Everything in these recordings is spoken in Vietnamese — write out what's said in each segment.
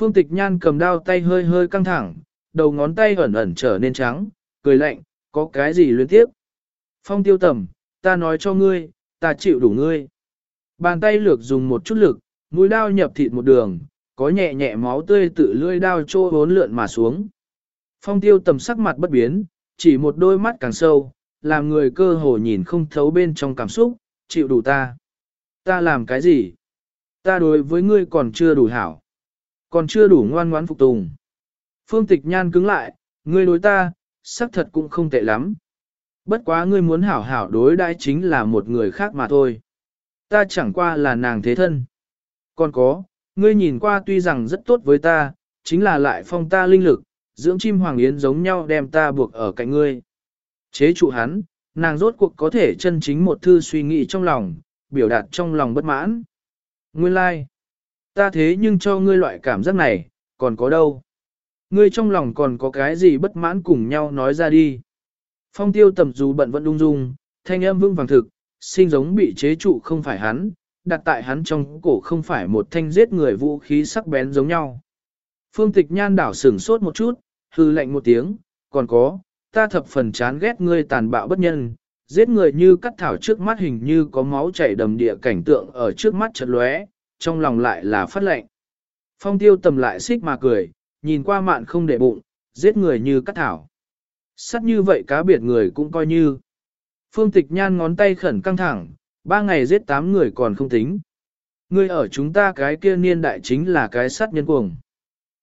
Phương tịch nhan cầm đao tay hơi hơi căng thẳng, đầu ngón tay ẩn ẩn trở nên trắng, cười lạnh, có cái gì luyến tiếp. Phong tiêu tầm, ta nói cho ngươi, ta chịu đủ ngươi. Bàn tay lược dùng một chút lực, mũi đao nhập thịt một đường, có nhẹ nhẹ máu tươi tự lưỡi đao trô bốn lượn mà xuống. Phong tiêu tầm sắc mặt bất biến, chỉ một đôi mắt càng sâu, làm người cơ hồ nhìn không thấu bên trong cảm xúc, chịu đủ ta. Ta làm cái gì? Ta đối với ngươi còn chưa đủ hảo. Còn chưa đủ ngoan ngoãn phục tùng. Phương tịch nhan cứng lại, ngươi đối ta, xác thật cũng không tệ lắm. Bất quá ngươi muốn hảo hảo đối đãi chính là một người khác mà thôi. Ta chẳng qua là nàng thế thân. Còn có, ngươi nhìn qua tuy rằng rất tốt với ta, chính là lại phong ta linh lực, dưỡng chim hoàng yến giống nhau đem ta buộc ở cạnh ngươi. Chế trụ hắn, nàng rốt cuộc có thể chân chính một thư suy nghĩ trong lòng, biểu đạt trong lòng bất mãn. Nguyên lai, like ta thế nhưng cho ngươi loại cảm giác này, còn có đâu? Ngươi trong lòng còn có cái gì bất mãn cùng nhau nói ra đi. Phong tiêu tầm dù bận vẫn đung dung, thanh âm vững vàng thực, sinh giống bị chế trụ không phải hắn, đặt tại hắn trong cổ không phải một thanh giết người vũ khí sắc bén giống nhau. Phương tịch nhan đảo sửng sốt một chút, hư lạnh một tiếng, còn có, ta thập phần chán ghét ngươi tàn bạo bất nhân, giết người như cắt thảo trước mắt hình như có máu chảy đầm địa cảnh tượng ở trước mắt chợt lóe, trong lòng lại là phát lệnh. Phong tiêu tầm lại xích mà cười, nhìn qua mạn không để bụng, giết người như cắt thảo. Sắt như vậy cá biệt người cũng coi như. Phương tịch nhan ngón tay khẩn căng thẳng, ba ngày giết tám người còn không tính. người ở chúng ta cái kia niên đại chính là cái sát nhân cuồng.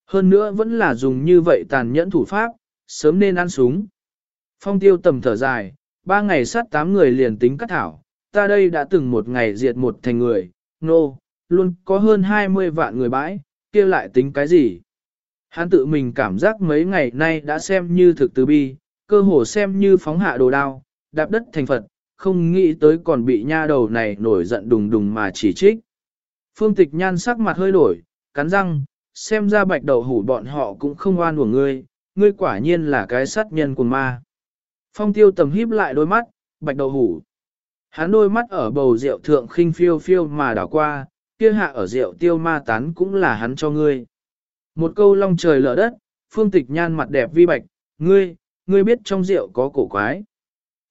Hơn nữa vẫn là dùng như vậy tàn nhẫn thủ pháp, sớm nên ăn súng. Phong tiêu tầm thở dài, ba ngày sát tám người liền tính cắt thảo, ta đây đã từng một ngày diệt một thành người, nô, no, luôn có hơn 20 vạn người bãi, kia lại tính cái gì? Hắn tự mình cảm giác mấy ngày nay đã xem như thực từ bi, cơ hồ xem như phóng hạ đồ đao, đạp đất thành Phật, không nghĩ tới còn bị nha đầu này nổi giận đùng đùng mà chỉ trích. Phương tịch nhan sắc mặt hơi đổi, cắn răng, xem ra bạch đầu hủ bọn họ cũng không oan của ngươi, ngươi quả nhiên là cái sát nhân của ma. Phong tiêu tầm híp lại đôi mắt, bạch đầu hủ. Hắn đôi mắt ở bầu rượu thượng khinh phiêu phiêu mà đảo qua, kia hạ ở rượu tiêu ma tán cũng là hắn cho ngươi. Một câu long trời lở đất, phương tịch nhan mặt đẹp vi bạch, ngươi, ngươi biết trong rượu có cổ quái.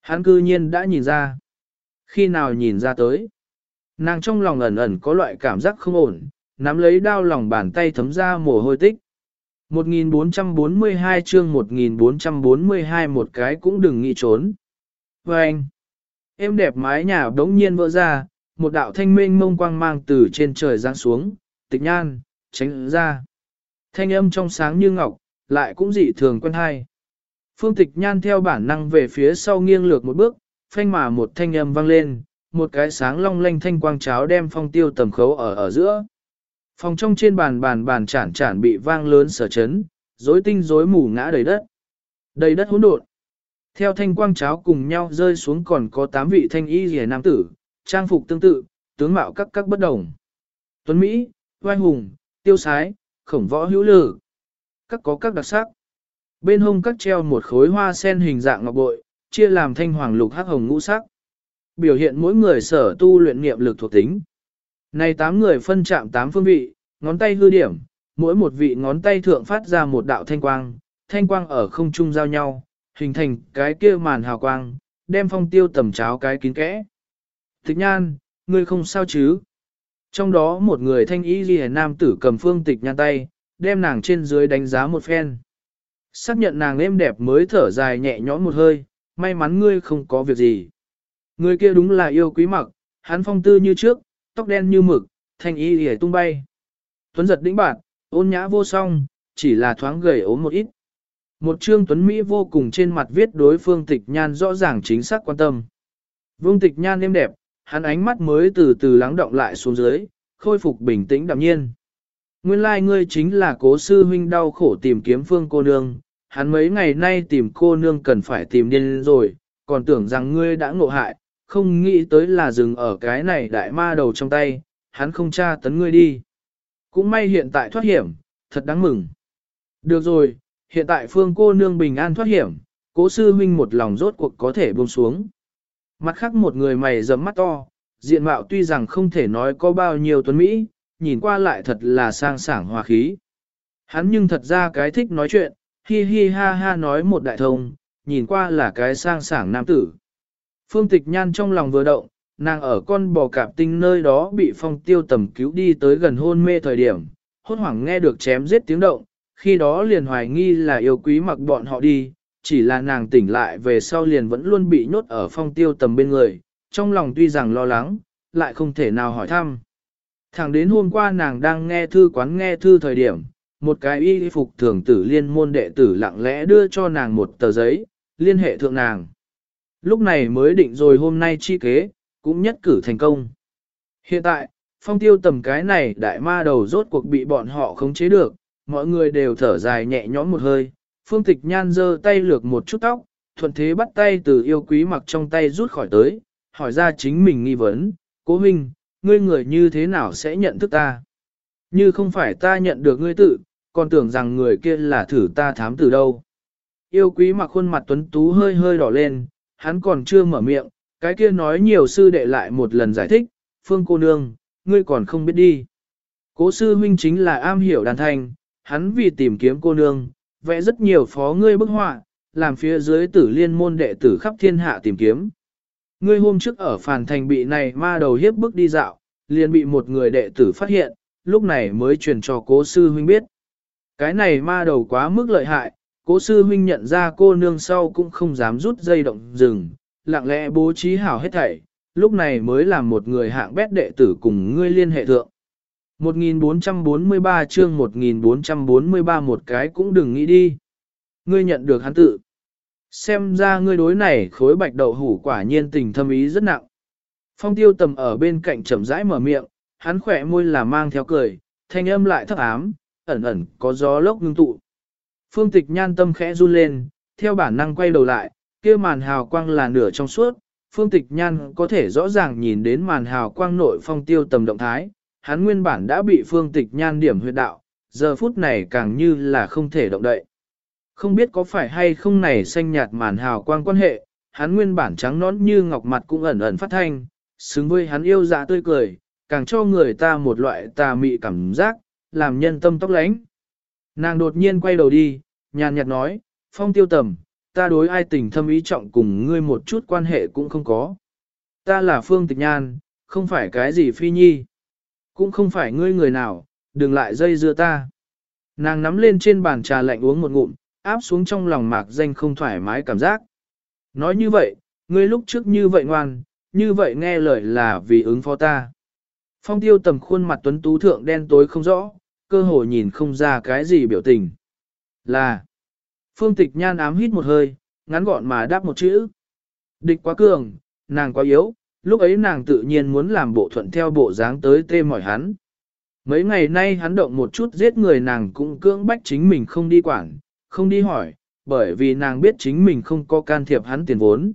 Hắn cư nhiên đã nhìn ra. Khi nào nhìn ra tới? Nàng trong lòng ẩn ẩn có loại cảm giác không ổn, nắm lấy đao lòng bàn tay thấm ra mồ hôi tích. 1442 chương 1442 một cái cũng đừng nghĩ trốn. Và anh, em đẹp mái nhà đống nhiên vỡ ra, một đạo thanh minh mông quang mang từ trên trời giáng xuống, tịch nhan, tránh ra. Thanh âm trong sáng như ngọc, lại cũng dị thường quen hay. Phương tịch nhan theo bản năng về phía sau nghiêng lược một bước, phanh mà một thanh âm vang lên, một cái sáng long lanh thanh quang cháo đem phong tiêu tầm khấu ở ở giữa. Phòng trong trên bàn bàn bàn chản chản bị vang lớn sở chấn, rối tinh rối mù ngã đầy đất. Đầy đất hỗn độn. Theo thanh quang cháo cùng nhau rơi xuống còn có tám vị thanh y rìa nam tử, trang phục tương tự, tướng mạo các các bất đồng. Tuấn Mỹ, oai Hùng, Tiêu Sái, Khổng Võ Hữu Lử. Các có các đặc sắc. Bên hông các treo một khối hoa sen hình dạng ngọc bội, chia làm thanh hoàng lục hắc hồng ngũ sắc. Biểu hiện mỗi người sở tu luyện niệm lực thuộc tính. Này tám người phân chạm tám phương vị, ngón tay hư điểm, mỗi một vị ngón tay thượng phát ra một đạo thanh quang, thanh quang ở không trung giao nhau, hình thành cái kia màn hào quang, đem phong tiêu tầm cháo cái kín kẽ. Tịch nhan, ngươi không sao chứ? Trong đó một người thanh ý ghi nam tử cầm phương tịch nhan tay, đem nàng trên dưới đánh giá một phen. Xác nhận nàng êm đẹp mới thở dài nhẹ nhõm một hơi, may mắn ngươi không có việc gì. Người kia đúng là yêu quý mặc, hắn phong tư như trước, tóc đen như mực, thanh y hề tung bay. Tuấn giật đĩnh bạn, ôn nhã vô song, chỉ là thoáng gầy ốm một ít. Một trương tuấn Mỹ vô cùng trên mặt viết đối phương tịch nhan rõ ràng chính xác quan tâm. Vương tịch nhan êm đẹp, hắn ánh mắt mới từ từ lắng động lại xuống dưới, khôi phục bình tĩnh đạm nhiên. Nguyên lai like ngươi chính là cố sư huynh đau khổ tìm kiếm phương cô nương, hắn mấy ngày nay tìm cô nương cần phải tìm điên rồi, còn tưởng rằng ngươi đã ngộ hại, không nghĩ tới là dừng ở cái này đại ma đầu trong tay, hắn không tra tấn ngươi đi. Cũng may hiện tại thoát hiểm, thật đáng mừng. Được rồi, hiện tại phương cô nương bình an thoát hiểm, cố sư huynh một lòng rốt cuộc có thể buông xuống. Mặt khác một người mày rậm mắt to, diện mạo tuy rằng không thể nói có bao nhiêu tuấn Mỹ, nhìn qua lại thật là sang sảng hòa khí. Hắn nhưng thật ra cái thích nói chuyện, hi hi ha ha nói một đại thông, nhìn qua là cái sang sảng nam tử. Phương tịch nhan trong lòng vừa động, nàng ở con bò cạp tinh nơi đó bị phong tiêu tầm cứu đi tới gần hôn mê thời điểm, hốt hoảng nghe được chém giết tiếng động, khi đó liền hoài nghi là yêu quý mặc bọn họ đi, chỉ là nàng tỉnh lại về sau liền vẫn luôn bị nhốt ở phong tiêu tầm bên người, trong lòng tuy rằng lo lắng, lại không thể nào hỏi thăm. Thẳng đến hôm qua nàng đang nghe thư quán nghe thư thời điểm, một cái y phục thường tử liên môn đệ tử lặng lẽ đưa cho nàng một tờ giấy, liên hệ thượng nàng. Lúc này mới định rồi hôm nay chi kế, cũng nhất cử thành công. Hiện tại, phong tiêu tầm cái này đại ma đầu rốt cuộc bị bọn họ khống chế được, mọi người đều thở dài nhẹ nhõm một hơi, phương tịch nhan giơ tay lược một chút tóc, thuận thế bắt tay từ yêu quý mặc trong tay rút khỏi tới, hỏi ra chính mình nghi vấn, cố huynh, ngươi người như thế nào sẽ nhận thức ta? Như không phải ta nhận được ngươi tự, còn tưởng rằng người kia là thử ta thám từ đâu. Yêu quý mặc khuôn mặt tuấn tú hơi hơi đỏ lên, hắn còn chưa mở miệng, cái kia nói nhiều sư đệ lại một lần giải thích, phương cô nương, ngươi còn không biết đi. Cố sư huynh chính là am hiểu đàn thanh, hắn vì tìm kiếm cô nương, vẽ rất nhiều phó ngươi bức họa, làm phía dưới tử liên môn đệ tử khắp thiên hạ tìm kiếm. Ngươi hôm trước ở phản thành bị này ma đầu hiếp bức đi dạo, liền bị một người đệ tử phát hiện, lúc này mới truyền cho cố sư huynh biết. Cái này ma đầu quá mức lợi hại, cố sư huynh nhận ra cô nương sau cũng không dám rút dây động rừng, lặng lẽ bố trí hảo hết thảy, lúc này mới làm một người hạng bét đệ tử cùng ngươi liên hệ thượng. 1443 chương 1443 một cái cũng đừng nghĩ đi. Ngươi nhận được hắn tự. Xem ra ngươi đối này khối bạch đậu hủ quả nhiên tình thâm ý rất nặng. Phong tiêu tầm ở bên cạnh chậm rãi mở miệng, hắn khỏe môi là mang theo cười, thanh âm lại thấp ám, ẩn ẩn có gió lốc ngưng tụ. Phương tịch nhan tâm khẽ run lên, theo bản năng quay đầu lại, kia màn hào quang là nửa trong suốt, phương tịch nhan có thể rõ ràng nhìn đến màn hào quang nội phong tiêu tầm động thái, hắn nguyên bản đã bị phương tịch nhan điểm huyệt đạo, giờ phút này càng như là không thể động đậy. Không biết có phải hay không này xanh nhạt màn hào quang quan hệ, hắn nguyên bản trắng nón như ngọc mặt cũng ẩn ẩn phát thanh, xứng với hắn yêu dạ tươi cười, càng cho người ta một loại tà mị cảm giác, làm nhân tâm tóc lánh. Nàng đột nhiên quay đầu đi, nhàn nhạt nói, phong tiêu tầm, ta đối ai tình thâm ý trọng cùng ngươi một chút quan hệ cũng không có. Ta là phương tịch nhan, không phải cái gì phi nhi. Cũng không phải ngươi người nào, đừng lại dây dưa ta. Nàng nắm lên trên bàn trà lạnh uống một ngụm, áp xuống trong lòng mạc danh không thoải mái cảm giác. Nói như vậy, ngươi lúc trước như vậy ngoan, như vậy nghe lời là vì ứng phó ta. Phong tiêu tầm khuôn mặt tuấn tú thượng đen tối không rõ, cơ hồ nhìn không ra cái gì biểu tình. Là, phương tịch nhan ám hít một hơi, ngắn gọn mà đáp một chữ. Địch quá cường, nàng quá yếu, lúc ấy nàng tự nhiên muốn làm bộ thuận theo bộ dáng tới tê mỏi hắn. Mấy ngày nay hắn động một chút giết người nàng cũng cưỡng bách chính mình không đi quản, không đi hỏi, bởi vì nàng biết chính mình không có can thiệp hắn tiền vốn.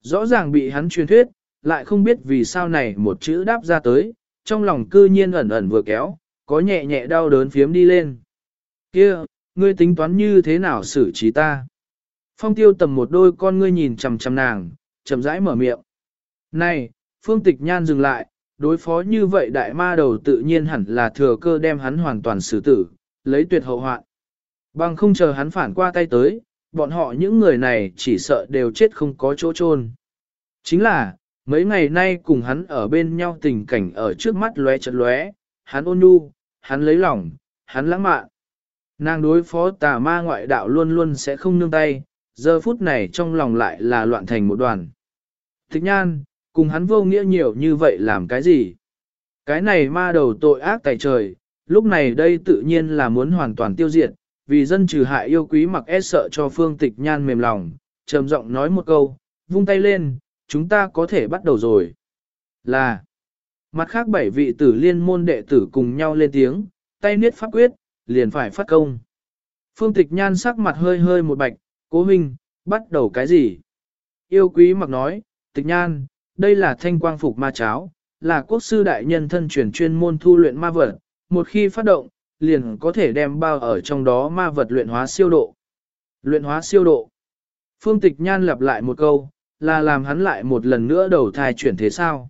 Rõ ràng bị hắn truyền thuyết, lại không biết vì sao này một chữ đáp ra tới, trong lòng cư nhiên ẩn ẩn vừa kéo, có nhẹ nhẹ đau đớn phiếm đi lên. Kia, ngươi tính toán như thế nào xử trí ta? Phong tiêu tầm một đôi con ngươi nhìn chằm chằm nàng, chậm rãi mở miệng. Này, phương tịch nhan dừng lại, đối phó như vậy đại ma đầu tự nhiên hẳn là thừa cơ đem hắn hoàn toàn xử tử, lấy tuyệt hậu hoạn. Bằng không chờ hắn phản qua tay tới, bọn họ những người này chỉ sợ đều chết không có chỗ chôn. Chính là, mấy ngày nay cùng hắn ở bên nhau tình cảnh ở trước mắt lóe chật lóe, hắn ôn nhu, hắn lấy lòng, hắn lãng mạn. Nàng đối phó tà ma ngoại đạo luôn luôn sẽ không nương tay, giờ phút này trong lòng lại là loạn thành một đoàn. Thích nhan, cùng hắn vô nghĩa nhiều như vậy làm cái gì? Cái này ma đầu tội ác tại trời, lúc này đây tự nhiên là muốn hoàn toàn tiêu diệt, vì dân trừ hại yêu quý mặc e sợ cho phương tịch nhan mềm lòng, trầm giọng nói một câu, vung tay lên, chúng ta có thể bắt đầu rồi. Là, mặt khác bảy vị tử liên môn đệ tử cùng nhau lên tiếng, tay niết pháp quyết, liền phải phát công. Phương tịch nhan sắc mặt hơi hơi một bạch, cố huynh, bắt đầu cái gì? Yêu quý mặc nói, tịch nhan, đây là thanh quang phục ma cháo, là quốc sư đại nhân thân truyền chuyên môn thu luyện ma vật, một khi phát động, liền có thể đem bao ở trong đó ma vật luyện hóa siêu độ. Luyện hóa siêu độ. Phương tịch nhan lặp lại một câu, là làm hắn lại một lần nữa đầu thai chuyển thế sao.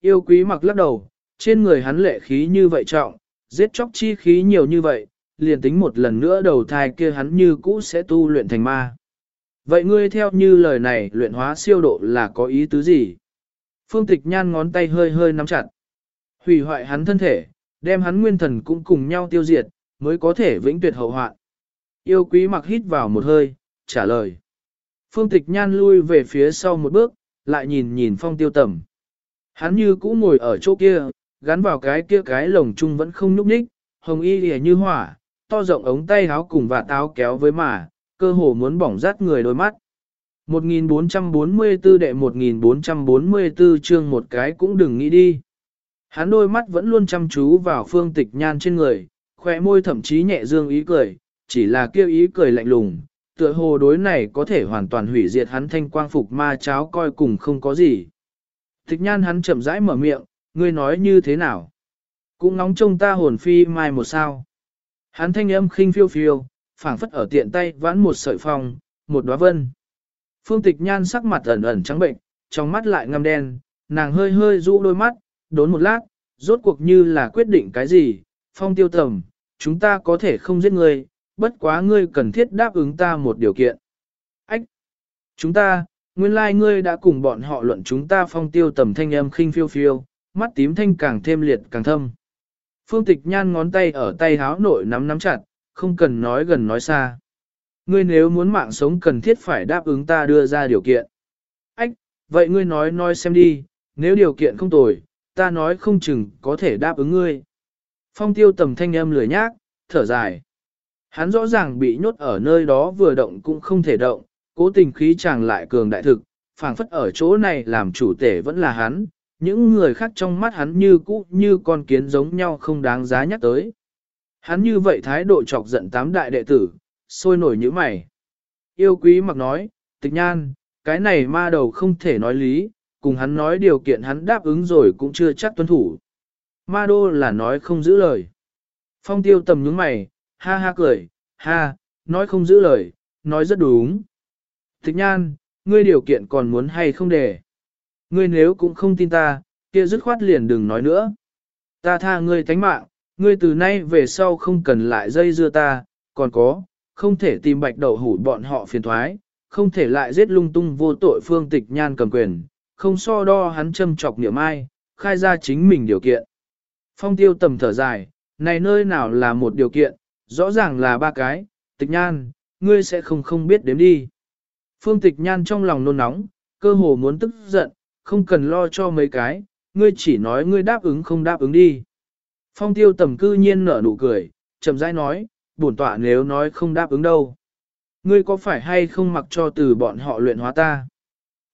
Yêu quý mặc lắc đầu, trên người hắn lệ khí như vậy trọng, giết chóc chi khí nhiều như vậy, liền tính một lần nữa đầu thai kia hắn như cũ sẽ tu luyện thành ma. Vậy ngươi theo như lời này luyện hóa siêu độ là có ý tứ gì? Phương tịch nhan ngón tay hơi hơi nắm chặt. Hủy hoại hắn thân thể, đem hắn nguyên thần cũng cùng nhau tiêu diệt, mới có thể vĩnh tuyệt hậu hoạn. Yêu quý mặc hít vào một hơi, trả lời. Phương tịch nhan lui về phía sau một bước, lại nhìn nhìn phong tiêu tầm. Hắn như cũ ngồi ở chỗ kia, gắn vào cái kia cái lồng chung vẫn không nhúc nhích, hồng y lìa như hỏa, to rộng ống tay áo cùng và táo kéo với mà, cơ hồ muốn bỏng rát người đôi mắt. 1444 đệ 1444 chương một cái cũng đừng nghĩ đi. Hắn đôi mắt vẫn luôn chăm chú vào phương tịch nhan trên người, khỏe môi thậm chí nhẹ dương ý cười, chỉ là kêu ý cười lạnh lùng, tựa hồ đối này có thể hoàn toàn hủy diệt hắn thanh quang phục ma cháo coi cùng không có gì. Tịch nhan hắn chậm rãi mở miệng, ngươi nói như thế nào? Cũng ngóng trông ta hồn phi mai một sao. Hắn thanh âm khinh phiêu phiêu, phảng phất ở tiện tay vãn một sợi phong, một đóa vân. Phương tịch nhan sắc mặt ẩn ẩn trắng bệnh, trong mắt lại ngăm đen, nàng hơi hơi rũ đôi mắt, đốn một lát, rốt cuộc như là quyết định cái gì, phong tiêu tầm, chúng ta có thể không giết ngươi, bất quá ngươi cần thiết đáp ứng ta một điều kiện. Ách! Chúng ta, nguyên lai like ngươi đã cùng bọn họ luận chúng ta phong tiêu tầm thanh âm khinh phiêu phiêu, mắt tím thanh càng thêm liệt càng thâm. Phương tịch nhan ngón tay ở tay háo nội nắm nắm chặt, không cần nói gần nói xa. Ngươi nếu muốn mạng sống cần thiết phải đáp ứng ta đưa ra điều kiện. Ách, vậy ngươi nói nói xem đi, nếu điều kiện không tồi, ta nói không chừng có thể đáp ứng ngươi. Phong tiêu tầm thanh âm lười nhác, thở dài. Hắn rõ ràng bị nhốt ở nơi đó vừa động cũng không thể động, cố tình khí chàng lại cường đại thực, phảng phất ở chỗ này làm chủ tể vẫn là hắn, những người khác trong mắt hắn như cũ như con kiến giống nhau không đáng giá nhắc tới. Hắn như vậy thái độ chọc giận tám đại đệ tử, sôi nổi như mày. Yêu quý mặc nói, tịch nhan, cái này ma đầu không thể nói lý, cùng hắn nói điều kiện hắn đáp ứng rồi cũng chưa chắc tuân thủ. Ma đô là nói không giữ lời. Phong tiêu tầm nhướng mày, ha ha cười, ha, nói không giữ lời, nói rất đúng. Tịch nhan, ngươi điều kiện còn muốn hay không để. Ngươi nếu cũng không tin ta, kia dứt khoát liền đừng nói nữa. Ta tha ngươi tánh mạng, ngươi từ nay về sau không cần lại dây dưa ta, còn có, không thể tìm bạch đầu hủ bọn họ phiền thoái, không thể lại giết lung tung vô tội phương tịch nhan cầm quyền, không so đo hắn châm chọc niệm ai, khai ra chính mình điều kiện. Phong tiêu tầm thở dài, này nơi nào là một điều kiện, rõ ràng là ba cái, tịch nhan, ngươi sẽ không không biết đếm đi. Phương tịch nhan trong lòng nôn nóng, cơ hồ muốn tức giận, không cần lo cho mấy cái, ngươi chỉ nói ngươi đáp ứng không đáp ứng đi. Phong tiêu tầm cư nhiên nở nụ cười, chậm rãi nói, bổn tọa nếu nói không đáp ứng đâu. Ngươi có phải hay không mặc cho từ bọn họ luyện hóa ta?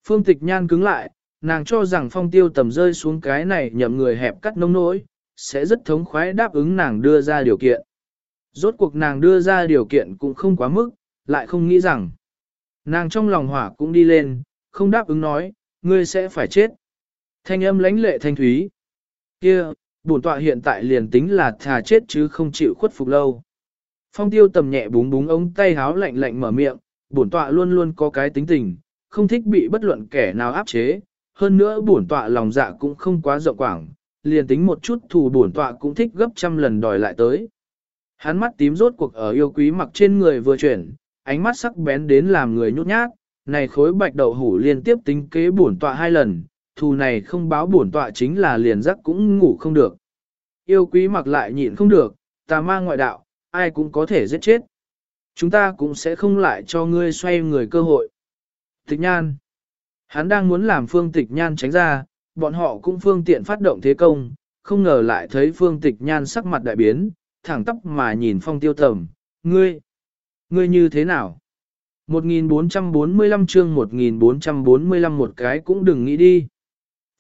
Phương tịch nhan cứng lại, nàng cho rằng phong tiêu tầm rơi xuống cái này nhậm người hẹp cắt nông nỗi, sẽ rất thống khoái đáp ứng nàng đưa ra điều kiện. Rốt cuộc nàng đưa ra điều kiện cũng không quá mức, lại không nghĩ rằng. Nàng trong lòng hỏa cũng đi lên, không đáp ứng nói, ngươi sẽ phải chết. Thanh âm lãnh lệ thanh thúy. Kia, bổn tọa hiện tại liền tính là thà chết chứ không chịu khuất phục lâu. Phong tiêu tầm nhẹ búng búng ống tay háo lạnh lạnh mở miệng, bổn tọa luôn luôn có cái tính tình, không thích bị bất luận kẻ nào áp chế, hơn nữa bổn tọa lòng dạ cũng không quá rộng quảng, liền tính một chút thù bổn tọa cũng thích gấp trăm lần đòi lại tới. Hắn mắt tím rốt cuộc ở yêu quý mặc trên người vừa chuyển, ánh mắt sắc bén đến làm người nhút nhát, này khối bạch đậu hủ liên tiếp tính kế bổn tọa hai lần, thù này không báo bổn tọa chính là liền giấc cũng ngủ không được. Yêu quý mặc lại nhịn không được, tà ma ngoại đạo, ai cũng có thể giết chết. Chúng ta cũng sẽ không lại cho ngươi xoay người cơ hội. Tịch nhan. Hắn đang muốn làm phương tịch nhan tránh ra, bọn họ cũng phương tiện phát động thế công, không ngờ lại thấy phương tịch nhan sắc mặt đại biến, thẳng tóc mà nhìn phong tiêu tầm, ngươi, ngươi như thế nào? 1445 chương 1445 một cái cũng đừng nghĩ đi.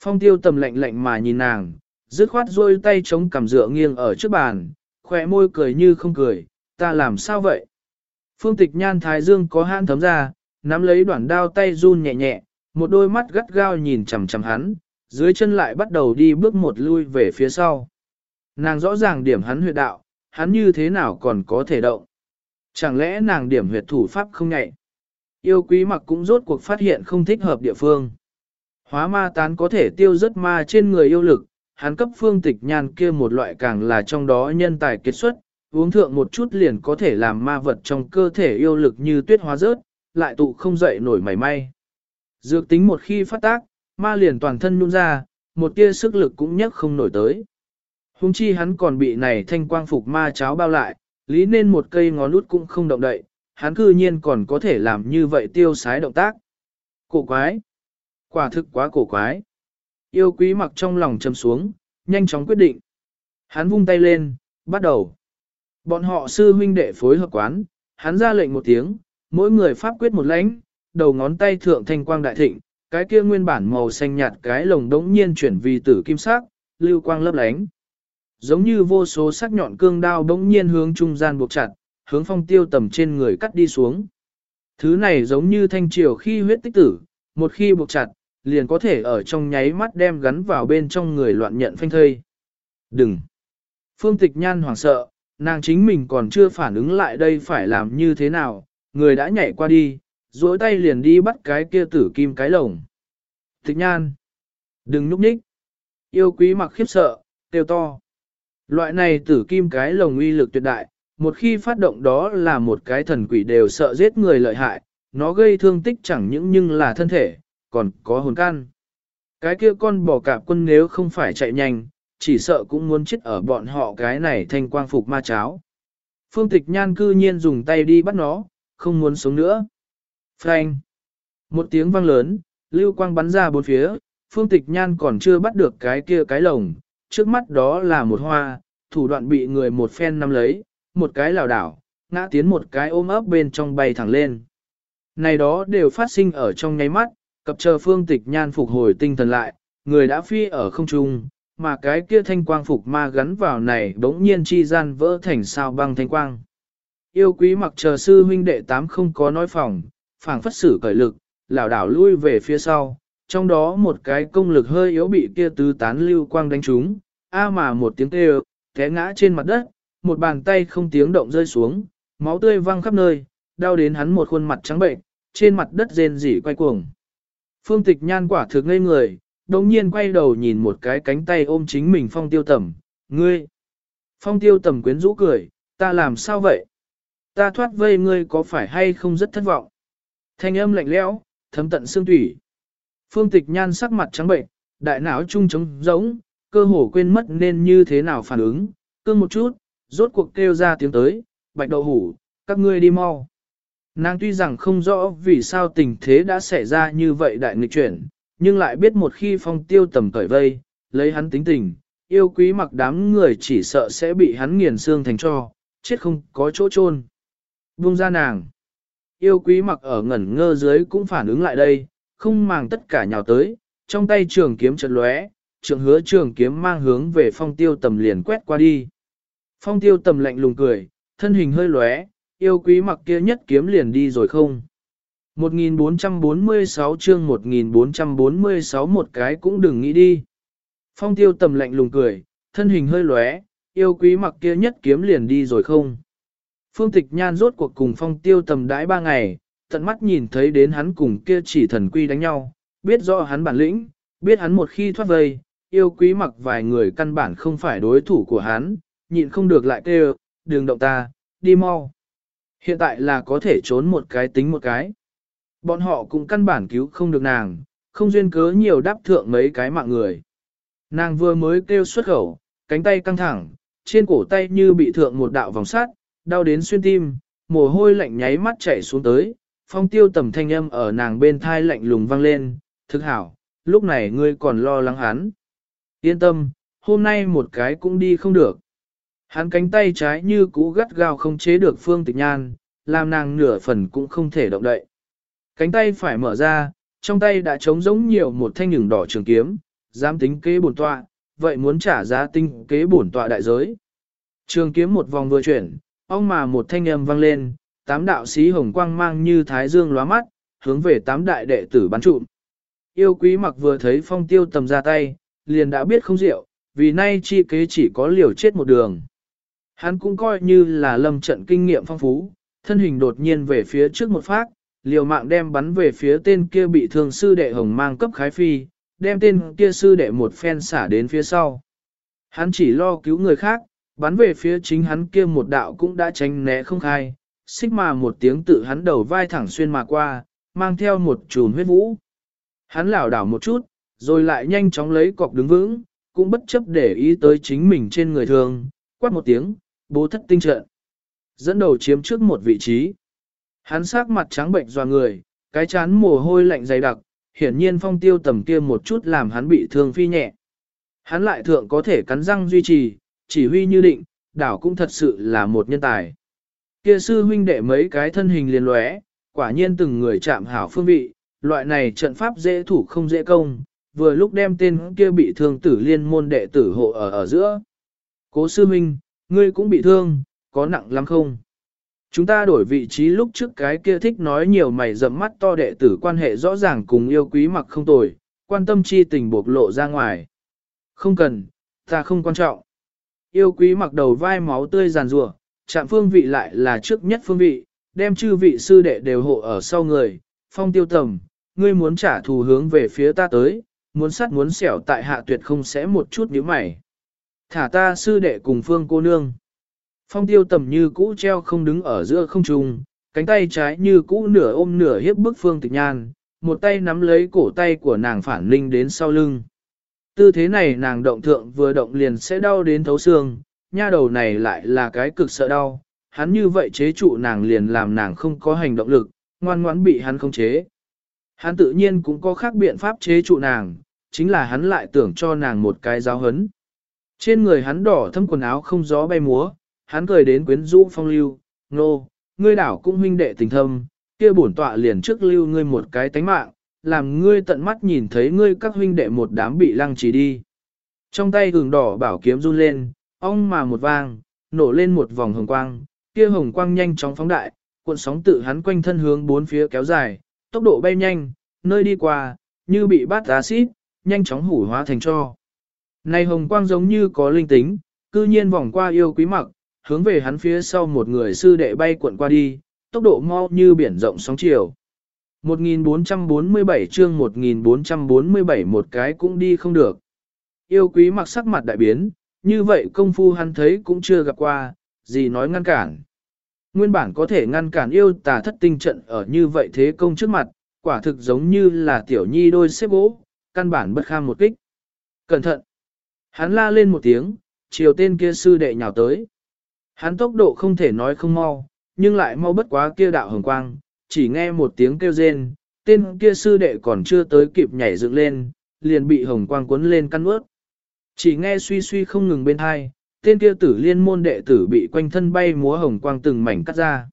Phong tiêu tầm lạnh lạnh mà nhìn nàng, dứt khoát rôi tay chống cằm dựa nghiêng ở trước bàn, khỏe môi cười như không cười, ta làm sao vậy? Phương tịch nhan thái dương có hãn thấm ra, nắm lấy đoạn đao tay run nhẹ nhẹ, một đôi mắt gắt gao nhìn chằm chằm hắn, dưới chân lại bắt đầu đi bước một lui về phía sau. Nàng rõ ràng điểm hắn huyệt đạo, hắn như thế nào còn có thể động. Chẳng lẽ nàng điểm huyệt thủ pháp không nhạy? Yêu quý mặc cũng rốt cuộc phát hiện không thích hợp địa phương. Hóa ma tán có thể tiêu rất ma trên người yêu lực, hắn cấp phương tịch nhan kia một loại càng là trong đó nhân tài kết xuất, uống thượng một chút liền có thể làm ma vật trong cơ thể yêu lực như tuyết hóa rớt, lại tụ không dậy nổi mảy may. Dược tính một khi phát tác, ma liền toàn thân nhung ra, một tia sức lực cũng nhấc không nổi tới. Hùng chi hắn còn bị này thanh quang phục ma cháo bao lại, lý nên một cây ngón út cũng không động đậy, hắn cư nhiên còn có thể làm như vậy tiêu sái động tác. Cổ quái! Quả thực quá cổ quái! Yêu quý mặc trong lòng chầm xuống, nhanh chóng quyết định. Hắn vung tay lên, bắt đầu. Bọn họ sư huynh đệ phối hợp quán, hắn ra lệnh một tiếng, mỗi người pháp quyết một lãnh, đầu ngón tay thượng thanh quang đại thịnh, cái kia nguyên bản màu xanh nhạt cái lồng đống nhiên chuyển vì tử kim sắc, lưu quang lấp lánh. Giống như vô số sắc nhọn cương đao đống nhiên hướng trung gian buộc chặt, hướng phong tiêu tầm trên người cắt đi xuống. Thứ này giống như thanh triều khi huyết tích tử, một khi buộc chặt, liền có thể ở trong nháy mắt đem gắn vào bên trong người loạn nhận phanh thây. Đừng! Phương tịch nhan hoảng sợ, nàng chính mình còn chưa phản ứng lại đây phải làm như thế nào, người đã nhảy qua đi, duỗi tay liền đi bắt cái kia tử kim cái lồng. Tịch nhan! Đừng núp nhích! Yêu quý mặc khiếp sợ, tiêu to. Loại này tử kim cái lồng uy lực tuyệt đại, một khi phát động đó là một cái thần quỷ đều sợ giết người lợi hại, nó gây thương tích chẳng những nhưng là thân thể, còn có hồn can. Cái kia con bò cạp quân nếu không phải chạy nhanh, chỉ sợ cũng muốn chết ở bọn họ cái này thanh quang phục ma cháo. Phương tịch nhan cư nhiên dùng tay đi bắt nó, không muốn sống nữa. Frank! Một tiếng vang lớn, lưu quang bắn ra bốn phía, phương tịch nhan còn chưa bắt được cái kia cái lồng, trước mắt đó là một hoa, thủ đoạn bị người một phen nắm lấy, một cái lảo đảo, ngã tiến một cái ôm ấp bên trong bay thẳng lên. Này đó đều phát sinh ở trong nháy mắt, cập chờ phương tịch nhan phục hồi tinh thần lại, người đã phi ở không trung, mà cái kia thanh quang phục ma gắn vào này bỗng nhiên chi gian vỡ thành sao băng thanh quang. Yêu quý mặc chờ sư huynh đệ tám không có nói phòng, phảng phất sử cởi lực, lảo đảo lui về phía sau, trong đó một cái công lực hơi yếu bị kia tứ tán lưu quang đánh trúng, a mà một tiếng kêu, té ngã trên mặt đất, một bàn tay không tiếng động rơi xuống, máu tươi văng khắp nơi, đau đến hắn một khuôn mặt trắng bệnh, trên mặt đất rên rỉ quay cuồng. Phương tịch nhan quả thực ngây người, đồng nhiên quay đầu nhìn một cái cánh tay ôm chính mình phong tiêu tầm, ngươi. Phong tiêu tầm quyến rũ cười, ta làm sao vậy? Ta thoát vây ngươi có phải hay không rất thất vọng? Thanh âm lạnh lẽo, thấm tận xương thủy. Phương tịch nhan sắc mặt trắng bệnh, đại não trung trống rỗng, cơ hồ quên mất nên như thế nào phản ứng, cương một chút, rốt cuộc kêu ra tiếng tới, bạch đậu hủ, các ngươi đi mau. Nàng tuy rằng không rõ vì sao tình thế đã xảy ra như vậy đại nghịch chuyển, nhưng lại biết một khi phong tiêu tầm cởi vây, lấy hắn tính tình, yêu quý mặc đám người chỉ sợ sẽ bị hắn nghiền xương thành cho, chết không có chỗ chôn. Buông ra nàng. Yêu quý mặc ở ngẩn ngơ dưới cũng phản ứng lại đây, không màng tất cả nhào tới, trong tay trường kiếm chật lóe, trường hứa trường kiếm mang hướng về phong tiêu tầm liền quét qua đi. Phong tiêu tầm lạnh lùng cười, thân hình hơi lóe, yêu quý mặc kia nhất kiếm liền đi rồi không. 1446 chương 1446 một cái cũng đừng nghĩ đi. Phong tiêu tầm lạnh lùng cười, thân hình hơi lóe, yêu quý mặc kia nhất kiếm liền đi rồi không. Phương tịch nhan rốt cuộc cùng phong tiêu tầm đãi ba ngày, tận mắt nhìn thấy đến hắn cùng kia chỉ thần quy đánh nhau, biết rõ hắn bản lĩnh, biết hắn một khi thoát vây, yêu quý mặc vài người căn bản không phải đối thủ của hắn, nhịn không được lại kêu, đường động ta, đi mau. Hiện tại là có thể trốn một cái tính một cái. Bọn họ cũng căn bản cứu không được nàng, không duyên cớ nhiều đáp thượng mấy cái mạng người. Nàng vừa mới kêu xuất khẩu, cánh tay căng thẳng, trên cổ tay như bị thượng một đạo vòng sắt, đau đến xuyên tim, mồ hôi lạnh nháy mắt chảy xuống tới, phong tiêu tầm thanh âm ở nàng bên thai lạnh lùng vang lên, thực hảo, lúc này ngươi còn lo lắng hắn. Yên tâm, hôm nay một cái cũng đi không được. Hắn cánh tay trái như cũ gắt gao không chế được phương tịch nhan, làm nàng nửa phần cũng không thể động đậy. Cánh tay phải mở ra, trong tay đã trống giống nhiều một thanh nhừng đỏ trường kiếm, dám tính kế bổn tọa, vậy muốn trả giá tinh kế bổn tọa đại giới. Trường kiếm một vòng vừa chuyển, ông mà một thanh âm vang lên, tám đạo sĩ hồng quang mang như thái dương lóa mắt, hướng về tám đại đệ tử bắn trụm. Yêu quý mặc vừa thấy phong tiêu tầm ra tay, liền đã biết không rượu, vì nay chi kế chỉ có liều chết một đường. Hắn cũng coi như là lâm trận kinh nghiệm phong phú, thân hình đột nhiên về phía trước một phát, liều mạng đem bắn về phía tên kia bị thương sư đệ hồng mang cấp khái phi, đem tên kia sư đệ một phen xả đến phía sau. Hắn chỉ lo cứu người khác, Bắn về phía chính hắn kia một đạo cũng đã tránh né không khai, xích mà một tiếng tự hắn đầu vai thẳng xuyên mà qua, mang theo một chùm huyết vũ. Hắn lảo đảo một chút, rồi lại nhanh chóng lấy cọc đứng vững, cũng bất chấp để ý tới chính mình trên người thường, quát một tiếng, bố thất tinh trận. Dẫn đầu chiếm trước một vị trí. Hắn sắc mặt trắng bệnh doa người, cái chán mồ hôi lạnh dày đặc, hiển nhiên phong tiêu tầm kia một chút làm hắn bị thương phi nhẹ. Hắn lại thượng có thể cắn răng duy trì, chỉ huy như định, đảo cũng thật sự là một nhân tài. Kia sư huynh đệ mấy cái thân hình liền lóe, quả nhiên từng người chạm hảo phương vị, loại này trận pháp dễ thủ không dễ công, vừa lúc đem tên kia bị thương tử liên môn đệ tử hộ ở ở giữa. Cố sư Minh, ngươi cũng bị thương, có nặng lắm không? Chúng ta đổi vị trí lúc trước cái kia thích nói nhiều mày rậm mắt to đệ tử quan hệ rõ ràng cùng yêu quý mặc không tồi, quan tâm chi tình bộc lộ ra ngoài. Không cần, ta không quan trọng. Yêu quý mặc đầu vai máu tươi giàn rùa, chạm phương vị lại là trước nhất phương vị, đem chư vị sư đệ đều hộ ở sau người, phong tiêu tầm, ngươi muốn trả thù hướng về phía ta tới, muốn sắt muốn xẻo tại hạ tuyệt không sẽ một chút nhíu mày. Thả ta sư đệ cùng phương cô nương. Phong tiêu tầm như cũ treo không đứng ở giữa không trung, cánh tay trái như cũ nửa ôm nửa hiếp bức phương tịch nhan, một tay nắm lấy cổ tay của nàng phản linh đến sau lưng. Tư thế này nàng động thượng vừa động liền sẽ đau đến thấu xương, nha đầu này lại là cái cực sợ đau, hắn như vậy chế trụ nàng liền làm nàng không có hành động lực, ngoan ngoãn bị hắn không chế. Hắn tự nhiên cũng có khác biện pháp chế trụ nàng, chính là hắn lại tưởng cho nàng một cái giáo hấn. Trên người hắn đỏ thâm quần áo không gió bay múa, hắn cười đến quyến rũ phong lưu, nô, ngươi đảo cũng huynh đệ tình thâm, kia bổn tọa liền trước lưu ngươi một cái tánh mạng, làm ngươi tận mắt nhìn thấy ngươi các huynh đệ một đám bị lăng trì đi. Trong tay gừng đỏ bảo kiếm run lên, ong mà một vang, nổ lên một vòng hồng quang, kia hồng quang nhanh chóng phóng đại, cuộn sóng tự hắn quanh thân hướng bốn phía kéo dài, tốc độ bay nhanh, nơi đi qua, như bị bát giá xít, nhanh chóng hủ hóa thành cho. Này hồng quang giống như có linh tính, cư nhiên vòng qua yêu quý mặc, hướng về hắn phía sau một người sư đệ bay cuộn qua đi, tốc độ mau như biển rộng sóng chiều. 1447 chương 1447 một cái cũng đi không được. Yêu quý mặc sắc mặt đại biến, như vậy công phu hắn thấy cũng chưa gặp qua, gì nói ngăn cản. Nguyên bản có thể ngăn cản yêu tà thất tinh trận ở như vậy thế công trước mặt, quả thực giống như là tiểu nhi đôi xếp gỗ, căn bản bất kham một kích. Cẩn thận! Hắn la lên một tiếng, chiều tên kia sư đệ nhào tới. Hắn tốc độ không thể nói không mau, nhưng lại mau bất quá kia đạo hồng quang, chỉ nghe một tiếng kêu rên, tên kia sư đệ còn chưa tới kịp nhảy dựng lên, liền bị hồng quang cuốn lên căn ướt. Chỉ nghe suy suy không ngừng bên hai, tên kia tử liên môn đệ tử bị quanh thân bay múa hồng quang từng mảnh cắt ra.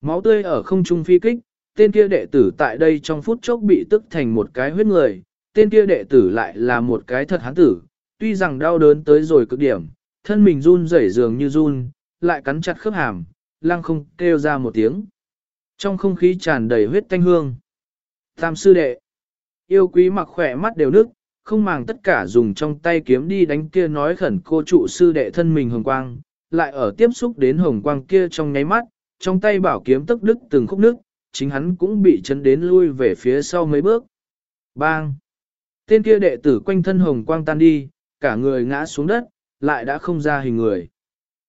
Máu tươi ở không trung phi kích, tên kia đệ tử tại đây trong phút chốc bị tức thành một cái huyết người, tên kia đệ tử lại là một cái thật hán tử, tuy rằng đau đớn tới rồi cực điểm, thân mình run rẩy dường như run, lại cắn chặt khớp hàm, lăng không kêu ra một tiếng. Trong không khí tràn đầy huyết tanh hương. Tam sư đệ, yêu quý mặc khỏe mắt đều nước, không màng tất cả dùng trong tay kiếm đi đánh kia nói khẩn cô trụ sư đệ thân mình hồng quang, lại ở tiếp xúc đến hồng quang kia trong nháy mắt, trong tay bảo kiếm tức đức từng khúc nước, chính hắn cũng bị chấn đến lui về phía sau mấy bước. Bang! Tên kia đệ tử quanh thân hồng quang tan đi, cả người ngã xuống đất, lại đã không ra hình người.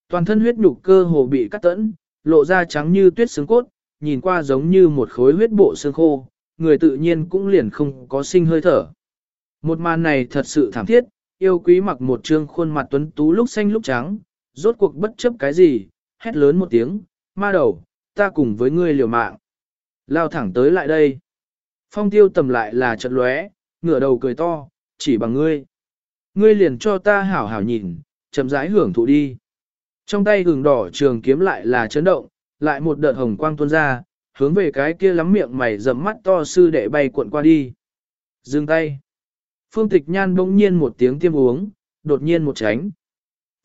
Toàn thân huyết nhục cơ hồ bị cắt tẫn, lộ ra trắng như tuyết xương cốt, nhìn qua giống như một khối huyết bộ xương khô, người tự nhiên cũng liền không có sinh hơi thở. Một màn này thật sự thảm thiết, yêu quý mặc một trương khuôn mặt tuấn tú lúc xanh lúc trắng, rốt cuộc bất chấp cái gì, hét lớn một tiếng, ma đầu, ta cùng với ngươi liều mạng. Lao thẳng tới lại đây. Phong tiêu tầm lại là trận lóe, ngửa đầu cười to, chỉ bằng ngươi. Ngươi liền cho ta hảo hảo nhìn, chậm rãi hưởng thụ đi. Trong tay gừng đỏ trường kiếm lại là chấn động, lại một đợt hồng quang tuôn ra, hướng về cái kia lắm miệng mày dầm mắt to sư đệ bay cuộn qua đi. Dừng tay. Phương tịch nhan bỗng nhiên một tiếng tiêm uống, đột nhiên một tránh.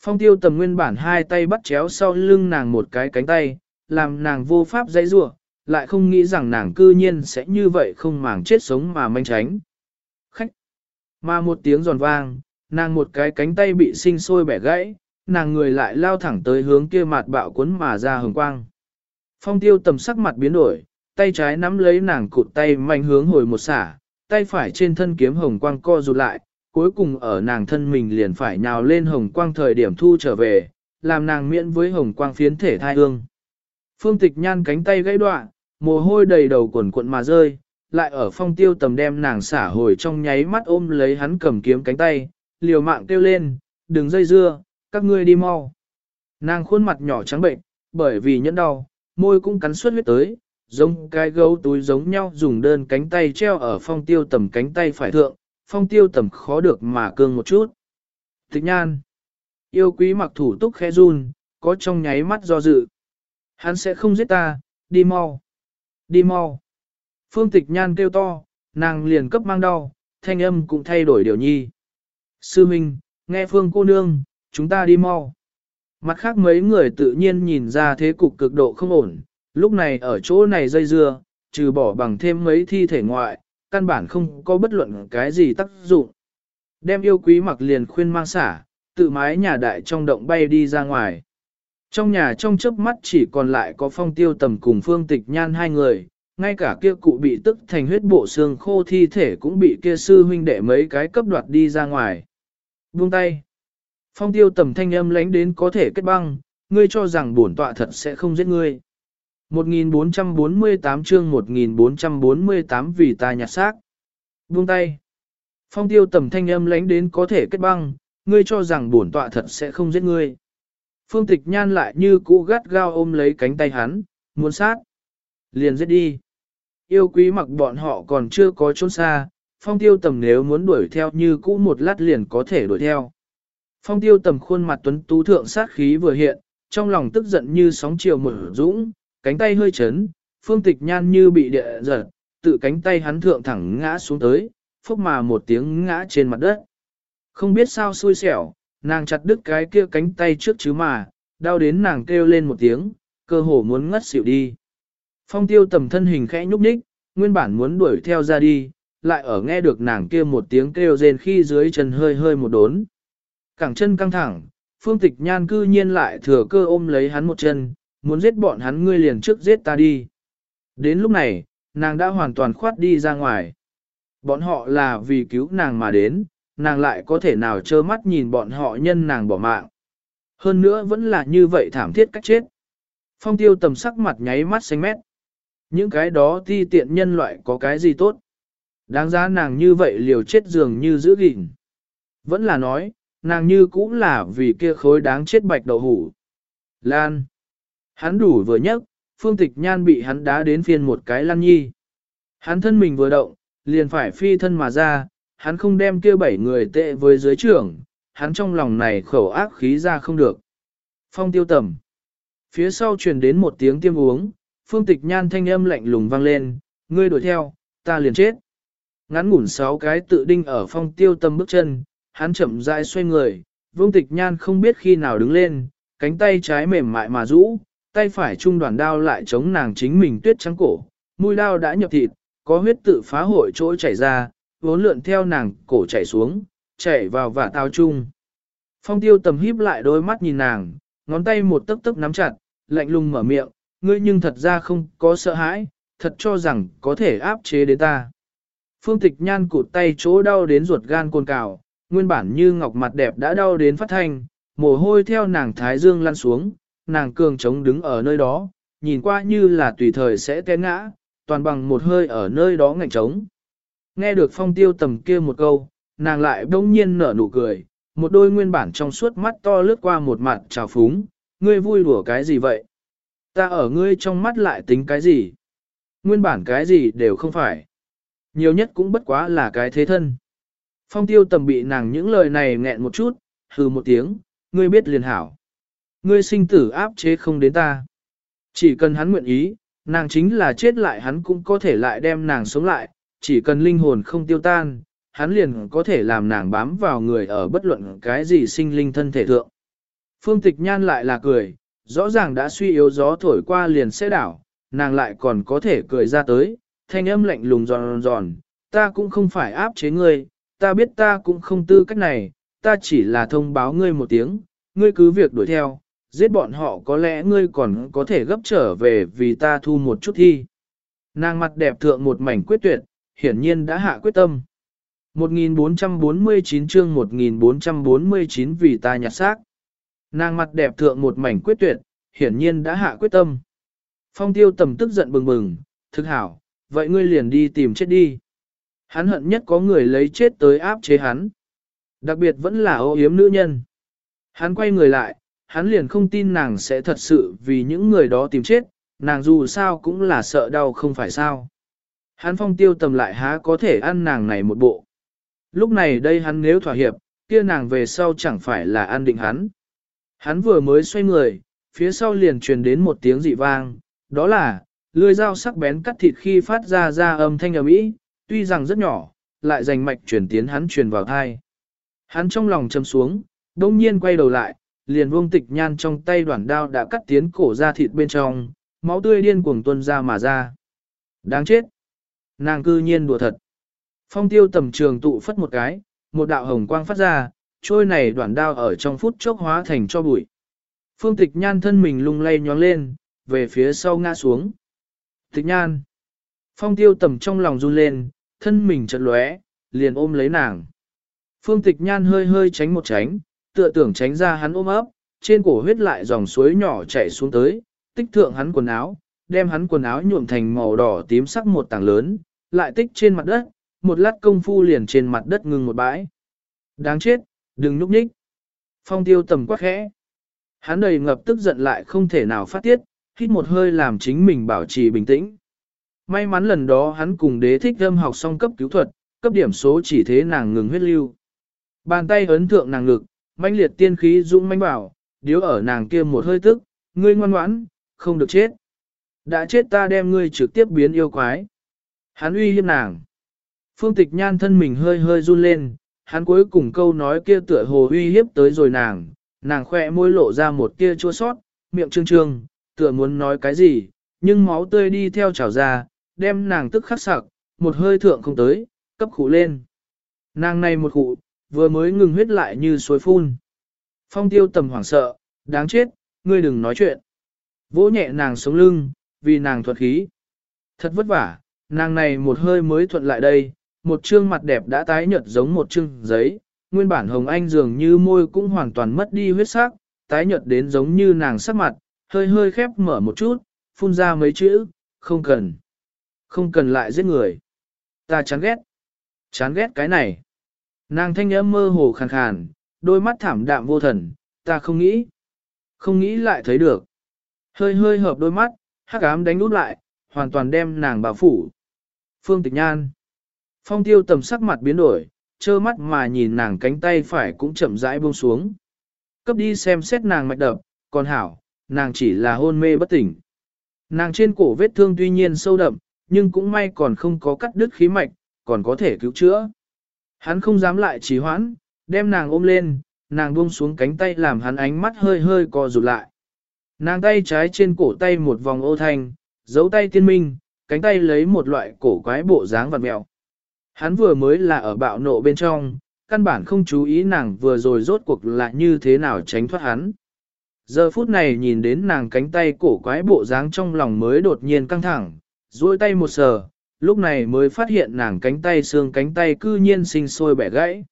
Phong tiêu tầm nguyên bản hai tay bắt chéo sau lưng nàng một cái cánh tay, làm nàng vô pháp dãy rủa, lại không nghĩ rằng nàng cư nhiên sẽ như vậy không màng chết sống mà manh tránh. Khách! Mà một tiếng giòn vang, nàng một cái cánh tay bị sinh sôi bẻ gãy, nàng người lại lao thẳng tới hướng kia mặt bạo cuốn mà ra hồng quang. Phong tiêu tầm sắc mặt biến đổi, tay trái nắm lấy nàng cụt tay mạnh hướng hồi một xả, tay phải trên thân kiếm hồng quang co rụt lại, cuối cùng ở nàng thân mình liền phải nhào lên hồng quang thời điểm thu trở về, làm nàng miễn với hồng quang phiến thể thai hương. Phương tịch nhan cánh tay gãy đoạn, mồ hôi đầy đầu cuộn cuộn mà rơi, lại ở phong tiêu tầm đem nàng xả hồi trong nháy mắt ôm lấy hắn cầm kiếm cánh tay, liều mạng kêu lên, đừng dây dưa, các ngươi đi mau. Nàng khuôn mặt nhỏ trắng bệnh, bởi vì nhẫn đau, môi cũng cắn suốt huyết tới, giống cái gấu túi giống nhau dùng đơn cánh tay treo ở phong tiêu tầm cánh tay phải thượng, phong tiêu tầm khó được mà cương một chút. Tịch nhan, yêu quý mặc thủ túc khẽ run, có trong nháy mắt do dự. Hắn sẽ không giết ta, đi mau, đi mau. Phương tịch nhan kêu to, nàng liền cấp mang đau, thanh âm cũng thay đổi điều nhi. Sư Minh, nghe phương cô nương, chúng ta đi mau. Mặt khác mấy người tự nhiên nhìn ra thế cục cực độ không ổn, lúc này ở chỗ này dây dưa, trừ bỏ bằng thêm mấy thi thể ngoại, căn bản không có bất luận cái gì tác dụng. Đem yêu quý mặc liền khuyên mang xả, tự mái nhà đại trong động bay đi ra ngoài. Trong nhà trong chớp mắt chỉ còn lại có phong tiêu tầm cùng phương tịch nhan hai người, ngay cả kia cụ bị tức thành huyết bộ xương khô thi thể cũng bị kia sư huynh đệ mấy cái cấp đoạt đi ra ngoài. Buông tay. Phong tiêu tầm thanh âm lánh đến có thể kết băng, ngươi cho rằng bổn tọa thật sẽ không giết ngươi. 1448 chương 1448 vì ta nhặt xác. Buông tay. Phong tiêu tầm thanh âm lánh đến có thể kết băng, ngươi cho rằng bổn tọa thật sẽ không giết ngươi. Phương tịch nhan lại như cũ gắt gao ôm lấy cánh tay hắn, muốn sát. Liền giết đi. Yêu quý mặc bọn họ còn chưa có trốn xa, phong tiêu tầm nếu muốn đuổi theo như cũ một lát liền có thể đuổi theo. Phong tiêu tầm khuôn mặt tuấn tú thượng sát khí vừa hiện, trong lòng tức giận như sóng chiều mở dũng, cánh tay hơi chấn, phương tịch nhan như bị địa giật, tự cánh tay hắn thượng thẳng ngã xuống tới, phốc mà một tiếng ngã trên mặt đất. Không biết sao xui xẻo, nàng chặt đứt cái kia cánh tay trước chứ mà, đau đến nàng kêu lên một tiếng, cơ hồ muốn ngất xỉu đi. Phong tiêu tầm thân hình khẽ nhúc nhích, nguyên bản muốn đuổi theo ra đi, lại ở nghe được nàng kia một tiếng kêu rên khi dưới chân hơi hơi một đốn. Cẳng chân căng thẳng, phương tịch nhan cư nhiên lại thừa cơ ôm lấy hắn một chân, muốn giết bọn hắn ngươi liền trước giết ta đi. Đến lúc này, nàng đã hoàn toàn khoát đi ra ngoài. Bọn họ là vì cứu nàng mà đến, nàng lại có thể nào trơ mắt nhìn bọn họ nhân nàng bỏ mạng. Hơn nữa vẫn là như vậy thảm thiết cách chết. Phong tiêu tầm sắc mặt nháy mắt xanh mét. Những cái đó ti tiện nhân loại có cái gì tốt. Đáng giá nàng như vậy liều chết dường như giữ gìn. Vẫn là nói, nàng như cũng là vì kia khối đáng chết bạch đậu hủ. Lan. Hắn đủ vừa nhấc, phương tịch nhan bị hắn đá đến phiên một cái lăn nhi. Hắn thân mình vừa động, liền phải phi thân mà ra, hắn không đem kia bảy người tệ với dưới trưởng, hắn trong lòng này khẩu ác khí ra không được. Phong tiêu tầm. Phía sau truyền đến một tiếng tiêm uống, phương tịch nhan thanh âm lạnh lùng vang lên, ngươi đuổi theo, ta liền chết. Ngắn ngủn sáu cái tự đinh ở phong tiêu Tâm bước chân, hắn chậm rãi xoay người, vương tịch nhan không biết khi nào đứng lên, cánh tay trái mềm mại mà rũ, tay phải trung đoàn đao lại chống nàng chính mình tuyết trắng cổ, mũi đao đã nhập thịt, có huyết tự phá hội chỗ chảy ra, vốn lượn theo nàng cổ chảy xuống, chảy vào vả tao chung. Phong tiêu tầm híp lại đôi mắt nhìn nàng, ngón tay một tấc tấc nắm chặt, lạnh lùng mở miệng, ngươi nhưng thật ra không có sợ hãi, thật cho rằng có thể áp chế đến ta. Phương tịch nhan cụt tay chỗ đau đến ruột gan côn cào, nguyên bản như ngọc mặt đẹp đã đau đến phát thanh, mồ hôi theo nàng thái dương lăn xuống, nàng cường trống đứng ở nơi đó, nhìn qua như là tùy thời sẽ té ngã, toàn bằng một hơi ở nơi đó ngạnh trống. Nghe được phong tiêu tầm kia một câu, nàng lại bỗng nhiên nở nụ cười, một đôi nguyên bản trong suốt mắt to lướt qua một mặt trào phúng, ngươi vui đùa cái gì vậy? Ta ở ngươi trong mắt lại tính cái gì? Nguyên bản cái gì đều không phải. Nhiều nhất cũng bất quá là cái thế thân. Phong tiêu tầm bị nàng những lời này nghẹn một chút, hừ một tiếng, ngươi biết liền hảo. Ngươi sinh tử áp chế không đến ta. Chỉ cần hắn nguyện ý, nàng chính là chết lại hắn cũng có thể lại đem nàng sống lại, chỉ cần linh hồn không tiêu tan, hắn liền có thể làm nàng bám vào người ở bất luận cái gì sinh linh thân thể thượng. Phương tịch nhan lại là cười, rõ ràng đã suy yếu gió thổi qua liền sẽ đảo, nàng lại còn có thể cười ra tới, thanh âm lạnh lùng giòn giòn, ta cũng không phải áp chế ngươi, ta biết ta cũng không tư cách này, ta chỉ là thông báo ngươi một tiếng, ngươi cứ việc đuổi theo, giết bọn họ có lẽ ngươi còn có thể gấp trở về vì ta thu một chút thi. Nàng mặt đẹp thượng một mảnh quyết tuyệt, hiển nhiên đã hạ quyết tâm. 1449 chương 1449 vì ta nhặt xác. Nàng mặt đẹp thượng một mảnh quyết tuyệt, hiển nhiên đã hạ quyết tâm. Phong tiêu tầm tức giận bừng bừng, thực hảo, vậy ngươi liền đi tìm chết đi. Hắn hận nhất có người lấy chết tới áp chế hắn. Đặc biệt vẫn là ô yếm nữ nhân. Hắn quay người lại, hắn liền không tin nàng sẽ thật sự vì những người đó tìm chết, nàng dù sao cũng là sợ đau không phải sao. Hắn phong tiêu tầm lại há có thể ăn nàng này một bộ. Lúc này đây hắn nếu thỏa hiệp, kia nàng về sau chẳng phải là an định hắn. Hắn vừa mới xoay người, phía sau liền truyền đến một tiếng dị vang, đó là, lưỡi dao sắc bén cắt thịt khi phát ra ra âm thanh ầm ĩ, tuy rằng rất nhỏ, lại dành mạch truyền tiến hắn truyền vào thai. Hắn trong lòng châm xuống, đông nhiên quay đầu lại, liền vuông tịch nhan trong tay đoạn đao đã cắt tiến cổ ra thịt bên trong, máu tươi điên cuồng tuôn ra mà ra. Đáng chết! Nàng cư nhiên đùa thật. Phong tiêu tầm trường tụ phất một cái, một đạo hồng quang phát ra, trôi này đoạn đao ở trong phút chốc hóa thành cho bụi. Phương tịch nhan thân mình lung lay nhóng lên, về phía sau ngã xuống. Tịch nhan! Phong tiêu tầm trong lòng run lên, thân mình chật lóe, liền ôm lấy nàng. Phương tịch nhan hơi hơi tránh một tránh, tựa tưởng tránh ra hắn ôm ấp, trên cổ huyết lại dòng suối nhỏ chảy xuống tới, tích thượng hắn quần áo, đem hắn quần áo nhuộm thành màu đỏ tím sắc một tảng lớn, lại tích trên mặt đất, một lát công phu liền trên mặt đất ngừng một bãi. Đáng chết, đừng núp nhích. Phong tiêu tầm quá khẽ. Hắn đầy ngập tức giận lại không thể nào phát tiết, hít một hơi làm chính mình bảo trì bình tĩnh. May mắn lần đó hắn cùng đế thích thâm học xong cấp cứu thuật, cấp điểm số chỉ thế nàng ngừng huyết lưu. Bàn tay ấn thượng nàng ngực, mãnh liệt tiên khí dũng mãnh bảo, điếu ở nàng kia một hơi tức, ngươi ngoan ngoãn, không được chết. Đã chết ta đem ngươi trực tiếp biến yêu quái. Hắn uy hiếp nàng. Phương tịch nhan thân mình hơi hơi run lên, hắn cuối cùng câu nói kia tựa hồ uy hiếp tới rồi nàng, nàng khỏe môi lộ ra một tia chua sót, miệng trương trương, tựa muốn nói cái gì, nhưng máu tươi đi theo trào ra, đem nàng tức khắc sặc, một hơi thượng không tới, cấp khủ lên. Nàng này một khủ, vừa mới ngừng huyết lại như suối phun. Phong tiêu tầm hoảng sợ, đáng chết, ngươi đừng nói chuyện. Vỗ nhẹ nàng sống lưng, vì nàng thuật khí. Thật vất vả, nàng này một hơi mới thuận lại đây, một trương mặt đẹp đã tái nhợt giống một trương giấy, nguyên bản hồng anh dường như môi cũng hoàn toàn mất đi huyết sắc, tái nhợt đến giống như nàng sắc mặt, hơi hơi khép mở một chút, phun ra mấy chữ, không cần. Không cần lại giết người. Ta chán ghét. Chán ghét cái này. Nàng thanh âm mơ hồ khàn khàn, đôi mắt thảm đạm vô thần, ta không nghĩ. Không nghĩ lại thấy được. Hơi hơi hợp đôi mắt, hắc ám đánh nút lại, hoàn toàn đem nàng bảo phủ. Phương tịch nhan. Phong tiêu tầm sắc mặt biến đổi, trơ mắt mà nhìn nàng cánh tay phải cũng chậm rãi buông xuống. Cấp đi xem xét nàng mạch đập, còn hảo, nàng chỉ là hôn mê bất tỉnh. Nàng trên cổ vết thương tuy nhiên sâu đậm, nhưng cũng may còn không có cắt đứt khí mạch, còn có thể cứu chữa. Hắn không dám lại trì hoãn, đem nàng ôm lên, nàng buông xuống cánh tay làm hắn ánh mắt hơi hơi co rụt lại. Nàng tay trái trên cổ tay một vòng ô thanh, giấu tay tiên minh, cánh tay lấy một loại cổ quái bộ dáng vật mèo. Hắn vừa mới là ở bạo nộ bên trong, căn bản không chú ý nàng vừa rồi rốt cuộc là như thế nào tránh thoát hắn. Giờ phút này nhìn đến nàng cánh tay cổ quái bộ dáng trong lòng mới đột nhiên căng thẳng, duỗi tay một sờ, lúc này mới phát hiện nàng cánh tay xương cánh tay cư nhiên sinh sôi bẻ gãy.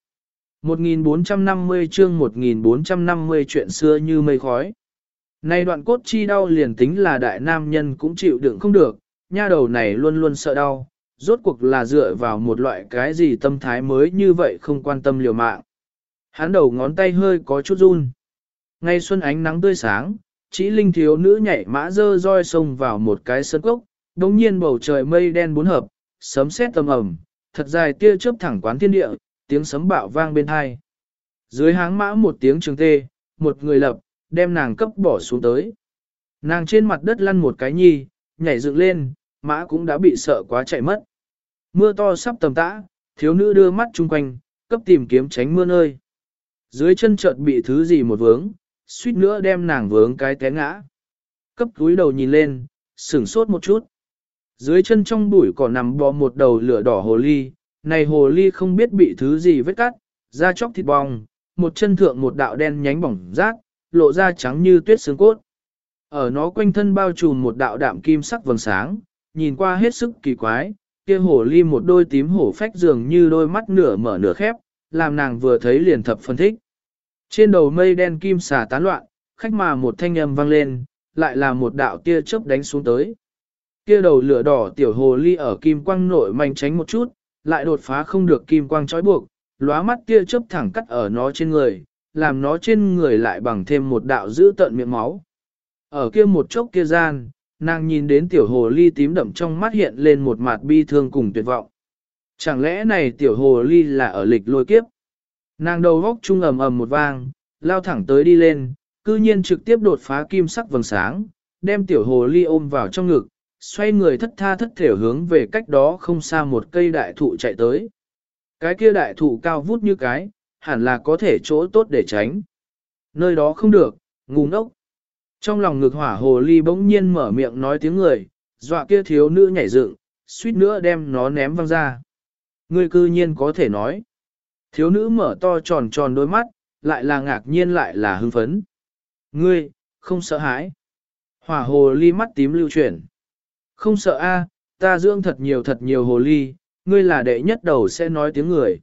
1450 chương 1450 chuyện xưa như mây khói. Nay đoạn cốt chi đau liền tính là đại nam nhân cũng chịu đựng không được, nha đầu này luôn luôn sợ đau, rốt cuộc là dựa vào một loại cái gì tâm thái mới như vậy không quan tâm liều mạng. Hắn đầu ngón tay hơi có chút run. Ngay xuân ánh nắng tươi sáng, chỉ linh thiếu nữ nhảy mã dơ roi sông vào một cái sân cốc, đồng nhiên bầu trời mây đen bốn hợp, sấm sét tầm ẩm, thật dài tia chớp thẳng quán thiên địa, tiếng sấm bạo vang bên hai. Dưới háng mã một tiếng trường tê, một người lập, đem nàng cấp bỏ xuống tới. Nàng trên mặt đất lăn một cái nhi, nhảy dựng lên, mã cũng đã bị sợ quá chạy mất. Mưa to sắp tầm tã, thiếu nữ đưa mắt chung quanh, cấp tìm kiếm tránh mưa nơi. Dưới chân chợt bị thứ gì một vướng, suýt nữa đem nàng vướng cái té ngã. Cấp túi đầu nhìn lên, sửng sốt một chút. Dưới chân trong bụi cỏ nằm bò một đầu lửa đỏ hồ ly, này hồ ly không biết bị thứ gì vết cắt, da chóc thịt bong, một chân thượng một đạo đen nhánh bỏng rác, lộ ra trắng như tuyết xương cốt. Ở nó quanh thân bao trùm một đạo đạm kim sắc vầng sáng, nhìn qua hết sức kỳ quái, kia hồ ly một đôi tím hổ phách dường như đôi mắt nửa mở nửa khép, làm nàng vừa thấy liền thập phân thích. Trên đầu mây đen kim xà tán loạn, khách mà một thanh âm vang lên, lại là một đạo tia chớp đánh xuống tới. Kia đầu lửa đỏ tiểu hồ ly ở kim quang nội manh tránh một chút, lại đột phá không được kim quang trói buộc, lóa mắt tia chớp thẳng cắt ở nó trên người, làm nó trên người lại bằng thêm một đạo giữ tận miệng máu. Ở kia một chốc kia gian, nàng nhìn đến tiểu hồ ly tím đậm trong mắt hiện lên một mặt bi thương cùng tuyệt vọng. Chẳng lẽ này tiểu hồ ly là ở lịch lôi kiếp? Nàng đầu góc trung ầm ầm một vang, lao thẳng tới đi lên, cư nhiên trực tiếp đột phá kim sắc vầng sáng, đem tiểu hồ ly ôm vào trong ngực, xoay người thất tha thất thể hướng về cách đó không xa một cây đại thụ chạy tới. Cái kia đại thụ cao vút như cái, hẳn là có thể chỗ tốt để tránh. Nơi đó không được, ngu ngốc. Trong lòng ngực hỏa hồ ly bỗng nhiên mở miệng nói tiếng người, dọa kia thiếu nữ nhảy dựng, suýt nữa đem nó ném văng ra. Ngươi cư nhiên có thể nói. Thiếu nữ mở to tròn tròn đôi mắt, lại là ngạc nhiên lại là hưng phấn. Ngươi, không sợ hãi. Hỏa hồ ly mắt tím lưu chuyển. Không sợ a, ta dưỡng thật nhiều thật nhiều hồ ly, ngươi là đệ nhất đầu sẽ nói tiếng người.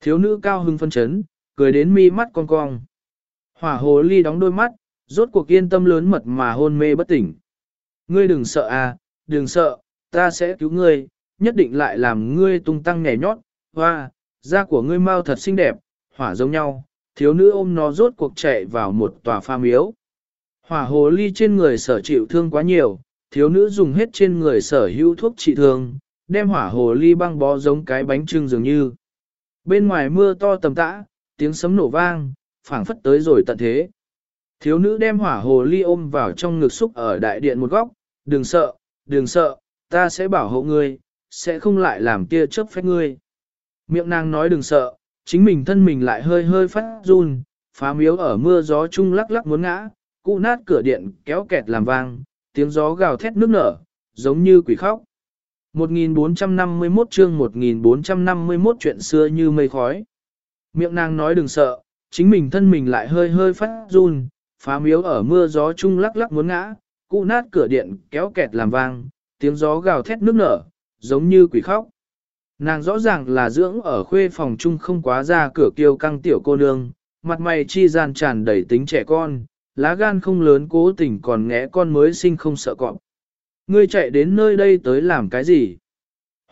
Thiếu nữ cao hưng phân chấn, cười đến mi mắt cong cong. Hỏa hồ ly đóng đôi mắt, rốt cuộc yên tâm lớn mật mà hôn mê bất tỉnh. Ngươi đừng sợ a, đừng sợ, ta sẽ cứu ngươi, nhất định lại làm ngươi tung tăng nhảy nhót, hoa, da của ngươi mau thật xinh đẹp, hỏa giống nhau, thiếu nữ ôm nó rốt cuộc chạy vào một tòa pha miếu. Hỏa hồ ly trên người sở chịu thương quá nhiều, thiếu nữ dùng hết trên người sở hữu thuốc trị thương, đem hỏa hồ ly băng bó giống cái bánh trưng dường như. Bên ngoài mưa to tầm tã, tiếng sấm nổ vang, phảng phất tới rồi tận thế. Thiếu nữ đem hỏa hồ ly ôm vào trong ngực xúc ở đại điện một góc, đừng sợ, đừng sợ, ta sẽ bảo hộ ngươi, sẽ không lại làm tia chớp phách ngươi. Miệng nàng nói đừng sợ, chính mình thân mình lại hơi hơi phát run, phá miếu ở mưa gió chung lắc lắc muốn ngã, cụ nát cửa điện kéo kẹt làm vang, tiếng gió gào thét nước nở, giống như quỷ khóc. 1451 chương 1451 chuyện xưa như mây khói. Miệng nàng nói đừng sợ, chính mình thân mình lại hơi hơi phát run, phá miếu ở mưa gió chung lắc lắc muốn ngã, cụ nát cửa điện kéo kẹt làm vang, tiếng gió gào thét nước nở, giống như quỷ khóc. Nàng rõ ràng là dưỡng ở khuê phòng chung không quá ra cửa kiêu căng tiểu cô nương, mặt mày chi gian tràn đầy tính trẻ con, lá gan không lớn cố tình còn ngẽ con mới sinh không sợ cọp. Ngươi chạy đến nơi đây tới làm cái gì?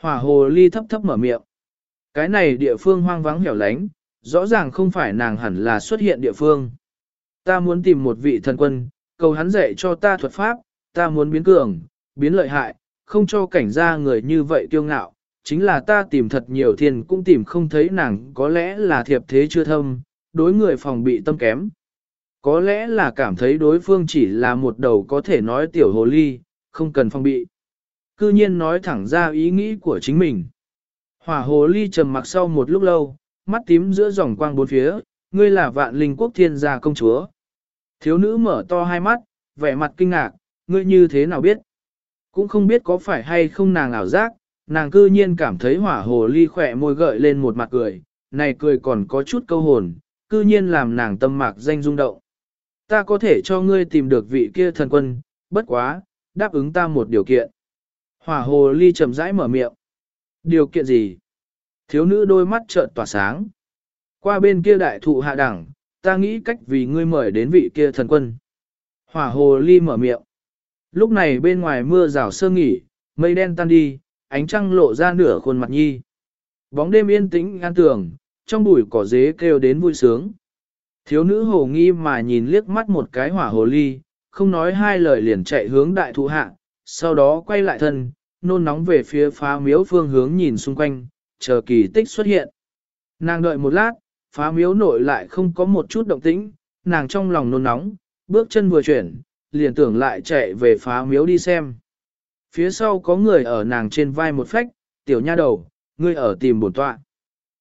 Hỏa hồ ly thấp thấp mở miệng. Cái này địa phương hoang vắng hẻo lánh, rõ ràng không phải nàng hẳn là xuất hiện địa phương. Ta muốn tìm một vị thần quân, cầu hắn dạy cho ta thuật pháp, ta muốn biến cường, biến lợi hại, không cho cảnh ra người như vậy kiêu ngạo, chính là ta tìm thật nhiều thiên cũng tìm không thấy nàng có lẽ là thiệp thế chưa thâm, đối người phòng bị tâm kém. Có lẽ là cảm thấy đối phương chỉ là một đầu có thể nói tiểu hồ ly, không cần phòng bị. Cư nhiên nói thẳng ra ý nghĩ của chính mình. Hỏa hồ ly trầm mặc sau một lúc lâu, mắt tím giữa dòng quang bốn phía, ngươi là vạn linh quốc thiên gia công chúa. Thiếu nữ mở to hai mắt, vẻ mặt kinh ngạc, ngươi như thế nào biết? Cũng không biết có phải hay không nàng ảo giác, nàng cư nhiên cảm thấy hỏa hồ ly khỏe môi gợi lên một mặt cười, này cười còn có chút câu hồn, cư nhiên làm nàng tâm mạc danh rung động. Ta có thể cho ngươi tìm được vị kia thần quân, bất quá, đáp ứng ta một điều kiện. Hỏa hồ ly chậm rãi mở miệng. Điều kiện gì? Thiếu nữ đôi mắt trợn tỏa sáng. Qua bên kia đại thụ hạ đẳng, ta nghĩ cách vì ngươi mời đến vị kia thần quân. Hỏa hồ ly mở miệng. Lúc này bên ngoài mưa rào sơ nghỉ, mây đen tan đi, ánh trăng lộ ra nửa khuôn mặt nhi. Bóng đêm yên tĩnh an tường, trong bụi cỏ dế kêu đến vui sướng. Thiếu nữ hồ nghi mà nhìn liếc mắt một cái hỏa hồ ly, không nói hai lời liền chạy hướng đại thụ hạ, sau đó quay lại thân, nôn nóng về phía phá miếu phương hướng nhìn xung quanh, chờ kỳ tích xuất hiện. Nàng đợi một lát, phá miếu nội lại không có một chút động tĩnh, nàng trong lòng nôn nóng, bước chân vừa chuyển, liền tưởng lại chạy về phá miếu đi xem. Phía sau có người ở nàng trên vai một phách, tiểu nha đầu, ngươi ở tìm bổn tọa.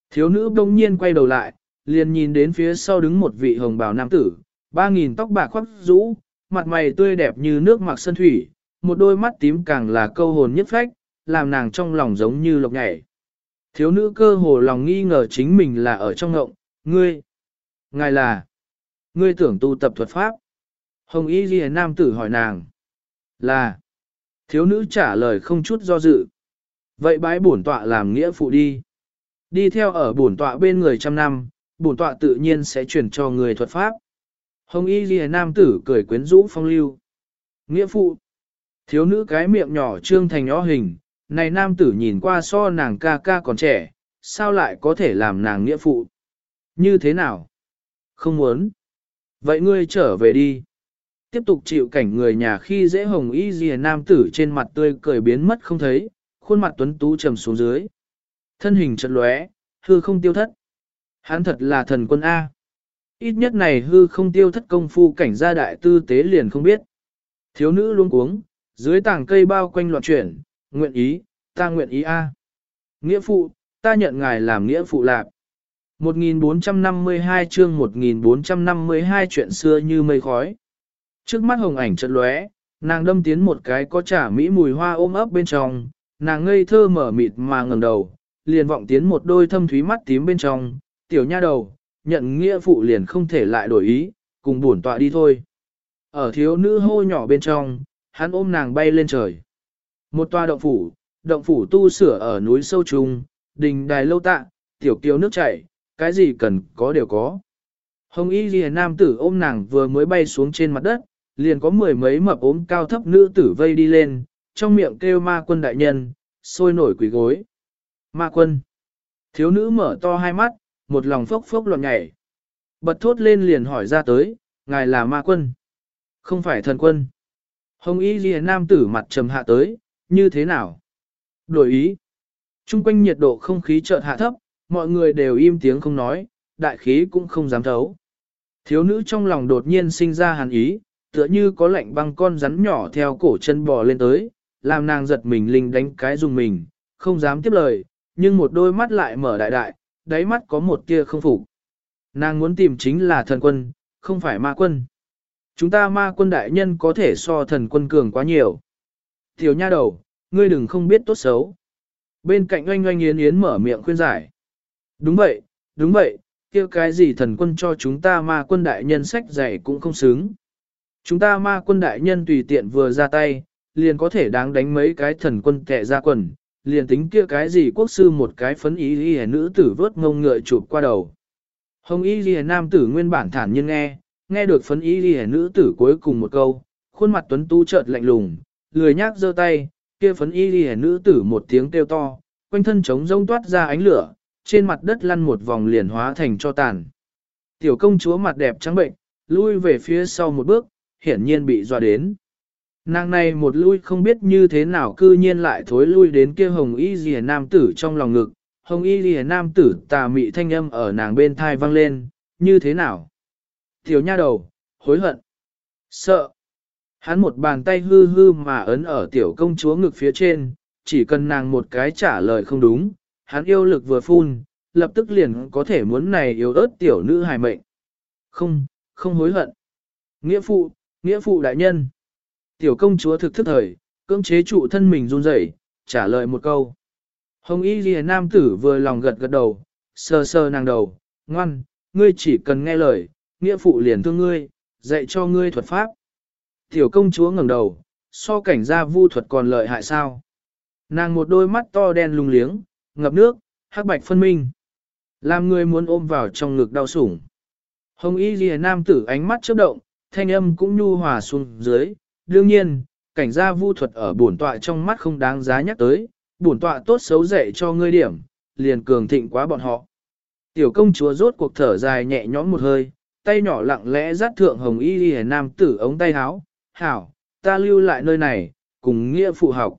Thiếu nữ đông nhiên quay đầu lại, liền nhìn đến phía sau đứng một vị hồng bào nam tử, ba nghìn tóc bạc khoác rũ, mặt mày tươi đẹp như nước mặc sân thủy, một đôi mắt tím càng là câu hồn nhất phách, làm nàng trong lòng giống như lộc nhảy. Thiếu nữ cơ hồ lòng nghi ngờ chính mình là ở trong ngộng, ngươi, ngài là, ngươi tưởng tu tập thuật pháp. Hồng Y Ghi Nam tử hỏi nàng, là, thiếu nữ trả lời không chút do dự. Vậy bái bổn tọa làm nghĩa phụ đi. Đi theo ở bổn tọa bên người trăm năm, bổn tọa tự nhiên sẽ truyền cho người thuật pháp. Hồng y ghi nam tử cười quyến rũ phong lưu. Nghĩa phụ. Thiếu nữ cái miệng nhỏ trương thành nhỏ hình, này nam tử nhìn qua so nàng ca ca còn trẻ, sao lại có thể làm nàng nghĩa phụ? Như thế nào? Không muốn. Vậy ngươi trở về đi. Tiếp tục chịu cảnh người nhà khi dễ hồng y dìa nam tử trên mặt tươi cười biến mất không thấy, khuôn mặt tuấn tú trầm xuống dưới. Thân hình chật lóe, hư không tiêu thất. Hắn thật là thần quân A. Ít nhất này hư không tiêu thất công phu cảnh gia đại tư tế liền không biết. Thiếu nữ luôn cuống, dưới tảng cây bao quanh loạn chuyển, nguyện ý, ta nguyện ý A. Nghĩa phụ, ta nhận ngài làm nghĩa phụ lạc. 1452 chương 1452 chuyện xưa như mây khói. Trước mắt hồng ảnh chợt lóe, nàng đâm tiến một cái có trả mỹ mùi hoa ôm ấp bên trong, nàng ngây thơ mở mịt mà ngẩng đầu, liền vọng tiến một đôi thâm thúy mắt tím bên trong, tiểu nha đầu, nhận nghĩa phụ liền không thể lại đổi ý, cùng buồn tọa đi thôi. Ở thiếu nữ hô nhỏ bên trong, hắn ôm nàng bay lên trời. Một tòa động phủ, động phủ tu sửa ở núi sâu trùng, đình đài lâu tạ, tiểu kiều nước chảy, cái gì cần có đều có. Hồng y ghi nam tử ôm nàng vừa mới bay xuống trên mặt đất, liền có mười mấy mập ốm cao thấp nữ tử vây đi lên, trong miệng kêu ma quân đại nhân, sôi nổi quỷ gối. Ma quân. Thiếu nữ mở to hai mắt, một lòng phốc phốc loạn nhảy. Bật thốt lên liền hỏi ra tới, ngài là ma quân. Không phải thần quân. Hồng y ghi nam tử mặt trầm hạ tới, như thế nào? Đổi ý. Trung quanh nhiệt độ không khí chợt hạ thấp, mọi người đều im tiếng không nói, đại khí cũng không dám thấu. Thiếu nữ trong lòng đột nhiên sinh ra hàn ý, tựa như có lạnh băng con rắn nhỏ theo cổ chân bò lên tới, làm nàng giật mình linh đánh cái dùng mình, không dám tiếp lời, nhưng một đôi mắt lại mở đại đại, đáy mắt có một tia không phục. Nàng muốn tìm chính là thần quân, không phải ma quân. Chúng ta ma quân đại nhân có thể so thần quân cường quá nhiều. Tiểu nha đầu, ngươi đừng không biết tốt xấu. Bên cạnh oanh oanh yến yến mở miệng khuyên giải. Đúng vậy, đúng vậy, kia cái gì thần quân cho chúng ta ma quân đại nhân sách dạy cũng không xứng. Chúng ta ma quân đại nhân tùy tiện vừa ra tay, liền có thể đáng đánh mấy cái thần quân kẻ ra quần, liền tính kia cái gì quốc sư một cái phấn ý ghi nữ tử vớt ngông ngựa chụp qua đầu. Hồng y ghi nam tử nguyên bản thản nhiên nghe, nghe được phấn ý ghi nữ tử cuối cùng một câu, khuôn mặt tuấn tu chợt lạnh lùng, lười nhác giơ tay, kia phấn y ghi nữ tử một tiếng kêu to, quanh thân trống rông toát ra ánh lửa, trên mặt đất lăn một vòng liền hóa thành cho tàn. Tiểu công chúa mặt đẹp trắng bệnh, lui về phía sau một bước, hiển nhiên bị dọa đến. Nàng này một lui không biết như thế nào cư nhiên lại thối lui đến kia hồng y rìa nam tử trong lòng ngực, hồng y rìa nam tử tà mị thanh âm ở nàng bên thai vang lên, như thế nào? Tiểu nha đầu, hối hận, sợ. Hắn một bàn tay hư hư mà ấn ở tiểu công chúa ngực phía trên, chỉ cần nàng một cái trả lời không đúng, hắn yêu lực vừa phun, lập tức liền có thể muốn này yêu ớt tiểu nữ hài mệnh. Không, không hối hận. Nghĩa phụ, nghĩa phụ đại nhân. Tiểu công chúa thực thức thời, cưỡng chế trụ thân mình run rẩy, trả lời một câu. Hồng y ghi nam tử vừa lòng gật gật đầu, sờ sờ nàng đầu, ngoan, ngươi chỉ cần nghe lời, nghĩa phụ liền thương ngươi, dạy cho ngươi thuật pháp. Tiểu công chúa ngẩng đầu, so cảnh gia vu thuật còn lợi hại sao? Nàng một đôi mắt to đen lung liếng, ngập nước, hắc bạch phân minh. Làm người muốn ôm vào trong ngực đau sủng. Hồng y ghi nam tử ánh mắt chớp động, thanh âm cũng nhu hòa xuống dưới. Đương nhiên, cảnh gia vu thuật ở bổn tọa trong mắt không đáng giá nhắc tới, bổn tọa tốt xấu dạy cho ngươi điểm, liền cường thịnh quá bọn họ. Tiểu công chúa rốt cuộc thở dài nhẹ nhõm một hơi, tay nhỏ lặng lẽ dắt thượng hồng y ghi nam tử ống tay háo. Hảo, ta lưu lại nơi này, cùng nghĩa phụ học.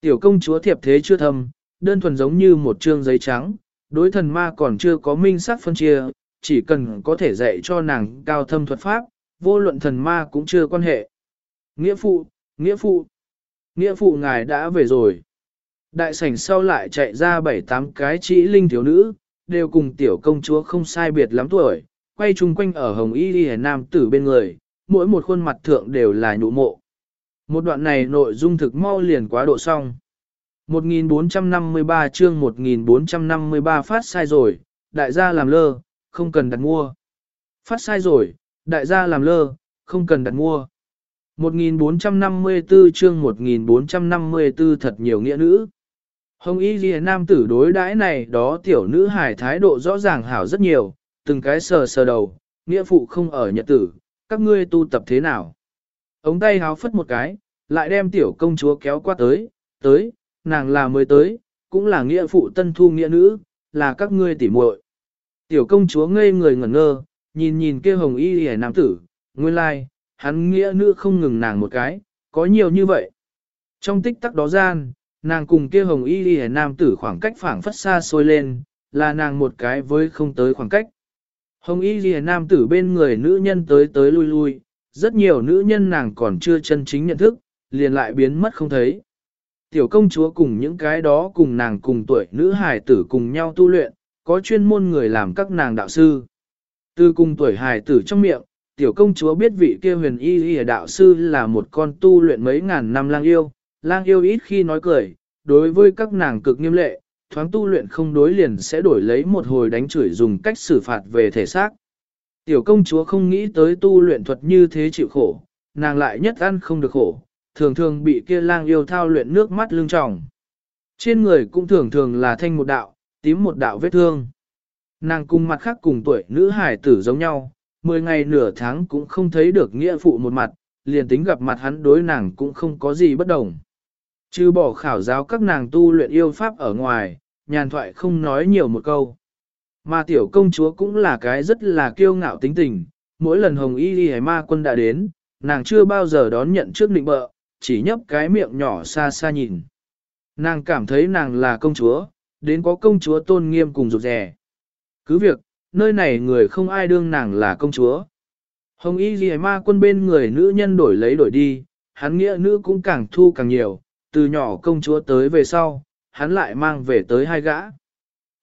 Tiểu công chúa thiệp thế chưa thâm, đơn thuần giống như một trương giấy trắng, đối thần ma còn chưa có minh sắc phân chia, chỉ cần có thể dạy cho nàng cao thâm thuật pháp, vô luận thần ma cũng chưa quan hệ. Nghĩa phụ, nghĩa phụ, nghĩa phụ ngài đã về rồi. Đại sảnh sau lại chạy ra bảy tám cái chỉ linh thiếu nữ, đều cùng tiểu công chúa không sai biệt lắm tuổi, quay chung quanh ở hồng y đi nam tử bên người, mỗi một khuôn mặt thượng đều là nhụ mộ. Một đoạn này nội dung thực mau liền quá độ xong. 1453 chương 1453 phát sai rồi, đại gia làm lơ, không cần đặt mua. Phát sai rồi, đại gia làm lơ, không cần đặt mua. 1454 chương 1454 thật nhiều nghĩa nữ. Hồng Y Ghi Nam tử đối đãi này đó tiểu nữ hải thái độ rõ ràng hảo rất nhiều, từng cái sờ sờ đầu, nghĩa phụ không ở nhật tử, các ngươi tu tập thế nào? Ống tay háo phất một cái, lại đem tiểu công chúa kéo qua tới, tới, nàng là mới tới, cũng là nghĩa phụ tân thu nghĩa nữ, là các ngươi tỉ muội. Tiểu công chúa ngây người ngẩn ngơ, nhìn nhìn kia hồng y hề nam tử, nguyên lai, like, hắn nghĩa nữ không ngừng nàng một cái, có nhiều như vậy. Trong tích tắc đó gian, nàng cùng kia hồng y hề nam tử khoảng cách phảng phất xa xôi lên, là nàng một cái với không tới khoảng cách. Hồng y hề nam tử bên người nữ nhân tới tới lui lui, rất nhiều nữ nhân nàng còn chưa chân chính nhận thức, liền lại biến mất không thấy. Tiểu công chúa cùng những cái đó cùng nàng cùng tuổi nữ hài tử cùng nhau tu luyện, có chuyên môn người làm các nàng đạo sư. Từ cùng tuổi hài tử trong miệng, tiểu công chúa biết vị kia huyền y y đạo sư là một con tu luyện mấy ngàn năm lang yêu, lang yêu ít khi nói cười, đối với các nàng cực nghiêm lệ, thoáng tu luyện không đối liền sẽ đổi lấy một hồi đánh chửi dùng cách xử phạt về thể xác. Tiểu công chúa không nghĩ tới tu luyện thuật như thế chịu khổ, nàng lại nhất ăn không được khổ, thường thường bị kia lang yêu thao luyện nước mắt lưng tròng. Trên người cũng thường thường là thanh một đạo, tím một đạo vết thương. Nàng cùng mặt khác cùng tuổi nữ hải tử giống nhau, 10 ngày nửa tháng cũng không thấy được nghĩa phụ một mặt, liền tính gặp mặt hắn đối nàng cũng không có gì bất đồng. Chứ bỏ khảo giáo các nàng tu luyện yêu pháp ở ngoài, nhàn thoại không nói nhiều một câu. Mà tiểu công chúa cũng là cái rất là kiêu ngạo tính tình, mỗi lần hồng y đi ma quân đã đến, nàng chưa bao giờ đón nhận trước định bợ, chỉ nhấp cái miệng nhỏ xa xa nhìn. Nàng cảm thấy nàng là công chúa, đến có công chúa tôn nghiêm cùng rụt rè. Cứ việc, nơi này người không ai đương nàng là công chúa. Hồng y ghi ma quân bên người nữ nhân đổi lấy đổi đi, hắn nghĩa nữ cũng càng thu càng nhiều, từ nhỏ công chúa tới về sau, hắn lại mang về tới hai gã.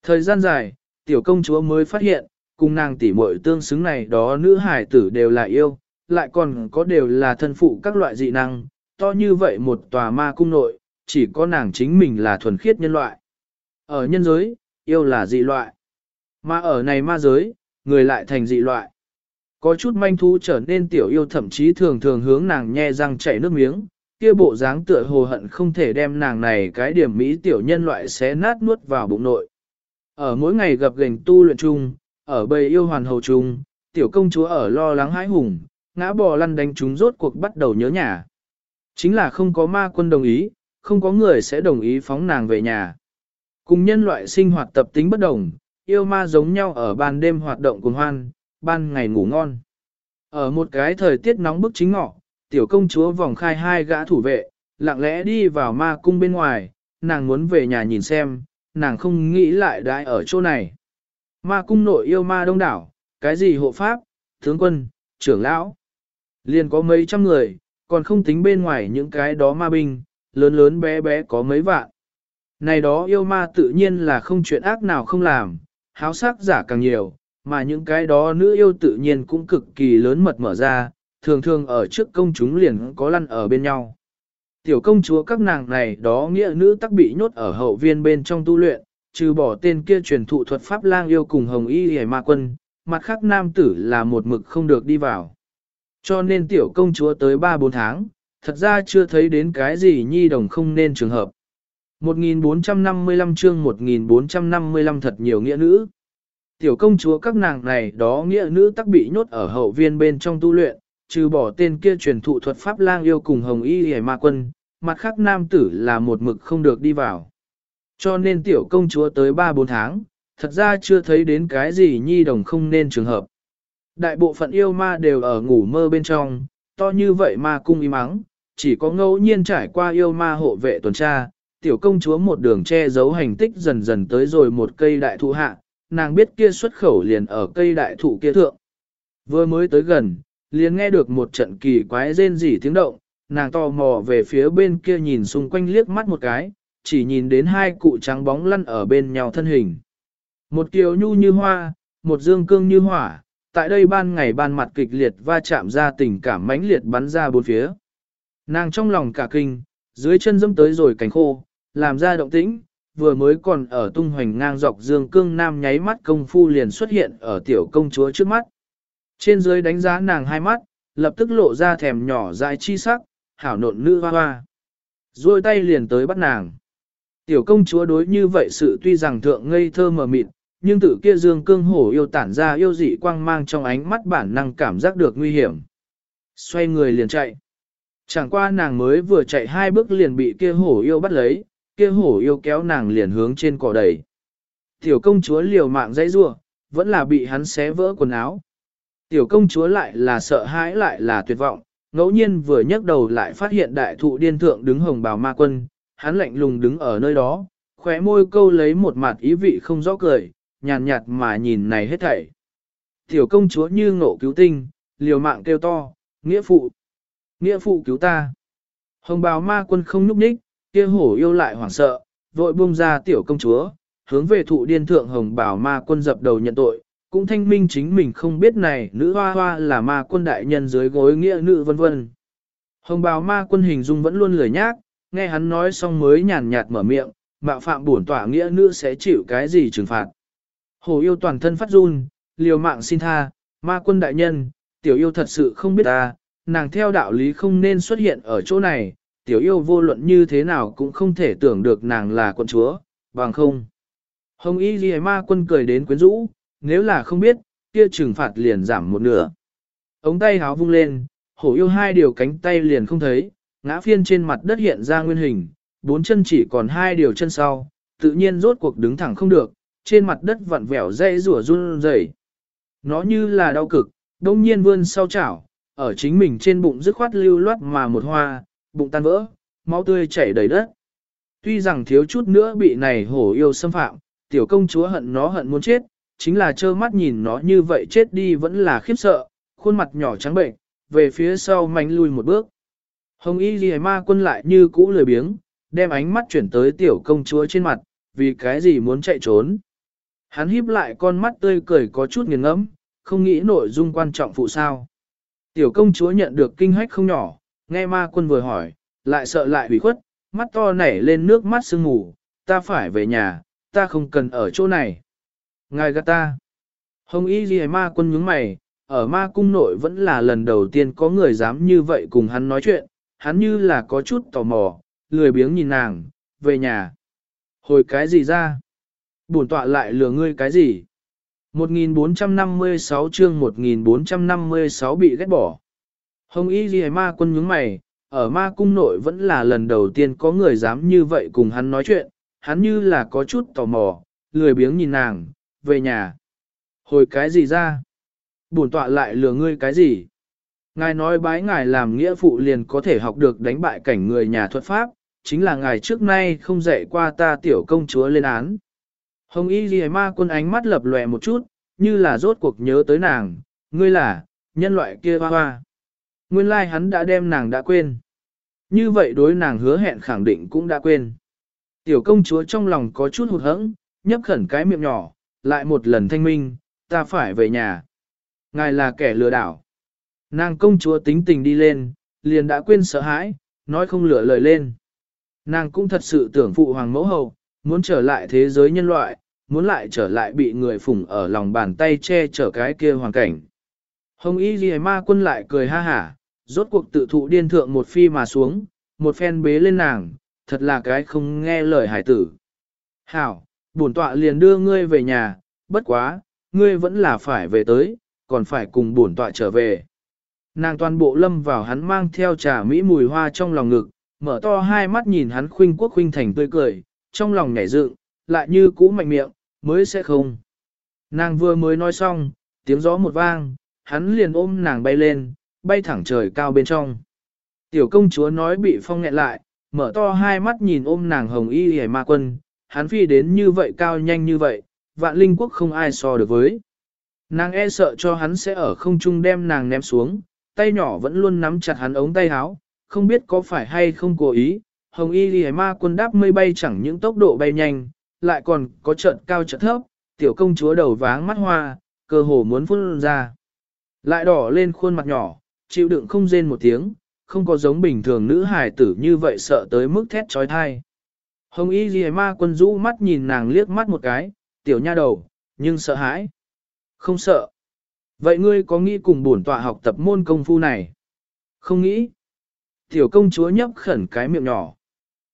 Thời gian dài, tiểu công chúa mới phát hiện, cùng nàng tỷ muội tương xứng này đó nữ hải tử đều là yêu, lại còn có đều là thân phụ các loại dị năng, to như vậy một tòa ma cung nội, chỉ có nàng chính mình là thuần khiết nhân loại. Ở nhân giới, yêu là dị loại. Mà ở này ma giới, người lại thành dị loại. Có chút manh thú trở nên tiểu yêu thậm chí thường thường hướng nàng nhe răng chảy nước miếng, kia bộ dáng tựa hồ hận không thể đem nàng này cái điểm mỹ tiểu nhân loại xé nát nuốt vào bụng nội. Ở mỗi ngày gặp gành tu luyện chung, ở bầy yêu hoàn hầu chung, tiểu công chúa ở lo lắng hãi hùng, ngã bò lăn đánh chúng rốt cuộc bắt đầu nhớ nhà. Chính là không có ma quân đồng ý, không có người sẽ đồng ý phóng nàng về nhà. Cùng nhân loại sinh hoạt tập tính bất đồng, yêu ma giống nhau ở ban đêm hoạt động cùng hoan, ban ngày ngủ ngon. Ở một cái thời tiết nóng bức chính ngọ, tiểu công chúa vòng khai hai gã thủ vệ, lặng lẽ đi vào ma cung bên ngoài, nàng muốn về nhà nhìn xem, nàng không nghĩ lại đãi ở chỗ này. Ma cung nội yêu ma đông đảo, cái gì hộ pháp, tướng quân, trưởng lão. Liền có mấy trăm người, còn không tính bên ngoài những cái đó ma binh, lớn lớn bé bé có mấy vạn. Này đó yêu ma tự nhiên là không chuyện ác nào không làm, háo sắc giả càng nhiều, mà những cái đó nữ yêu tự nhiên cũng cực kỳ lớn mật mở ra, thường thường ở trước công chúng liền có lăn ở bên nhau. Tiểu công chúa các nàng này đó nghĩa nữ tắc bị nhốt ở hậu viên bên trong tu luyện, trừ bỏ tên kia truyền thụ thuật pháp lang yêu cùng hồng y hề ma quân, mặt khác nam tử là một mực không được đi vào. Cho nên tiểu công chúa tới 3-4 tháng, thật ra chưa thấy đến cái gì nhi đồng không nên trường hợp. 1455 chương 1455 thật nhiều nghĩa nữ. Tiểu công chúa các nàng này đó nghĩa nữ tắc bị nhốt ở hậu viên bên trong tu luyện, trừ bỏ tên kia truyền thụ thuật pháp lang yêu cùng hồng y hề ma quân, mặt khác nam tử là một mực không được đi vào. Cho nên tiểu công chúa tới 3-4 tháng, thật ra chưa thấy đến cái gì nhi đồng không nên trường hợp. Đại bộ phận yêu ma đều ở ngủ mơ bên trong, to như vậy ma cung im mắng, chỉ có ngẫu nhiên trải qua yêu ma hộ vệ tuần tra, tiểu công chúa một đường che giấu hành tích dần dần tới rồi một cây đại thụ hạ, nàng biết kia xuất khẩu liền ở cây đại thụ kia thượng. Vừa mới tới gần, liền nghe được một trận kỳ quái rên rỉ tiếng động, nàng tò mò về phía bên kia nhìn xung quanh liếc mắt một cái, chỉ nhìn đến hai cụ trắng bóng lăn ở bên nhau thân hình. Một kiều nhu như hoa, một dương cương như hỏa, tại đây ban ngày ban mặt kịch liệt va chạm ra tình cảm mãnh liệt bắn ra bốn phía. Nàng trong lòng cả kinh, dưới chân dâm tới rồi cánh khô, làm ra động tĩnh, vừa mới còn ở tung hoành ngang dọc dương cương nam nháy mắt công phu liền xuất hiện ở tiểu công chúa trước mắt. Trên dưới đánh giá nàng hai mắt, lập tức lộ ra thèm nhỏ dại chi sắc, hảo nộn nữ hoa hoa. Rồi tay liền tới bắt nàng. Tiểu công chúa đối như vậy sự tuy rằng thượng ngây thơ mờ mịt, nhưng tự kia dương cương hổ yêu tản ra yêu dị quang mang trong ánh mắt bản năng cảm giác được nguy hiểm. xoay người liền chạy. Chẳng qua nàng mới vừa chạy hai bước liền bị kia hổ yêu bắt lấy, kia hổ yêu kéo nàng liền hướng trên cỏ đẩy. Tiểu công chúa liều mạng dãy rua, vẫn là bị hắn xé vỡ quần áo. Tiểu công chúa lại là sợ hãi lại là tuyệt vọng, ngẫu nhiên vừa nhấc đầu lại phát hiện đại thụ điên thượng đứng hồng bào ma quân, hắn lạnh lùng đứng ở nơi đó, khóe môi câu lấy một mặt ý vị không rõ cười, nhàn nhạt, mà nhìn này hết thảy. Tiểu công chúa như ngộ cứu tinh, liều mạng kêu to, nghĩa phụ, nghĩa phụ cứu ta. Hồng bào ma quân không nhúc nhích, kia hổ yêu lại hoảng sợ, vội buông ra tiểu công chúa, hướng về thụ điên thượng hồng Bảo ma quân dập đầu nhận tội, cũng thanh minh chính mình không biết này nữ hoa hoa là ma quân đại nhân dưới gối nghĩa nữ vân vân. Hồng bào ma quân hình dung vẫn luôn lười nhác, nghe hắn nói xong mới nhàn nhạt mở miệng, mạo phạm bổn tỏa nghĩa nữ sẽ chịu cái gì trừng phạt. Hồ yêu toàn thân phát run, liều mạng xin tha, ma quân đại nhân, tiểu yêu thật sự không biết ta, nàng theo đạo lý không nên xuất hiện ở chỗ này, tiểu yêu vô luận như thế nào cũng không thể tưởng được nàng là quân chúa, bằng không. Hồng y ghi ma quân cười đến quyến rũ, nếu là không biết, kia trừng phạt liền giảm một nửa. Ống tay háo vung lên, hổ yêu hai điều cánh tay liền không thấy, ngã phiên trên mặt đất hiện ra nguyên hình, bốn chân chỉ còn hai điều chân sau, tự nhiên rốt cuộc đứng thẳng không được, trên mặt đất vặn vẹo dây rủa run rẩy. Nó như là đau cực, đông nhiên vươn sau chảo, ở chính mình trên bụng dứt khoát lưu loát mà một hoa, bụng tan vỡ, máu tươi chảy đầy đất. Tuy rằng thiếu chút nữa bị này hổ yêu xâm phạm, tiểu công chúa hận nó hận muốn chết, chính là trơ mắt nhìn nó như vậy chết đi vẫn là khiếp sợ, khuôn mặt nhỏ trắng bệnh, về phía sau mánh lui một bước. Hồng y ghi ma quân lại như cũ lười biếng, đem ánh mắt chuyển tới tiểu công chúa trên mặt, vì cái gì muốn chạy trốn. Hắn híp lại con mắt tươi cười có chút nghiền ngẫm, không nghĩ nội dung quan trọng phụ sao. Tiểu công chúa nhận được kinh hách không nhỏ, nghe ma quân vừa hỏi, lại sợ lại hủy khuất, mắt to nảy lên nước mắt sương ngủ, ta phải về nhà, ta không cần ở chỗ này. Ngài gạt ta. Hồng y ghi ma quân nhướng mày, ở ma cung nội vẫn là lần đầu tiên có người dám như vậy cùng hắn nói chuyện, hắn như là có chút tò mò, lười biếng nhìn nàng, về nhà. Hồi cái gì ra? Bổn tọa lại lừa ngươi cái gì? 1456 chương 1456 bị ghét bỏ. Hồng y ghi ma quân nhướng mày, ở ma cung nội vẫn là lần đầu tiên có người dám như vậy cùng hắn nói chuyện, hắn như là có chút tò mò, lười biếng nhìn nàng, về nhà. Hồi cái gì ra? Bổn tọa lại lừa ngươi cái gì? Ngài nói bái ngài làm nghĩa phụ liền có thể học được đánh bại cảnh người nhà thuật pháp, chính là ngài trước nay không dạy qua ta tiểu công chúa lên án. Hồng y ghi ma quân ánh mắt lập lòe một chút, như là rốt cuộc nhớ tới nàng, ngươi là, nhân loại kia hoa hoa. Nguyên lai like hắn đã đem nàng đã quên. Như vậy đối nàng hứa hẹn khẳng định cũng đã quên. Tiểu công chúa trong lòng có chút hụt hẫng, nhấp khẩn cái miệng nhỏ, lại một lần thanh minh, ta phải về nhà. Ngài là kẻ lừa đảo. Nàng công chúa tính tình đi lên, liền đã quên sợ hãi, nói không lựa lời lên. Nàng cũng thật sự tưởng phụ hoàng mẫu hậu, muốn trở lại thế giới nhân loại, muốn lại trở lại bị người phụng ở lòng bàn tay che chở cái kia hoàn cảnh. Hồng Y Ghi Ma quân lại cười ha hả, rốt cuộc tự thụ điên thượng một phi mà xuống, một phen bế lên nàng, thật là cái không nghe lời hải tử. Hảo, bổn tọa liền đưa ngươi về nhà, bất quá, ngươi vẫn là phải về tới, còn phải cùng bổn tọa trở về. Nàng toàn bộ lâm vào hắn mang theo trà mỹ mùi hoa trong lòng ngực, mở to hai mắt nhìn hắn khuynh quốc khuynh thành tươi cười, trong lòng nhảy dựng, lại như cũ mạnh miệng, mới sẽ không. Nàng vừa mới nói xong, tiếng gió một vang, hắn liền ôm nàng bay lên, bay thẳng trời cao bên trong. Tiểu công chúa nói bị phong nghẹn lại, mở to hai mắt nhìn ôm nàng hồng y hề ma quân, hắn phi đến như vậy cao nhanh như vậy, vạn linh quốc không ai so được với. Nàng e sợ cho hắn sẽ ở không trung đem nàng ném xuống, tay nhỏ vẫn luôn nắm chặt hắn ống tay áo, không biết có phải hay không cố ý, hồng y hề ma quân đáp mây bay chẳng những tốc độ bay nhanh, lại còn có trận cao trận thấp, tiểu công chúa đầu váng mắt hoa, cơ hồ muốn phun ra. Lại đỏ lên khuôn mặt nhỏ, chịu đựng không rên một tiếng, không có giống bình thường nữ hài tử như vậy sợ tới mức thét trói thai. Hồng y ghi ma quân rũ mắt nhìn nàng liếc mắt một cái, tiểu nha đầu, nhưng sợ hãi. Không sợ. Vậy ngươi có nghĩ cùng bổn tọa học tập môn công phu này? Không nghĩ. Tiểu công chúa nhấp khẩn cái miệng nhỏ.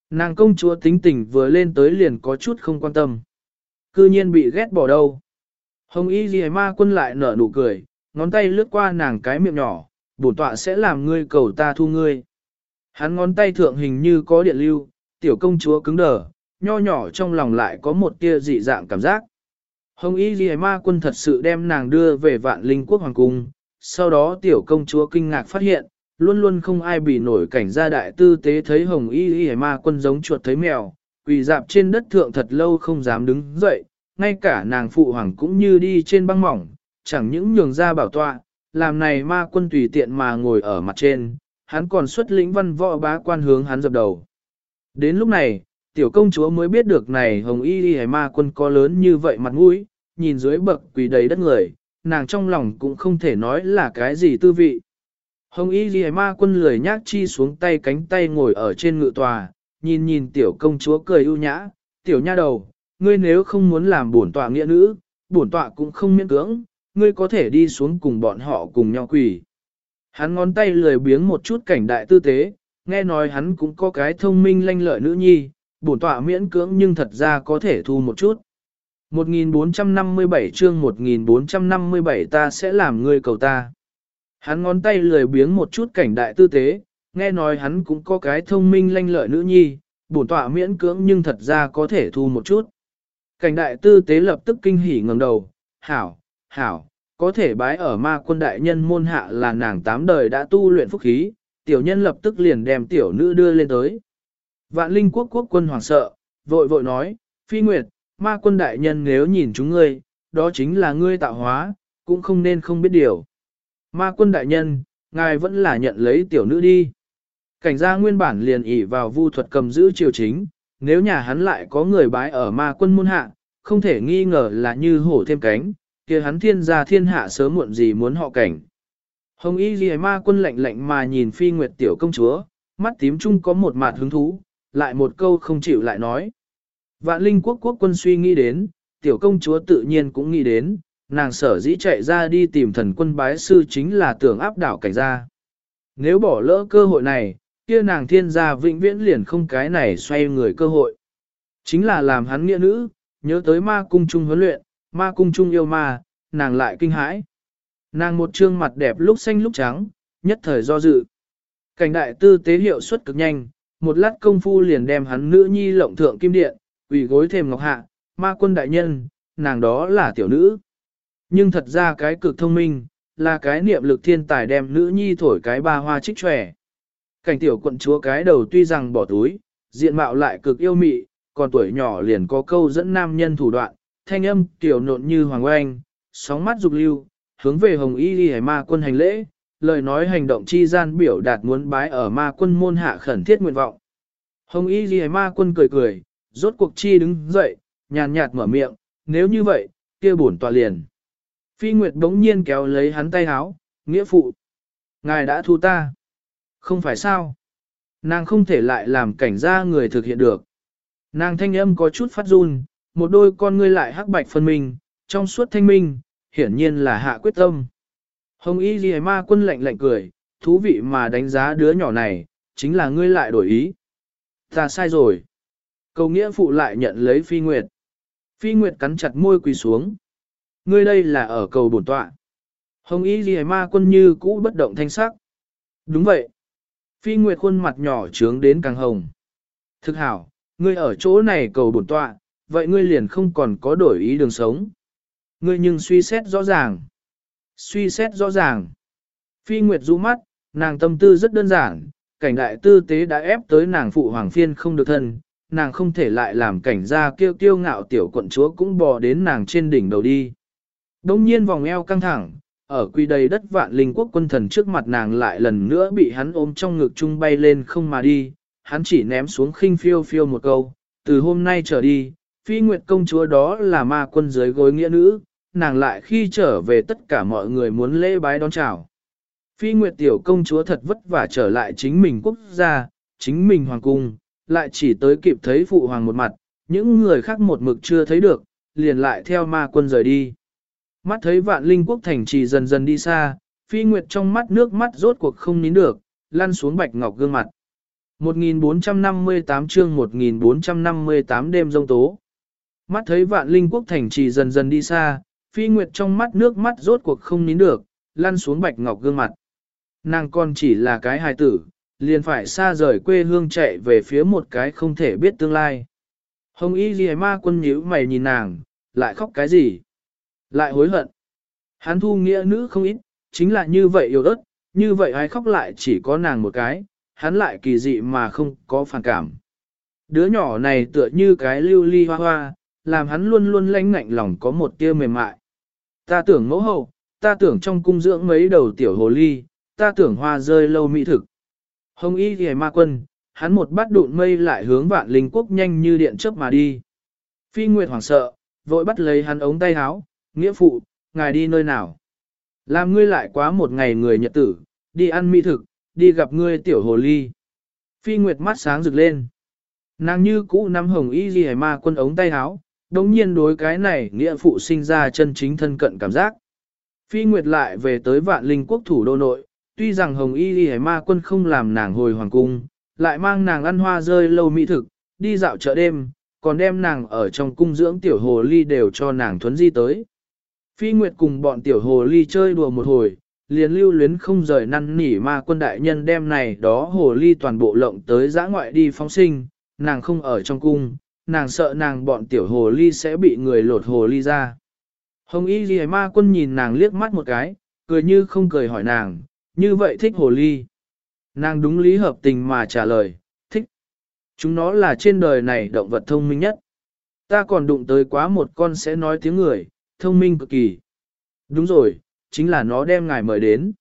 Nàng công chúa tính tình vừa lên tới liền có chút không quan tâm. Cư nhiên bị ghét bỏ đâu. Hồng y ghi ma quân lại nở nụ cười, ngón tay lướt qua nàng cái miệng nhỏ, bổn tọa sẽ làm ngươi cầu ta thu ngươi. Hắn ngón tay thượng hình như có điện lưu, tiểu công chúa cứng đờ, nho nhỏ trong lòng lại có một tia dị dạng cảm giác. Hồng Y Ghi Ma quân thật sự đem nàng đưa về vạn linh quốc hoàng cung, sau đó tiểu công chúa kinh ngạc phát hiện, luôn luôn không ai bị nổi cảnh gia đại tư tế thấy Hồng Y Ghi Ma quân giống chuột thấy mèo, quỳ dạp trên đất thượng thật lâu không dám đứng dậy, ngay cả nàng phụ hoàng cũng như đi trên băng mỏng, chẳng những nhường ra bảo tọa, làm này ma quân tùy tiện mà ngồi ở mặt trên, hắn còn xuất lĩnh văn võ bá quan hướng hắn dập đầu. Đến lúc này, tiểu công chúa mới biết được này hồng y đi ma quân có lớn như vậy mặt mũi, nhìn dưới bậc quỳ đầy đất người, nàng trong lòng cũng không thể nói là cái gì tư vị. Hồng y đi ma quân lười nhác chi xuống tay cánh tay ngồi ở trên ngự tòa, nhìn nhìn tiểu công chúa cười ưu nhã, tiểu nha đầu, ngươi nếu không muốn làm bổn tọa nghĩa nữ, bổn tọa cũng không miễn cưỡng, ngươi có thể đi xuống cùng bọn họ cùng nhau quỳ. Hắn ngón tay lười biếng một chút cảnh đại tư tế, nghe nói hắn cũng có cái thông minh lanh lợi nữ nhi, bổn tọa miễn cưỡng nhưng thật ra có thể thu một chút. 1457 chương 1457 ta sẽ làm ngươi cầu ta. Hắn ngón tay lười biếng một chút cảnh đại tư tế, nghe nói hắn cũng có cái thông minh lanh lợi nữ nhi, bổn tọa miễn cưỡng nhưng thật ra có thể thu một chút. Cảnh đại tư tế lập tức kinh hỉ ngẩng đầu, hảo, hảo, có thể bái ở ma quân đại nhân môn hạ là nàng tám đời đã tu luyện phúc khí, tiểu nhân lập tức liền đem tiểu nữ đưa lên tới. Vạn linh quốc quốc quân hoàng sợ, vội vội nói, phi nguyệt, ma quân đại nhân nếu nhìn chúng ngươi, đó chính là ngươi tạo hóa, cũng không nên không biết điều. Ma quân đại nhân, ngài vẫn là nhận lấy tiểu nữ đi. Cảnh gia nguyên bản liền ỉ vào vu thuật cầm giữ triều chính, nếu nhà hắn lại có người bái ở ma quân môn hạ, không thể nghi ngờ là như hổ thêm cánh, kia hắn thiên gia thiên hạ sớm muộn gì muốn họ cảnh. Hồng y ghi ma quân lạnh lạnh mà nhìn phi nguyệt tiểu công chúa, mắt tím chung có một mạt hứng thú, lại một câu không chịu lại nói. Vạn linh quốc quốc quân suy nghĩ đến, tiểu công chúa tự nhiên cũng nghĩ đến, nàng sở dĩ chạy ra đi tìm thần quân bái sư chính là tưởng áp đảo cảnh gia. Nếu bỏ lỡ cơ hội này, kia nàng thiên gia vĩnh viễn liền không cái này xoay người cơ hội. Chính là làm hắn nghĩa nữ, nhớ tới ma cung trung huấn luyện, ma cung trung yêu ma, nàng lại kinh hãi. Nàng một trương mặt đẹp lúc xanh lúc trắng, nhất thời do dự. Cảnh đại tư tế hiệu suất cực nhanh, một lát công phu liền đem hắn nữ nhi lộng thượng kim điện, ủy gối thềm ngọc hạ, ma quân đại nhân, nàng đó là tiểu nữ. Nhưng thật ra cái cực thông minh, là cái niệm lực thiên tài đem nữ nhi thổi cái ba hoa trích tròe. Cảnh tiểu quận chúa cái đầu tuy rằng bỏ túi, diện mạo lại cực yêu mị, còn tuổi nhỏ liền có câu dẫn nam nhân thủ đoạn, thanh âm tiểu nộn như hoàng oanh, sóng mắt dục lưu, hướng về hồng y ghi ma quân hành lễ, lời nói hành động chi gian biểu đạt muốn bái ở ma quân môn hạ khẩn thiết nguyện vọng. Hồng y ghi ma quân cười cười, rốt cuộc chi đứng dậy, nhàn nhạt mở miệng, nếu như vậy, kia bổn tòa liền. Phi Nguyệt đống nhiên kéo lấy hắn tay háo, nghĩa phụ. Ngài đã thu ta. Không phải sao? Nàng không thể lại làm cảnh gia người thực hiện được. Nàng thanh âm có chút phát run, một đôi con ngươi lại hắc bạch phân minh, trong suốt thanh minh, hiển nhiên là hạ quyết tâm. Hồng Y Ghi Ma quân lạnh lạnh cười, thú vị mà đánh giá đứa nhỏ này, chính là ngươi lại đổi ý. Ta sai rồi. Cầu nghĩa phụ lại nhận lấy Phi Nguyệt. Phi Nguyệt cắn chặt môi quỳ xuống. Ngươi đây là ở cầu bổn tọa. Hồng Y Ghi Ma quân như cũ bất động thanh sắc. Đúng vậy. Phi Nguyệt khuôn mặt nhỏ trướng đến càng hồng. Thực hảo, ngươi ở chỗ này cầu bổn tọa, vậy ngươi liền không còn có đổi ý đường sống. Ngươi nhưng suy xét rõ ràng. Suy xét rõ ràng. Phi Nguyệt rũ mắt, nàng tâm tư rất đơn giản, cảnh đại tư tế đã ép tới nàng phụ hoàng phiên không được thân, nàng không thể lại làm cảnh gia kiêu kiêu ngạo tiểu quận chúa cũng bò đến nàng trên đỉnh đầu đi. Đông nhiên vòng eo căng thẳng, ở quy đầy đất vạn linh quốc quân thần trước mặt nàng lại lần nữa bị hắn ôm trong ngực chung bay lên không mà đi, hắn chỉ ném xuống khinh phiêu phiêu một câu, từ hôm nay trở đi, phi nguyệt công chúa đó là ma quân dưới gối nghĩa nữ, nàng lại khi trở về tất cả mọi người muốn lễ bái đón chào. Phi nguyệt tiểu công chúa thật vất vả trở lại chính mình quốc gia, chính mình hoàng cung, lại chỉ tới kịp thấy phụ hoàng một mặt, những người khác một mực chưa thấy được, liền lại theo ma quân rời đi. Mắt thấy vạn linh quốc thành trì dần dần đi xa, phi nguyệt trong mắt nước mắt rốt cuộc không nín được, lăn xuống bạch ngọc gương mặt. 1458 chương 1458 đêm rông tố. Mắt thấy vạn linh quốc thành trì dần dần đi xa, phi nguyệt trong mắt nước mắt rốt cuộc không nín được, lăn xuống bạch ngọc gương mặt. nàng còn chỉ là cái hài tử, liền phải xa rời quê hương chạy về phía một cái không thể biết tương lai. Hồng y ghi ma quân nhíu mày nhìn nàng, lại khóc cái gì? Lại hối hận. Hắn thu nghĩa nữ không ít, chính là như vậy yêu ớt, như vậy ai khóc lại chỉ có nàng một cái, hắn lại kỳ dị mà không có phản cảm. Đứa nhỏ này tựa như cái lưu ly hoa hoa, làm hắn luôn luôn lanh ngạnh lòng có một tia mềm mại. Ta tưởng mẫu hậu, ta tưởng trong cung dưỡng mấy đầu tiểu hồ ly, ta tưởng hoa rơi lâu mỹ thực. Hồng y ghề ma quân, hắn một bát đụn mây lại hướng vạn linh quốc nhanh như điện chớp mà đi. Phi Nguyệt hoảng sợ, vội bắt lấy hắn ống tay áo, nghĩa phụ, ngài đi nơi nào. Làm ngươi lại quá một ngày người nhật tử, đi ăn mỹ thực, đi gặp ngươi tiểu hồ ly. Phi Nguyệt mắt sáng rực lên. Nàng như cũ nắm hồng y ghi ma quân ống tay áo, đồng nhiên đối cái này nghĩa phụ sinh ra chân chính thân cận cảm giác. Phi Nguyệt lại về tới vạn linh quốc thủ đô nội, tuy rằng hồng y ghi ma quân không làm nàng hồi hoàng cung, lại mang nàng ăn hoa rơi lâu mỹ thực, đi dạo chợ đêm, còn đem nàng ở trong cung dưỡng tiểu hồ ly đều cho nàng thuấn di tới. Phi Nguyệt cùng bọn tiểu hồ ly chơi đùa một hồi, liền lưu luyến không rời năn nỉ ma quân đại nhân đem này đó hồ ly toàn bộ lộng tới giã ngoại đi phóng sinh, nàng không ở trong cung, nàng sợ nàng bọn tiểu hồ ly sẽ bị người lột hồ ly ra. Hồng y ghi ma quân nhìn nàng liếc mắt một cái, cười như không cười hỏi nàng, như vậy thích hồ ly. Nàng đúng lý hợp tình mà trả lời, thích. Chúng nó là trên đời này động vật thông minh nhất. Ta còn đụng tới quá một con sẽ nói tiếng người, thông minh cực kỳ. Đúng rồi, chính là nó đem ngài mời đến.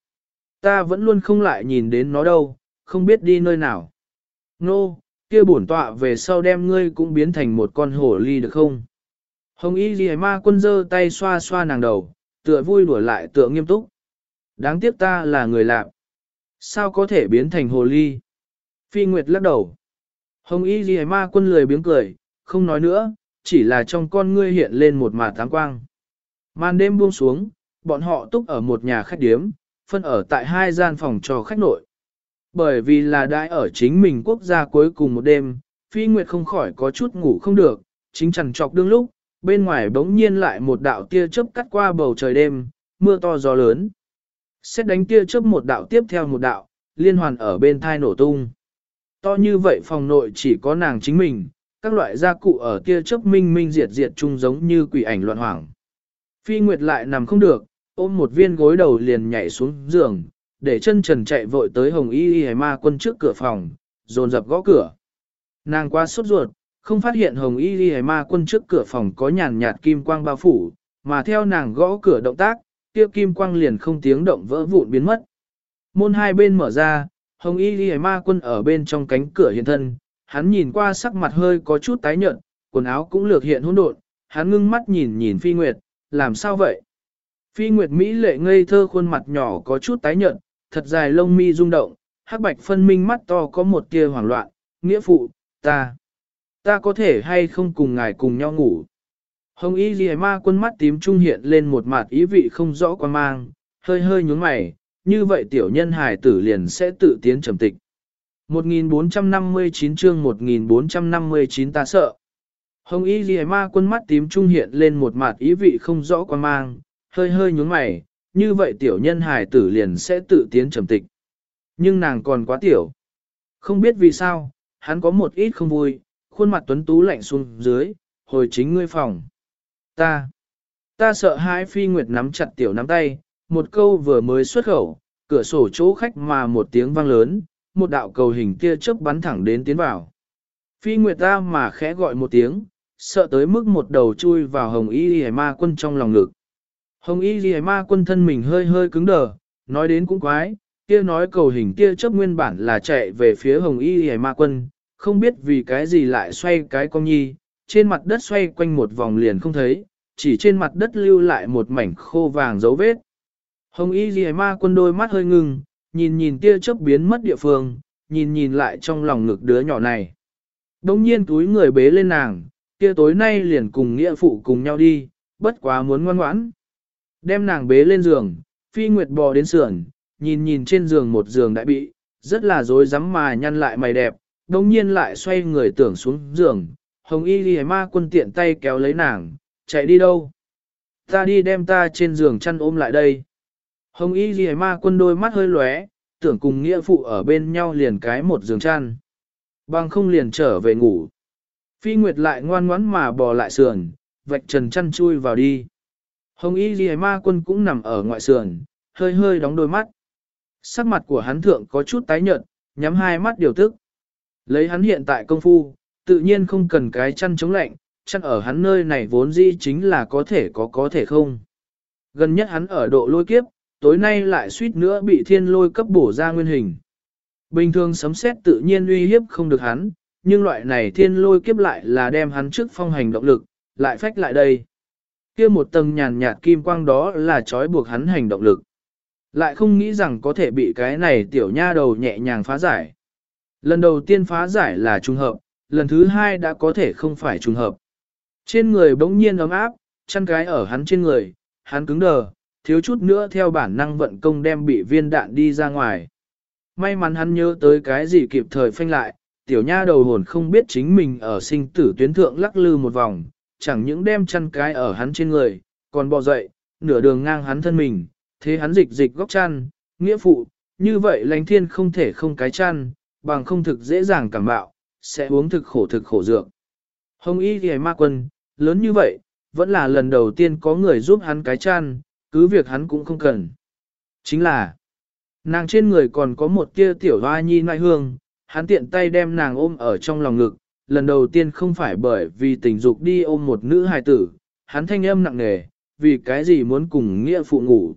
Ta vẫn luôn không lại nhìn đến nó đâu, không biết đi nơi nào. Nô, kia bổn tọa về sau đem ngươi cũng biến thành một con hổ ly được không? Hồng y ghi ma quân giơ tay xoa xoa nàng đầu, tựa vui đuổi lại tựa nghiêm túc. Đáng tiếc ta là người lạ, Sao có thể biến thành hồ ly? Phi Nguyệt lắc đầu. Hồng y ghi ma quân lười biếng cười, không nói nữa, chỉ là trong con ngươi hiện lên một mà tháng quang. Màn đêm buông xuống, bọn họ túc ở một nhà khách điếm, phân ở tại hai gian phòng cho khách nội. Bởi vì là đại ở chính mình quốc gia cuối cùng một đêm, Phi Nguyệt không khỏi có chút ngủ không được, chính chẳng chọc đương lúc, bên ngoài bỗng nhiên lại một đạo tia chớp cắt qua bầu trời đêm, mưa to gió lớn. Xét đánh tia chớp một đạo tiếp theo một đạo, liên hoàn ở bên thai nổ tung. To như vậy phòng nội chỉ có nàng chính mình, các loại gia cụ ở tia chớp minh minh diệt diệt chung giống như quỷ ảnh loạn hoảng. Phi Nguyệt lại nằm không được, ôm một viên gối đầu liền nhảy xuống giường, để chân trần chạy vội tới Hồng Y Y Ma quân trước cửa phòng, dồn dập gõ cửa. Nàng qua sốt ruột, không phát hiện Hồng Y Y Ma quân trước cửa phòng có nhàn nhạt kim quang bao phủ, mà theo nàng gõ cửa động tác, kia kim quang liền không tiếng động vỡ vụn biến mất. Môn hai bên mở ra, Hồng Y Y Ma quân ở bên trong cánh cửa hiện thân, hắn nhìn qua sắc mặt hơi có chút tái nhợt, quần áo cũng lược hiện hỗn độn, hắn ngưng mắt nhìn nhìn Phi Nguyệt, làm sao vậy? Phi Nguyệt Mỹ lệ ngây thơ khuôn mặt nhỏ có chút tái nhợt, thật dài lông mi rung động, hắc bạch phân minh mắt to có một tia hoảng loạn, nghĩa phụ, ta, ta có thể hay không cùng ngài cùng nhau ngủ. Hồng y ghi ma quân mắt tím trung hiện lên một mặt ý vị không rõ quan mang, hơi hơi nhúng mày, như vậy tiểu nhân hài tử liền sẽ tự tiến trầm tịch. 1459 chương 1459 ta sợ. Hồng y ghi ma quân mắt tím trung hiện lên một mặt ý vị không rõ quan mang, hơi hơi nhúng mày, như vậy tiểu nhân hài tử liền sẽ tự tiến trầm tịch. Nhưng nàng còn quá tiểu. Không biết vì sao, hắn có một ít không vui, khuôn mặt tuấn tú lạnh xuống dưới, hồi chính ngươi phòng. Ta, ta sợ hãi phi nguyệt nắm chặt tiểu nắm tay, một câu vừa mới xuất khẩu, cửa sổ chỗ khách mà một tiếng vang lớn, một đạo cầu hình kia chớp bắn thẳng đến tiến vào. Phi nguyệt ta mà khẽ gọi một tiếng, sợ tới mức một đầu chui vào hồng y hề ma quân trong lòng ngực. Hồng y ghi ma quân thân mình hơi hơi cứng đờ, nói đến cũng quái, kia nói cầu hình kia chấp nguyên bản là chạy về phía hồng y ghi ma quân, không biết vì cái gì lại xoay cái con nhi, trên mặt đất xoay quanh một vòng liền không thấy, chỉ trên mặt đất lưu lại một mảnh khô vàng dấu vết. Hồng y ghi ma quân đôi mắt hơi ngưng, nhìn nhìn tia chớp biến mất địa phương, nhìn nhìn lại trong lòng ngực đứa nhỏ này. Đông nhiên túi người bế lên nàng, kia tối nay liền cùng nghĩa phụ cùng nhau đi, bất quá muốn ngoan ngoãn. Đem nàng bế lên giường, phi nguyệt bò đến sườn, nhìn nhìn trên giường một giường đại bị, rất là dối rắm mà nhăn lại mày đẹp, đồng nhiên lại xoay người tưởng xuống giường, hồng y ghi ma quân tiện tay kéo lấy nàng, chạy đi đâu? Ta đi đem ta trên giường chăn ôm lại đây. Hồng y ghi ma quân đôi mắt hơi lóe, tưởng cùng nghĩa phụ ở bên nhau liền cái một giường chăn. Bằng không liền trở về ngủ. Phi Nguyệt lại ngoan ngoãn mà bò lại sườn, vạch trần chăn chui vào đi. Hồng Y Ghi Ma Quân cũng nằm ở ngoại sườn, hơi hơi đóng đôi mắt. Sắc mặt của hắn thượng có chút tái nhợt, nhắm hai mắt điều tức. Lấy hắn hiện tại công phu, tự nhiên không cần cái chăn chống lạnh, chăn ở hắn nơi này vốn dĩ chính là có thể có có thể không. Gần nhất hắn ở độ lôi kiếp, tối nay lại suýt nữa bị thiên lôi cấp bổ ra nguyên hình. Bình thường sấm xét tự nhiên uy hiếp không được hắn, nhưng loại này thiên lôi kiếp lại là đem hắn trước phong hành động lực, lại phách lại đây kia một tầng nhàn nhạt kim quang đó là trói buộc hắn hành động lực. Lại không nghĩ rằng có thể bị cái này tiểu nha đầu nhẹ nhàng phá giải. Lần đầu tiên phá giải là trùng hợp, lần thứ hai đã có thể không phải trùng hợp. Trên người bỗng nhiên ấm áp, chăn cái ở hắn trên người, hắn cứng đờ, thiếu chút nữa theo bản năng vận công đem bị viên đạn đi ra ngoài. May mắn hắn nhớ tới cái gì kịp thời phanh lại, tiểu nha đầu hồn không biết chính mình ở sinh tử tuyến thượng lắc lư một vòng, chẳng những đem chăn cái ở hắn trên người, còn bò dậy, nửa đường ngang hắn thân mình, thế hắn dịch dịch góc chăn, nghĩa phụ, như vậy lánh thiên không thể không cái chăn, bằng không thực dễ dàng cảm bạo, sẽ uống thực khổ thực khổ dược. Hồng y thì ma quân, lớn như vậy, vẫn là lần đầu tiên có người giúp hắn cái chăn, cứ việc hắn cũng không cần. Chính là, nàng trên người còn có một tia tiểu hoa nhi nai hương, hắn tiện tay đem nàng ôm ở trong lòng ngực, lần đầu tiên không phải bởi vì tình dục đi ôm một nữ hài tử, hắn thanh âm nặng nề, vì cái gì muốn cùng nghĩa phụ ngủ.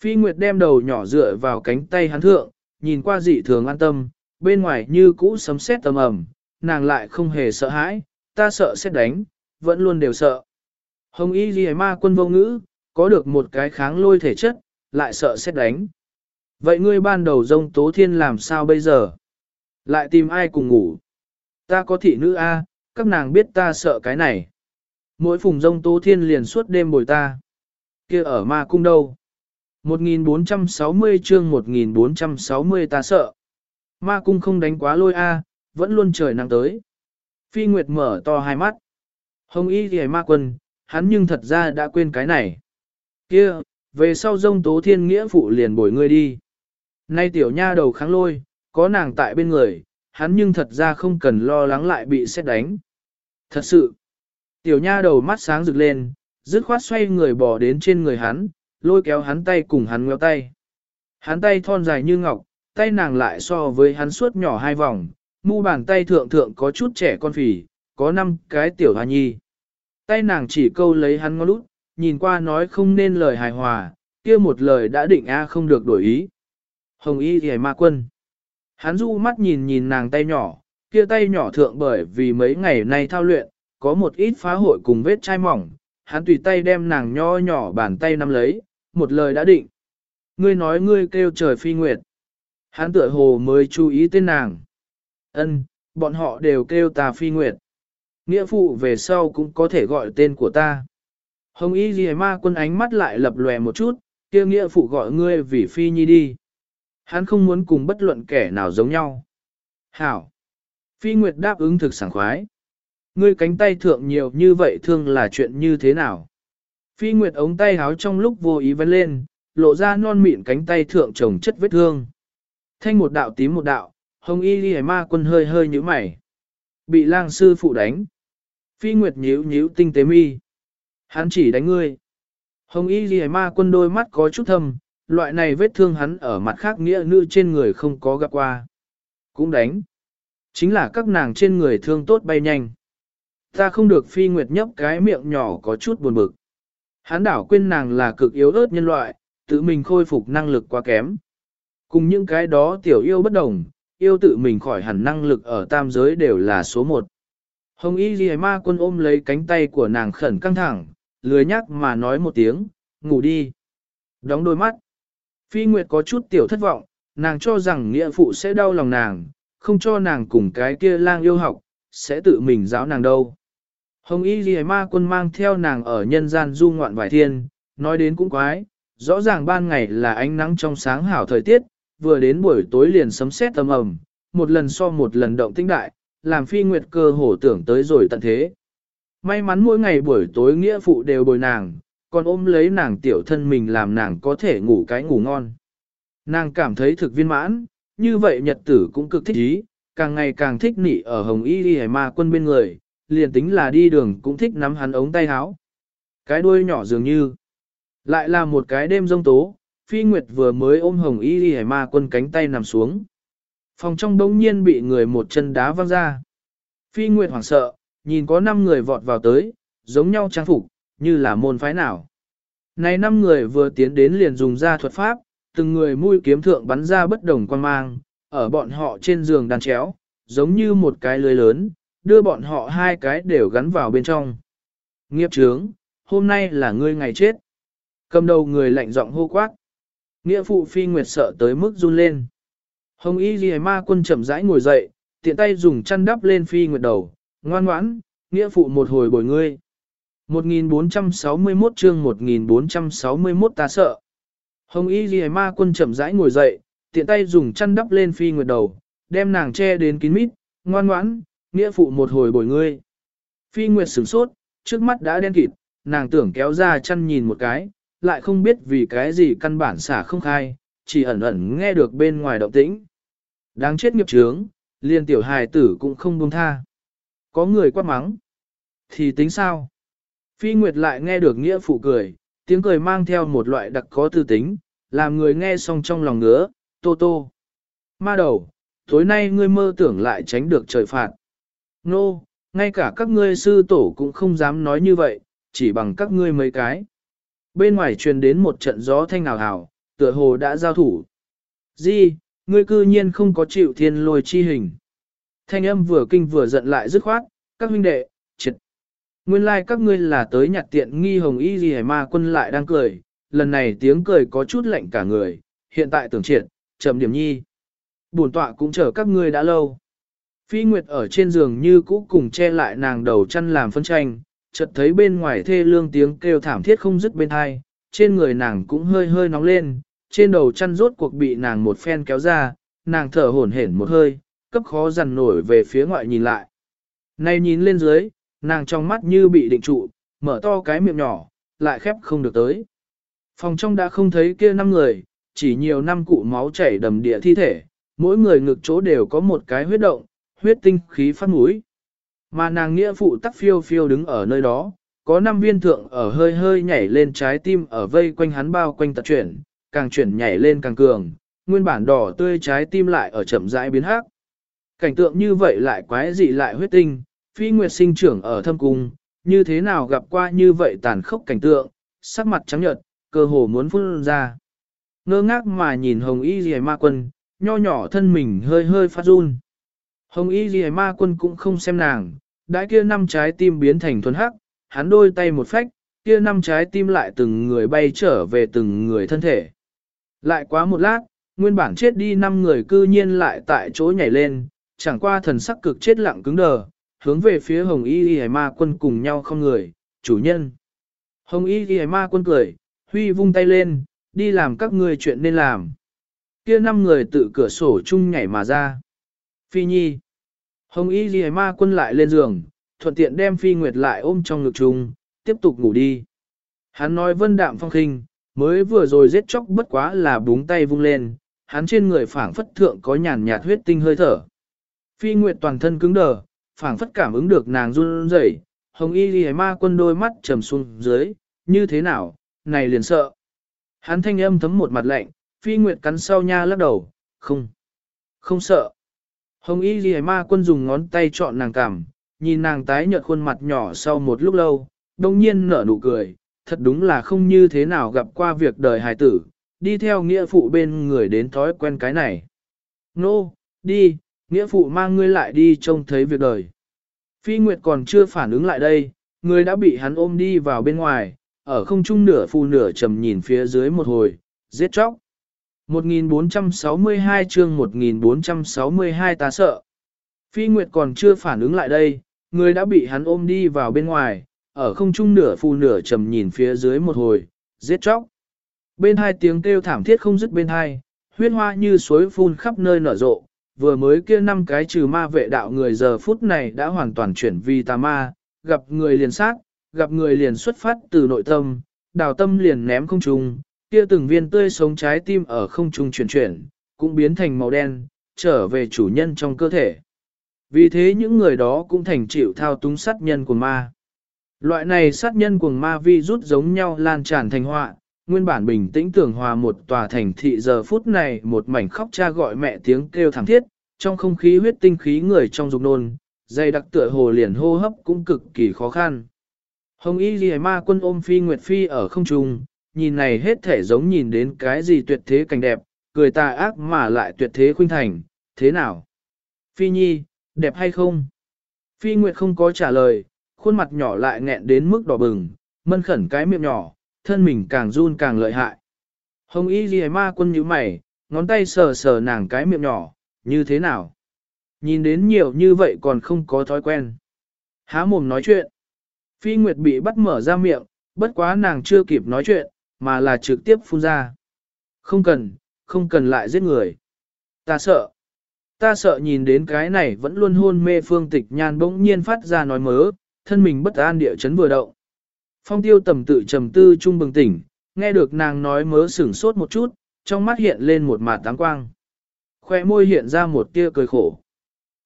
Phi Nguyệt đem đầu nhỏ dựa vào cánh tay hắn thượng, nhìn qua dị thường an tâm, bên ngoài như cũ sấm sét tầm ầm, nàng lại không hề sợ hãi, ta sợ xét đánh, vẫn luôn đều sợ. Hồng Y Ghi Ma quân vô ngữ, có được một cái kháng lôi thể chất, lại sợ xét đánh. Vậy ngươi ban đầu dông tố thiên làm sao bây giờ? Lại tìm ai cùng ngủ? Ta có thị nữ A, các nàng biết ta sợ cái này. Mỗi phùng dông tố thiên liền suốt đêm bồi ta. kia ở ma cung đâu? 1460 chương 1460 ta sợ. Ma cung không đánh quá lôi A, vẫn luôn trời nắng tới. Phi Nguyệt mở to hai mắt. Hồng y thì ma quân, hắn nhưng thật ra đã quên cái này. kia về sau dông tố thiên nghĩa phụ liền bồi ngươi đi. Nay tiểu nha đầu kháng lôi, có nàng tại bên người, hắn nhưng thật ra không cần lo lắng lại bị xét đánh. Thật sự, tiểu nha đầu mắt sáng rực lên, dứt khoát xoay người bỏ đến trên người hắn, lôi kéo hắn tay cùng hắn ngoeo tay. Hắn tay thon dài như ngọc, tay nàng lại so với hắn suốt nhỏ hai vòng, mu bàn tay thượng thượng có chút trẻ con phì, có năm cái tiểu hoa nhi. Tay nàng chỉ câu lấy hắn ngón lút, nhìn qua nói không nên lời hài hòa, kia một lời đã định A không được đổi ý. Hồng y thì ma quân. Hắn du mắt nhìn nhìn nàng tay nhỏ, kia tay nhỏ thượng bởi vì mấy ngày nay thao luyện, có một ít phá hội cùng vết chai mỏng, hắn tùy tay đem nàng nho nhỏ bàn tay nắm lấy, một lời đã định. Ngươi nói ngươi kêu trời phi nguyệt. Hắn tựa hồ mới chú ý tên nàng. Ân, bọn họ đều kêu ta phi nguyệt. Nghĩa phụ về sau cũng có thể gọi tên của ta. Hồng y ghi ma quân ánh mắt lại lập lòe một chút, kia nghĩa phụ gọi ngươi vì phi nhi đi. Hắn không muốn cùng bất luận kẻ nào giống nhau. Hảo. Phi Nguyệt đáp ứng thực sảng khoái. Ngươi cánh tay thượng nhiều như vậy thương là chuyện như thế nào? Phi Nguyệt ống tay háo trong lúc vô ý vấn lên, lộ ra non mịn cánh tay thượng trồng chất vết thương. Thanh một đạo tím một đạo, hồng y ghi ma quân hơi hơi như mày. Bị lang sư phụ đánh. Phi Nguyệt nhíu nhíu tinh tế mi. Hắn chỉ đánh ngươi. Hồng y ghi ma quân đôi mắt có chút thâm, loại này vết thương hắn ở mặt khác nghĩa nữ trên người không có gặp qua. Cũng đánh. Chính là các nàng trên người thương tốt bay nhanh. Ta không được phi nguyệt nhấp cái miệng nhỏ có chút buồn bực. Hắn đảo quên nàng là cực yếu ớt nhân loại, tự mình khôi phục năng lực quá kém. Cùng những cái đó tiểu yêu bất đồng, yêu tự mình khỏi hẳn năng lực ở tam giới đều là số một. Hồng Y Ghi Ma quân ôm lấy cánh tay của nàng khẩn căng thẳng, lười nhắc mà nói một tiếng, ngủ đi. Đóng đôi mắt. Phi Nguyệt có chút tiểu thất vọng, nàng cho rằng nghĩa phụ sẽ đau lòng nàng, không cho nàng cùng cái kia lang yêu học, sẽ tự mình giáo nàng đâu. Hồng Y Ghi Ma quân mang theo nàng ở nhân gian du ngoạn vài thiên, nói đến cũng quái, rõ ràng ban ngày là ánh nắng trong sáng hảo thời tiết, vừa đến buổi tối liền sấm sét tầm ầm, một lần so một lần động tĩnh đại, làm Phi Nguyệt cơ hồ tưởng tới rồi tận thế. May mắn mỗi ngày buổi tối nghĩa phụ đều bồi nàng, còn ôm lấy nàng tiểu thân mình làm nàng có thể ngủ cái ngủ ngon. Nàng cảm thấy thực viên mãn, như vậy nhật tử cũng cực thích ý, càng ngày càng thích nị ở hồng y đi ma quân bên người, liền tính là đi đường cũng thích nắm hắn ống tay háo Cái đuôi nhỏ dường như, lại là một cái đêm rông tố, phi nguyệt vừa mới ôm hồng y đi ma quân cánh tay nằm xuống. Phòng trong bỗng nhiên bị người một chân đá văng ra. Phi nguyệt hoảng sợ, nhìn có 5 người vọt vào tới, giống nhau trang phục, như là môn phái nào. Này năm người vừa tiến đến liền dùng ra thuật pháp, từng người mũi kiếm thượng bắn ra bất đồng quan mang, ở bọn họ trên giường đàn chéo, giống như một cái lưới lớn, đưa bọn họ hai cái đều gắn vào bên trong. Nghiệp trướng, hôm nay là ngươi ngày chết. Cầm đầu người lạnh giọng hô quát. Nghĩa phụ phi nguyệt sợ tới mức run lên. Hồng y ghi ma quân chậm rãi ngồi dậy, tiện tay dùng chăn đắp lên phi nguyệt đầu, ngoan ngoãn, nghĩa phụ một hồi bồi ngươi. 1461 chương 1461 ta sợ. Hồng y ghi ma quân chậm rãi ngồi dậy, tiện tay dùng chăn đắp lên phi nguyệt đầu, đem nàng che đến kín mít, ngoan ngoãn, nghĩa phụ một hồi bồi ngươi. Phi nguyệt sửng sốt, trước mắt đã đen kịt, nàng tưởng kéo ra chăn nhìn một cái, lại không biết vì cái gì căn bản xả không khai, chỉ ẩn ẩn nghe được bên ngoài động tĩnh. Đáng chết nghiệp trướng, liên tiểu hài tử cũng không buông tha. Có người quát mắng. Thì tính sao? Phi Nguyệt lại nghe được nghĩa phụ cười, tiếng cười mang theo một loại đặc có tư tính, làm người nghe xong trong lòng ngứa, tô tô. Ma đầu, tối nay ngươi mơ tưởng lại tránh được trời phạt. Nô, no, ngay cả các ngươi sư tổ cũng không dám nói như vậy, chỉ bằng các ngươi mấy cái. Bên ngoài truyền đến một trận gió thanh nào hào, tựa hồ đã giao thủ. Di, ngươi cư nhiên không có chịu thiên lôi chi hình. Thanh âm vừa kinh vừa giận lại dứt khoát, các huynh đệ. Nguyên lai like các ngươi là tới nhặt tiện nghi hồng y gì ma quân lại đang cười, lần này tiếng cười có chút lạnh cả người, hiện tại tưởng triệt, chậm điểm nhi. Bổn tọa cũng chờ các ngươi đã lâu. Phi Nguyệt ở trên giường như cũ cùng che lại nàng đầu chăn làm phân tranh, chợt thấy bên ngoài thê lương tiếng kêu thảm thiết không dứt bên hai, trên người nàng cũng hơi hơi nóng lên, trên đầu chăn rốt cuộc bị nàng một phen kéo ra, nàng thở hổn hển một hơi, cấp khó dằn nổi về phía ngoại nhìn lại. Này nhìn lên dưới, nàng trong mắt như bị định trụ, mở to cái miệng nhỏ, lại khép không được tới. Phòng trong đã không thấy kia năm người, chỉ nhiều năm cụ máu chảy đầm địa thi thể, mỗi người ngực chỗ đều có một cái huyết động, huyết tinh khí phát mũi. Mà nàng nghĩa phụ tắc phiêu phiêu đứng ở nơi đó, có năm viên thượng ở hơi hơi nhảy lên trái tim ở vây quanh hắn bao quanh tật chuyển, càng chuyển nhảy lên càng cường, nguyên bản đỏ tươi trái tim lại ở chậm rãi biến hắc. Cảnh tượng như vậy lại quái dị lại huyết tinh, phi nguyệt sinh trưởng ở thâm cung, như thế nào gặp qua như vậy tàn khốc cảnh tượng, sắc mặt trắng nhợt, cơ hồ muốn phun ra. Ngơ ngác mà nhìn hồng y dì ma quân, nho nhỏ thân mình hơi hơi phát run. Hồng y ghi ma quân cũng không xem nàng, đãi kia năm trái tim biến thành thuần hắc, hắn đôi tay một phách, kia năm trái tim lại từng người bay trở về từng người thân thể. Lại quá một lát, nguyên bản chết đi năm người cư nhiên lại tại chỗ nhảy lên, chẳng qua thần sắc cực chết lặng cứng đờ, hướng về phía hồng y ghi ma quân cùng nhau không người, chủ nhân. Hồng y ghi ma quân cười, huy vung tay lên, đi làm các ngươi chuyện nên làm. Kia năm người tự cửa sổ chung nhảy mà ra. Phi Nhi. Hồng Y Ghi Ma quân lại lên giường, thuận tiện đem Phi Nguyệt lại ôm trong ngực chung, tiếp tục ngủ đi. Hắn nói vân đạm phong khinh, mới vừa rồi giết chóc bất quá là búng tay vung lên, hắn trên người phảng phất thượng có nhàn nhạt huyết tinh hơi thở. Phi Nguyệt toàn thân cứng đờ, phảng phất cảm ứng được nàng run rẩy, Hồng Y Ghi Ma quân đôi mắt trầm xuống dưới, như thế nào, này liền sợ. Hắn thanh âm thấm một mặt lạnh, Phi Nguyệt cắn sau nha lắc đầu, không, không sợ. Hồng y ghi ma quân dùng ngón tay chọn nàng cảm, nhìn nàng tái nhợt khuôn mặt nhỏ sau một lúc lâu, đông nhiên nở nụ cười, thật đúng là không như thế nào gặp qua việc đời hài tử, đi theo nghĩa phụ bên người đến thói quen cái này. Nô, no, đi, nghĩa phụ mang ngươi lại đi trông thấy việc đời. Phi Nguyệt còn chưa phản ứng lại đây, người đã bị hắn ôm đi vào bên ngoài, ở không trung nửa phu nửa trầm nhìn phía dưới một hồi, giết chóc. 1462 chương 1462 ta sợ. Phi Nguyệt còn chưa phản ứng lại đây, người đã bị hắn ôm đi vào bên ngoài, ở không trung nửa phu nửa trầm nhìn phía dưới một hồi, giết chóc. Bên hai tiếng kêu thảm thiết không dứt bên hai, huyết hoa như suối phun khắp nơi nở rộ, vừa mới kia năm cái trừ ma vệ đạo người giờ phút này đã hoàn toàn chuyển vì tà ma, gặp người liền sát, gặp người liền xuất phát từ nội tâm, đào tâm liền ném không trung, kia từng viên tươi sống trái tim ở không trung chuyển chuyển, cũng biến thành màu đen, trở về chủ nhân trong cơ thể. Vì thế những người đó cũng thành chịu thao túng sát nhân của ma. Loại này sát nhân của ma vi rút giống nhau lan tràn thành họa, nguyên bản bình tĩnh tưởng hòa một tòa thành thị giờ phút này một mảnh khóc cha gọi mẹ tiếng kêu thảm thiết, trong không khí huyết tinh khí người trong dục nôn, dây đặc tựa hồ liền hô hấp cũng cực kỳ khó khăn. Hồng Y Ghi Ma quân ôm Phi Nguyệt Phi ở không trung, nhìn này hết thể giống nhìn đến cái gì tuyệt thế cảnh đẹp, cười tà ác mà lại tuyệt thế khuynh thành, thế nào? Phi Nhi, đẹp hay không? Phi Nguyệt không có trả lời, khuôn mặt nhỏ lại nghẹn đến mức đỏ bừng, mân khẩn cái miệng nhỏ, thân mình càng run càng lợi hại. Hồng Y Ghi Ma quân như mày, ngón tay sờ sờ nàng cái miệng nhỏ, như thế nào? Nhìn đến nhiều như vậy còn không có thói quen. Há mồm nói chuyện. Phi Nguyệt bị bắt mở ra miệng, bất quá nàng chưa kịp nói chuyện, mà là trực tiếp phun ra. Không cần, không cần lại giết người. Ta sợ. Ta sợ nhìn đến cái này vẫn luôn hôn mê phương tịch nhan bỗng nhiên phát ra nói mớ, thân mình bất an địa chấn vừa động. Phong tiêu tầm tự trầm tư trung bừng tỉnh, nghe được nàng nói mớ sửng sốt một chút, trong mắt hiện lên một mạt táng quang. Khoe môi hiện ra một tia cười khổ.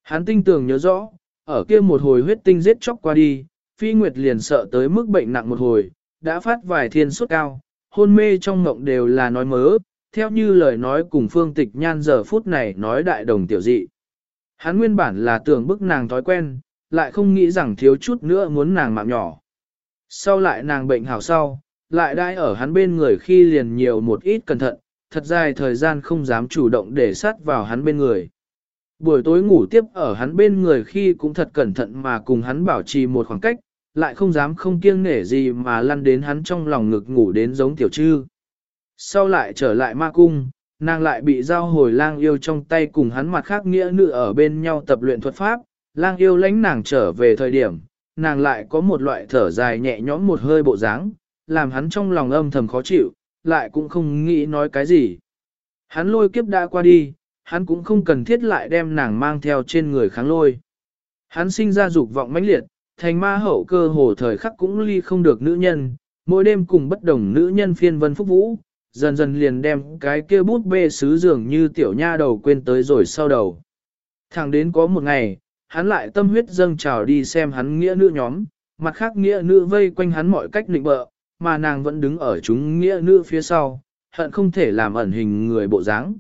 Hắn tinh tường nhớ rõ, ở kia một hồi huyết tinh giết chóc qua đi, Phi Nguyệt liền sợ tới mức bệnh nặng một hồi, đã phát vài thiên suốt cao, hôn mê trong ngộng đều là nói mớ, theo như lời nói cùng phương tịch nhan giờ phút này nói đại đồng tiểu dị. Hắn nguyên bản là tưởng bức nàng thói quen, lại không nghĩ rằng thiếu chút nữa muốn nàng mạng nhỏ. Sau lại nàng bệnh hảo sau, lại đãi ở hắn bên người khi liền nhiều một ít cẩn thận, thật dài thời gian không dám chủ động để sát vào hắn bên người. Buổi tối ngủ tiếp ở hắn bên người khi cũng thật cẩn thận mà cùng hắn bảo trì một khoảng cách, lại không dám không kiêng nể gì mà lăn đến hắn trong lòng ngực ngủ đến giống tiểu trư. Sau lại trở lại ma cung, nàng lại bị giao hồi lang yêu trong tay cùng hắn mặt khác nghĩa nữ ở bên nhau tập luyện thuật pháp, lang yêu lãnh nàng trở về thời điểm, nàng lại có một loại thở dài nhẹ nhõm một hơi bộ dáng, làm hắn trong lòng âm thầm khó chịu, lại cũng không nghĩ nói cái gì. Hắn lôi kiếp đã qua đi, hắn cũng không cần thiết lại đem nàng mang theo trên người kháng lôi. Hắn sinh ra dục vọng mãnh liệt, thành ma hậu cơ hồ thời khắc cũng ly không được nữ nhân, mỗi đêm cùng bất đồng nữ nhân phiên vân phúc vũ, dần dần liền đem cái kia bút bê sứ dường như tiểu nha đầu quên tới rồi sau đầu. Thẳng đến có một ngày, hắn lại tâm huyết dâng trào đi xem hắn nghĩa nữ nhóm, mặt khác nghĩa nữ vây quanh hắn mọi cách định bợ, mà nàng vẫn đứng ở chúng nghĩa nữ phía sau, hận không thể làm ẩn hình người bộ dáng.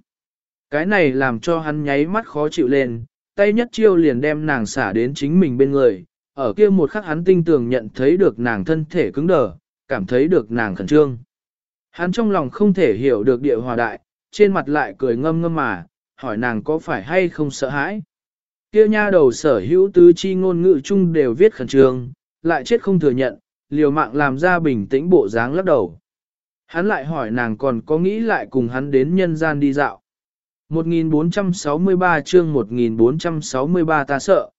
Cái này làm cho hắn nháy mắt khó chịu lên, tay nhất chiêu liền đem nàng xả đến chính mình bên người, ở kia một khắc hắn tinh tường nhận thấy được nàng thân thể cứng đờ, cảm thấy được nàng khẩn trương. Hắn trong lòng không thể hiểu được địa hòa đại, trên mặt lại cười ngâm ngâm mà, hỏi nàng có phải hay không sợ hãi. Kia nha đầu sở hữu tứ chi ngôn ngữ chung đều viết khẩn trương, lại chết không thừa nhận, liều mạng làm ra bình tĩnh bộ dáng lắc đầu. Hắn lại hỏi nàng còn có nghĩ lại cùng hắn đến nhân gian đi dạo. 1463 chương 1463 ta sợ.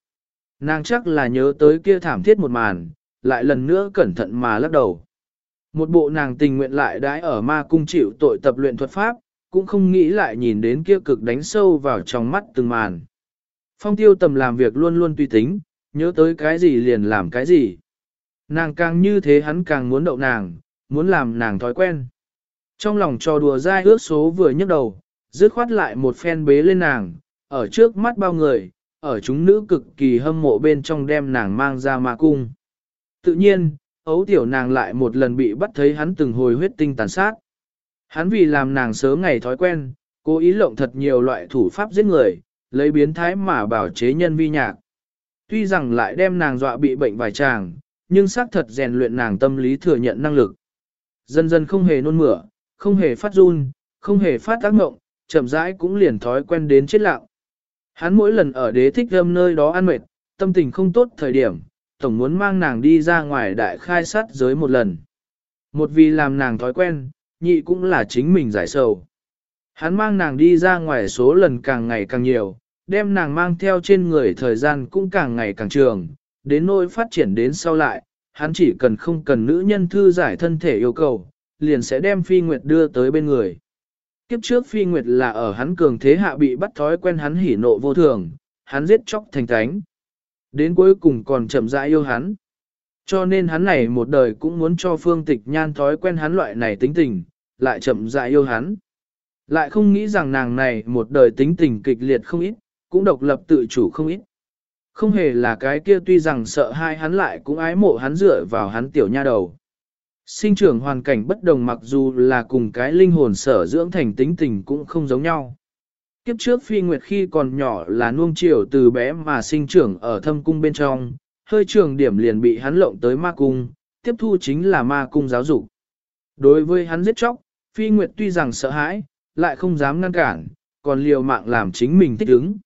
Nàng chắc là nhớ tới kia thảm thiết một màn, lại lần nữa cẩn thận mà lắc đầu. Một bộ nàng tình nguyện lại đãi ở ma cung chịu tội tập luyện thuật pháp, cũng không nghĩ lại nhìn đến kia cực đánh sâu vào trong mắt từng màn. Phong tiêu tầm làm việc luôn luôn tùy tính, nhớ tới cái gì liền làm cái gì. Nàng càng như thế hắn càng muốn đậu nàng, muốn làm nàng thói quen. Trong lòng trò đùa dai ước số vừa nhấc đầu, dứt khoát lại một phen bế lên nàng, ở trước mắt bao người, ở chúng nữ cực kỳ hâm mộ bên trong đem nàng mang ra ma cung. Tự nhiên, ấu tiểu nàng lại một lần bị bắt thấy hắn từng hồi huyết tinh tàn sát. Hắn vì làm nàng sớm ngày thói quen, cố ý lộng thật nhiều loại thủ pháp giết người, lấy biến thái mà bảo chế nhân vi nhạc. Tuy rằng lại đem nàng dọa bị bệnh vài tràng, nhưng xác thật rèn luyện nàng tâm lý thừa nhận năng lực. Dần dần không hề nôn mửa, không hề phát run, không hề phát tác ngộng, chậm rãi cũng liền thói quen đến chết lặng. Hắn mỗi lần ở đế thích âm nơi đó ăn mệt, tâm tình không tốt thời điểm, tổng muốn mang nàng đi ra ngoài đại khai sát giới một lần. Một vì làm nàng thói quen, nhị cũng là chính mình giải sầu. Hắn mang nàng đi ra ngoài số lần càng ngày càng nhiều, đem nàng mang theo trên người thời gian cũng càng ngày càng trường, đến nỗi phát triển đến sau lại, hắn chỉ cần không cần nữ nhân thư giải thân thể yêu cầu, liền sẽ đem phi nguyệt đưa tới bên người. Kiếp trước phi nguyệt là ở hắn cường thế hạ bị bắt thói quen hắn hỉ nộ vô thường, hắn giết chóc thành thánh, Đến cuối cùng còn chậm rãi yêu hắn. Cho nên hắn này một đời cũng muốn cho phương tịch nhan thói quen hắn loại này tính tình, lại chậm rãi yêu hắn. Lại không nghĩ rằng nàng này một đời tính tình kịch liệt không ít, cũng độc lập tự chủ không ít. Không hề là cái kia tuy rằng sợ hai hắn lại cũng ái mộ hắn dựa vào hắn tiểu nha đầu. Sinh trưởng hoàn cảnh bất đồng mặc dù là cùng cái linh hồn sở dưỡng thành tính tình cũng không giống nhau. Kiếp trước phi nguyệt khi còn nhỏ là nuông chiều từ bé mà sinh trưởng ở thâm cung bên trong, hơi trường điểm liền bị hắn lộng tới ma cung, tiếp thu chính là ma cung giáo dục. Đối với hắn giết chóc, phi nguyệt tuy rằng sợ hãi, lại không dám ngăn cản, còn liều mạng làm chính mình thích ứng.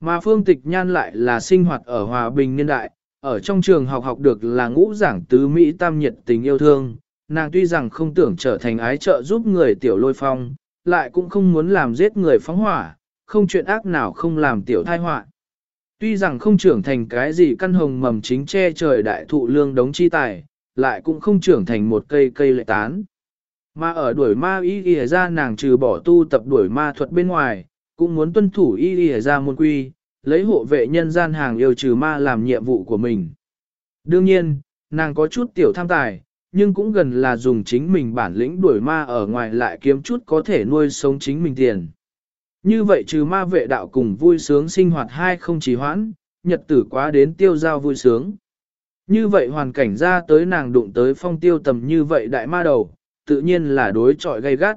Mà phương tịch nhan lại là sinh hoạt ở hòa bình niên đại, ở trong trường học học được là ngũ giảng tứ Mỹ tam nhiệt tình yêu thương, nàng tuy rằng không tưởng trở thành ái trợ giúp người tiểu lôi phong, lại cũng không muốn làm giết người phóng hỏa, không chuyện ác nào không làm tiểu thai họa. Tuy rằng không trưởng thành cái gì căn hồng mầm chính che trời đại thụ lương đống chi tài, lại cũng không trưởng thành một cây cây lệ tán. Mà ở đuổi ma y y ra nàng trừ bỏ tu tập đuổi ma thuật bên ngoài, cũng muốn tuân thủ y y ra môn quy, lấy hộ vệ nhân gian hàng yêu trừ ma làm nhiệm vụ của mình. Đương nhiên, nàng có chút tiểu tham tài, nhưng cũng gần là dùng chính mình bản lĩnh đuổi ma ở ngoài lại kiếm chút có thể nuôi sống chính mình tiền. Như vậy trừ ma vệ đạo cùng vui sướng sinh hoạt hai không trì hoãn, nhật tử quá đến tiêu giao vui sướng. Như vậy hoàn cảnh ra tới nàng đụng tới phong tiêu tầm như vậy đại ma đầu, tự nhiên là đối trọi gay gắt.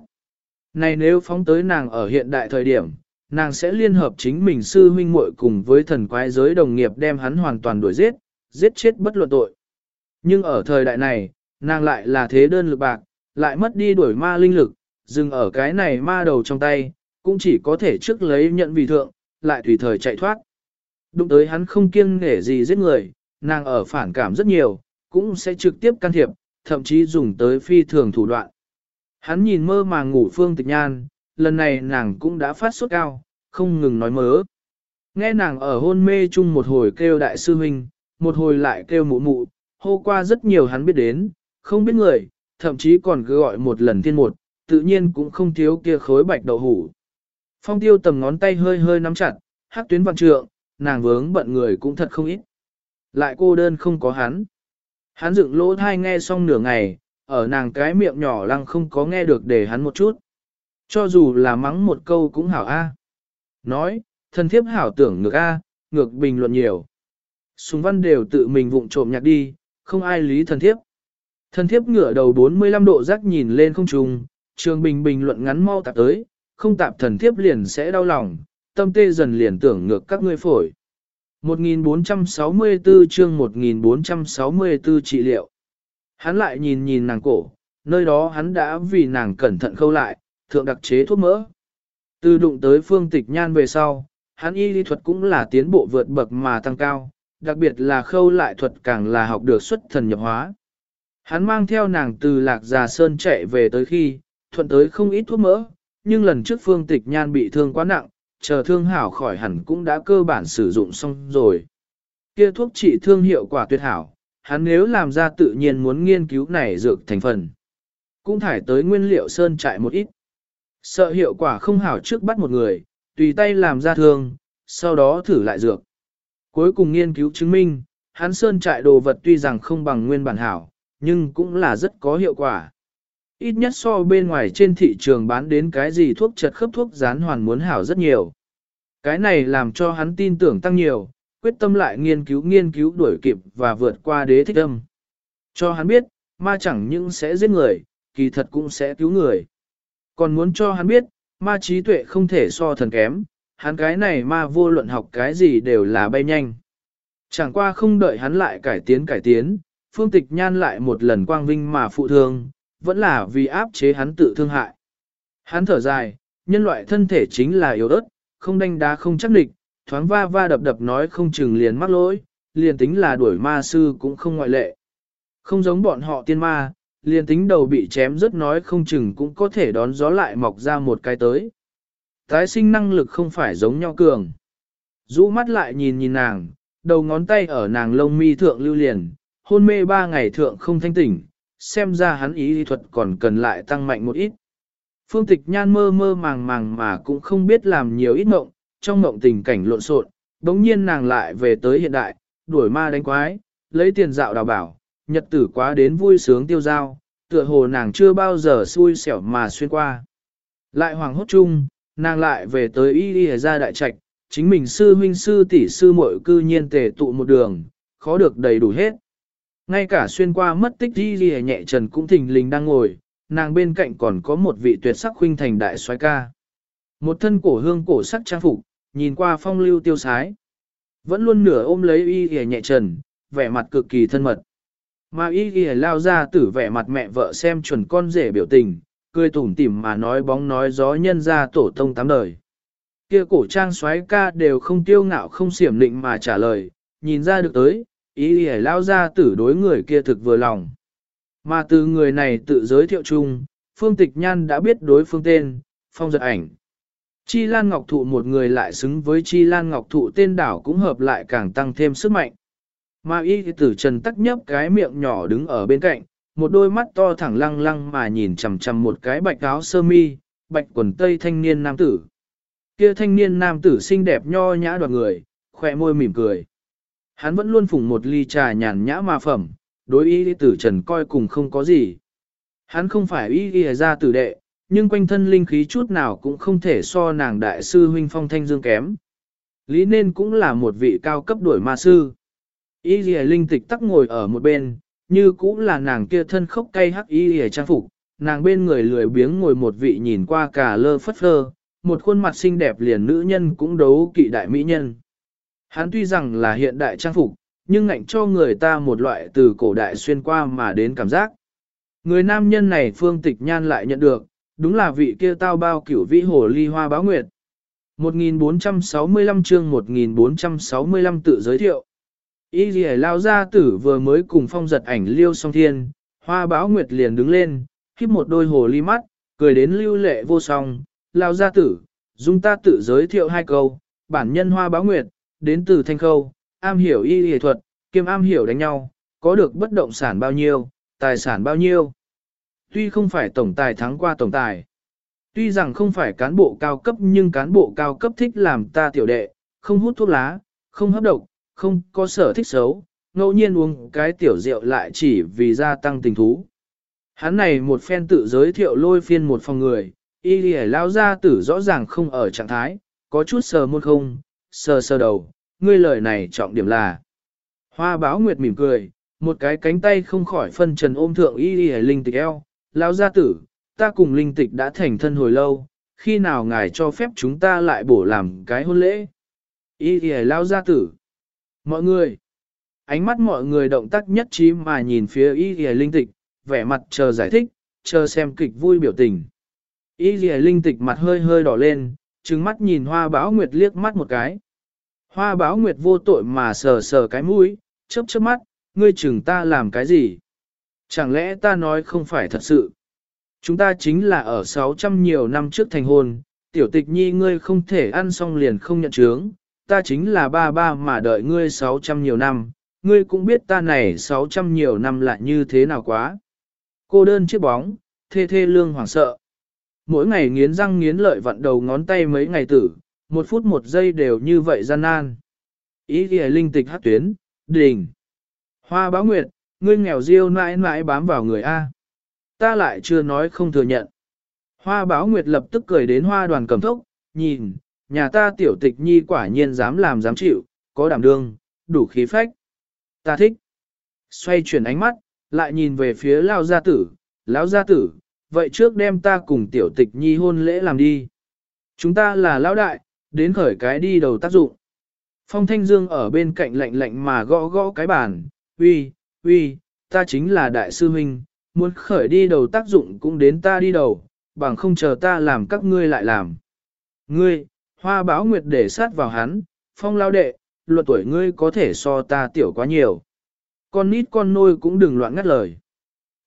Này nếu phóng tới nàng ở hiện đại thời điểm, nàng sẽ liên hợp chính mình sư huynh muội cùng với thần quái giới đồng nghiệp đem hắn hoàn toàn đuổi giết, giết chết bất luận tội. Nhưng ở thời đại này, nàng lại là thế đơn lực bạc, lại mất đi đuổi ma linh lực, dừng ở cái này ma đầu trong tay, cũng chỉ có thể trước lấy nhận vì thượng, lại tùy thời chạy thoát. Đụng tới hắn không kiêng nể gì giết người, nàng ở phản cảm rất nhiều, cũng sẽ trực tiếp can thiệp, thậm chí dùng tới phi thường thủ đoạn. Hắn nhìn mơ mà ngủ phương tịch nhan, lần này nàng cũng đã phát sốt cao, không ngừng nói mớ. Nghe nàng ở hôn mê chung một hồi kêu đại sư huynh, một hồi lại kêu mụ mụ, hô qua rất nhiều hắn biết đến, không biết người, thậm chí còn cứ gọi một lần thiên một, tự nhiên cũng không thiếu kia khối bạch đậu hủ. Phong tiêu tầm ngón tay hơi hơi nắm chặt, hắc tuyến văn trượng, nàng vướng bận người cũng thật không ít. Lại cô đơn không có hắn. Hắn dựng lỗ thai nghe xong nửa ngày, ở nàng cái miệng nhỏ lăng không có nghe được để hắn một chút. Cho dù là mắng một câu cũng hảo A. Nói, thần thiếp hảo tưởng ngược A, ngược bình luận nhiều. Súng văn đều tự mình vụng trộm nhạc đi, không ai lý thần thiếp. Thần thiếp ngửa đầu 45 độ rắc nhìn lên không trùng, trường bình bình luận ngắn mau tạp tới, không tạp thần thiếp liền sẽ đau lòng, tâm tê dần liền tưởng ngược các ngươi phổi. 1464 chương 1464 trị liệu. Hắn lại nhìn nhìn nàng cổ, nơi đó hắn đã vì nàng cẩn thận khâu lại, thượng đặc chế thuốc mỡ. Từ đụng tới phương tịch nhan về sau, hắn y lý thuật cũng là tiến bộ vượt bậc mà tăng cao, đặc biệt là khâu lại thuật càng là học được xuất thần nhập hóa. Hắn mang theo nàng từ lạc già sơn chạy về tới khi, thuận tới không ít thuốc mỡ, nhưng lần trước phương tịch nhan bị thương quá nặng, chờ thương hảo khỏi hẳn cũng đã cơ bản sử dụng xong rồi. Kia thuốc trị thương hiệu quả tuyệt hảo, hắn nếu làm ra tự nhiên muốn nghiên cứu này dược thành phần. Cũng thải tới nguyên liệu sơn trại một ít. Sợ hiệu quả không hảo trước bắt một người, tùy tay làm ra thương, sau đó thử lại dược. Cuối cùng nghiên cứu chứng minh, hắn sơn trại đồ vật tuy rằng không bằng nguyên bản hảo, nhưng cũng là rất có hiệu quả. Ít nhất so bên ngoài trên thị trường bán đến cái gì thuốc chật khớp thuốc rán hoàn muốn hảo rất nhiều. Cái này làm cho hắn tin tưởng tăng nhiều, quyết tâm lại nghiên cứu nghiên cứu đuổi kịp và vượt qua đế thích âm. Cho hắn biết, ma chẳng những sẽ giết người, kỳ thật cũng sẽ cứu người. Còn muốn cho hắn biết, ma trí tuệ không thể so thần kém, hắn cái này ma vô luận học cái gì đều là bay nhanh. Chẳng qua không đợi hắn lại cải tiến cải tiến, phương tịch nhan lại một lần quang vinh mà phụ thương, vẫn là vì áp chế hắn tự thương hại. Hắn thở dài, nhân loại thân thể chính là yếu ớt, không đanh đá không chắc địch, thoáng va va đập đập nói không chừng liền mắc lỗi, liền tính là đuổi ma sư cũng không ngoại lệ. Không giống bọn họ tiên ma, liền tính đầu bị chém rất nói không chừng cũng có thể đón gió lại mọc ra một cái tới. Tái sinh năng lực không phải giống nhau cường. Rũ mắt lại nhìn nhìn nàng, đầu ngón tay ở nàng lông mi thượng lưu liền, hôn mê ba ngày thượng không thanh tỉnh, xem ra hắn ý lý thuật còn cần lại tăng mạnh một ít. Phương tịch nhan mơ mơ màng màng mà cũng không biết làm nhiều ít mộng, trong mộng tình cảnh lộn xộn, đống nhiên nàng lại về tới hiện đại, đuổi ma đánh quái, lấy tiền dạo đào bảo, nhật tử quá đến vui sướng tiêu giao, tựa hồ nàng chưa bao giờ xui xẻo mà xuyên qua. Lại hoàng hốt chung, nàng lại về tới y y ra đại trạch, chính mình sư huynh sư tỷ sư muội cư nhiên tề tụ một đường, khó được đầy đủ hết. Ngay cả xuyên qua mất tích y y nhẹ trần cũng thình lình đang ngồi, nàng bên cạnh còn có một vị tuyệt sắc huynh thành đại soái ca. Một thân cổ hương cổ sắc trang phục, nhìn qua phong lưu tiêu sái. Vẫn luôn nửa ôm lấy y y nhẹ trần, vẻ mặt cực kỳ thân mật. Mà y y lao ra tử vẻ mặt mẹ vợ xem chuẩn con rể biểu tình, cười tủm tỉm mà nói bóng nói gió nhân ra tổ tông tám đời. Kia cổ trang xoáy ca đều không tiêu ngạo không xiểm định mà trả lời, nhìn ra được tới, ý ý lao ra tử đối người kia thực vừa lòng. Mà từ người này tự giới thiệu chung, Phương Tịch Nhan đã biết đối phương tên, phong giật ảnh. Chi Lan Ngọc Thụ một người lại xứng với Chi Lan Ngọc Thụ tên đảo cũng hợp lại càng tăng thêm sức mạnh. Mà y tử trần tắc nhấp cái miệng nhỏ đứng ở bên cạnh, một đôi mắt to thẳng lăng lăng mà nhìn chằm chằm một cái bạch áo sơ mi, bạch quần tây thanh niên nam tử. Kia thanh niên nam tử xinh đẹp nho nhã đoạt người, khỏe môi mỉm cười. Hắn vẫn luôn phùng một ly trà nhàn nhã mà phẩm, đối y tử trần coi cùng không có gì. Hắn không phải y ghi ra tử đệ, nhưng quanh thân linh khí chút nào cũng không thể so nàng đại sư huynh phong thanh dương kém. Lý nên cũng là một vị cao cấp đuổi ma sư. Y ghi linh tịch tắc ngồi ở một bên, như cũng là nàng kia thân khốc cay hắc y ghi trang phục, nàng bên người lười biếng ngồi một vị nhìn qua cả lơ phất phơ, một khuôn mặt xinh đẹp liền nữ nhân cũng đấu kỵ đại mỹ nhân. Hắn tuy rằng là hiện đại trang phục, nhưng ngạnh cho người ta một loại từ cổ đại xuyên qua mà đến cảm giác. Người nam nhân này phương tịch nhan lại nhận được, đúng là vị kia tao bao cửu vĩ hồ ly hoa báo nguyệt. 1465 chương 1465 tự giới thiệu. Y dì lao gia tử vừa mới cùng phong giật ảnh liêu song thiên, hoa báo nguyệt liền đứng lên, khiếp một đôi hồ ly mắt, cười đến lưu lệ vô song, lao gia tử, dung ta tự giới thiệu hai câu, bản nhân hoa báo nguyệt, đến từ thanh khâu, am hiểu y y thuật, kiêm am hiểu đánh nhau, có được bất động sản bao nhiêu, tài sản bao nhiêu. Tuy không phải tổng tài thắng qua tổng tài, tuy rằng không phải cán bộ cao cấp nhưng cán bộ cao cấp thích làm ta tiểu đệ, không hút thuốc lá, không hấp độc, không có sở thích xấu, ngẫu nhiên uống cái tiểu rượu lại chỉ vì gia tăng tình thú. Hắn này một phen tự giới thiệu lôi phiên một phòng người, y lì lao ra tử rõ ràng không ở trạng thái, có chút sờ môn không, sờ sờ đầu, ngươi lời này trọng điểm là. Hoa báo nguyệt mỉm cười, một cái cánh tay không khỏi phân trần ôm thượng y y linh tịch eo, lão gia tử, ta cùng linh tịch đã thành thân hồi lâu, khi nào ngài cho phép chúng ta lại bổ làm cái hôn lễ. Y y lão gia tử. Mọi người, ánh mắt mọi người động tác nhất trí mà nhìn phía y y linh tịch, vẻ mặt chờ giải thích, chờ xem kịch vui biểu tình. Y y linh tịch mặt hơi hơi đỏ lên, trừng mắt nhìn hoa báo nguyệt liếc mắt một cái. Hoa báo nguyệt vô tội mà sờ sờ cái mũi, chớp chớp mắt, ngươi chừng ta làm cái gì? Chẳng lẽ ta nói không phải thật sự? Chúng ta chính là ở 600 nhiều năm trước thành hôn, tiểu tịch nhi ngươi không thể ăn xong liền không nhận chướng, ta chính là ba ba mà đợi ngươi 600 nhiều năm, ngươi cũng biết ta này 600 nhiều năm là như thế nào quá. Cô đơn chiếc bóng, thê thê lương hoảng sợ. Mỗi ngày nghiến răng nghiến lợi vặn đầu ngón tay mấy ngày tử, một phút một giây đều như vậy gian nan. Ý ghi linh tịch hát tuyến, đình. Hoa báo nguyệt, ngươi nghèo riêu mãi mãi bám vào người A. Ta lại chưa nói không thừa nhận. Hoa báo nguyệt lập tức cười đến hoa đoàn cầm thốc, nhìn, nhà ta tiểu tịch nhi quả nhiên dám làm dám chịu, có đảm đương, đủ khí phách. Ta thích. Xoay chuyển ánh mắt, lại nhìn về phía lao gia tử, lão gia tử, vậy trước đem ta cùng tiểu tịch nhi hôn lễ làm đi. Chúng ta là lão đại, đến khởi cái đi đầu tác dụng. Phong Thanh Dương ở bên cạnh lạnh lạnh mà gõ gõ cái bàn, uy, uy, ta chính là đại sư huynh, muốn khởi đi đầu tác dụng cũng đến ta đi đầu, bằng không chờ ta làm các ngươi lại làm. Ngươi, hoa báo nguyệt để sát vào hắn, phong lao đệ, luật tuổi ngươi có thể so ta tiểu quá nhiều. Con nít con nôi cũng đừng loạn ngắt lời.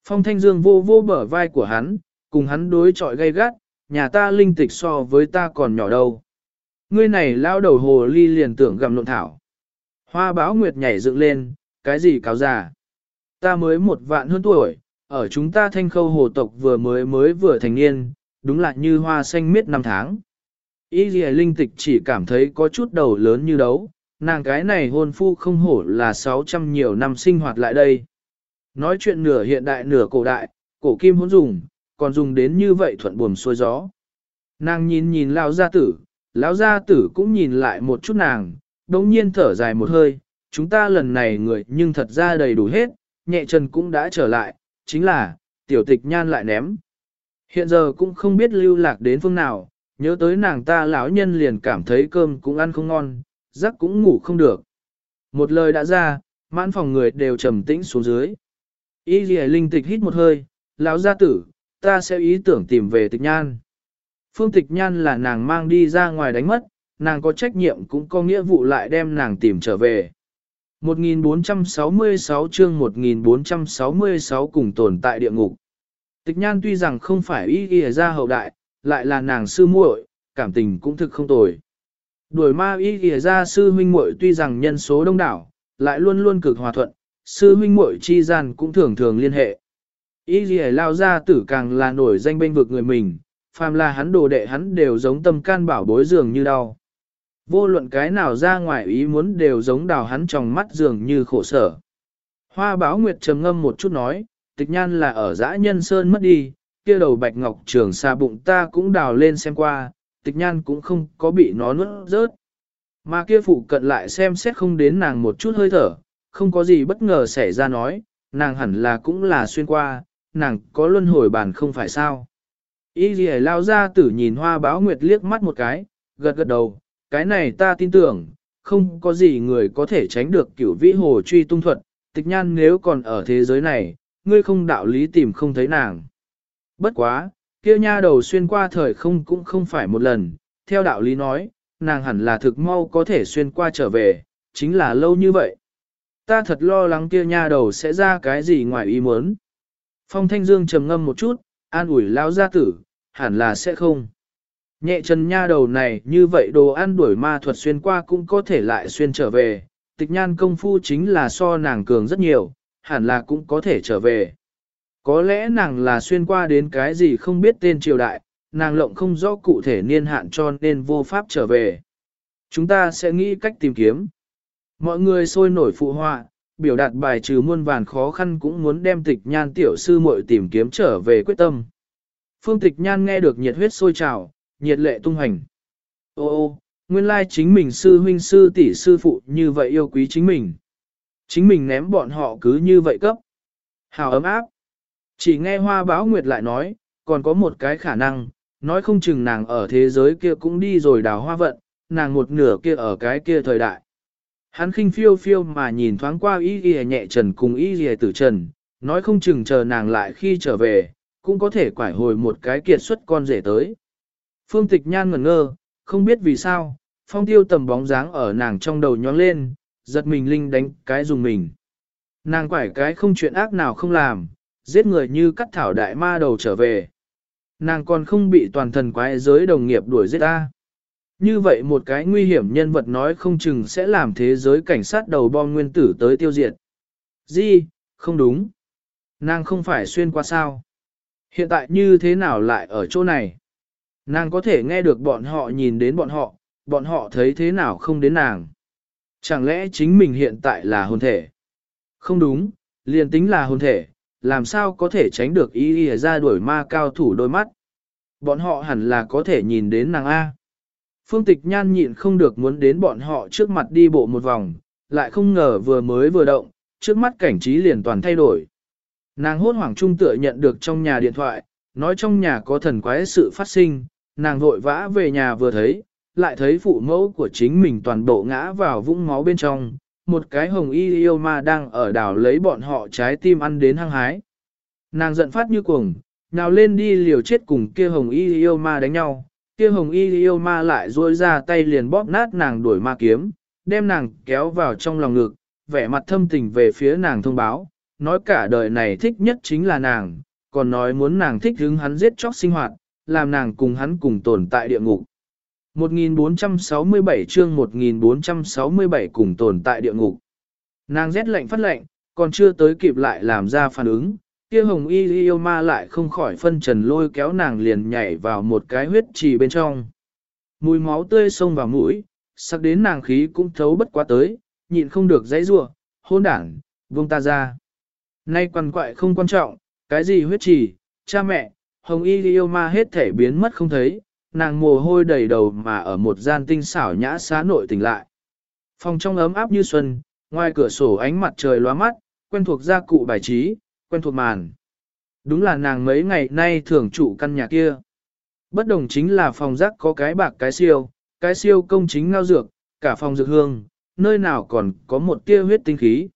Phong thanh dương vô vô bở vai của hắn, cùng hắn đối chọi gay gắt, nhà ta linh tịch so với ta còn nhỏ đâu. Ngươi này lao đầu hồ ly liền tưởng gặm lộn thảo. Hoa báo nguyệt nhảy dựng lên, cái gì cáo già. Ta mới một vạn hơn tuổi, ở chúng ta thanh khâu hồ tộc vừa mới mới vừa thành niên, đúng là như hoa xanh miết năm tháng. Y gì linh tịch chỉ cảm thấy có chút đầu lớn như đấu, nàng cái này hôn phu không hổ là 600 nhiều năm sinh hoạt lại đây. Nói chuyện nửa hiện đại nửa cổ đại, cổ kim hôn dùng, còn dùng đến như vậy thuận buồm xuôi gió. Nàng nhìn nhìn lão gia tử, lão gia tử cũng nhìn lại một chút nàng, đống nhiên thở dài một hơi, chúng ta lần này người nhưng thật ra đầy đủ hết, nhẹ chân cũng đã trở lại, chính là, tiểu tịch nhan lại ném. Hiện giờ cũng không biết lưu lạc đến phương nào, nhớ tới nàng ta lão nhân liền cảm thấy cơm cũng ăn không ngon, giấc cũng ngủ không được. Một lời đã ra, mãn phòng người đều trầm tĩnh xuống dưới. Y dì linh tịch hít một hơi, lão gia tử, ta sẽ ý tưởng tìm về tịch nhan. Phương tịch nhan là nàng mang đi ra ngoài đánh mất, nàng có trách nhiệm cũng có nghĩa vụ lại đem nàng tìm trở về. 1466 chương 1466 cùng tồn tại địa ngục. Tịch nhan tuy rằng không phải y y ra hậu đại, lại là nàng sư muội, cảm tình cũng thực không tồi. Đuổi ma y y ra sư huynh muội tuy rằng nhân số đông đảo, lại luôn luôn cực hòa thuận, sư huynh muội chi gian cũng thường thường liên hệ. Y y lao ra tử càng là nổi danh bên vực người mình, phàm là hắn đồ đệ hắn đều giống tâm can bảo bối dường như đau. Vô luận cái nào ra ngoài ý muốn đều giống đào hắn trong mắt dường như khổ sở. Hoa báo nguyệt trầm ngâm một chút nói, tịch nhan là ở dã nhân sơn mất đi, kia đầu bạch ngọc trường xa bụng ta cũng đào lên xem qua, tịch nhan cũng không có bị nó nuốt rớt. Mà kia phụ cận lại xem xét không đến nàng một chút hơi thở, không có gì bất ngờ xảy ra nói, nàng hẳn là cũng là xuyên qua, nàng có luân hồi bản không phải sao. Y gì lao ra tử nhìn hoa báo nguyệt liếc mắt một cái, gật gật đầu, cái này ta tin tưởng, không có gì người có thể tránh được cửu vĩ hồ truy tung thuật, tịch nhan nếu còn ở thế giới này, ngươi không đạo lý tìm không thấy nàng. Bất quá, kia nha đầu xuyên qua thời không cũng không phải một lần, theo đạo lý nói, nàng hẳn là thực mau có thể xuyên qua trở về, chính là lâu như vậy. Ta thật lo lắng kia nha đầu sẽ ra cái gì ngoài ý muốn. Phong Thanh Dương trầm ngâm một chút, an ủi lao gia tử, hẳn là sẽ không. Nhẹ chân nha đầu này như vậy đồ ăn đuổi ma thuật xuyên qua cũng có thể lại xuyên trở về, tịch nhan công phu chính là so nàng cường rất nhiều, hẳn là cũng có thể trở về. Có lẽ nàng là xuyên qua đến cái gì không biết tên triều đại, nàng lộng không rõ cụ thể niên hạn cho nên vô pháp trở về. Chúng ta sẽ nghĩ cách tìm kiếm. Mọi người sôi nổi phụ họa, biểu đạt bài trừ muôn vàn khó khăn cũng muốn đem tịch nhan tiểu sư muội tìm kiếm trở về quyết tâm. Phương tịch nhan nghe được nhiệt huyết sôi trào, nhiệt lệ tung hành. Ô ô, nguyên lai chính mình sư huynh sư tỷ sư phụ như vậy yêu quý chính mình. Chính mình ném bọn họ cứ như vậy cấp. Hào ấm áp. Chỉ nghe hoa báo nguyệt lại nói, còn có một cái khả năng, nói không chừng nàng ở thế giới kia cũng đi rồi đào hoa vận, nàng một nửa kia ở cái kia thời đại. Hắn khinh phiêu phiêu mà nhìn thoáng qua y ghi nhẹ trần cùng y ghi tử trần, nói không chừng chờ nàng lại khi trở về, cũng có thể quải hồi một cái kiệt xuất con rể tới. Phương tịch nhan ngẩn ngơ, không biết vì sao, phong tiêu tầm bóng dáng ở nàng trong đầu nhón lên, giật mình linh đánh cái dùng mình. Nàng quải cái không chuyện ác nào không làm, giết người như cắt thảo đại ma đầu trở về. Nàng còn không bị toàn thần quái giới đồng nghiệp đuổi giết ta. Như vậy một cái nguy hiểm nhân vật nói không chừng sẽ làm thế giới cảnh sát đầu bom nguyên tử tới tiêu diệt. Gì, không đúng. Nàng không phải xuyên qua sao. Hiện tại như thế nào lại ở chỗ này? Nàng có thể nghe được bọn họ nhìn đến bọn họ, bọn họ thấy thế nào không đến nàng. Chẳng lẽ chính mình hiện tại là hồn thể? Không đúng, liền tính là hồn thể, làm sao có thể tránh được ý ý ra đuổi ma cao thủ đôi mắt. Bọn họ hẳn là có thể nhìn đến nàng A. Phương tịch nhan nhịn không được muốn đến bọn họ trước mặt đi bộ một vòng, lại không ngờ vừa mới vừa động, trước mắt cảnh trí liền toàn thay đổi. Nàng hốt hoảng trung tựa nhận được trong nhà điện thoại, nói trong nhà có thần quái sự phát sinh, nàng vội vã về nhà vừa thấy, lại thấy phụ mẫu của chính mình toàn bộ ngã vào vũng máu bên trong, một cái hồng y yêu ma đang ở đảo lấy bọn họ trái tim ăn đến hăng hái. Nàng giận phát như cuồng, nào lên đi liều chết cùng kia hồng y yêu ma đánh nhau, kia hồng y yêu ma lại duỗi ra tay liền bóp nát nàng đuổi ma kiếm, đem nàng kéo vào trong lòng ngực, vẻ mặt thâm tình về phía nàng thông báo, nói cả đời này thích nhất chính là nàng, còn nói muốn nàng thích hứng hắn giết chóc sinh hoạt, làm nàng cùng hắn cùng tồn tại địa ngục. 1467 chương 1467 cùng tồn tại địa ngục. Nàng rét lạnh phát lạnh, còn chưa tới kịp lại làm ra phản ứng, kia hồng y yêu ma lại không khỏi phân trần lôi kéo nàng liền nhảy vào một cái huyết trì bên trong. Mùi máu tươi sông vào mũi, sắc đến nàng khí cũng thấu bất quá tới, nhịn không được dãy rua, hôn đảng, buông ta ra. Nay quằn quại không quan trọng, cái gì huyết trì, cha mẹ, hồng y yêu ma hết thể biến mất không thấy, nàng mồ hôi đầy đầu mà ở một gian tinh xảo nhã xá nội tỉnh lại. Phòng trong ấm áp như xuân, ngoài cửa sổ ánh mặt trời lóa mắt, quen thuộc gia cụ bài trí, quen thuộc màn. Đúng là nàng mấy ngày nay thường trụ căn nhà kia. Bất đồng chính là phòng rác có cái bạc cái siêu, cái siêu công chính ngao dược, cả phòng dược hương, nơi nào còn có một tia huyết tinh khí.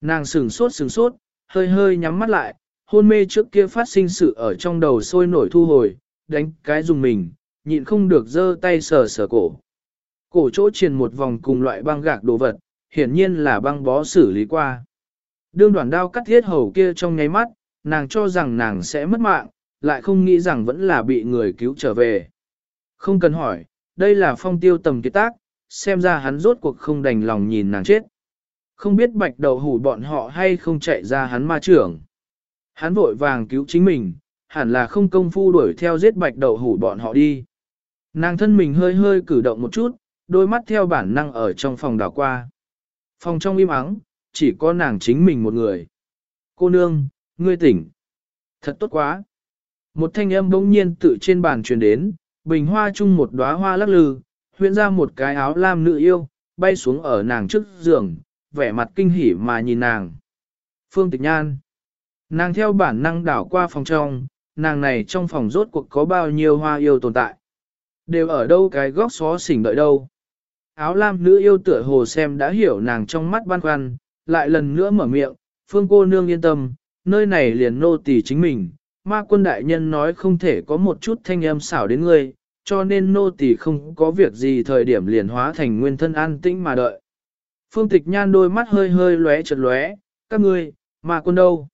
Nàng sừng sốt sừng sốt, hơi hơi nhắm mắt lại, hôn mê trước kia phát sinh sự ở trong đầu sôi nổi thu hồi, đánh cái dùng mình, nhịn không được giơ tay sờ sờ cổ. Cổ chỗ truyền một vòng cùng loại băng gạc đồ vật, hiển nhiên là băng bó xử lý qua. Đương đoạn đao cắt thiết hầu kia trong nháy mắt, nàng cho rằng nàng sẽ mất mạng, lại không nghĩ rằng vẫn là bị người cứu trở về. Không cần hỏi, đây là phong tiêu tầm kiệt tác, xem ra hắn rốt cuộc không đành lòng nhìn nàng chết. Không biết bạch đầu hủ bọn họ hay không chạy ra hắn ma trưởng. Hắn vội vàng cứu chính mình, hẳn là không công phu đuổi theo giết bạch đậu hủ bọn họ đi. Nàng thân mình hơi hơi cử động một chút, đôi mắt theo bản năng ở trong phòng đảo qua. Phòng trong im ắng, chỉ có nàng chính mình một người. Cô nương, ngươi tỉnh. Thật tốt quá. Một thanh âm bỗng nhiên tự trên bàn truyền đến, bình hoa chung một đóa hoa lắc lư, huyện ra một cái áo lam nữ yêu, bay xuống ở nàng trước giường, vẻ mặt kinh hỉ mà nhìn nàng. Phương Tịch Nhan. Nàng theo bản năng đảo qua phòng trong, nàng này trong phòng rốt cuộc có bao nhiêu hoa yêu tồn tại. Đều ở đâu cái góc xó xỉnh đợi đâu. Áo lam nữ yêu tựa hồ xem đã hiểu nàng trong mắt băn khoăn, lại lần nữa mở miệng, phương cô nương yên tâm, nơi này liền nô tỳ chính mình, ma quân đại nhân nói không thể có một chút thanh âm xảo đến ngươi, cho nên nô tỳ không có việc gì thời điểm liền hóa thành nguyên thân an tĩnh mà đợi. Phương tịch nhan đôi mắt hơi hơi lóe chật lóe, các ngươi, ma quân đâu?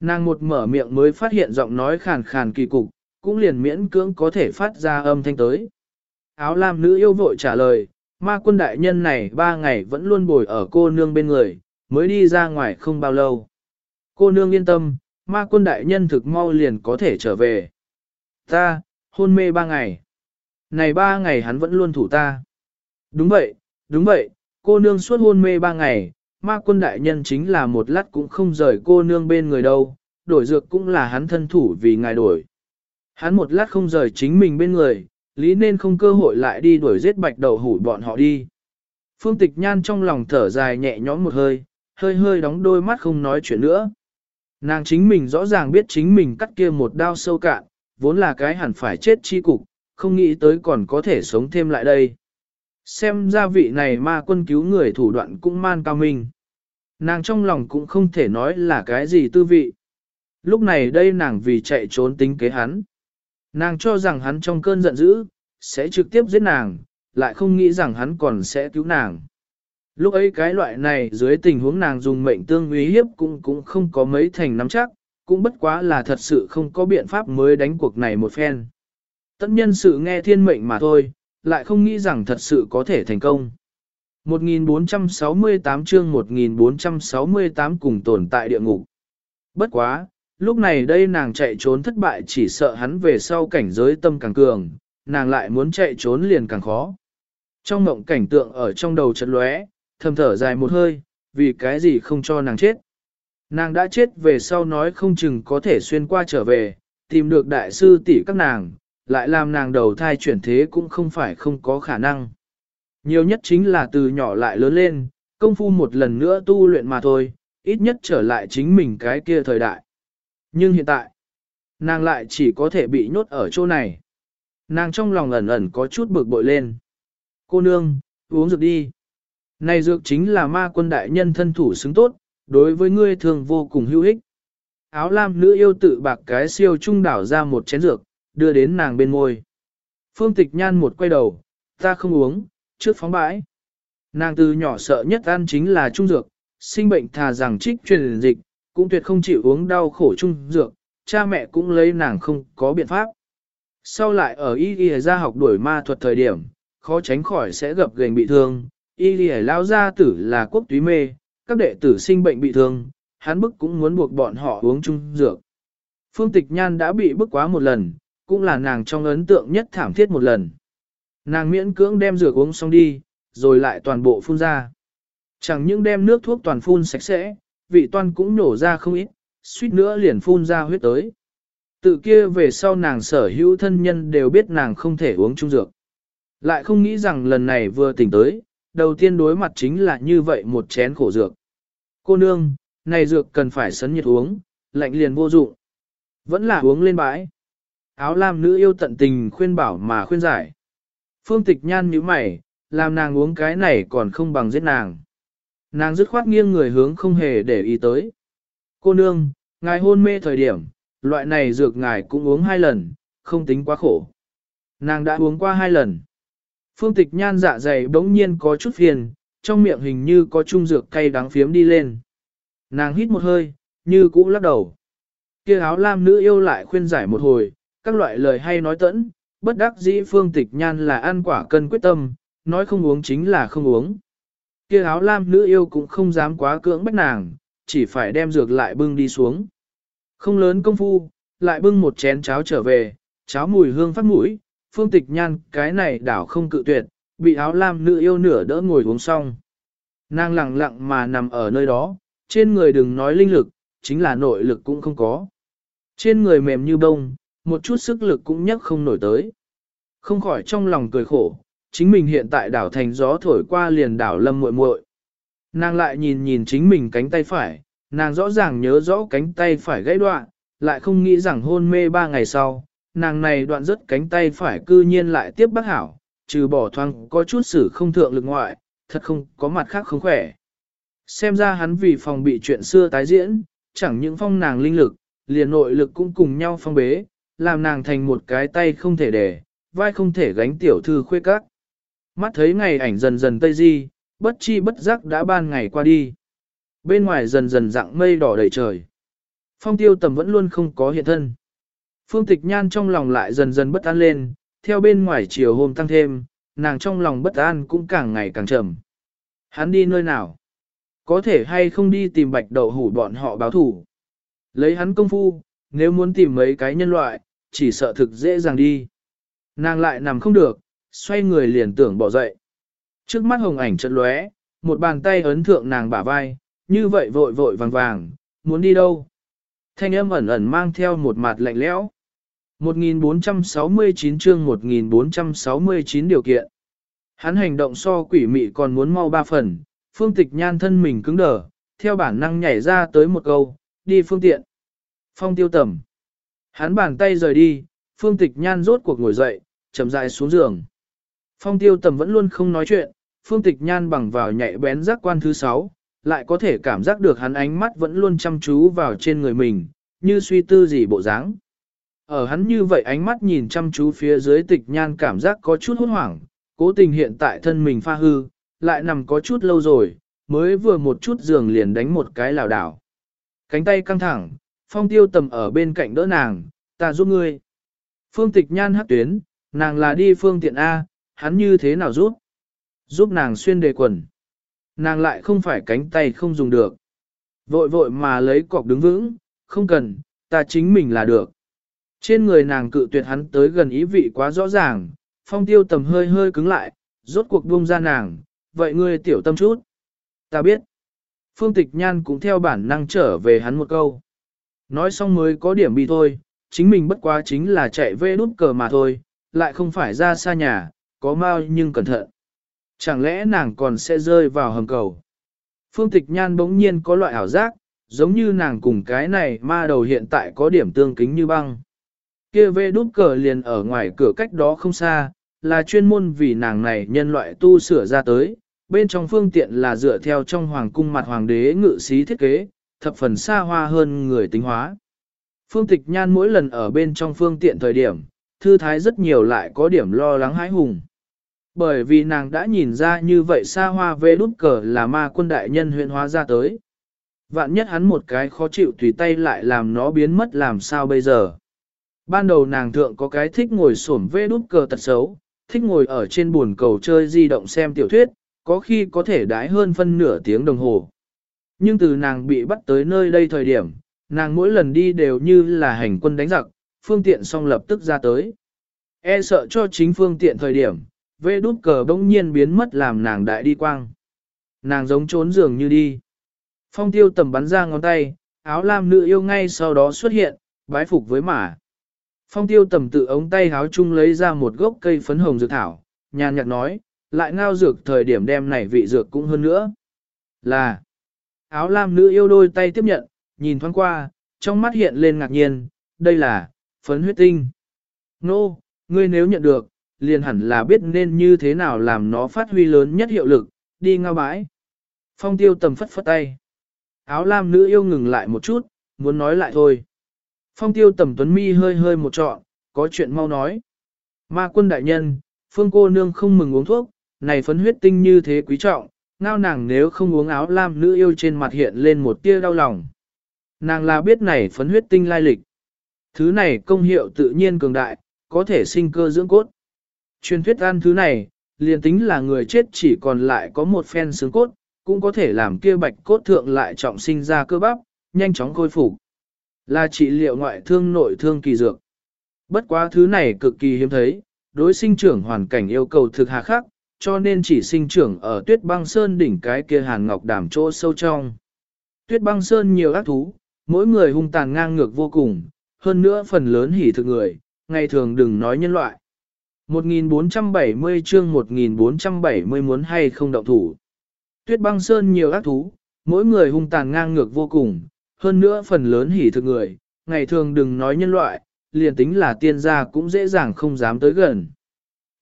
Nàng một mở miệng mới phát hiện giọng nói khàn khàn kỳ cục, cũng liền miễn cưỡng có thể phát ra âm thanh tới. Áo lam nữ yêu vội trả lời, ma quân đại nhân này ba ngày vẫn luôn bồi ở cô nương bên người, mới đi ra ngoài không bao lâu. Cô nương yên tâm, ma quân đại nhân thực mau liền có thể trở về. Ta, hôn mê ba ngày. Này ba ngày hắn vẫn luôn thủ ta. Đúng vậy, đúng vậy, cô nương suốt hôn mê ba ngày, ma quân đại nhân chính là một lát cũng không rời cô nương bên người đâu, đổi dược cũng là hắn thân thủ vì ngài đổi. Hắn một lát không rời chính mình bên người, lý nên không cơ hội lại đi đuổi giết bạch đầu hủ bọn họ đi. Phương tịch nhan trong lòng thở dài nhẹ nhõm một hơi, hơi hơi đóng đôi mắt không nói chuyện nữa. Nàng chính mình rõ ràng biết chính mình cắt kia một đao sâu cạn, vốn là cái hẳn phải chết chi cục, không nghĩ tới còn có thể sống thêm lại đây. Xem ra vị này ma quân cứu người thủ đoạn cũng man cao minh. Nàng trong lòng cũng không thể nói là cái gì tư vị. Lúc này đây nàng vì chạy trốn tính kế hắn. Nàng cho rằng hắn trong cơn giận dữ, sẽ trực tiếp giết nàng, lại không nghĩ rằng hắn còn sẽ cứu nàng. Lúc ấy cái loại này dưới tình huống nàng dùng mệnh tương uy hiếp cũng cũng không có mấy thành nắm chắc, cũng bất quá là thật sự không có biện pháp mới đánh cuộc này một phen. Tất nhân sự nghe thiên mệnh mà thôi, lại không nghĩ rằng thật sự có thể thành công. 1468 chương 1468 cùng tồn tại địa ngục. Bất quá, lúc này đây nàng chạy trốn thất bại chỉ sợ hắn về sau cảnh giới tâm càng cường, nàng lại muốn chạy trốn liền càng khó. Trong mộng cảnh tượng ở trong đầu chật lóe, thầm thở dài một hơi, vì cái gì không cho nàng chết. Nàng đã chết về sau nói không chừng có thể xuyên qua trở về, tìm được đại sư tỷ các nàng, lại làm nàng đầu thai chuyển thế cũng không phải không có khả năng. Nhiều nhất chính là từ nhỏ lại lớn lên, công phu một lần nữa tu luyện mà thôi, ít nhất trở lại chính mình cái kia thời đại. Nhưng hiện tại, nàng lại chỉ có thể bị nhốt ở chỗ này. Nàng trong lòng ẩn ẩn có chút bực bội lên. Cô nương, uống dược đi. Này dược chính là ma quân đại nhân thân thủ xứng tốt, đối với ngươi thường vô cùng hữu ích. Áo lam nữ yêu tự bạc cái siêu trung đảo ra một chén dược, đưa đến nàng bên môi. Phương tịch nhan một quay đầu, ta không uống, trước phóng bãi. Nàng từ nhỏ sợ nhất ăn chính là trung dược, sinh bệnh thà rằng trích truyền dịch, cũng tuyệt không chịu uống đau khổ trung dược, cha mẹ cũng lấy nàng không có biện pháp. Sau lại ở y y ra học đuổi ma thuật thời điểm, khó tránh khỏi sẽ gặp gành bị thương, y y lao gia tử là quốc túy mê, các đệ tử sinh bệnh bị thương, hắn bức cũng muốn buộc bọn họ uống trung dược. Phương Tịch Nhan đã bị bức quá một lần, cũng là nàng trong ấn tượng nhất thảm thiết một lần. Nàng miễn cưỡng đem rửa uống xong đi, rồi lại toàn bộ phun ra. Chẳng những đem nước thuốc toàn phun sạch sẽ, vị toan cũng nổ ra không ít, suýt nữa liền phun ra huyết tới. Tự kia về sau nàng sở hữu thân nhân đều biết nàng không thể uống chung dược. Lại không nghĩ rằng lần này vừa tỉnh tới, đầu tiên đối mặt chính là như vậy một chén khổ dược. Cô nương, này dược cần phải sấn nhiệt uống, lạnh liền vô dụng. Vẫn là uống lên bãi. Áo lam nữ yêu tận tình khuyên bảo mà khuyên giải. Phương tịch nhan như mày, làm nàng uống cái này còn không bằng giết nàng. Nàng dứt khoát nghiêng người hướng không hề để ý tới. Cô nương, ngài hôn mê thời điểm, loại này dược ngài cũng uống hai lần, không tính quá khổ. Nàng đã uống qua hai lần. Phương tịch nhan dạ dày bỗng nhiên có chút phiền, trong miệng hình như có trung dược cay đắng phiếm đi lên. Nàng hít một hơi, như cũ lắc đầu. Kia áo lam nữ yêu lại khuyên giải một hồi, các loại lời hay nói tẫn, bất đắc dĩ phương tịch nhan là ăn quả cân quyết tâm, nói không uống chính là không uống. Kia áo lam nữ yêu cũng không dám quá cưỡng bách nàng, chỉ phải đem dược lại bưng đi xuống. Không lớn công phu, lại bưng một chén cháo trở về, cháo mùi hương phát mũi, phương tịch nhan cái này đảo không cự tuyệt, bị áo lam nữ yêu nửa đỡ ngồi uống xong. Nàng lặng lặng mà nằm ở nơi đó, trên người đừng nói linh lực, chính là nội lực cũng không có. Trên người mềm như bông, một chút sức lực cũng nhấc không nổi tới. Không khỏi trong lòng cười khổ, chính mình hiện tại đảo thành gió thổi qua liền đảo lâm muội muội. Nàng lại nhìn nhìn chính mình cánh tay phải, nàng rõ ràng nhớ rõ cánh tay phải gãy đoạn, lại không nghĩ rằng hôn mê ba ngày sau, nàng này đoạn rất cánh tay phải cư nhiên lại tiếp bác hảo, trừ bỏ thoang có chút sử không thượng lực ngoại, thật không có mặt khác không khỏe. Xem ra hắn vì phòng bị chuyện xưa tái diễn, chẳng những phong nàng linh lực, liền nội lực cũng cùng nhau phong bế, làm nàng thành một cái tay không thể để, vai không thể gánh tiểu thư khuê các. Mắt thấy ngày ảnh dần dần tây di, bất chi bất giác đã ban ngày qua đi. Bên ngoài dần dần dạng mây đỏ đầy trời. Phong tiêu tầm vẫn luôn không có hiện thân. Phương tịch nhan trong lòng lại dần dần bất an lên, theo bên ngoài chiều hôm tăng thêm, nàng trong lòng bất an cũng càng ngày càng trầm. Hắn đi nơi nào? Có thể hay không đi tìm bạch đậu hủ bọn họ báo thủ? Lấy hắn công phu, nếu muốn tìm mấy cái nhân loại, chỉ sợ thực dễ dàng đi. Nàng lại nằm không được, xoay người liền tưởng bỏ dậy. Trước mắt hồng ảnh chợt lóe, một bàn tay ấn thượng nàng bả vai, như vậy vội vội vàng vàng, muốn đi đâu? Thanh âm ẩn ẩn mang theo một mặt lạnh lẽo. 1469 chương 1469 điều kiện. Hắn hành động so quỷ mị còn muốn mau ba phần, phương tịch nhan thân mình cứng đờ, theo bản năng nhảy ra tới một câu, đi phương tiện. Phong tiêu tầm. Hắn bàn tay rời đi, phương tịch nhan rốt cuộc ngồi dậy, chậm rãi xuống giường. Phong tiêu tầm vẫn luôn không nói chuyện, phương tịch nhan bằng vào nhạy bén giác quan thứ sáu, lại có thể cảm giác được hắn ánh mắt vẫn luôn chăm chú vào trên người mình, như suy tư gì bộ dáng. Ở hắn như vậy ánh mắt nhìn chăm chú phía dưới tịch nhan cảm giác có chút hốt hoảng, cố tình hiện tại thân mình pha hư, lại nằm có chút lâu rồi, mới vừa một chút giường liền đánh một cái lảo đảo. Cánh tay căng thẳng, phong tiêu tầm ở bên cạnh đỡ nàng, ta giúp ngươi. Phương tịch nhan hắc tuyến, nàng là đi phương tiện A, hắn như thế nào giúp? Giúp nàng xuyên đề quần. Nàng lại không phải cánh tay không dùng được. Vội vội mà lấy cọc đứng vững, không cần, ta chính mình là được. Trên người nàng cự tuyệt hắn tới gần ý vị quá rõ ràng, phong tiêu tầm hơi hơi cứng lại, rốt cuộc buông ra nàng, vậy ngươi tiểu tâm chút. Ta biết. Phương tịch nhan cũng theo bản năng trở về hắn một câu. Nói xong mới có điểm bị thôi, chính mình bất quá chính là chạy về đút cờ mà thôi, lại không phải ra xa nhà, có mau nhưng cẩn thận. Chẳng lẽ nàng còn sẽ rơi vào hầm cầu? Phương tịch nhan bỗng nhiên có loại ảo giác, giống như nàng cùng cái này ma đầu hiện tại có điểm tương kính như băng. Kia vê đút cờ liền ở ngoài cửa cách đó không xa, là chuyên môn vì nàng này nhân loại tu sửa ra tới, bên trong phương tiện là dựa theo trong hoàng cung mặt hoàng đế ngự sĩ thiết kế, thập phần xa hoa hơn người tính hóa. Phương tịch nhan mỗi lần ở bên trong phương tiện thời điểm, thư thái rất nhiều lại có điểm lo lắng hãi hùng. Bởi vì nàng đã nhìn ra như vậy xa hoa vê đút cờ là ma quân đại nhân huyện hóa ra tới. Vạn nhất hắn một cái khó chịu tùy tay lại làm nó biến mất làm sao bây giờ. Ban đầu nàng thượng có cái thích ngồi sổm vê đút cờ tật xấu, thích ngồi ở trên buồn cầu chơi di động xem tiểu thuyết, có khi có thể đái hơn phân nửa tiếng đồng hồ. Nhưng từ nàng bị bắt tới nơi đây thời điểm, nàng mỗi lần đi đều như là hành quân đánh giặc, phương tiện xong lập tức ra tới. E sợ cho chính phương tiện thời điểm, vê đút cờ bỗng nhiên biến mất làm nàng đại đi quang. Nàng giống trốn giường như đi. Phong tiêu tầm bắn ra ngón tay, áo lam nữ yêu ngay sau đó xuất hiện, bái phục với mả. Phong tiêu tầm tự ống tay háo chung lấy ra một gốc cây phấn hồng dược thảo, nhàn nhạt nói, lại ngao dược thời điểm đem này vị dược cũng hơn nữa. Là, áo lam nữ yêu đôi tay tiếp nhận, nhìn thoáng qua, trong mắt hiện lên ngạc nhiên, đây là, phấn huyết tinh. Nô, no, ngươi nếu nhận được, liền hẳn là biết nên như thế nào làm nó phát huy lớn nhất hiệu lực, đi ngao bãi. Phong tiêu tầm phất phất tay. Áo lam nữ yêu ngừng lại một chút, muốn nói lại thôi. Phong tiêu tầm tuấn mi hơi hơi một trọn, có chuyện mau nói. Ma quân đại nhân, phương cô nương không mừng uống thuốc, này phấn huyết tinh như thế quý trọng, ngao nàng nếu không uống áo lam nữ yêu trên mặt hiện lên một tia đau lòng. Nàng là biết này phấn huyết tinh lai lịch. Thứ này công hiệu tự nhiên cường đại, có thể sinh cơ dưỡng cốt. Truyền thuyết ăn thứ này, liền tính là người chết chỉ còn lại có một phen xương cốt, cũng có thể làm kia bạch cốt thượng lại trọng sinh ra cơ bắp, nhanh chóng khôi phục. Là trị liệu ngoại thương nội thương kỳ dược. Bất quá thứ này cực kỳ hiếm thấy, đối sinh trưởng hoàn cảnh yêu cầu thực hà khắc, cho nên chỉ sinh trưởng ở tuyết băng sơn đỉnh cái kia hàn ngọc đàm chỗ sâu trong. Tuyết băng sơn nhiều ác thú, mỗi người hung tàn ngang ngược vô cùng, hơn nữa phần lớn hỉ thực người, ngày thường đừng nói nhân loại. 1470 chương 1470 muốn hay không động thủ. Tuyết băng sơn nhiều ác thú, mỗi người hung tàn ngang ngược vô cùng, hơn nữa phần lớn hỉ thực người, ngày thường đừng nói nhân loại, liền tính là tiên gia cũng dễ dàng không dám tới gần.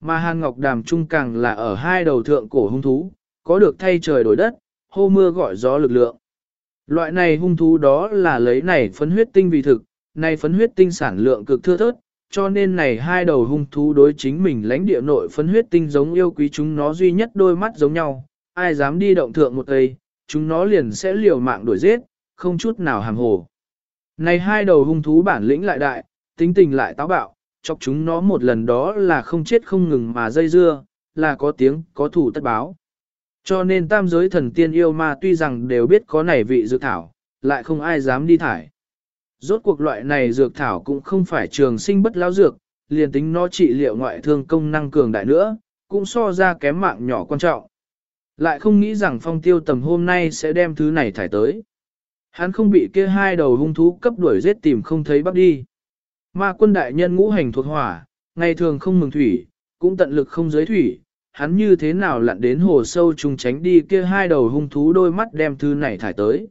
Mà Hàn Ngọc Đàm Trung càng là ở hai đầu thượng cổ hung thú, có được thay trời đổi đất, hô mưa gọi gió lực lượng. Loại này hung thú đó là lấy này phấn huyết tinh vì thực, này phấn huyết tinh sản lượng cực thưa thớt, cho nên này hai đầu hung thú đối chính mình lãnh địa nội phấn huyết tinh giống yêu quý chúng nó duy nhất đôi mắt giống nhau, ai dám đi động thượng một cây, chúng nó liền sẽ liều mạng đuổi giết, không chút nào hàm hồ. Này hai đầu hung thú bản lĩnh lại đại, tính tình lại táo bạo, chọc chúng nó một lần đó là không chết không ngừng mà dây dưa, là có tiếng, có thủ tất báo. Cho nên tam giới thần tiên yêu ma tuy rằng đều biết có này vị dược thảo, lại không ai dám đi thải. Rốt cuộc loại này dược thảo cũng không phải trường sinh bất lão dược, liền tính nó trị liệu ngoại thương công năng cường đại nữa, cũng so ra kém mạng nhỏ quan trọng. Lại không nghĩ rằng phong tiêu tầm hôm nay sẽ đem thứ này thải tới. Hắn không bị kia hai đầu hung thú cấp đuổi giết tìm không thấy bắt đi. Ma quân đại nhân ngũ hành thuộc hỏa, ngày thường không mừng thủy, cũng tận lực không giới thủy, hắn như thế nào lặn đến hồ sâu trùng tránh đi kia hai đầu hung thú đôi mắt đem thư này thải tới.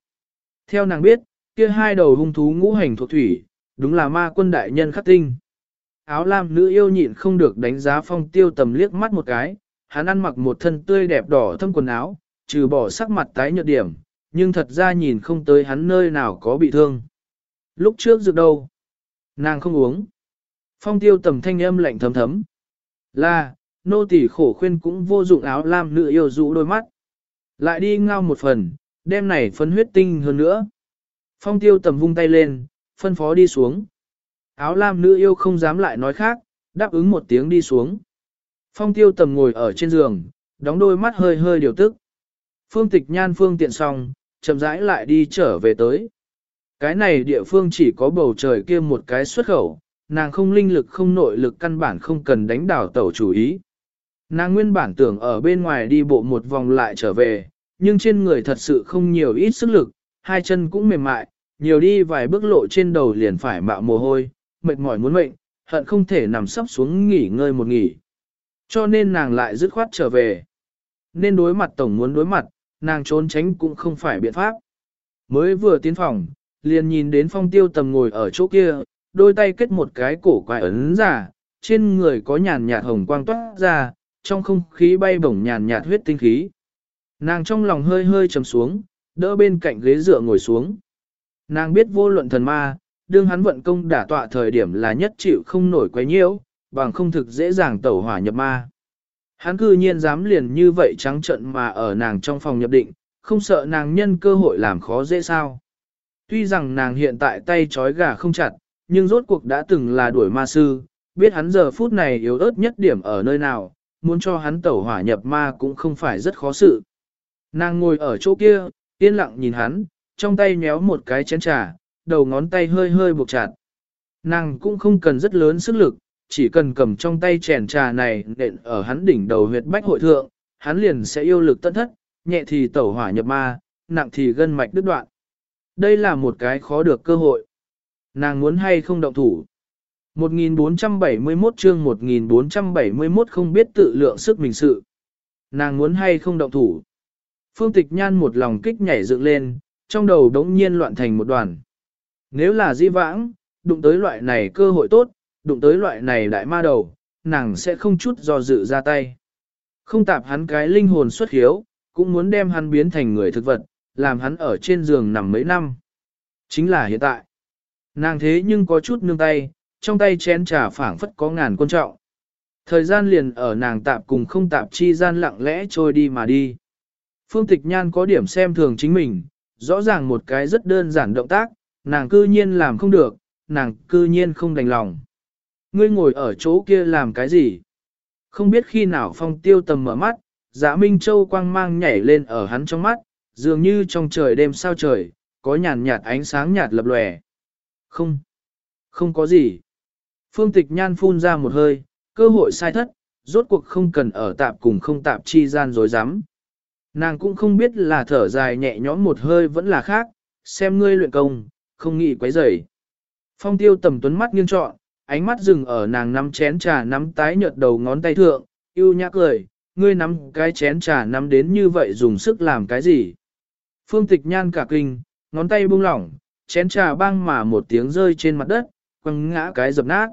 Theo nàng biết, kia hai đầu hung thú ngũ hành thuộc thủy, đúng là ma quân đại nhân khắc tinh. Áo lam nữ yêu nhịn không được đánh giá phong tiêu tầm liếc mắt một cái, hắn ăn mặc một thân tươi đẹp đỏ thâm quần áo, trừ bỏ sắc mặt tái nhợt điểm, nhưng thật ra nhìn không tới hắn nơi nào có bị thương. Lúc trước dược đâu? Nàng không uống. Phong tiêu tầm thanh âm lạnh thấm thấm. Là, nô tỳ khổ khuyên cũng vô dụng áo lam nữ yêu rũ đôi mắt. Lại đi ngao một phần, Đêm này phấn huyết tinh hơn nữa. Phong tiêu tầm vung tay lên, phân phó đi xuống. Áo lam nữ yêu không dám lại nói khác, đáp ứng một tiếng đi xuống. Phong tiêu tầm ngồi ở trên giường, đóng đôi mắt hơi hơi điều tức. Phương tịch nhan phương tiện xong, chậm rãi lại đi trở về tới. Cái này địa phương chỉ có bầu trời kia một cái xuất khẩu, nàng không linh lực không nội lực căn bản không cần đánh đảo tẩu chủ ý. Nàng nguyên bản tưởng ở bên ngoài đi bộ một vòng lại trở về, nhưng trên người thật sự không nhiều ít sức lực, hai chân cũng mềm mại, nhiều đi vài bước lộ trên đầu liền phải mạo mồ hôi, mệt mỏi muốn mệnh, hận không thể nằm sắp xuống nghỉ ngơi một nghỉ. Cho nên nàng lại dứt khoát trở về. Nên đối mặt tổng muốn đối mặt, nàng trốn tránh cũng không phải biện pháp. Mới vừa tiến phòng, liền nhìn đến phong tiêu tầm ngồi ở chỗ kia, đôi tay kết một cái cổ quài ấn giả, trên người có nhàn nhạt hồng quang toát ra, trong không khí bay bổng nhàn nhạt huyết tinh khí. Nàng trong lòng hơi hơi trầm xuống, đỡ bên cạnh ghế dựa ngồi xuống. Nàng biết vô luận thần ma, đương hắn vận công đả tọa thời điểm là nhất chịu không nổi quấy nhiễu, bằng không thực dễ dàng tẩu hỏa nhập ma. Hắn cư nhiên dám liền như vậy trắng trận mà ở nàng trong phòng nhập định, không sợ nàng nhân cơ hội làm khó dễ sao. Tuy rằng nàng hiện tại tay trói gà không chặt, nhưng rốt cuộc đã từng là đuổi ma sư, biết hắn giờ phút này yếu ớt nhất điểm ở nơi nào, muốn cho hắn tẩu hỏa nhập ma cũng không phải rất khó sự. Nàng ngồi ở chỗ kia, yên lặng nhìn hắn, trong tay nhéo một cái chén trà, đầu ngón tay hơi hơi buộc chặt. Nàng cũng không cần rất lớn sức lực, chỉ cần cầm trong tay chèn trà này nện ở hắn đỉnh đầu huyệt bách hội thượng, hắn liền sẽ yêu lực tận thất, nhẹ thì tẩu hỏa nhập ma, nặng thì gân mạch đứt đoạn. Đây là một cái khó được cơ hội. Nàng muốn hay không động thủ. 1471 chương 1471 không biết tự lượng sức mình sự. Nàng muốn hay không động thủ. Phương tịch nhan một lòng kích nhảy dựng lên, trong đầu đống nhiên loạn thành một đoàn. Nếu là di vãng, đụng tới loại này cơ hội tốt, đụng tới loại này đại ma đầu, nàng sẽ không chút do dự ra tay. Không tạp hắn cái linh hồn xuất hiếu, cũng muốn đem hắn biến thành người thực vật, làm hắn ở trên giường nằm mấy năm. Chính là hiện tại. Nàng thế nhưng có chút nương tay, trong tay chén trà phảng phất có ngàn quân trọng. Thời gian liền ở nàng tạp cùng không tạp chi gian lặng lẽ trôi đi mà đi. Phương tịch nhan có điểm xem thường chính mình, rõ ràng một cái rất đơn giản động tác, nàng cư nhiên làm không được, nàng cư nhiên không đành lòng. Ngươi ngồi ở chỗ kia làm cái gì? Không biết khi nào phong tiêu tầm mở mắt, dạ Minh Châu quang mang nhảy lên ở hắn trong mắt, dường như trong trời đêm sao trời, có nhàn nhạt ánh sáng nhạt lập lòe. Không, không có gì. Phương tịch nhan phun ra một hơi, cơ hội sai thất, rốt cuộc không cần ở tạp cùng không tạp chi gian dối rắm Nàng cũng không biết là thở dài nhẹ nhõm một hơi vẫn là khác, xem ngươi luyện công, không nghĩ quấy rầy. Phong tiêu tầm tuấn mắt nghiêng trọn, ánh mắt dừng ở nàng nắm chén trà nắm tái nhợt đầu ngón tay thượng, yêu nhã cười, ngươi nắm cái chén trà nắm đến như vậy dùng sức làm cái gì. Phương tịch nhan cả kinh, ngón tay buông lỏng, chén trà băng mà một tiếng rơi trên mặt đất, quăng ngã cái dập nát.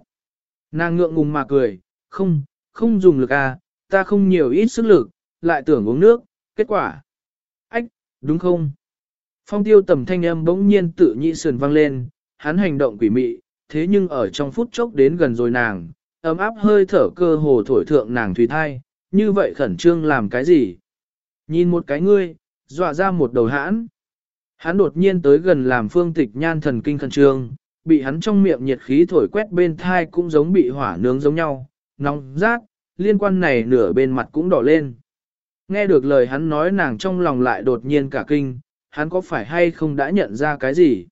Nàng ngượng ngùng mà cười, không, không dùng lực à, ta không nhiều ít sức lực, lại tưởng uống nước, kết quả. Ách, đúng không? Phong tiêu tầm thanh âm bỗng nhiên tự nhị sườn vang lên, hắn hành động quỷ mị, thế nhưng ở trong phút chốc đến gần rồi nàng, ấm áp hơi thở cơ hồ thổi thượng nàng thủy thai, như vậy khẩn trương làm cái gì? Nhìn một cái ngươi, dọa ra một đầu hãn. Hắn đột nhiên tới gần làm phương tịch nhan thần kinh khẩn trương, bị hắn trong miệng nhiệt khí thổi quét bên thai cũng giống bị hỏa nướng giống nhau, nóng rát, liên quan này nửa bên mặt cũng đỏ lên. Nghe được lời hắn nói nàng trong lòng lại đột nhiên cả kinh, hắn có phải hay không đã nhận ra cái gì?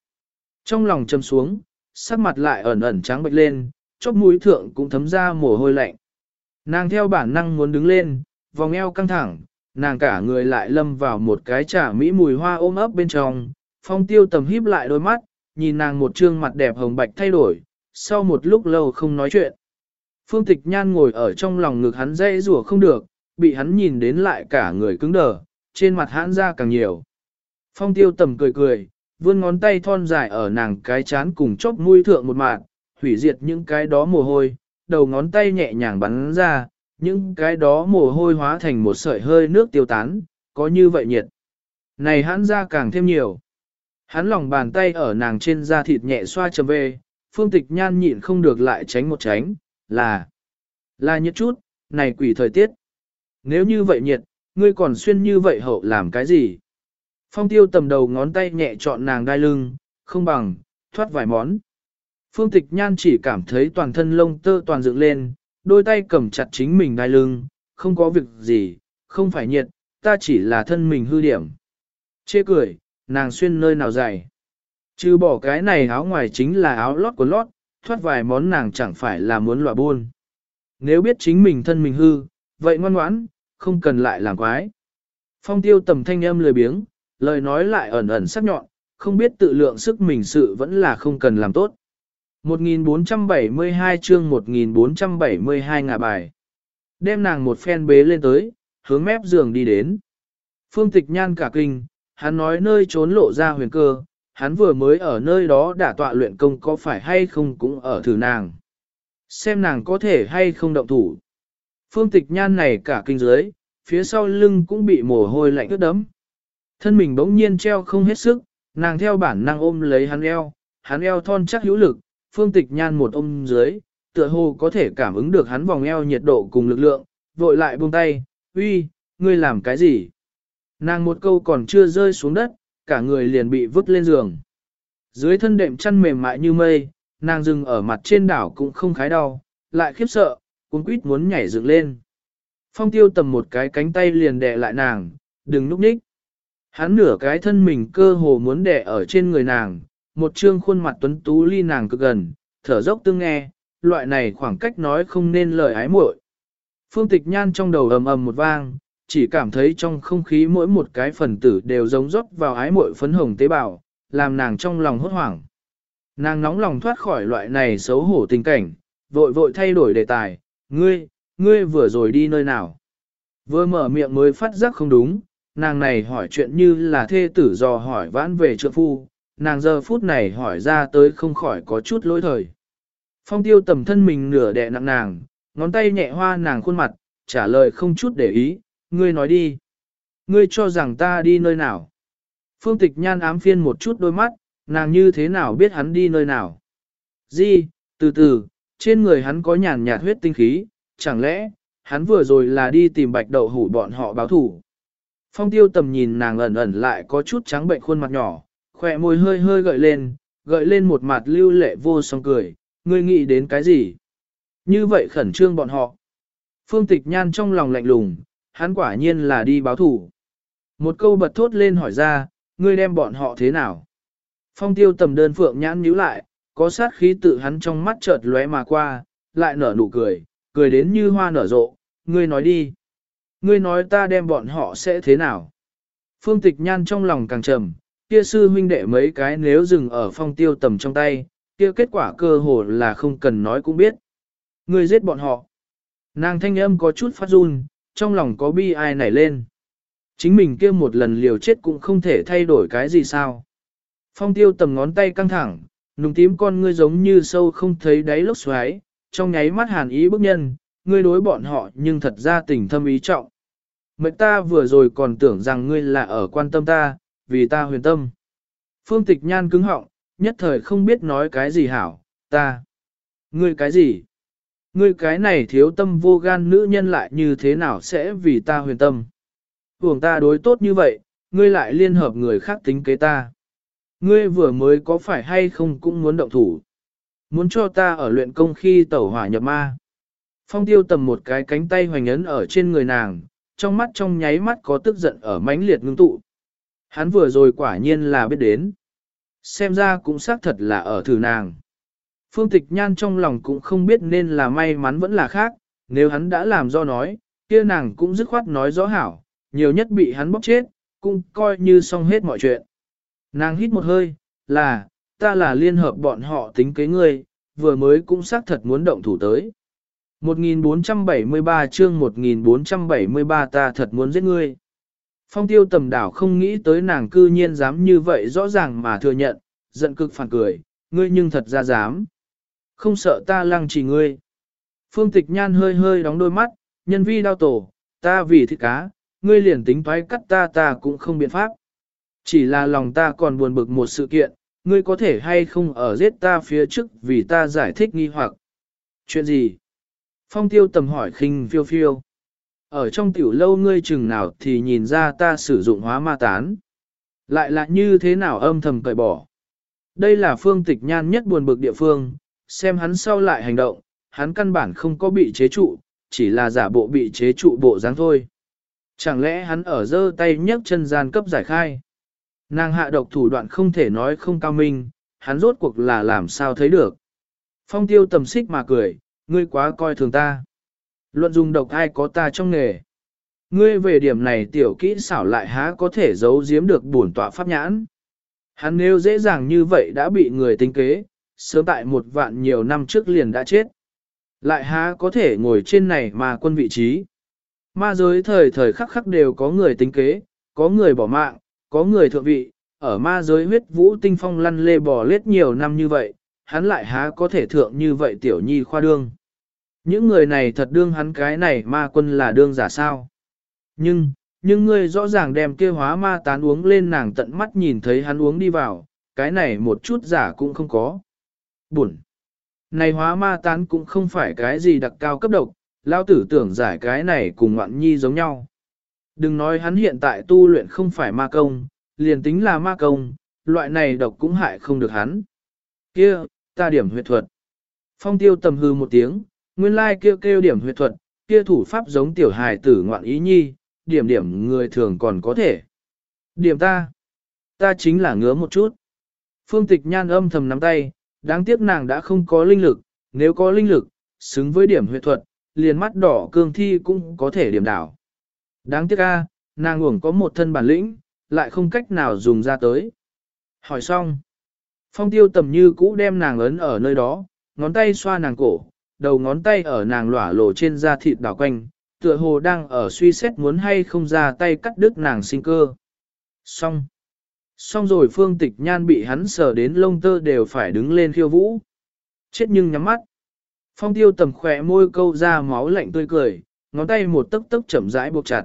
Trong lòng châm xuống, sắc mặt lại ẩn ẩn trắng bệch lên, chóp mũi thượng cũng thấm ra mồ hôi lạnh. Nàng theo bản năng muốn đứng lên, vòng eo căng thẳng, nàng cả người lại lâm vào một cái chả mỹ mùi hoa ôm ấp bên trong, phong tiêu tầm híp lại đôi mắt, nhìn nàng một trương mặt đẹp hồng bạch thay đổi, sau một lúc lâu không nói chuyện. Phương tịch nhan ngồi ở trong lòng ngực hắn dây rủa không được, bị hắn nhìn đến lại cả người cứng đờ, trên mặt hắn ra càng nhiều. Phong tiêu tầm cười cười, vươn ngón tay thon dài ở nàng cái chán cùng chóp mũi thượng một mạng, hủy diệt những cái đó mồ hôi, đầu ngón tay nhẹ nhàng bắn ra, những cái đó mồ hôi hóa thành một sợi hơi nước tiêu tán, có như vậy nhiệt. Này hắn ra càng thêm nhiều. Hắn lòng bàn tay ở nàng trên da thịt nhẹ xoa chầm về, phương tịch nhan nhịn không được lại tránh một tránh, là, là nhiệt chút, này quỷ thời tiết. Nếu như vậy nhiệt, ngươi còn xuyên như vậy hậu làm cái gì? Phong tiêu tầm đầu ngón tay nhẹ chọn nàng đai lưng, không bằng, thoát vài món. Phương tịch nhan chỉ cảm thấy toàn thân lông tơ toàn dựng lên, đôi tay cầm chặt chính mình đai lưng, không có việc gì, không phải nhiệt, ta chỉ là thân mình hư điểm. Chê cười, nàng xuyên nơi nào dày. Chứ bỏ cái này áo ngoài chính là áo lót của lót, thoát vài món nàng chẳng phải là muốn lọa buôn. Nếu biết chính mình thân mình hư, vậy ngoan ngoãn, không cần lại làm quái. Phong tiêu tầm thanh âm lười biếng, lời nói lại ẩn ẩn sắc nhọn, không biết tự lượng sức mình sự vẫn là không cần làm tốt. 1472 chương 1472 ngả bài. Đem nàng một phen bế lên tới, hướng mép giường đi đến. Phương tịch nhan cả kinh, hắn nói nơi trốn lộ ra huyền cơ, hắn vừa mới ở nơi đó đã tọa luyện công có phải hay không cũng ở thử nàng. Xem nàng có thể hay không động thủ. Phương tịch nhan này cả kinh dưới, phía sau lưng cũng bị mồ hôi lạnh ướt đấm. Thân mình bỗng nhiên treo không hết sức, nàng theo bản năng ôm lấy hắn eo, hắn eo thon chắc hữu lực, phương tịch nhan một ôm dưới, tựa hồ có thể cảm ứng được hắn vòng eo nhiệt độ cùng lực lượng, vội lại buông tay, uy, ngươi làm cái gì? Nàng một câu còn chưa rơi xuống đất, cả người liền bị vứt lên giường. Dưới thân đệm chăn mềm mại như mây, nàng dừng ở mặt trên đảo cũng không khái đau, lại khiếp sợ, cuốn quýt muốn nhảy dựng lên. Phong tiêu tầm một cái cánh tay liền đè lại nàng, đừng núp ních. Hắn nửa cái thân mình cơ hồ muốn đè ở trên người nàng, một trương khuôn mặt tuấn tú ly nàng cực gần, thở dốc tương nghe, loại này khoảng cách nói không nên lời ái muội. Phương tịch nhan trong đầu ầm ầm một vang, chỉ cảm thấy trong không khí mỗi một cái phần tử đều giống rót vào ái muội phấn hồng tế bào, làm nàng trong lòng hốt hoảng. Nàng nóng lòng thoát khỏi loại này xấu hổ tình cảnh, vội vội thay đổi đề tài, ngươi, ngươi vừa rồi đi nơi nào? Vừa mở miệng mới phát giác không đúng, nàng này hỏi chuyện như là thê tử dò hỏi vãn về trượng phu, nàng giờ phút này hỏi ra tới không khỏi có chút lỗi thời. Phong tiêu tầm thân mình nửa đè nặng nàng, ngón tay nhẹ hoa nàng khuôn mặt, trả lời không chút để ý, ngươi nói đi. Ngươi cho rằng ta đi nơi nào? Phương tịch nhan ám phiên một chút đôi mắt, nàng như thế nào biết hắn đi nơi nào? Di, từ từ, trên người hắn có nhàn nhạt huyết tinh khí, chẳng lẽ, hắn vừa rồi là đi tìm bạch đậu hủ bọn họ báo thủ. Phong tiêu tầm nhìn nàng ẩn ẩn lại có chút trắng bệnh khuôn mặt nhỏ, khỏe môi hơi hơi gợi lên, gợi lên một mặt lưu lệ vô song cười, ngươi nghĩ đến cái gì? Như vậy khẩn trương bọn họ. Phương tịch nhan trong lòng lạnh lùng, hắn quả nhiên là đi báo thủ. Một câu bật thốt lên hỏi ra, ngươi đem bọn họ thế nào? Phong tiêu tầm đơn phượng nhãn nhíu lại, có sát khí tự hắn trong mắt chợt lóe mà qua, lại nở nụ cười, cười đến như hoa nở rộ, ngươi nói đi. Ngươi nói ta đem bọn họ sẽ thế nào? Phương tịch nhan trong lòng càng trầm, kia sư huynh đệ mấy cái nếu dừng ở phong tiêu tầm trong tay, kia kết quả cơ hồ là không cần nói cũng biết. Ngươi giết bọn họ. Nàng thanh âm có chút phát run, trong lòng có bi ai nảy lên. Chính mình kia một lần liều chết cũng không thể thay đổi cái gì sao. Phong tiêu tầm ngón tay căng thẳng, nùng tím con ngươi giống như sâu không thấy đáy lốc xoáy, trong nháy mắt hàn ý bức nhân, ngươi đối bọn họ nhưng thật ra tình thâm ý trọng. Mệnh ta vừa rồi còn tưởng rằng ngươi là ở quan tâm ta, vì ta huyền tâm. Phương tịch nhan cứng họng, nhất thời không biết nói cái gì hảo, ta. Ngươi cái gì? Ngươi cái này thiếu tâm vô gan nữ nhân lại như thế nào sẽ vì ta huyền tâm? Hưởng ta đối tốt như vậy, ngươi lại liên hợp người khác tính kế ta. Ngươi vừa mới có phải hay không cũng muốn động thủ. Muốn cho ta ở luyện công khi tẩu hỏa nhập ma. Phong tiêu tầm một cái cánh tay hoành ấn ở trên người nàng, trong mắt trong nháy mắt có tức giận ở mãnh liệt ngưng tụ. Hắn vừa rồi quả nhiên là biết đến. Xem ra cũng xác thật là ở thử nàng. Phương tịch nhan trong lòng cũng không biết nên là may mắn vẫn là khác, nếu hắn đã làm do nói, kia nàng cũng dứt khoát nói rõ hảo, nhiều nhất bị hắn bóc chết, cũng coi như xong hết mọi chuyện. Nàng hít một hơi, là, ta là liên hợp bọn họ tính kế ngươi, vừa mới cũng xác thật muốn động thủ tới. 1473 chương 1473 ta thật muốn giết ngươi. Phong tiêu tầm đảo không nghĩ tới nàng cư nhiên dám như vậy rõ ràng mà thừa nhận, giận cực phản cười, ngươi nhưng thật ra dám. Không sợ ta lăng trì ngươi. Phương tịch nhan hơi hơi đóng đôi mắt, nhân vi đau tổ, ta vì thịt cá, ngươi liền tính toái cắt ta ta cũng không biện pháp. Chỉ là lòng ta còn buồn bực một sự kiện, ngươi có thể hay không ở giết ta phía trước vì ta giải thích nghi hoặc. Chuyện gì? Phong tiêu tầm hỏi khinh phiêu phiêu. Ở trong tiểu lâu ngươi chừng nào thì nhìn ra ta sử dụng hóa ma tán. Lại là như thế nào âm thầm cởi bỏ. Đây là phương tịch nhan nhất buồn bực địa phương, xem hắn sau lại hành động, hắn căn bản không có bị chế trụ, chỉ là giả bộ bị chế trụ bộ dáng thôi. Chẳng lẽ hắn ở dơ tay nhấc chân gian cấp giải khai? Nàng hạ độc thủ đoạn không thể nói không cao minh, hắn rốt cuộc là làm sao thấy được. Phong tiêu tầm xích mà cười, ngươi quá coi thường ta. Luận dùng độc ai có ta trong nghề. Ngươi về điểm này tiểu kỹ xảo lại há có thể giấu giếm được bổn tọa pháp nhãn. Hắn nếu dễ dàng như vậy đã bị người tính kế, sớm tại một vạn nhiều năm trước liền đã chết. Lại há có thể ngồi trên này mà quân vị trí. Ma giới thời thời khắc khắc đều có người tính kế, có người bỏ mạng, có người thượng vị, ở ma giới huyết vũ tinh phong lăn lê bò lết nhiều năm như vậy, hắn lại há có thể thượng như vậy tiểu nhi khoa đương. Những người này thật đương hắn cái này ma quân là đương giả sao. Nhưng, nhưng ngươi rõ ràng đem kia hóa ma tán uống lên nàng tận mắt nhìn thấy hắn uống đi vào, cái này một chút giả cũng không có. Buồn. Này hóa ma tán cũng không phải cái gì đặc cao cấp độc, lao tử tưởng giải cái này cùng ngoạn nhi giống nhau. Đừng nói hắn hiện tại tu luyện không phải ma công, liền tính là ma công, loại này độc cũng hại không được hắn. Kia, ta điểm huyệt thuật. Phong tiêu tầm hư một tiếng, nguyên lai like kêu kêu điểm huyệt thuật, kia thủ pháp giống tiểu hài tử ngoạn ý nhi, điểm điểm người thường còn có thể. Điểm ta, ta chính là ngứa một chút. Phương tịch nhan âm thầm nắm tay, đáng tiếc nàng đã không có linh lực, nếu có linh lực, xứng với điểm huyệt thuật, liền mắt đỏ cương thi cũng có thể điểm đảo. Đáng tiếc a, nàng uổng có một thân bản lĩnh, lại không cách nào dùng ra tới. Hỏi xong. Phong tiêu tầm như cũ đem nàng ấn ở nơi đó, ngón tay xoa nàng cổ, đầu ngón tay ở nàng lỏa lộ trên da thịt đảo quanh, tựa hồ đang ở suy xét muốn hay không ra tay cắt đứt nàng sinh cơ. Xong. Xong rồi phương tịch nhan bị hắn sờ đến lông tơ đều phải đứng lên khiêu vũ. Chết nhưng nhắm mắt. Phong tiêu tầm khỏe môi câu ra máu lạnh tươi cười, ngón tay một tấc tấc chậm rãi buộc chặt.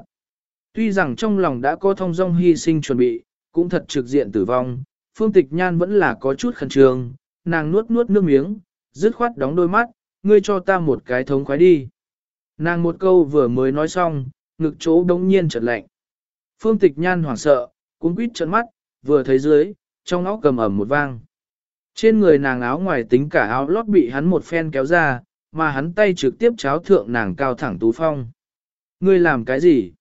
Tuy rằng trong lòng đã có thông dong hy sinh chuẩn bị, cũng thật trực diện tử vong, phương tịch nhan vẫn là có chút khẩn trương, nàng nuốt nuốt nước miếng, dứt khoát đóng đôi mắt, ngươi cho ta một cái thống khoái đi. Nàng một câu vừa mới nói xong, ngực chỗ đống nhiên chợt lạnh. Phương tịch nhan hoảng sợ, cuốn quýt trận mắt, vừa thấy dưới, trong óc cầm ẩm một vang. Trên người nàng áo ngoài tính cả áo lót bị hắn một phen kéo ra, mà hắn tay trực tiếp cháo thượng nàng cao thẳng tú phong. Ngươi làm cái gì?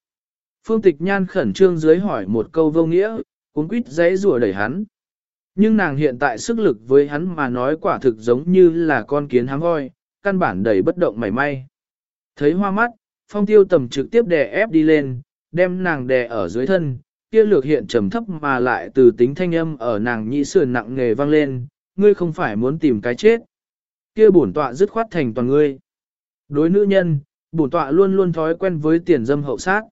Phương tịch nhan khẩn trương dưới hỏi một câu vô nghĩa, cuốn quýt dãy rủa đẩy hắn. Nhưng nàng hiện tại sức lực với hắn mà nói quả thực giống như là con kiến háng voi, căn bản đầy bất động mảy may. Thấy hoa mắt, phong tiêu tầm trực tiếp đè ép đi lên, đem nàng đè ở dưới thân, kia lược hiện trầm thấp mà lại từ tính thanh âm ở nàng nhị sườn nặng nghề vang lên, ngươi không phải muốn tìm cái chết. Kia bổn tọa dứt khoát thành toàn ngươi. Đối nữ nhân, bổn tọa luôn luôn thói quen với tiền dâm hậu sát.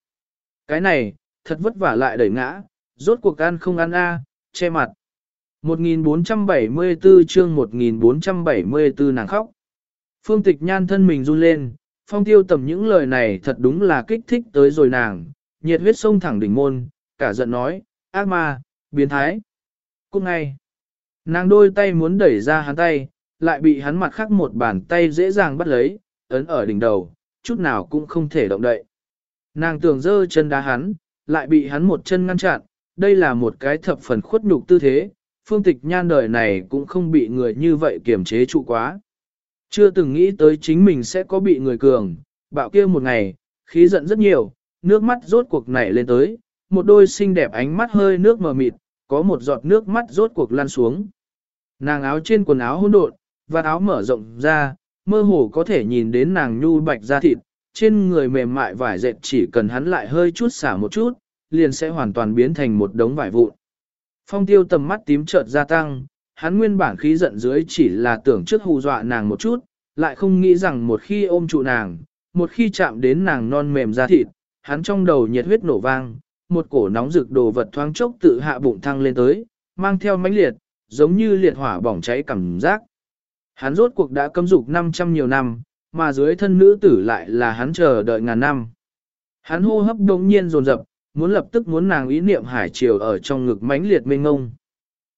Cái này, thật vất vả lại đẩy ngã, rốt cuộc ăn không ăn a, che mặt. 1474 chương 1474 nàng khóc. Phương tịch nhan thân mình run lên, phong tiêu tầm những lời này thật đúng là kích thích tới rồi nàng, nhiệt huyết sông thẳng đỉnh môn, cả giận nói, ác ma, biến thái. Cũng ngay, nàng đôi tay muốn đẩy ra hắn tay, lại bị hắn mặt khác một bàn tay dễ dàng bắt lấy, ấn ở đỉnh đầu, chút nào cũng không thể động đậy. Nàng tưởng dơ chân đá hắn, lại bị hắn một chân ngăn chặn, đây là một cái thập phần khuất nhục tư thế, phương tịch nhan đời này cũng không bị người như vậy kiềm chế trụ quá. Chưa từng nghĩ tới chính mình sẽ có bị người cường, bạo kia một ngày, khí giận rất nhiều, nước mắt rốt cuộc nảy lên tới, một đôi xinh đẹp ánh mắt hơi nước mờ mịt, có một giọt nước mắt rốt cuộc lan xuống. Nàng áo trên quần áo hỗn độn, và áo mở rộng ra, mơ hồ có thể nhìn đến nàng nhu bạch da thịt, trên người mềm mại vải dệt chỉ cần hắn lại hơi chút xả một chút, liền sẽ hoàn toàn biến thành một đống vải vụn. Phong tiêu tầm mắt tím chợt gia tăng, hắn nguyên bản khí giận dưới chỉ là tưởng trước hù dọa nàng một chút, lại không nghĩ rằng một khi ôm trụ nàng, một khi chạm đến nàng non mềm da thịt, hắn trong đầu nhiệt huyết nổ vang, một cổ nóng rực đồ vật thoáng chốc tự hạ bụng thăng lên tới, mang theo mãnh liệt, giống như liệt hỏa bỏng cháy cảm giác. Hắn rốt cuộc đã cấm dục 500 nhiều năm, mà dưới thân nữ tử lại là hắn chờ đợi ngàn năm. Hắn hô hấp đống nhiên dồn dập, muốn lập tức muốn nàng ý niệm hải triều ở trong ngực mãnh liệt mênh ngông.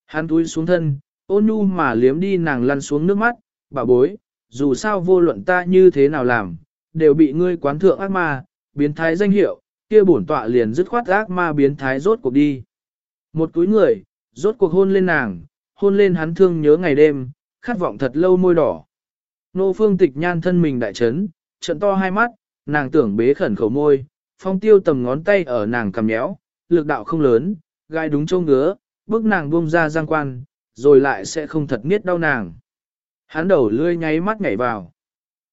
Hắn túi xuống thân, ôn nhu mà liếm đi nàng lăn xuống nước mắt, bà bối, dù sao vô luận ta như thế nào làm, đều bị ngươi quán thượng ác ma, biến thái danh hiệu, kia bổn tọa liền dứt khoát ác ma biến thái rốt cuộc đi. Một túi người, rốt cuộc hôn lên nàng, hôn lên hắn thương nhớ ngày đêm, khát vọng thật lâu môi đỏ. Nô phương tịch nhan thân mình đại chấn, trận to hai mắt, nàng tưởng bế khẩn khẩu môi, phong tiêu tầm ngón tay ở nàng cầm nhéo, lực đạo không lớn, gai đúng châu ngứa, bước nàng buông ra giang quan, rồi lại sẽ không thật nghiết đau nàng. Hắn đầu lươi nháy mắt nhảy vào.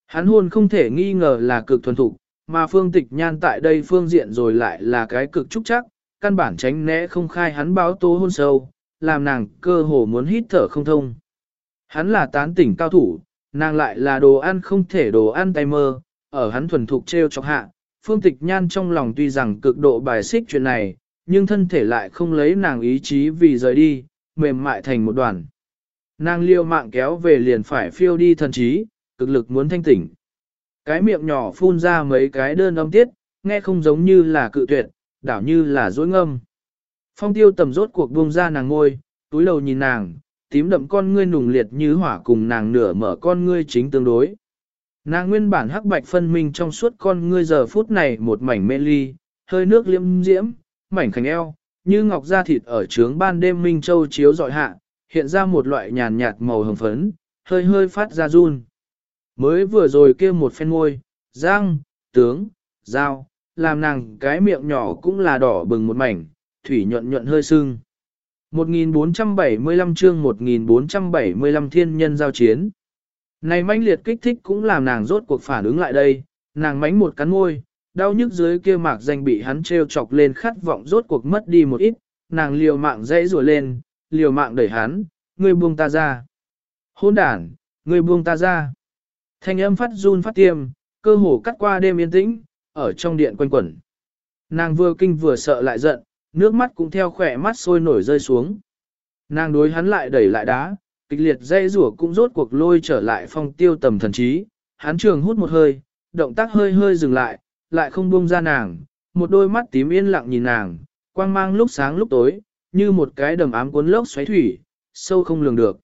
Hắn hôn không thể nghi ngờ là cực thuần thục, mà phương tịch nhan tại đây phương diện rồi lại là cái cực trúc chắc, căn bản tránh né không khai hắn báo tố hôn sâu, làm nàng cơ hồ muốn hít thở không thông. Hắn là tán tỉnh cao thủ, nàng lại là đồ ăn không thể đồ ăn tay mơ, ở hắn thuần thục treo chọc hạ, phương tịch nhan trong lòng tuy rằng cực độ bài xích chuyện này, nhưng thân thể lại không lấy nàng ý chí vì rời đi, mềm mại thành một đoàn. Nàng liêu mạng kéo về liền phải phiêu đi thần trí, cực lực muốn thanh tỉnh. Cái miệng nhỏ phun ra mấy cái đơn âm tiết, nghe không giống như là cự tuyệt, đảo như là dối ngâm. Phong tiêu tầm rốt cuộc buông ra nàng ngôi, túi đầu nhìn nàng, tím đậm con ngươi nùng liệt như hỏa cùng nàng nửa mở con ngươi chính tương đối. Nàng nguyên bản hắc bạch phân minh trong suốt con ngươi giờ phút này một mảnh mê ly, hơi nước liêm diễm, mảnh khảnh eo, như ngọc da thịt ở trướng ban đêm minh châu chiếu dọi hạ, hiện ra một loại nhàn nhạt màu hồng phấn, hơi hơi phát ra run. Mới vừa rồi kia một phen môi, răng, tướng, dao, làm nàng cái miệng nhỏ cũng là đỏ bừng một mảnh, thủy nhuận nhuận hơi sưng. 1475 chương 1475 thiên nhân giao chiến. Này mãnh liệt kích thích cũng làm nàng rốt cuộc phản ứng lại đây, nàng mánh một cắn môi, đau nhức dưới kia mạc danh bị hắn treo chọc lên khát vọng rốt cuộc mất đi một ít, nàng liều mạng dãy rùa lên, liều mạng đẩy hắn, ngươi buông ta ra. Hôn đản, ngươi buông ta ra. Thanh âm phát run phát tiêm, cơ hồ cắt qua đêm yên tĩnh, ở trong điện quanh quẩn. Nàng vừa kinh vừa sợ lại giận, nước mắt cũng theo khỏe mắt sôi nổi rơi xuống. Nàng đối hắn lại đẩy lại đá, kịch liệt dây rủa cũng rốt cuộc lôi trở lại phong tiêu tầm thần trí. Hắn trường hút một hơi, động tác hơi hơi dừng lại, lại không buông ra nàng, một đôi mắt tím yên lặng nhìn nàng, quang mang lúc sáng lúc tối, như một cái đầm ám cuốn lốc xoáy thủy, sâu không lường được.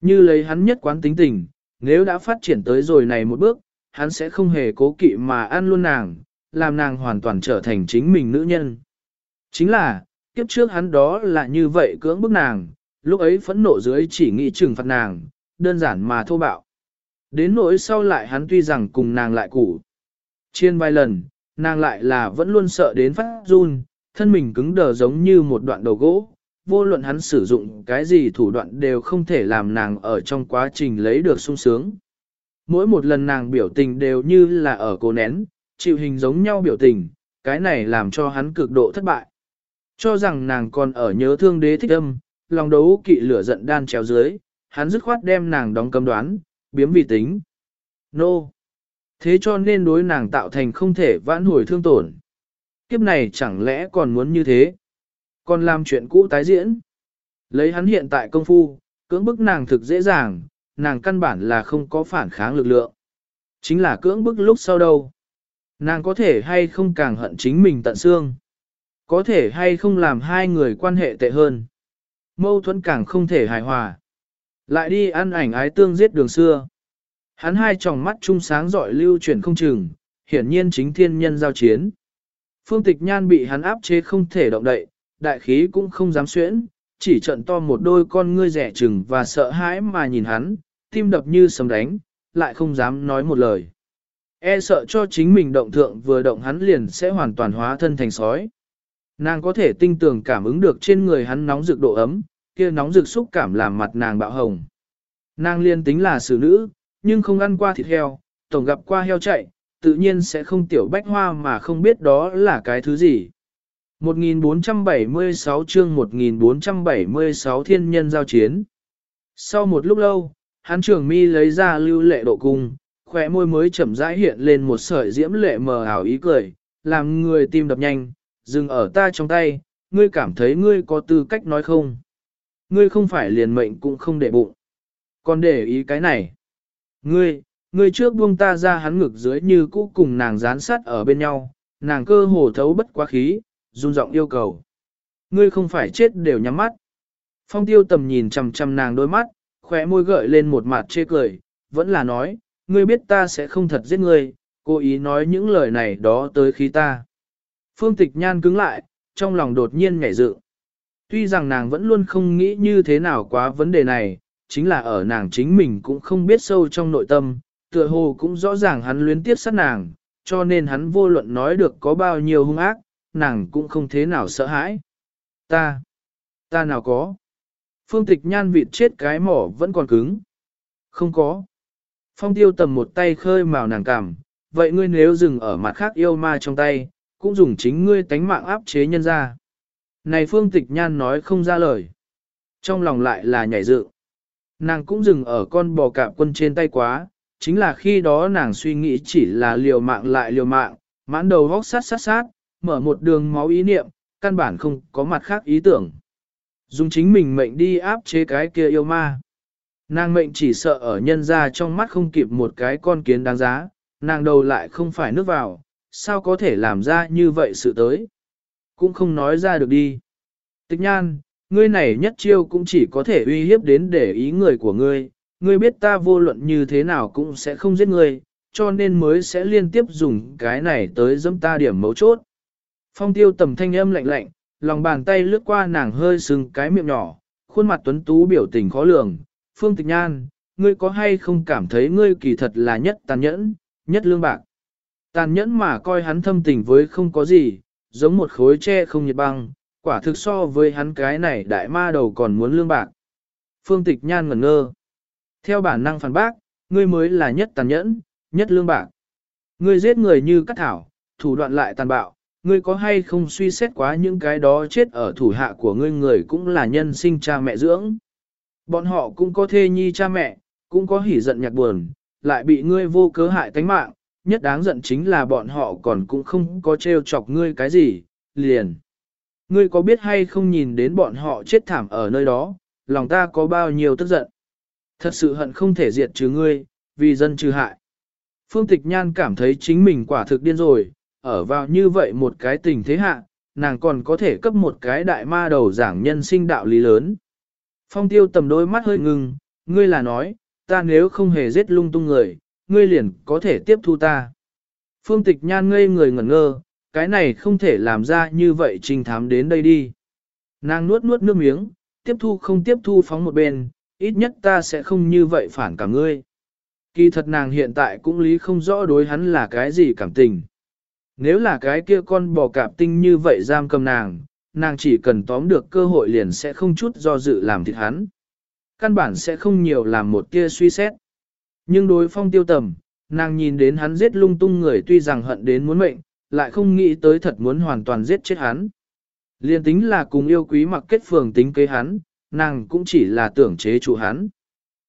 Như lấy hắn nhất quán tính tình, nếu đã phát triển tới rồi này một bước, hắn sẽ không hề cố kỵ mà ăn luôn nàng, làm nàng hoàn toàn trở thành chính mình nữ nhân. Chính là, kiếp trước hắn đó là như vậy cưỡng bức nàng, lúc ấy phẫn nộ dưới chỉ nghĩ trừng phạt nàng, đơn giản mà thô bạo. Đến nỗi sau lại hắn tuy rằng cùng nàng lại cũ. Chiên vài lần, nàng lại là vẫn luôn sợ đến phát run, thân mình cứng đờ giống như một đoạn đầu gỗ, vô luận hắn sử dụng cái gì thủ đoạn đều không thể làm nàng ở trong quá trình lấy được sung sướng. Mỗi một lần nàng biểu tình đều như là ở cố nén, chịu hình giống nhau biểu tình, cái này làm cho hắn cực độ thất bại. Cho rằng nàng còn ở nhớ thương đế thích âm, lòng đấu kỵ lửa giận đan chéo dưới, hắn dứt khoát đem nàng đóng cấm đoán, biếm vì tính. Nô! No. Thế cho nên đối nàng tạo thành không thể vãn hồi thương tổn. Kiếp này chẳng lẽ còn muốn như thế? Còn làm chuyện cũ tái diễn? Lấy hắn hiện tại công phu, cưỡng bức nàng thực dễ dàng, nàng căn bản là không có phản kháng lực lượng. Chính là cưỡng bức lúc sau đâu. Nàng có thể hay không càng hận chính mình tận xương. Có thể hay không làm hai người quan hệ tệ hơn. Mâu thuẫn càng không thể hài hòa. Lại đi ăn ảnh ái tương giết đường xưa. Hắn hai tròng mắt trung sáng giỏi lưu chuyển không chừng, hiển nhiên chính thiên nhân giao chiến. Phương tịch nhan bị hắn áp chế không thể động đậy, đại khí cũng không dám xuyễn, chỉ trận to một đôi con ngươi rẻ chừng và sợ hãi mà nhìn hắn, tim đập như sấm đánh, lại không dám nói một lời. E sợ cho chính mình động thượng vừa động hắn liền sẽ hoàn toàn hóa thân thành sói. Nàng có thể tinh tường cảm ứng được trên người hắn nóng rực độ ấm, kia nóng rực xúc cảm làm mặt nàng bạo hồng. Nàng liên tính là xử nữ, nhưng không ăn qua thịt heo, tổng gặp qua heo chạy, tự nhiên sẽ không tiểu bách hoa mà không biết đó là cái thứ gì. 1476 chương 1476 thiên nhân giao chiến. Sau một lúc lâu, hắn trưởng mi lấy ra lưu lệ độ cung, khỏe môi mới chậm rãi hiện lên một sợi diễm lệ mờ ảo ý cười, làm người tim đập nhanh, dừng ở ta trong tay, ngươi cảm thấy ngươi có tư cách nói không? Ngươi không phải liền mệnh cũng không để bụng. Còn để ý cái này. Ngươi, ngươi trước buông ta ra hắn ngực dưới như cũ cùng nàng dán sát ở bên nhau, nàng cơ hồ thấu bất quá khí, run giọng yêu cầu. Ngươi không phải chết đều nhắm mắt. Phong tiêu tầm nhìn chằm chằm nàng đôi mắt, khóe môi gợi lên một mặt chê cười, vẫn là nói, ngươi biết ta sẽ không thật giết ngươi, cố ý nói những lời này đó tới khi ta. Phương tịch nhan cứng lại, trong lòng đột nhiên nhảy dựng. Tuy rằng nàng vẫn luôn không nghĩ như thế nào quá vấn đề này, chính là ở nàng chính mình cũng không biết sâu trong nội tâm, tựa hồ cũng rõ ràng hắn luyến tiếc sát nàng, cho nên hắn vô luận nói được có bao nhiêu hung ác, nàng cũng không thế nào sợ hãi. Ta, ta nào có. Phương tịch nhan vịt chết cái mỏ vẫn còn cứng. Không có. Phong tiêu tầm một tay khơi màu nàng cảm, vậy ngươi nếu dừng ở mặt khác yêu ma trong tay, cũng dùng chính ngươi tánh mạng áp chế nhân ra. Này phương tịch nhan nói không ra lời. Trong lòng lại là nhảy dựng. Nàng cũng dừng ở con bò cạp quân trên tay quá, chính là khi đó nàng suy nghĩ chỉ là liều mạng lại liều mạng, mãn đầu góc sát sát sát, mở một đường máu ý niệm, căn bản không có mặt khác ý tưởng. Dùng chính mình mệnh đi áp chế cái kia yêu ma. Nàng mệnh chỉ sợ ở nhân ra trong mắt không kịp một cái con kiến đáng giá, nàng đầu lại không phải nước vào, sao có thể làm ra như vậy sự tới. Cũng không nói ra được đi. Tịch nhan, ngươi này nhất chiêu cũng chỉ có thể uy hiếp đến để ý người của ngươi, ngươi biết ta vô luận như thế nào cũng sẽ không giết ngươi, cho nên mới sẽ liên tiếp dùng cái này tới dẫm ta điểm mấu chốt. Phong tiêu tầm thanh âm lạnh lạnh, lòng bàn tay lướt qua nàng hơi sưng cái miệng nhỏ, khuôn mặt tuấn tú biểu tình khó lường. Phương tịch nhan, ngươi có hay không cảm thấy ngươi kỳ thật là nhất tàn nhẫn, nhất lương bạc. Tàn nhẫn mà coi hắn thâm tình với không có gì, giống một khối tre không nhiệt băng, quả thực so với hắn cái này đại ma đầu còn muốn lương bạc. Phương tịch nhan ngẩn ngơ. Theo bản năng phản bác, ngươi mới là nhất tàn nhẫn, nhất lương bạc. Ngươi giết người như cắt thảo, thủ đoạn lại tàn bạo, ngươi có hay không suy xét quá những cái đó chết ở thủ hạ của ngươi người cũng là nhân sinh cha mẹ dưỡng. Bọn họ cũng có thê nhi cha mẹ, cũng có hỉ giận nhạc buồn, lại bị ngươi vô cớ hại tánh mạng, nhất đáng giận chính là bọn họ còn cũng không có trêu chọc ngươi cái gì, liền. Ngươi có biết hay không nhìn đến bọn họ chết thảm ở nơi đó, lòng ta có bao nhiêu tức giận. Thật sự hận không thể diệt trừ ngươi, vì dân trừ hại. Phương Tịch Nhan cảm thấy chính mình quả thực điên rồi, ở vào như vậy một cái tình thế hạ, nàng còn có thể cấp một cái đại ma đầu giảng nhân sinh đạo lý lớn. Phong tiêu tầm đôi mắt hơi ngừng, ngươi là nói, ta nếu không hề giết lung tung người, ngươi liền có thể tiếp thu ta. Phương tịch nhan ngây người ngẩn ngơ, cái này không thể làm ra như vậy trình thám đến đây đi. Nàng nuốt nuốt nước miếng, tiếp thu không tiếp thu phóng một bên, ít nhất ta sẽ không như vậy phản cả ngươi. Kỳ thật nàng hiện tại cũng lý không rõ đối hắn là cái gì cảm tình. Nếu là cái kia con bò cạp tinh như vậy giam cầm nàng, nàng chỉ cần tóm được cơ hội liền sẽ không chút do dự làm thịt hắn. Căn bản sẽ không nhiều làm một kia suy xét. Nhưng đối phong tiêu tầm, nàng nhìn đến hắn giết lung tung người tuy rằng hận đến muốn mệnh, lại không nghĩ tới thật muốn hoàn toàn giết chết hắn. Liên tính là cùng yêu quý mặc kết phường tính kế hắn, nàng cũng chỉ là tưởng chế trụ hắn.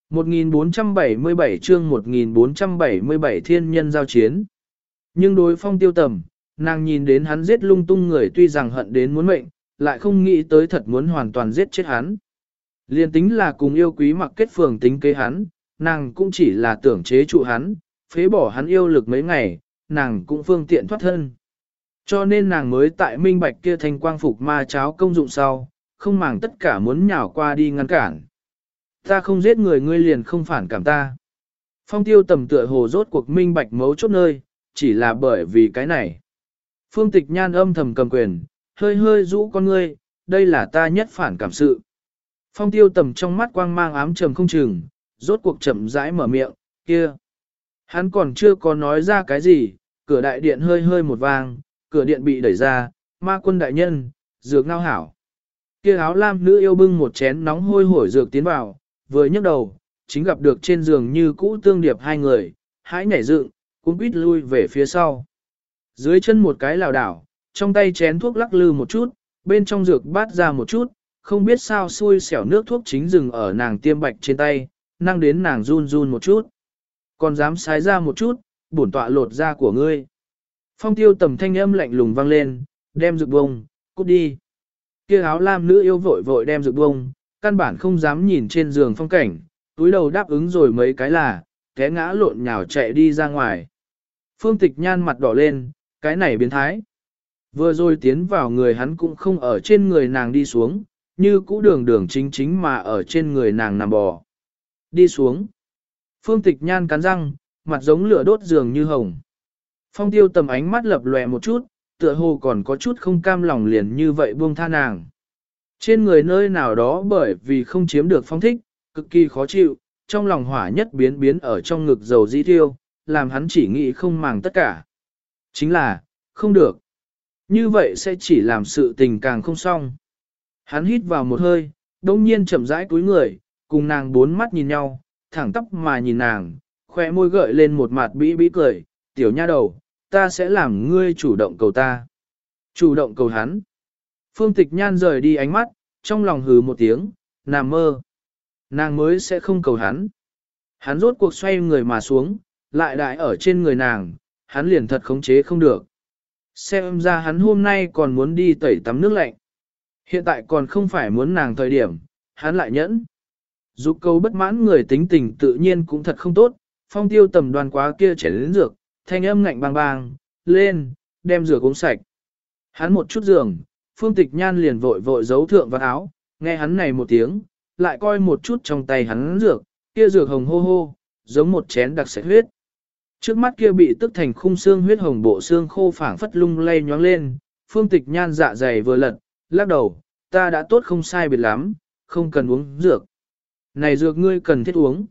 1477 chương 1477 thiên nhân giao chiến. Nhưng đối phong tiêu tầm, nàng nhìn đến hắn giết lung tung người tuy rằng hận đến muốn mệnh, lại không nghĩ tới thật muốn hoàn toàn giết chết hắn. Liên tính là cùng yêu quý mặc kết phường tính kế hắn, nàng cũng chỉ là tưởng chế trụ hắn, phế bỏ hắn yêu lực mấy ngày, nàng cũng phương tiện thoát thân. Cho nên nàng mới tại minh bạch kia thành quang phục ma cháo công dụng sau, không màng tất cả muốn nhào qua đi ngăn cản. Ta không giết người ngươi liền không phản cảm ta. Phong tiêu tầm tựa hồ rốt cuộc minh bạch mấu chốt nơi, chỉ là bởi vì cái này. Phương tịch nhan âm thầm cầm quyền, hơi hơi rũ con ngươi, đây là ta nhất phản cảm sự. Phong tiêu tầm trong mắt quang mang ám trầm không chừng, rốt cuộc chậm rãi mở miệng, kia. Hắn còn chưa có nói ra cái gì, cửa đại điện hơi hơi một vang, cửa điện bị đẩy ra, ma quân đại nhân, dược ngao hảo. Kia áo lam nữ yêu bưng một chén nóng hôi hổi dược tiến vào, vừa nhấc đầu, chính gặp được trên giường như cũ tương điệp hai người, hãy nhảy dựng, cũng quýt lui về phía sau. Dưới chân một cái lào đảo, trong tay chén thuốc lắc lư một chút, bên trong dược bát ra một chút, không biết sao xui xẻo nước thuốc chính dừng ở nàng tiêm bạch trên tay, năng đến nàng run run một chút. Còn dám sái ra một chút, bổn tọa lột da của ngươi. Phong tiêu tầm thanh âm lạnh lùng vang lên, đem rực bông, cút đi. Kia áo lam nữ yêu vội vội đem rực bông, căn bản không dám nhìn trên giường phong cảnh, túi đầu đáp ứng rồi mấy cái là, té ngã lộn nhào chạy đi ra ngoài. Phương tịch nhan mặt đỏ lên, cái này biến thái. Vừa rồi tiến vào người hắn cũng không ở trên người nàng đi xuống, như cũ đường đường chính chính mà ở trên người nàng nằm bò. Đi xuống. Phương tịch nhan cắn răng, mặt giống lửa đốt giường như hồng. Phong tiêu tầm ánh mắt lập lòe một chút, tựa hồ còn có chút không cam lòng liền như vậy buông tha nàng. Trên người nơi nào đó bởi vì không chiếm được phong thích, cực kỳ khó chịu, trong lòng hỏa nhất biến biến ở trong ngực dầu di tiêu, làm hắn chỉ nghĩ không màng tất cả. Chính là, không được. Như vậy sẽ chỉ làm sự tình càng không xong. Hắn hít vào một hơi, đông nhiên chậm rãi cúi người, cùng nàng bốn mắt nhìn nhau, thẳng tóc mà nhìn nàng, khoe môi gợi lên một mặt bĩ bĩ cười, tiểu nha đầu, ta sẽ làm ngươi chủ động cầu ta. Chủ động cầu hắn. Phương tịch nhan rời đi ánh mắt, trong lòng hừ một tiếng, nằm mơ. Nàng mới sẽ không cầu hắn. Hắn rốt cuộc xoay người mà xuống, lại đại ở trên người nàng, hắn liền thật khống chế không được. Xem ra hắn hôm nay còn muốn đi tẩy tắm nước lạnh. Hiện tại còn không phải muốn nàng thời điểm, hắn lại nhẫn. Dục câu bất mãn người tính tình tự nhiên cũng thật không tốt, phong tiêu tầm đoàn quá kia chảy đến dược, thanh âm ngạnh bang bang, lên, đem rửa uống sạch. Hắn một chút giường, phương tịch nhan liền vội vội giấu thượng vào áo, nghe hắn này một tiếng, lại coi một chút trong tay hắn dược, kia dược hồng hô hô, giống một chén đặc sạch huyết. Trước mắt kia bị tức thành khung xương huyết hồng bộ xương khô phảng phất lung lay nhoáng lên, phương tịch nhan dạ dày vừa lật, lắc đầu, ta đã tốt không sai biệt lắm, không cần uống dược. Này dược ngươi cần thiết uống.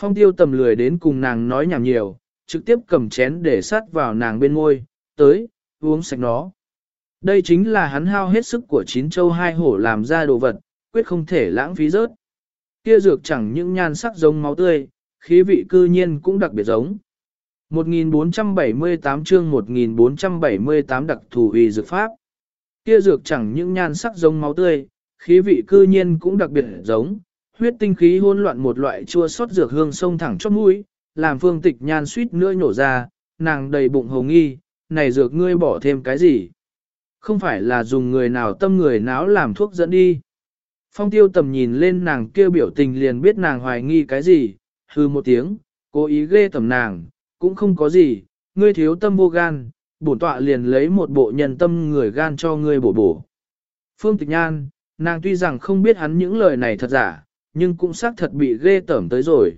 Phong tiêu tầm lười đến cùng nàng nói nhảm nhiều, trực tiếp cầm chén để sát vào nàng bên môi, tới, uống sạch nó. Đây chính là hắn hao hết sức của chín châu hai hổ làm ra đồ vật, quyết không thể lãng phí rớt. Kia dược chẳng những nhan sắc giống máu tươi, khí vị cư nhiên cũng đặc biệt giống. 1478 chương 1478 đặc thù vì dược pháp. Kia dược chẳng những nhan sắc giống máu tươi, khí vị cư nhiên cũng đặc biệt giống, huyết tinh khí hỗn loạn một loại chua xót dược hương sông thẳng chót mũi, làm phương tịch nhan suýt nữa nhổ ra, nàng đầy bụng hồng nghi, này dược ngươi bỏ thêm cái gì? Không phải là dùng người nào tâm người náo làm thuốc dẫn đi. Phong tiêu tầm nhìn lên nàng kia biểu tình liền biết nàng hoài nghi cái gì, hư một tiếng, cố ý ghê tầm nàng, cũng không có gì, ngươi thiếu tâm vô gan, bổn tọa liền lấy một bộ nhân tâm người gan cho ngươi bổ bổ. Phương tịch nhan, nàng tuy rằng không biết hắn những lời này thật giả, nhưng cũng xác thật bị ghê tởm tới rồi.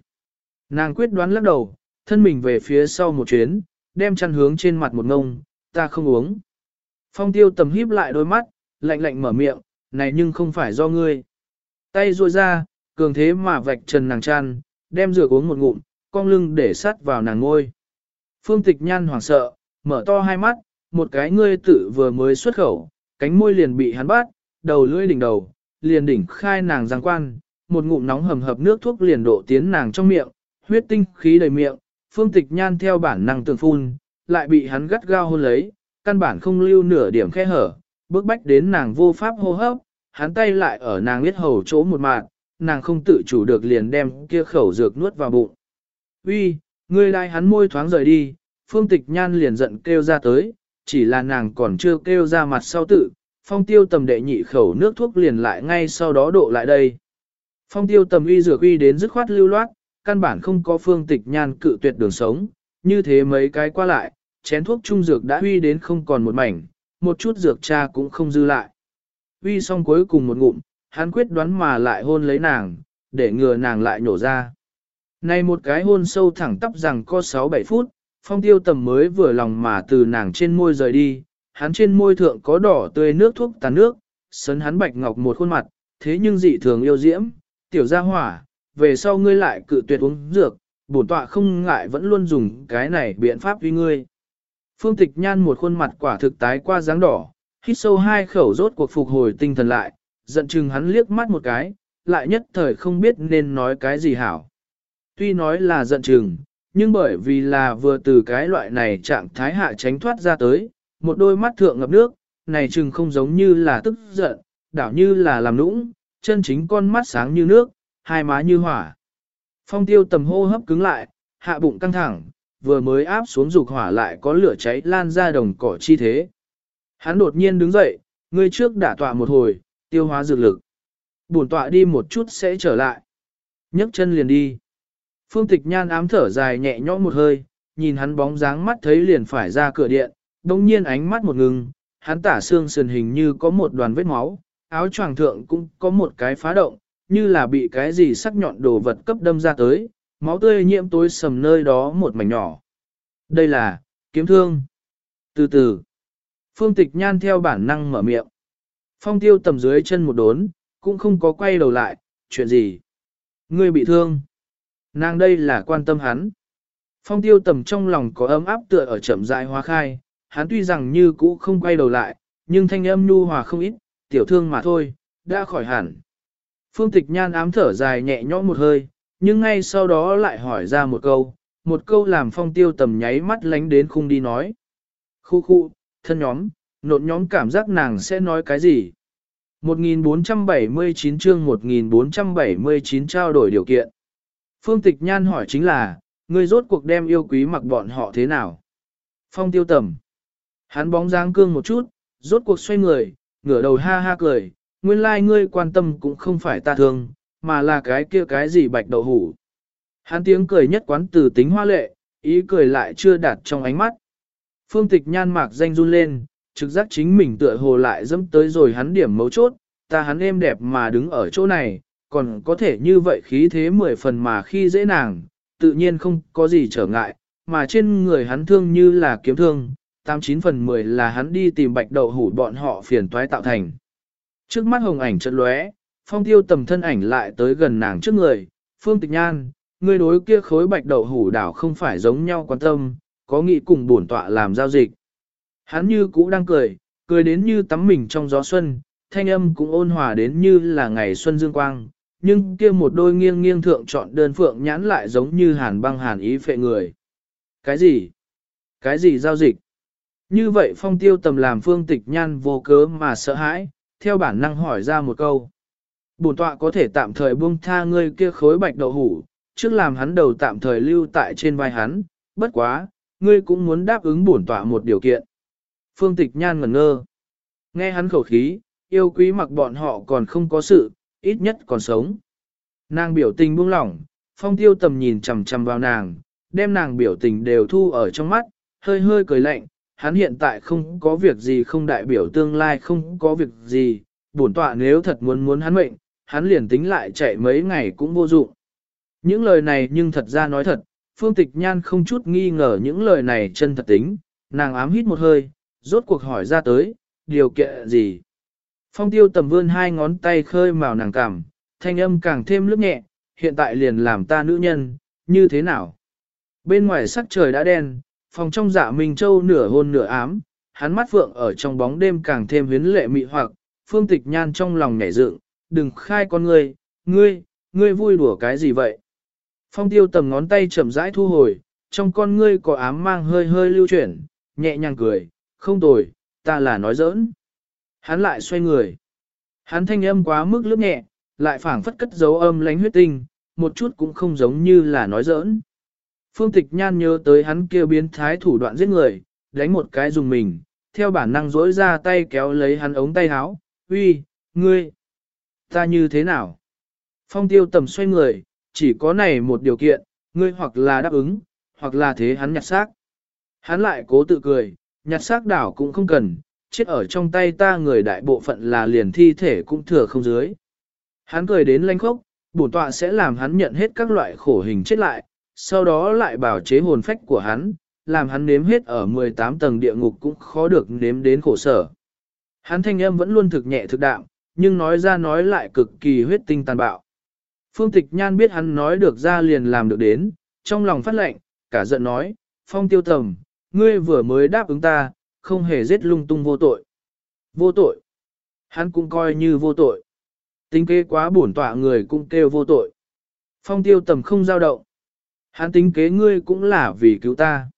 Nàng quyết đoán lắc đầu, thân mình về phía sau một chuyến, đem chăn hướng trên mặt một ngông, ta không uống. Phong tiêu tầm híp lại đôi mắt, lạnh lạnh mở miệng, này nhưng không phải do ngươi. Tay ruôi ra, cường thế mà vạch trần nàng chăn, đem rửa uống một ngụm, cong lưng để sắt vào nàng ngôi. Phương tịch nhan hoảng sợ, mở to hai mắt, một cái ngươi tự vừa mới xuất khẩu, cánh môi liền bị hắn bắt, đầu lưỡi đỉnh đầu, liền đỉnh khai nàng giang quan, một ngụm nóng hầm hập nước thuốc liền đổ tiến nàng trong miệng, huyết tinh khí đầy miệng, phương tịch nhan theo bản năng tường phun, lại bị hắn gắt gao hôn lấy, căn bản không lưu nửa điểm khe hở, bước bách đến nàng vô pháp hô hấp, hắn tay lại ở nàng biết hầu chỗ một mạng, nàng không tự chủ được liền đem kia khẩu dược nuốt vào bụng. Uy, ngươi lai hắn môi thoáng rời đi, phương tịch nhan liền giận kêu ra tới, chỉ là nàng còn chưa kêu ra mặt sau tự, phong tiêu tầm đệ nhị khẩu nước thuốc liền lại ngay sau đó độ lại đây. Phong tiêu tầm uy dược uy đến dứt khoát lưu loát, căn bản không có phương tịch nhan cự tuyệt đường sống, như thế mấy cái qua lại, chén thuốc trung dược đã uy đến không còn một mảnh, một chút dược cha cũng không dư lại. Uy xong cuối cùng một ngụm, hắn quyết đoán mà lại hôn lấy nàng, để ngừa nàng lại nhổ ra. Này một cái hôn sâu thẳng tắp rằng có 6-7 phút, phong tiêu tầm mới vừa lòng mà từ nàng trên môi rời đi, hắn trên môi thượng có đỏ tươi nước thuốc tàn nước, sấn hắn bạch ngọc một khuôn mặt, thế nhưng dị thường yêu diễm, tiểu gia hỏa, về sau ngươi lại cự tuyệt uống dược, bổn tọa không ngại vẫn luôn dùng cái này biện pháp uy ngươi. Phương tịch nhan một khuôn mặt quả thực tái qua dáng đỏ, hít sâu hai khẩu rốt cuộc phục hồi tinh thần lại, giận chừng hắn liếc mắt một cái, lại nhất thời không biết nên nói cái gì hảo. Tuy nói là giận chừng, nhưng bởi vì là vừa từ cái loại này trạng thái hạ tránh thoát ra tới, một đôi mắt thượng ngập nước, này chừng không giống như là tức giận, đảo như là làm nũng, chân chính con mắt sáng như nước, hai má như hỏa. Phong tiêu tầm hô hấp cứng lại, hạ bụng căng thẳng, vừa mới áp xuống dục hỏa lại có lửa cháy lan ra đồng cỏ chi thế. Hắn đột nhiên đứng dậy, người trước đã tọa một hồi, tiêu hóa dược lực. Bổn tọa đi một chút sẽ trở lại. nhấc chân liền đi. Phương tịch nhan ám thở dài nhẹ nhõm một hơi, nhìn hắn bóng dáng mắt thấy liền phải ra cửa điện, đồng nhiên ánh mắt một ngừng, hắn tả xương sườn hình như có một đoàn vết máu, áo choàng thượng cũng có một cái phá động, như là bị cái gì sắc nhọn đồ vật cấp đâm ra tới, máu tươi nhiễm tối sầm nơi đó một mảnh nhỏ. Đây là, kiếm thương. Từ từ, phương tịch nhan theo bản năng mở miệng. Phong tiêu tầm dưới chân một đốn, cũng không có quay đầu lại, chuyện gì? Ngươi bị thương. Nàng đây là quan tâm hắn. Phong tiêu tầm trong lòng có ấm áp tựa ở chậm rãi hóa khai, hắn tuy rằng như cũ không quay đầu lại, nhưng thanh âm nhu hòa không ít, tiểu thương mà thôi, đã khỏi hẳn. Phương tịch nhan ám thở dài nhẹ nhõm một hơi, nhưng ngay sau đó lại hỏi ra một câu, một câu làm phong tiêu tầm nháy mắt lánh đến khung đi nói. Khu khu, thân nhóm, nộn nhóm cảm giác nàng sẽ nói cái gì? 1479 chương 1479 trao đổi điều kiện. Phương tịch nhan hỏi chính là, người rốt cuộc đem yêu quý mặc bọn họ thế nào? Phong tiêu tầm. Hắn bóng dáng cương một chút, rốt cuộc xoay người, ngửa đầu ha ha cười, nguyên lai like ngươi quan tâm cũng không phải ta thương, mà là cái kia cái gì bạch đậu hủ. Hắn tiếng cười nhất quán từ tính hoa lệ, ý cười lại chưa đạt trong ánh mắt. Phương tịch nhan mạc danh run lên, trực giác chính mình tựa hồ lại dẫm tới rồi hắn điểm mấu chốt, ta hắn êm đẹp mà đứng ở chỗ này, còn có thể như vậy khí thế mười phần mà khi dễ nàng, tự nhiên không có gì trở ngại, mà trên người hắn thương như là kiếm thương, 89 phần 10 là hắn đi tìm bạch đậu hủ bọn họ phiền toái tạo thành. Trước mắt hồng ảnh chợt lóe, phong tiêu tầm thân ảnh lại tới gần nàng trước người, phương tịch nhan, người đối kia khối bạch đậu hủ đảo không phải giống nhau quan tâm, có nghĩ cùng bổn tọa làm giao dịch. Hắn như cũ đang cười, cười đến như tắm mình trong gió xuân, thanh âm cũng ôn hòa đến như là ngày xuân dương quang, nhưng kia một đôi nghiêng nghiêng thượng chọn đơn phượng nhãn lại giống như hàn băng hàn ý phệ người. Cái gì? Cái gì giao dịch? Như vậy phong tiêu tầm làm phương tịch nhan vô cớ mà sợ hãi, theo bản năng hỏi ra một câu. Bổn tọa có thể tạm thời buông tha ngươi kia khối bạch đậu hủ, trước làm hắn đầu tạm thời lưu tại trên vai hắn, bất quá, ngươi cũng muốn đáp ứng bổn tọa một điều kiện. Phương tịch nhan ngẩn ngơ. Nghe hắn khẩu khí, yêu quý mặc bọn họ còn không có sự, ít nhất còn sống. Nàng biểu tình buông lỏng, phong tiêu tầm nhìn chằm chằm vào nàng, đem nàng biểu tình đều thu ở trong mắt, hơi hơi cười lạnh, hắn hiện tại không có việc gì không đại biểu tương lai không có việc gì, bổn tọa nếu thật muốn muốn hắn mệnh, hắn liền tính lại chạy mấy ngày cũng vô dụng. Những lời này nhưng thật ra nói thật, Phương Tịch Nhan không chút nghi ngờ những lời này chân thật tính, nàng ám hít một hơi, rốt cuộc hỏi ra tới, điều kiện gì? Phong tiêu tầm vươn hai ngón tay khơi màu nàng cảm, thanh âm càng thêm lướt nhẹ, hiện tại liền làm ta nữ nhân, như thế nào? Bên ngoài sắc trời đã đen, phòng trong dạ Minh Châu nửa hôn nửa ám, hắn mắt vượng ở trong bóng đêm càng thêm huyến lệ mị hoặc, phương tịch nhan trong lòng nhảy dựng, đừng khai con ngươi, ngươi, ngươi vui đùa cái gì vậy? Phong tiêu tầm ngón tay chậm rãi thu hồi, trong con ngươi có ám mang hơi hơi lưu chuyển, nhẹ nhàng cười, không tồi, ta là nói giỡn. Hắn lại xoay người. Hắn thanh âm quá mức lướt nhẹ, lại phảng phất cất dấu âm lánh huyết tinh, một chút cũng không giống như là nói giỡn. Phương tịch nhan nhớ tới hắn kia biến thái thủ đoạn giết người, đánh một cái dùng mình, theo bản năng dỗi ra tay kéo lấy hắn ống tay áo, uy, ngươi, ta như thế nào? Phong tiêu tầm xoay người, chỉ có này một điều kiện, ngươi hoặc là đáp ứng, hoặc là thế hắn nhặt xác. Hắn lại cố tự cười, nhặt xác đảo cũng không cần, chết ở trong tay ta người đại bộ phận là liền thi thể cũng thừa không dưới. Hắn cười đến lanh khốc, bổn tọa sẽ làm hắn nhận hết các loại khổ hình chết lại, sau đó lại bảo chế hồn phách của hắn, làm hắn nếm hết ở 18 tầng địa ngục cũng khó được nếm đến khổ sở. Hắn thanh âm vẫn luôn thực nhẹ thực đạm, nhưng nói ra nói lại cực kỳ huyết tinh tàn bạo. Phương Tịch Nhan biết hắn nói được ra liền làm được đến, trong lòng phát lệnh, cả giận nói, phong tiêu tầm, ngươi vừa mới đáp ứng ta, không hề giết lung tung vô tội. Vô tội. Hắn cũng coi như vô tội. Tính kế quá bổn tọa người cũng kêu vô tội. Phong tiêu tầm không dao động. Hắn tính kế ngươi cũng là vì cứu ta.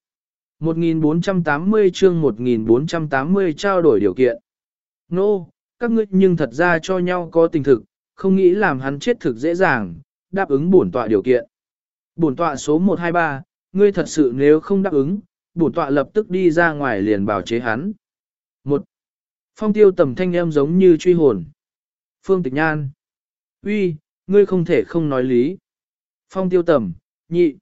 1480 chương 1480 trao đổi điều kiện. Nô, no, các ngươi nhưng thật ra cho nhau có tình thực, không nghĩ làm hắn chết thực dễ dàng, đáp ứng bổn tọa điều kiện. Bổn tọa số 123, ngươi thật sự nếu không đáp ứng, bổn tọa lập tức đi ra ngoài liền bảo chế hắn. Một, phong tiêu tầm thanh em giống như truy hồn. Phương tịch nhan. uy, ngươi không thể không nói lý. Phong tiêu tầm, nhị.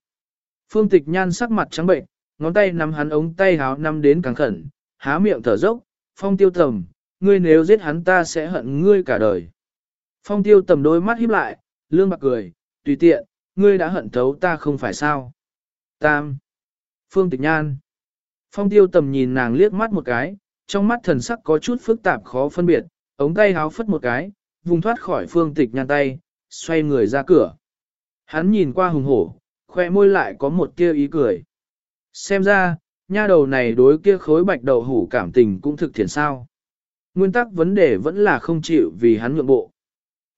Phương tịch nhan sắc mặt trắng bệnh, ngón tay nắm hắn ống tay háo nắm đến càng khẩn, há miệng thở dốc, phong tiêu tầm, ngươi nếu giết hắn ta sẽ hận ngươi cả đời. Phong tiêu tầm đôi mắt híp lại, lương bạc cười, tùy tiện, ngươi đã hận thấu ta không phải sao. Tam. Phương tịch nhan. Phong tiêu tầm nhìn nàng liếc mắt một cái, trong mắt thần sắc có chút phức tạp khó phân biệt, ống tay háo phất một cái, vùng thoát khỏi phương tịch nhan tay, xoay người ra cửa. Hắn nhìn qua hùng hổ, khoe môi lại có một tia ý cười. Xem ra, nha đầu này đối kia khối bạch đầu hủ cảm tình cũng thực thiện sao. Nguyên tắc vấn đề vẫn là không chịu vì hắn nhượng bộ.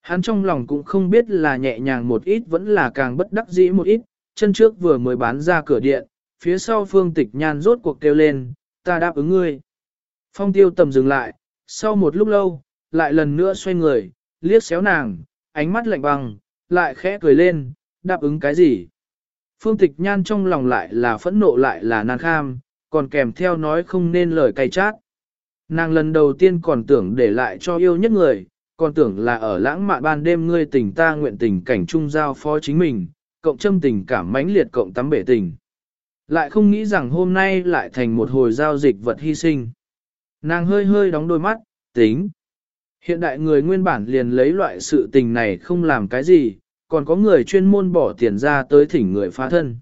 Hắn trong lòng cũng không biết là nhẹ nhàng một ít vẫn là càng bất đắc dĩ một ít, chân trước vừa mới bán ra cửa điện, phía sau phương tịch nhan rốt cuộc kêu lên, ta đáp ứng ngươi. Phong tiêu tầm dừng lại, sau một lúc lâu, lại lần nữa xoay người, liếc xéo nàng, ánh mắt lạnh băng, lại khẽ cười lên, đáp ứng cái gì? Phương tịch nhan trong lòng lại là phẫn nộ lại là nan kham, còn kèm theo nói không nên lời cay chát. Nàng lần đầu tiên còn tưởng để lại cho yêu nhất người, còn tưởng là ở lãng mạn ban đêm ngươi tình ta nguyện tình cảnh trung giao phó chính mình, cộng châm tình cảm mãnh liệt cộng tắm bể tình. Lại không nghĩ rằng hôm nay lại thành một hồi giao dịch vật hy sinh. Nàng hơi hơi đóng đôi mắt, tính. Hiện đại người nguyên bản liền lấy loại sự tình này không làm cái gì, còn có người chuyên môn bỏ tiền ra tới thỉnh người phá thân.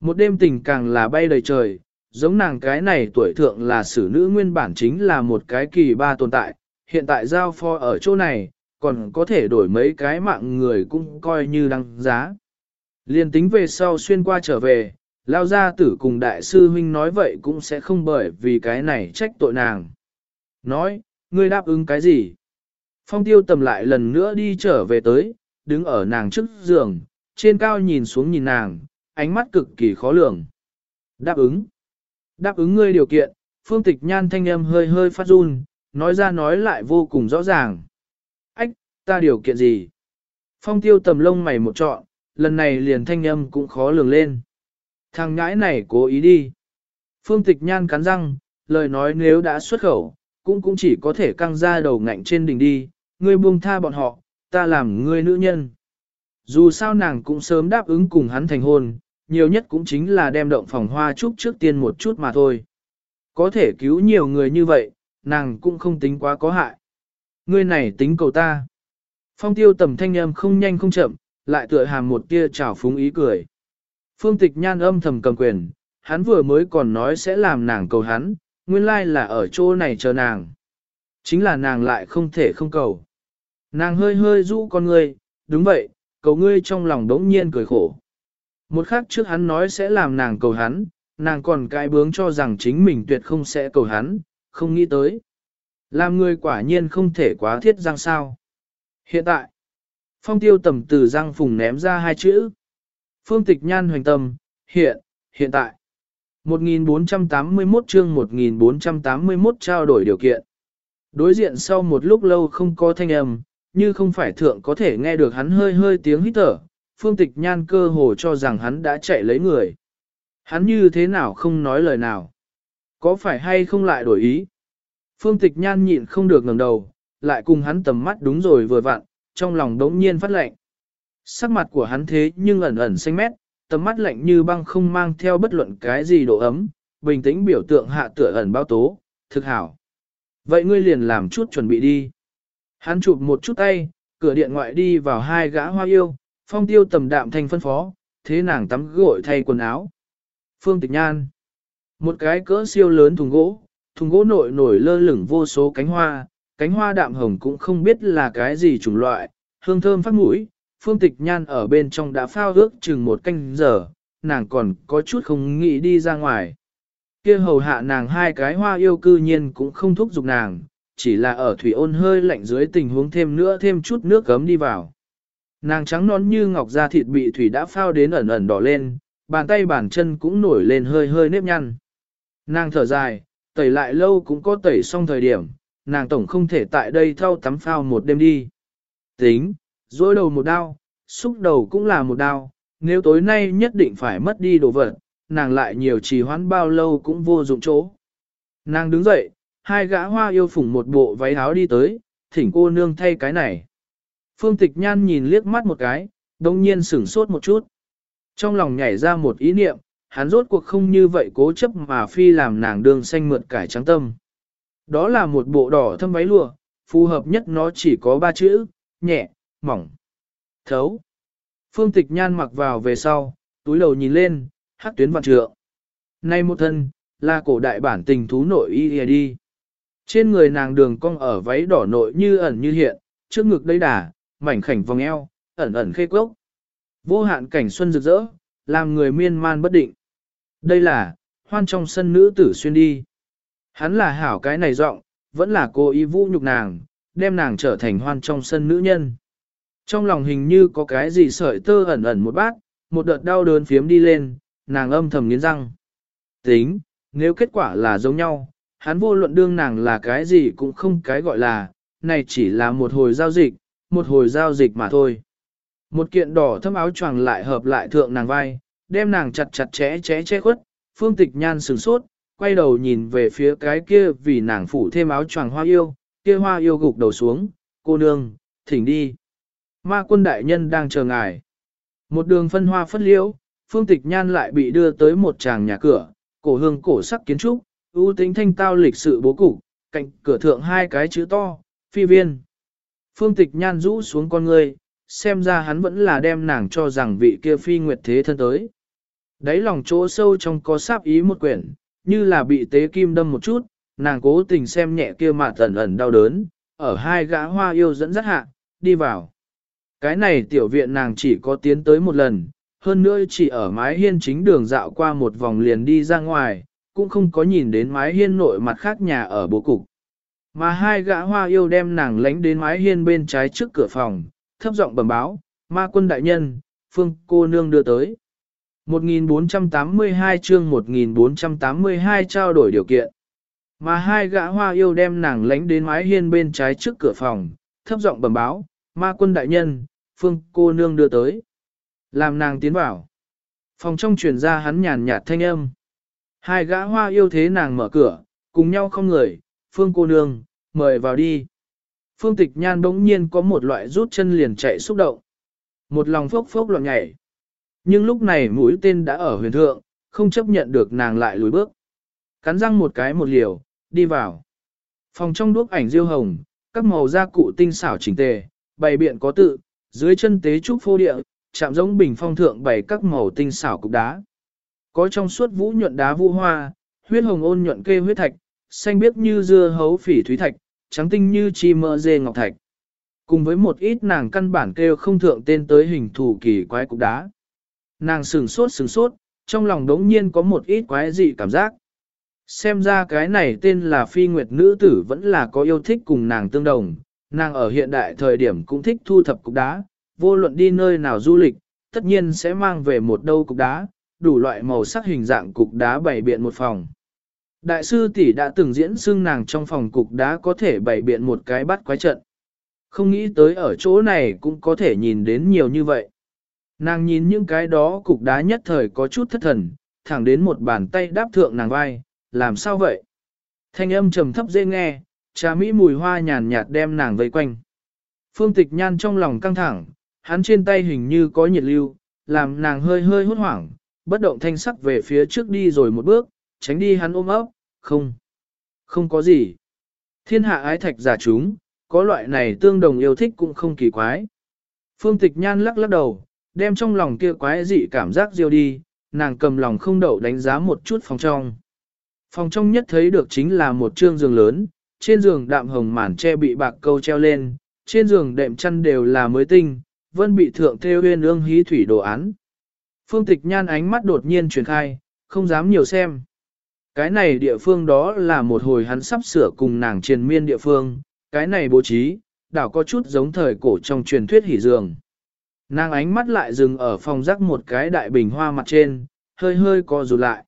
Một đêm tình càng là bay đầy trời, giống nàng cái này tuổi thượng là xử nữ nguyên bản chính là một cái kỳ ba tồn tại, hiện tại giao pho ở chỗ này, còn có thể đổi mấy cái mạng người cũng coi như đăng giá. Liên tính về sau xuyên qua trở về, lao gia tử cùng đại sư huynh nói vậy cũng sẽ không bởi vì cái này trách tội nàng. Nói, ngươi đáp ứng cái gì? Phong tiêu tầm lại lần nữa đi trở về tới, đứng ở nàng trước giường, trên cao nhìn xuống nhìn nàng, ánh mắt cực kỳ khó lường. Đáp ứng. Đáp ứng ngươi điều kiện, phương tịch nhan thanh âm hơi hơi phát run, nói ra nói lại vô cùng rõ ràng. Ách, ta điều kiện gì? Phong tiêu tầm lông mày một trọn, lần này liền thanh âm cũng khó lường lên. Thằng ngãi này cố ý đi. Phương tịch nhan cắn răng, lời nói nếu đã xuất khẩu, cũng cũng chỉ có thể căng ra đầu ngạnh trên đỉnh đi, ngươi buông tha bọn họ, ta làm ngươi nữ nhân. Dù sao nàng cũng sớm đáp ứng cùng hắn thành hôn, nhiều nhất cũng chính là đem động phòng hoa chúc trước tiên một chút mà thôi. Có thể cứu nhiều người như vậy, nàng cũng không tính quá có hại. Ngươi này tính cầu ta. Phong tiêu tầm thanh âm không nhanh không chậm, lại tựa hàm một tia trào phúng ý cười. Phương tịch nhan âm thầm cầm quyền, hắn vừa mới còn nói sẽ làm nàng cầu hắn, nguyên lai là ở chỗ này chờ nàng. Chính là nàng lại không thể không cầu. Nàng hơi hơi rũ con ngươi, đúng vậy, cầu ngươi trong lòng đống nhiên cười khổ. Một khắc trước hắn nói sẽ làm nàng cầu hắn, nàng còn cái bướng cho rằng chính mình tuyệt không sẽ cầu hắn, không nghĩ tới. Làm người quả nhiên không thể quá thiết răng sao. Hiện tại, phong tiêu tầm từ răng phùng ném ra hai chữ. Phương tịch nhan hoành tâm, hiện, hiện tại. 1481 chương 1481 trao đổi điều kiện. Đối diện sau một lúc lâu không có thanh âm, như không phải thượng có thể nghe được hắn hơi hơi tiếng hít thở, phương tịch nhan cơ hồ cho rằng hắn đã chạy lấy người. Hắn như thế nào không nói lời nào? Có phải hay không lại đổi ý? Phương tịch nhan nhịn không được ngẩng đầu, lại cùng hắn tầm mắt đúng rồi vừa vặn, trong lòng đống nhiên phát lạnh. Sắc mặt của hắn thế nhưng ẩn ẩn xanh mét, tầm mắt lạnh như băng không mang theo bất luận cái gì độ ấm, bình tĩnh biểu tượng hạ tựa ẩn bao tố, thực hảo. Vậy ngươi liền làm chút chuẩn bị đi. Hắn chụp một chút tay, cửa điện ngoại đi vào hai gã hoa yêu, phong tiêu tầm đạm thành phân phó, thế nàng tắm gội thay quần áo. Phương Tịch Nhan Một cái cỡ siêu lớn thùng gỗ, thùng gỗ nội nổi lơ lửng vô số cánh hoa, cánh hoa đạm hồng cũng không biết là cái gì chủng loại, hương thơm phát mũi, Phương Tịch Nhan ở bên trong đã phao ước chừng một canh giờ, nàng còn có chút không nghĩ đi ra ngoài. kia hầu hạ nàng hai cái hoa yêu cư nhiên cũng không thúc giục nàng, chỉ là ở thủy ôn hơi lạnh dưới tình huống thêm nữa thêm chút nước gấm đi vào. Nàng trắng nón như ngọc da thịt bị thủy đã phao đến ẩn ẩn đỏ lên, bàn tay bàn chân cũng nổi lên hơi hơi nếp nhăn. Nàng thở dài, tẩy lại lâu cũng có tẩy xong thời điểm, nàng tổng không thể tại đây thâu tắm phao một đêm đi. Tính, dối đầu một đao, xúc đầu cũng là một đao, nếu tối nay nhất định phải mất đi đồ vật, nàng lại nhiều trì hoãn bao lâu cũng vô dụng chỗ. Nàng đứng dậy, hai gã hoa yêu phủng một bộ váy áo đi tới, thỉnh cô nương thay cái này. Phương tịch nhan nhìn liếc mắt một cái, đồng nhiên sửng sốt một chút. Trong lòng nhảy ra một ý niệm, hắn rốt cuộc không như vậy cố chấp mà phi làm nàng đường xanh mượn cải trắng tâm. Đó là một bộ đỏ thâm váy lụa, phù hợp nhất nó chỉ có ba chữ, nhẹ, mỏng, thấu. Phương tịch nhan mặc vào về sau, túi đầu nhìn lên, hát tuyến vạn trượng. Nay một thân, là cổ đại bản tình thú nội y đi. Trên người nàng đường cong ở váy đỏ nội như ẩn như hiện, trước ngực đầy đà, mảnh khảnh vòng eo, ẩn ẩn khê cốc. Vô hạn cảnh xuân rực rỡ, làm người miên man bất định. Đây là, hoan trong sân nữ tử xuyên đi. Hắn là hảo cái này giọng, vẫn là cô ý vũ nhục nàng, đem nàng trở thành hoan trong sân nữ nhân. Trong lòng hình như có cái gì sợi tơ ẩn ẩn một bát, một đợt đau đớn phiếm đi lên, nàng âm thầm nghiến răng. Tính, nếu kết quả là giống nhau, hắn vô luận đương nàng là cái gì cũng không cái gọi là, này chỉ là một hồi giao dịch, một hồi giao dịch mà thôi. Một kiện đỏ thâm áo choàng lại hợp lại thượng nàng vai, đem nàng chặt chặt chẽ chẽ che khuất, phương tịch nhan sửng sốt, quay đầu nhìn về phía cái kia vì nàng phủ thêm áo choàng hoa yêu, kia hoa yêu gục đầu xuống, cô nương, thỉnh đi. Ma quân đại nhân đang chờ ngài. Một đường phân hoa phất liễu, phương tịch nhan lại bị đưa tới một tràng nhà cửa, cổ hương cổ sắc kiến trúc, ưu tính thanh tao lịch sự bố cục, cạnh cửa thượng hai cái chữ to, phi viên. Phương tịch nhan rũ xuống con người, xem ra hắn vẫn là đem nàng cho rằng vị kia phi nguyệt thế thân tới. Đấy lòng chỗ sâu trong có sáp ý một quyển, như là bị tế kim đâm một chút, nàng cố tình xem nhẹ kia mà tẩn ẩn đau đớn, ở hai gã hoa yêu dẫn dắt hạ, đi vào. Cái này tiểu viện nàng chỉ có tiến tới một lần, hơn nữa chỉ ở mái hiên chính đường dạo qua một vòng liền đi ra ngoài, cũng không có nhìn đến mái hiên nội mặt khác nhà ở bố cục. Mà hai gã hoa yêu đem nàng lánh đến mái hiên bên trái trước cửa phòng, thấp giọng bẩm báo, ma quân đại nhân, phương cô nương đưa tới. 1482 chương 1482 trao đổi điều kiện. Mà hai gã hoa yêu đem nàng lánh đến mái hiên bên trái trước cửa phòng, thấp giọng bẩm báo, ma quân đại nhân, phương cô nương đưa tới. Làm nàng tiến vào. Phòng trong truyền ra hắn nhàn nhạt thanh âm. Hai gã hoa yêu thế nàng mở cửa, cùng nhau không người, phương cô nương, mời vào đi. Phương tịch nhan bỗng nhiên có một loại rút chân liền chạy xúc động. Một lòng phốc phốc loạn nhảy. Nhưng lúc này mũi tên đã ở huyền thượng, không chấp nhận được nàng lại lùi bước. Cắn răng một cái một liều, đi vào. Phòng trong đuốc ảnh diêu hồng, các màu da cụ tinh xảo chỉnh tề, bày biện có tự, dưới chân tế trúc phô địa, chạm giống bình phong thượng bày các màu tinh xảo cục đá. Có trong suốt vũ nhuận đá vũ hoa, huyết hồng ôn nhuận kê huyết thạch, xanh biếc như dưa hấu phỉ thúy thạch, trắng tinh như chi mỡ dê ngọc thạch. Cùng với một ít nàng căn bản kêu không thượng tên tới hình thủ kỳ quái cục đá. Nàng sừng sốt sừng sốt, trong lòng đống nhiên có một ít quái dị cảm giác. Xem ra cái này tên là phi nguyệt nữ tử vẫn là có yêu thích cùng nàng tương đồng, nàng ở hiện đại thời điểm cũng thích thu thập cục đá, vô luận đi nơi nào du lịch, tất nhiên sẽ mang về một đâu cục đá, đủ loại màu sắc hình dạng cục đá bày biện một phòng. Đại sư tỷ đã từng diễn xưng nàng trong phòng cục đá có thể bày biện một cái bắt quái trận. Không nghĩ tới ở chỗ này cũng có thể nhìn đến nhiều như vậy. Nàng nhìn những cái đó cục đá nhất thời có chút thất thần, thẳng đến một bàn tay đáp thượng nàng vai, làm sao vậy? Thanh âm trầm thấp dễ nghe, trà mỹ mùi hoa nhàn nhạt đem nàng vây quanh. Phương tịch nhan trong lòng căng thẳng, hắn trên tay hình như có nhiệt lưu, làm nàng hơi hơi hốt hoảng, bất động thanh sắc về phía trước đi rồi một bước, tránh đi hắn ôm ấp, không, không có gì. Thiên hạ ái thạch giả chúng, có loại này tương đồng yêu thích cũng không kỳ quái. Phương tịch nhan lắc lắc đầu, đem trong lòng kia quái dị cảm giác diêu đi, nàng cầm lòng không đậu đánh giá một chút phòng trong. Phòng trong nhất thấy được chính là một trương giường lớn, trên giường đạm hồng màn che bị bạc câu treo lên, trên giường đệm chăn đều là mới tinh, vân bị thượng theo huyên ương hí thủy đồ án. Phương tịch nhan ánh mắt đột nhiên truyền khai, không dám nhiều xem. Cái này địa phương đó là một hồi hắn sắp sửa cùng nàng triền miên địa phương, cái này bố trí, đảo có chút giống thời cổ trong truyền thuyết hỉ dường. Nàng ánh mắt lại dừng ở phòng rắc một cái đại bình hoa mặt trên, hơi hơi co rụt lại.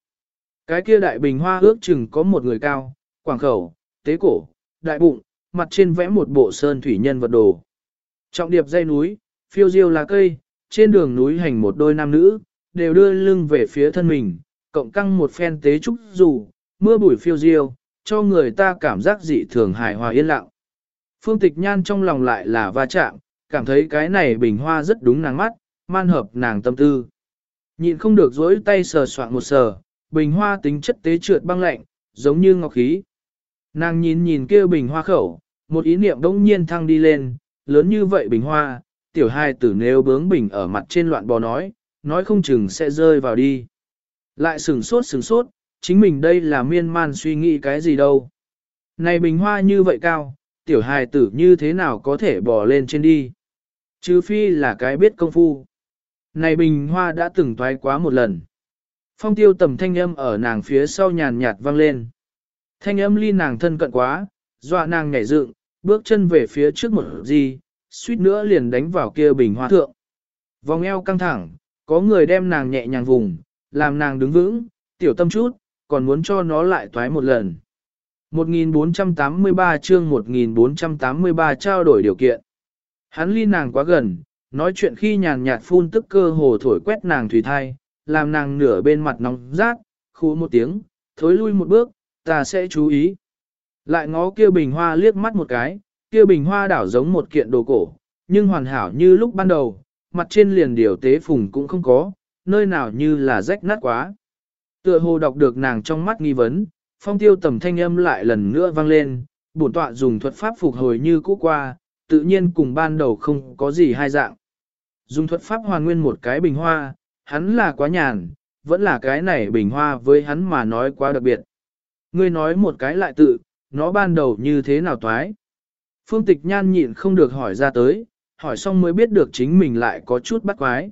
Cái kia đại bình hoa ước chừng có một người cao, quảng khẩu, tế cổ, đại bụng, mặt trên vẽ một bộ sơn thủy nhân vật đồ. Trọng điệp dây núi, phiêu diêu là cây, trên đường núi hành một đôi nam nữ, đều đưa lưng về phía thân mình, cộng căng một phen tế trúc dù, mưa bụi phiêu diêu, cho người ta cảm giác dị thường hài hòa yên lặng. Phương tịch nhan trong lòng lại là va chạm, cảm thấy cái này bình hoa rất đúng nàng mắt, man hợp nàng tâm tư. Nhịn không được dối tay sờ soạn một sờ, bình hoa tính chất tế trượt băng lạnh, giống như ngọc khí. Nàng nhìn nhìn kia bình hoa khẩu, một ý niệm đông nhiên thăng đi lên, lớn như vậy bình hoa, tiểu hai tử nêu bướng bình ở mặt trên loạn bò nói, nói không chừng sẽ rơi vào đi. Lại sửng sốt sửng sốt, chính mình đây là miên man suy nghĩ cái gì đâu. Này bình hoa như vậy cao, tiểu hài tử như thế nào có thể bò lên trên đi. Chứ phi là cái biết công phu. Này bình hoa đã từng thoái quá một lần. Phong tiêu tầm thanh âm ở nàng phía sau nhàn nhạt vang lên. Thanh âm ly nàng thân cận quá, dọa nàng nhảy dựng, bước chân về phía trước một gì, suýt nữa liền đánh vào kia bình hoa thượng. Vòng eo căng thẳng, có người đem nàng nhẹ nhàng vùng, làm nàng đứng vững, tiểu tâm chút, còn muốn cho nó lại toái một lần. 1483 chương 1483 trao đổi điều kiện. Hắn ly nàng quá gần, nói chuyện khi nhàn nhạt phun tức cơ hồ thổi quét nàng thủy thai, làm nàng nửa bên mặt nóng rát, khu một tiếng, thối lui một bước, ta sẽ chú ý. Lại ngó kia bình hoa liếc mắt một cái, kia bình hoa đảo giống một kiện đồ cổ, nhưng hoàn hảo như lúc ban đầu, mặt trên liền điều tế phùng cũng không có, nơi nào như là rách nát quá. Tựa hồ đọc được nàng trong mắt nghi vấn, phong tiêu tầm thanh âm lại lần nữa vang lên, bổn tọa dùng thuật pháp phục hồi như cũ qua, tự nhiên cùng ban đầu không có gì hai dạng. Dùng thuật pháp hoàn nguyên một cái bình hoa, hắn là quá nhàn, vẫn là cái này bình hoa với hắn mà nói quá đặc biệt. Ngươi nói một cái lại tự, nó ban đầu như thế nào toái. Phương tịch nhan nhịn không được hỏi ra tới, hỏi xong mới biết được chính mình lại có chút bắt quái.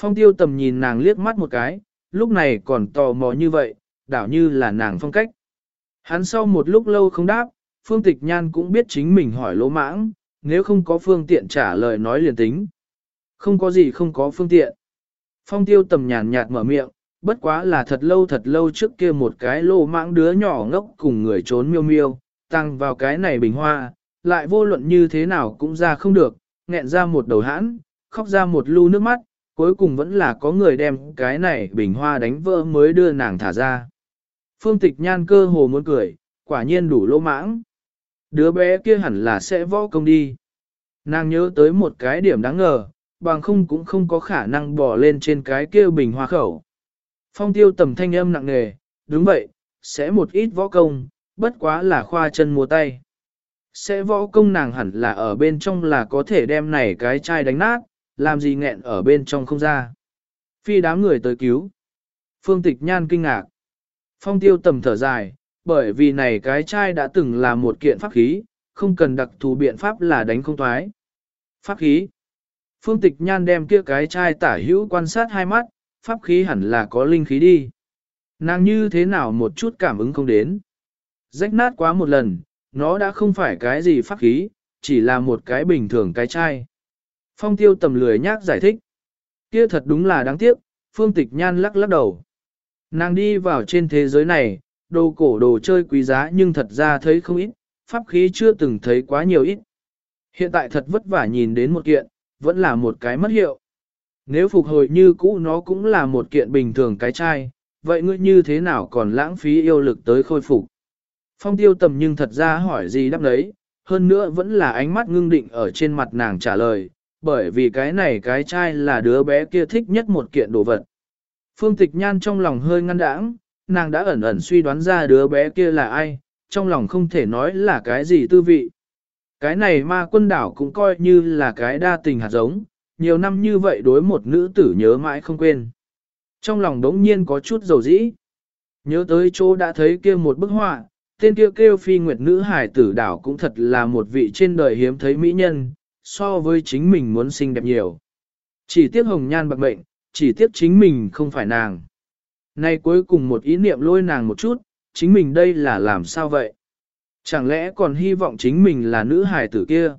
Phong tiêu tầm nhìn nàng liếc mắt một cái, lúc này còn tò mò như vậy, đảo như là nàng phong cách. Hắn sau một lúc lâu không đáp, phương tịch nhan cũng biết chính mình hỏi lỗ mãng, nếu không có phương tiện trả lời nói liền tính. Không có gì không có phương tiện. Phong tiêu tầm nhàn nhạt mở miệng, bất quá là thật lâu thật lâu trước kia một cái lô mãng đứa nhỏ ngốc cùng người trốn miêu miêu, tăng vào cái này bình hoa, lại vô luận như thế nào cũng ra không được, nghẹn ra một đầu hãn, khóc ra một lu nước mắt, cuối cùng vẫn là có người đem cái này bình hoa đánh vỡ mới đưa nàng thả ra. Phương tịch nhan cơ hồ muốn cười, quả nhiên đủ lỗ mãng. Đứa bé kia hẳn là sẽ võ công đi. Nàng nhớ tới một cái điểm đáng ngờ, bằng không cũng không có khả năng bỏ lên trên cái kia bình hoa khẩu. Phong tiêu tầm thanh âm nặng nề, đúng vậy, sẽ một ít võ công, bất quá là khoa chân múa tay. Sẽ võ công nàng hẳn là ở bên trong là có thể đem này cái chai đánh nát, làm gì nghẹn ở bên trong không ra. Phi đám người tới cứu. Phương tịch nhan kinh ngạc. Phong tiêu tầm thở dài, bởi vì này cái chai đã từng là một kiện pháp khí, không cần đặc thù biện pháp là đánh không thoái. Pháp khí. Phương tịch nhan đem kia cái chai tả hữu quan sát hai mắt, pháp khí hẳn là có linh khí đi. Nàng như thế nào một chút cảm ứng không đến. Rách nát quá một lần, nó đã không phải cái gì pháp khí, chỉ là một cái bình thường cái chai. Phong tiêu tầm lười nhác giải thích. Kia thật đúng là đáng tiếc, phương tịch nhan lắc lắc đầu. Nàng đi vào trên thế giới này, đồ cổ đồ chơi quý giá nhưng thật ra thấy không ít, pháp khí chưa từng thấy quá nhiều ít. Hiện tại thật vất vả nhìn đến một kiện, vẫn là một cái mất hiệu. Nếu phục hồi như cũ nó cũng là một kiện bình thường cái chai, vậy ngươi như thế nào còn lãng phí yêu lực tới khôi phục? Phong tiêu tầm nhưng thật ra hỏi gì đáp đấy, hơn nữa vẫn là ánh mắt ngưng định ở trên mặt nàng trả lời, bởi vì cái này cái trai là đứa bé kia thích nhất một kiện đồ vật. Phương tịch nhan trong lòng hơi ngăn đãng, nàng đã ẩn ẩn suy đoán ra đứa bé kia là ai, trong lòng không thể nói là cái gì tư vị. Cái này ma quân đảo cũng coi như là cái đa tình hạt giống, nhiều năm như vậy đối một nữ tử nhớ mãi không quên. Trong lòng đống nhiên có chút dầu dĩ. Nhớ tới chỗ đã thấy kia một bức họa, tên kia kêu phi nguyệt nữ hải tử đảo cũng thật là một vị trên đời hiếm thấy mỹ nhân, so với chính mình muốn xinh đẹp nhiều. Chỉ tiếc hồng nhan bạc mệnh, chỉ tiếc chính mình không phải nàng. Nay cuối cùng một ý niệm lôi nàng một chút, chính mình đây là làm sao vậy? Chẳng lẽ còn hy vọng chính mình là nữ hài tử kia?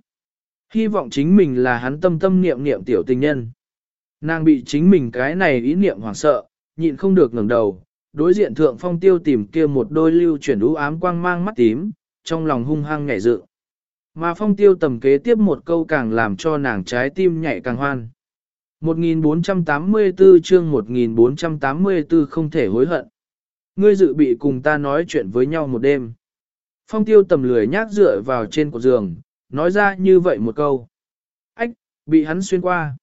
Hy vọng chính mình là hắn tâm tâm niệm niệm tiểu tình nhân. Nàng bị chính mình cái này ý niệm hoảng sợ, nhịn không được ngẩng đầu, đối diện thượng phong tiêu tìm kia một đôi lưu chuyển ú ám quang mang mắt tím, trong lòng hung hăng nhảy dự. Mà phong tiêu tầm kế tiếp một câu càng làm cho nàng trái tim nhảy càng hoan. 1484 chương 1484 không thể hối hận. Ngươi dự bị cùng ta nói chuyện với nhau một đêm. Phong tiêu tầm lười nhác dựa vào trên cột giường, nói ra như vậy một câu. Ách, bị hắn xuyên qua.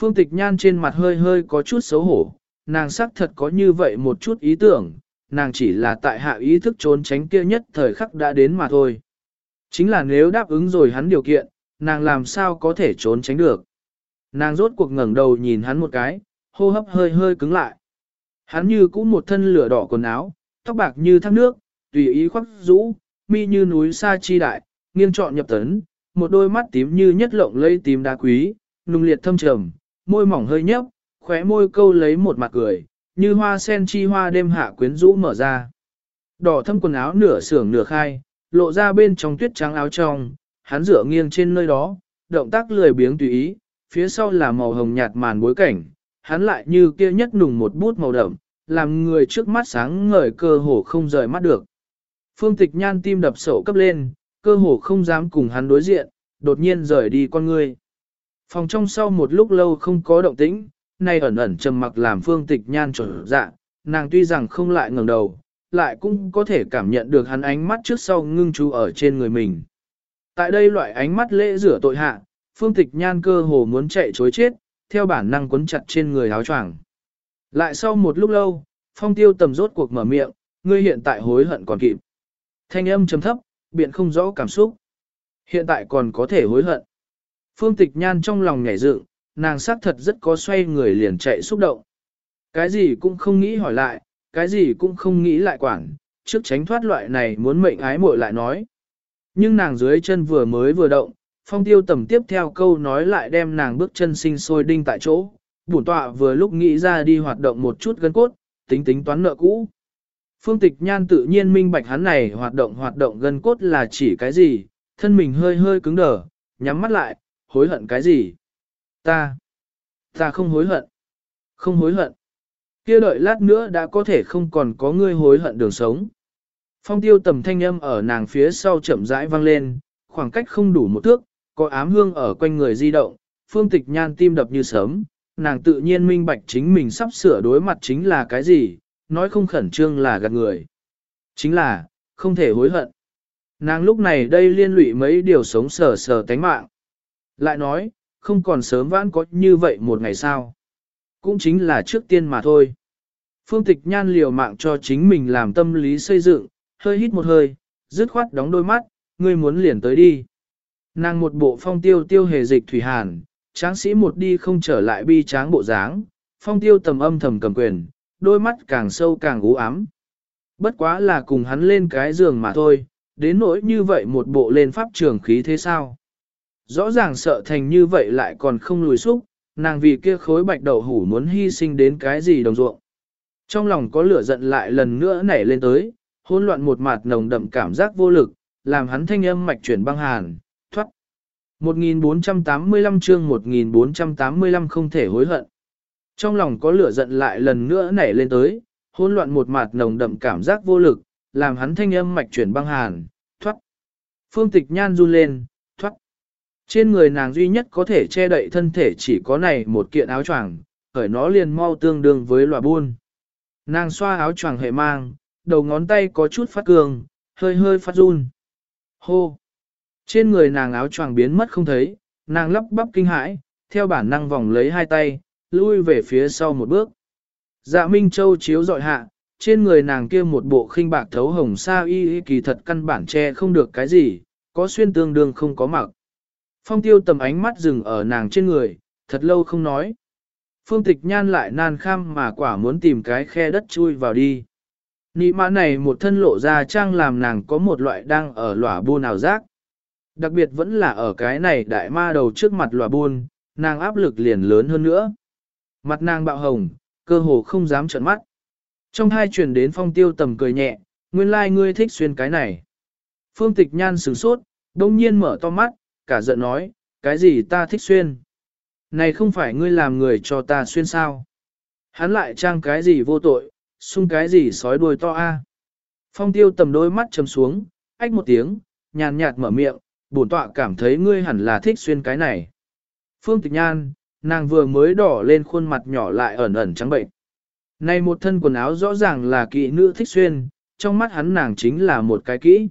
Phương tịch nhan trên mặt hơi hơi có chút xấu hổ, nàng xác thật có như vậy một chút ý tưởng, nàng chỉ là tại hạ ý thức trốn tránh kia nhất thời khắc đã đến mà thôi. Chính là nếu đáp ứng rồi hắn điều kiện, nàng làm sao có thể trốn tránh được. Nàng rốt cuộc ngẩng đầu nhìn hắn một cái, hô hấp hơi hơi cứng lại. Hắn như cũ một thân lửa đỏ quần áo, tóc bạc như thác nước, tùy ý khoác rũ, mi như núi sa chi đại, nghiêng trọn nhập tấn, một đôi mắt tím như nhất lộng lây tím đá quý, nung liệt thâm trầm, môi mỏng hơi nhấp, khóe môi câu lấy một mặt cười, như hoa sen chi hoa đêm hạ quyến rũ mở ra. Đỏ thâm quần áo nửa sưởng nửa khai, lộ ra bên trong tuyết trắng áo trong, hắn dựa nghiêng trên nơi đó, động tác lười biếng tùy ý, phía sau là màu hồng nhạt màn bối cảnh, hắn lại như kia nhất nùng một bút màu đậm, làm người trước mắt sáng ngời cơ hồ không rời mắt được. Phương tịch nhan tim đập sổ cấp lên, cơ hồ không dám cùng hắn đối diện, đột nhiên rời đi con người. Phòng trong sau một lúc lâu không có động tĩnh, nay ẩn ẩn trầm mặc làm phương tịch nhan trở dạ, nàng tuy rằng không lại ngẩng đầu, lại cũng có thể cảm nhận được hắn ánh mắt trước sau ngưng chú ở trên người mình. Tại đây loại ánh mắt lễ rửa tội hạ, phương tịch nhan cơ hồ muốn chạy chối chết, theo bản năng quấn chặt trên người áo choàng. Lại sau một lúc lâu, phong tiêu tầm rốt cuộc mở miệng, ngươi hiện tại hối hận còn kịp. Thanh âm trầm thấp, biện không rõ cảm xúc. Hiện tại còn có thể hối hận. Phương tịch nhan trong lòng nhảy dựng, nàng xác thật rất có xoay người liền chạy xúc động. Cái gì cũng không nghĩ hỏi lại, cái gì cũng không nghĩ lại quản, trước tránh thoát loại này muốn mệnh ái muội lại nói. Nhưng nàng dưới chân vừa mới vừa động, phong tiêu tầm tiếp theo câu nói lại đem nàng bước chân sinh sôi đinh tại chỗ, bổn tọa vừa lúc nghĩ ra đi hoạt động một chút gân cốt, tính tính toán nợ cũ. Phương tịch nhan tự nhiên minh bạch hắn này hoạt động hoạt động gân cốt là chỉ cái gì, thân mình hơi hơi cứng đờ, nhắm mắt lại, hối hận cái gì? Ta, ta không hối hận. Không hối hận. kia đợi lát nữa đã có thể không còn có ngươi hối hận đường sống. Phong tiêu tầm thanh âm ở nàng phía sau chậm rãi vang lên, khoảng cách không đủ một thước, có ám hương ở quanh người di động, phương tịch nhan tim đập như sớm, nàng tự nhiên minh bạch chính mình sắp sửa đối mặt chính là cái gì, nói không khẩn trương là gạt người. Chính là, không thể hối hận. Nàng lúc này đây liên lụy mấy điều sống sờ sờ tánh mạng. Lại nói, không còn sớm vãn có như vậy một ngày sao. Cũng chính là trước tiên mà thôi. Phương tịch nhan liều mạng cho chính mình làm tâm lý xây dựng, hơi hít một hơi, dứt khoát đóng đôi mắt, ngươi muốn liền tới đi. Nàng một bộ phong tiêu tiêu hề dịch thủy hàn, tráng sĩ một đi không trở lại bi tráng bộ dáng, phong tiêu tầm âm thầm cầm quyền, đôi mắt càng sâu càng u ám. Bất quá là cùng hắn lên cái giường mà thôi, đến nỗi như vậy một bộ lên pháp trường khí thế sao. Rõ ràng sợ thành như vậy lại còn không lùi xúc, nàng vì kia khối bạch đậu hủ muốn hy sinh đến cái gì đồng ruộng. Trong lòng có lửa giận lại lần nữa nảy lên tới, hỗn loạn một mặt nồng đậm cảm giác vô lực, làm hắn thanh âm mạch chuyển băng hàn, thoát. 1485 chương 1485 không thể hối hận. Trong lòng có lửa giận lại lần nữa nảy lên tới, hỗn loạn một mặt nồng đậm cảm giác vô lực, làm hắn thanh âm mạch chuyển băng hàn, thoát. Phương tịch nhan run lên. Trên người nàng duy nhất có thể che đậy thân thể chỉ có này một kiện áo choàng, khởi nó liền mau tương đương với lòa buôn. Nàng xoa áo choàng hệ mang, đầu ngón tay có chút phát cường, hơi hơi phát run. Hô! Trên người nàng áo choàng biến mất không thấy, nàng lắp bắp kinh hãi, theo bản năng vòng lấy hai tay, lui về phía sau một bước. Dạ Minh Châu chiếu dọi hạ, trên người nàng kia một bộ khinh bạc thấu hồng sa y kỳ thật căn bản che không được cái gì, có xuyên tương đương không có mặc. Phong tiêu tầm ánh mắt dừng ở nàng trên người, thật lâu không nói. Phương tịch nhan lại nan kham mà quả muốn tìm cái khe đất chui vào đi. Nị mã này một thân lộ ra trang làm nàng có một loại đang ở lỏa buôn nào giác. Đặc biệt vẫn là ở cái này đại ma đầu trước mặt lòa buôn, nàng áp lực liền lớn hơn nữa. Mặt nàng bạo hồng, cơ hồ không dám trợn mắt. Trong hai truyền đến phong tiêu tầm cười nhẹ, nguyên lai like ngươi thích xuyên cái này. Phương tịch nhan sửng sốt, đông nhiên mở to mắt, cả giận nói, cái gì ta thích xuyên. Này không phải ngươi làm người cho ta xuyên sao. Hắn lại trang cái gì vô tội, sung cái gì sói đuôi to a. Phong tiêu tầm đôi mắt chấm xuống, ách một tiếng, nhàn nhạt mở miệng, bổn tọa cảm thấy ngươi hẳn là thích xuyên cái này. Phương tịch nhan, nàng vừa mới đỏ lên khuôn mặt nhỏ lại ẩn ẩn trắng bệnh. Này một thân quần áo rõ ràng là kỵ nữ thích xuyên, trong mắt hắn nàng chính là một cái kỹ.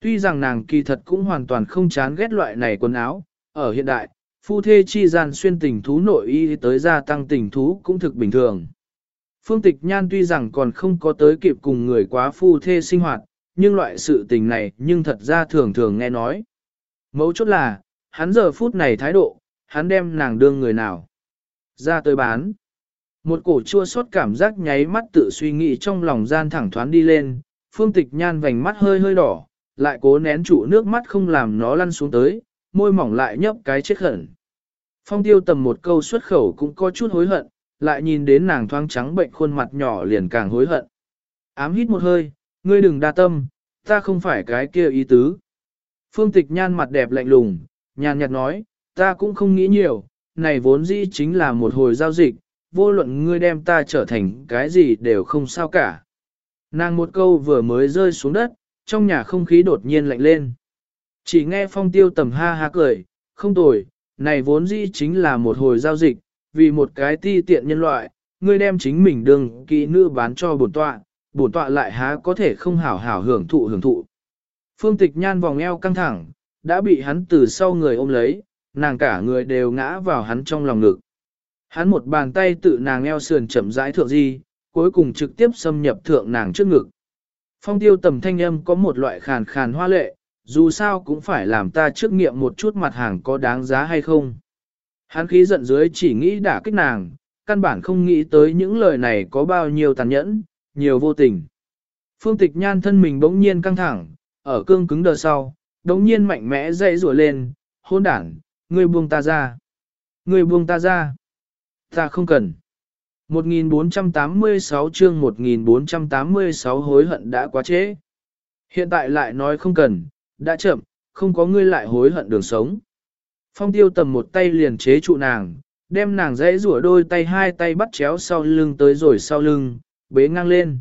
Tuy rằng nàng kỳ thật cũng hoàn toàn không chán ghét loại này quần áo, ở hiện đại, phu thê chi gian xuyên tình thú nội y tới gia tăng tình thú cũng thực bình thường. Phương tịch nhan tuy rằng còn không có tới kịp cùng người quá phu thê sinh hoạt, nhưng loại sự tình này nhưng thật ra thường thường nghe nói. Mấu chốt là, hắn giờ phút này thái độ, hắn đem nàng đương người nào. Ra tới bán. Một cổ chua xót cảm giác nháy mắt tự suy nghĩ trong lòng gian thẳng thoáng đi lên, phương tịch nhan vành mắt hơi hơi đỏ, lại cố nén trụ nước mắt không làm nó lăn xuống tới, môi mỏng lại nhấp cái chết khẩn. Phong tiêu tầm một câu xuất khẩu cũng có chút hối hận, lại nhìn đến nàng thoáng trắng bệnh khuôn mặt nhỏ liền càng hối hận. Ám hít một hơi, ngươi đừng đa tâm, ta không phải cái kia ý tứ. Phương tịch nhan mặt đẹp lạnh lùng, nhàn nhạt nói, ta cũng không nghĩ nhiều, này vốn dĩ chính là một hồi giao dịch, vô luận ngươi đem ta trở thành cái gì đều không sao cả. Nàng một câu vừa mới rơi xuống đất, trong nhà không khí đột nhiên lạnh lên. Chỉ nghe phong tiêu tầm ha ha cười, không tồi, này vốn dĩ chính là một hồi giao dịch, vì một cái ti tiện nhân loại, ngươi đem chính mình đương kỹ nữ bán cho bổn tọa, bổn tọa lại há có thể không hảo hảo hưởng thụ hưởng thụ. Phương tịch nhan vòng eo căng thẳng, đã bị hắn từ sau người ôm lấy, nàng cả người đều ngã vào hắn trong lòng ngực. Hắn một bàn tay tự nàng eo sườn chậm rãi thượng di, cuối cùng trực tiếp xâm nhập thượng nàng trước ngực. Phong tiêu tầm thanh âm có một loại khàn khàn hoa lệ, dù sao cũng phải làm ta trước nghiệm một chút mặt hàng có đáng giá hay không. Hắn khí giận dưới chỉ nghĩ đả kích nàng, căn bản không nghĩ tới những lời này có bao nhiêu tàn nhẫn, nhiều vô tình. Phương tịch nhan thân mình bỗng nhiên căng thẳng, ở cương cứng đờ sau, bỗng nhiên mạnh mẽ dậy rủa lên, hôn đảng, ngươi buông ta ra. Ngươi buông ta ra. Ta không cần. 1486 chương 1486 hối hận đã quá trễ. Hiện tại lại nói không cần, đã chậm, không có ngươi lại hối hận đường sống. Phong tiêu tầm một tay liền chế trụ nàng, đem nàng dãy rủa đôi tay hai tay bắt chéo sau lưng tới rồi sau lưng, bế ngang lên.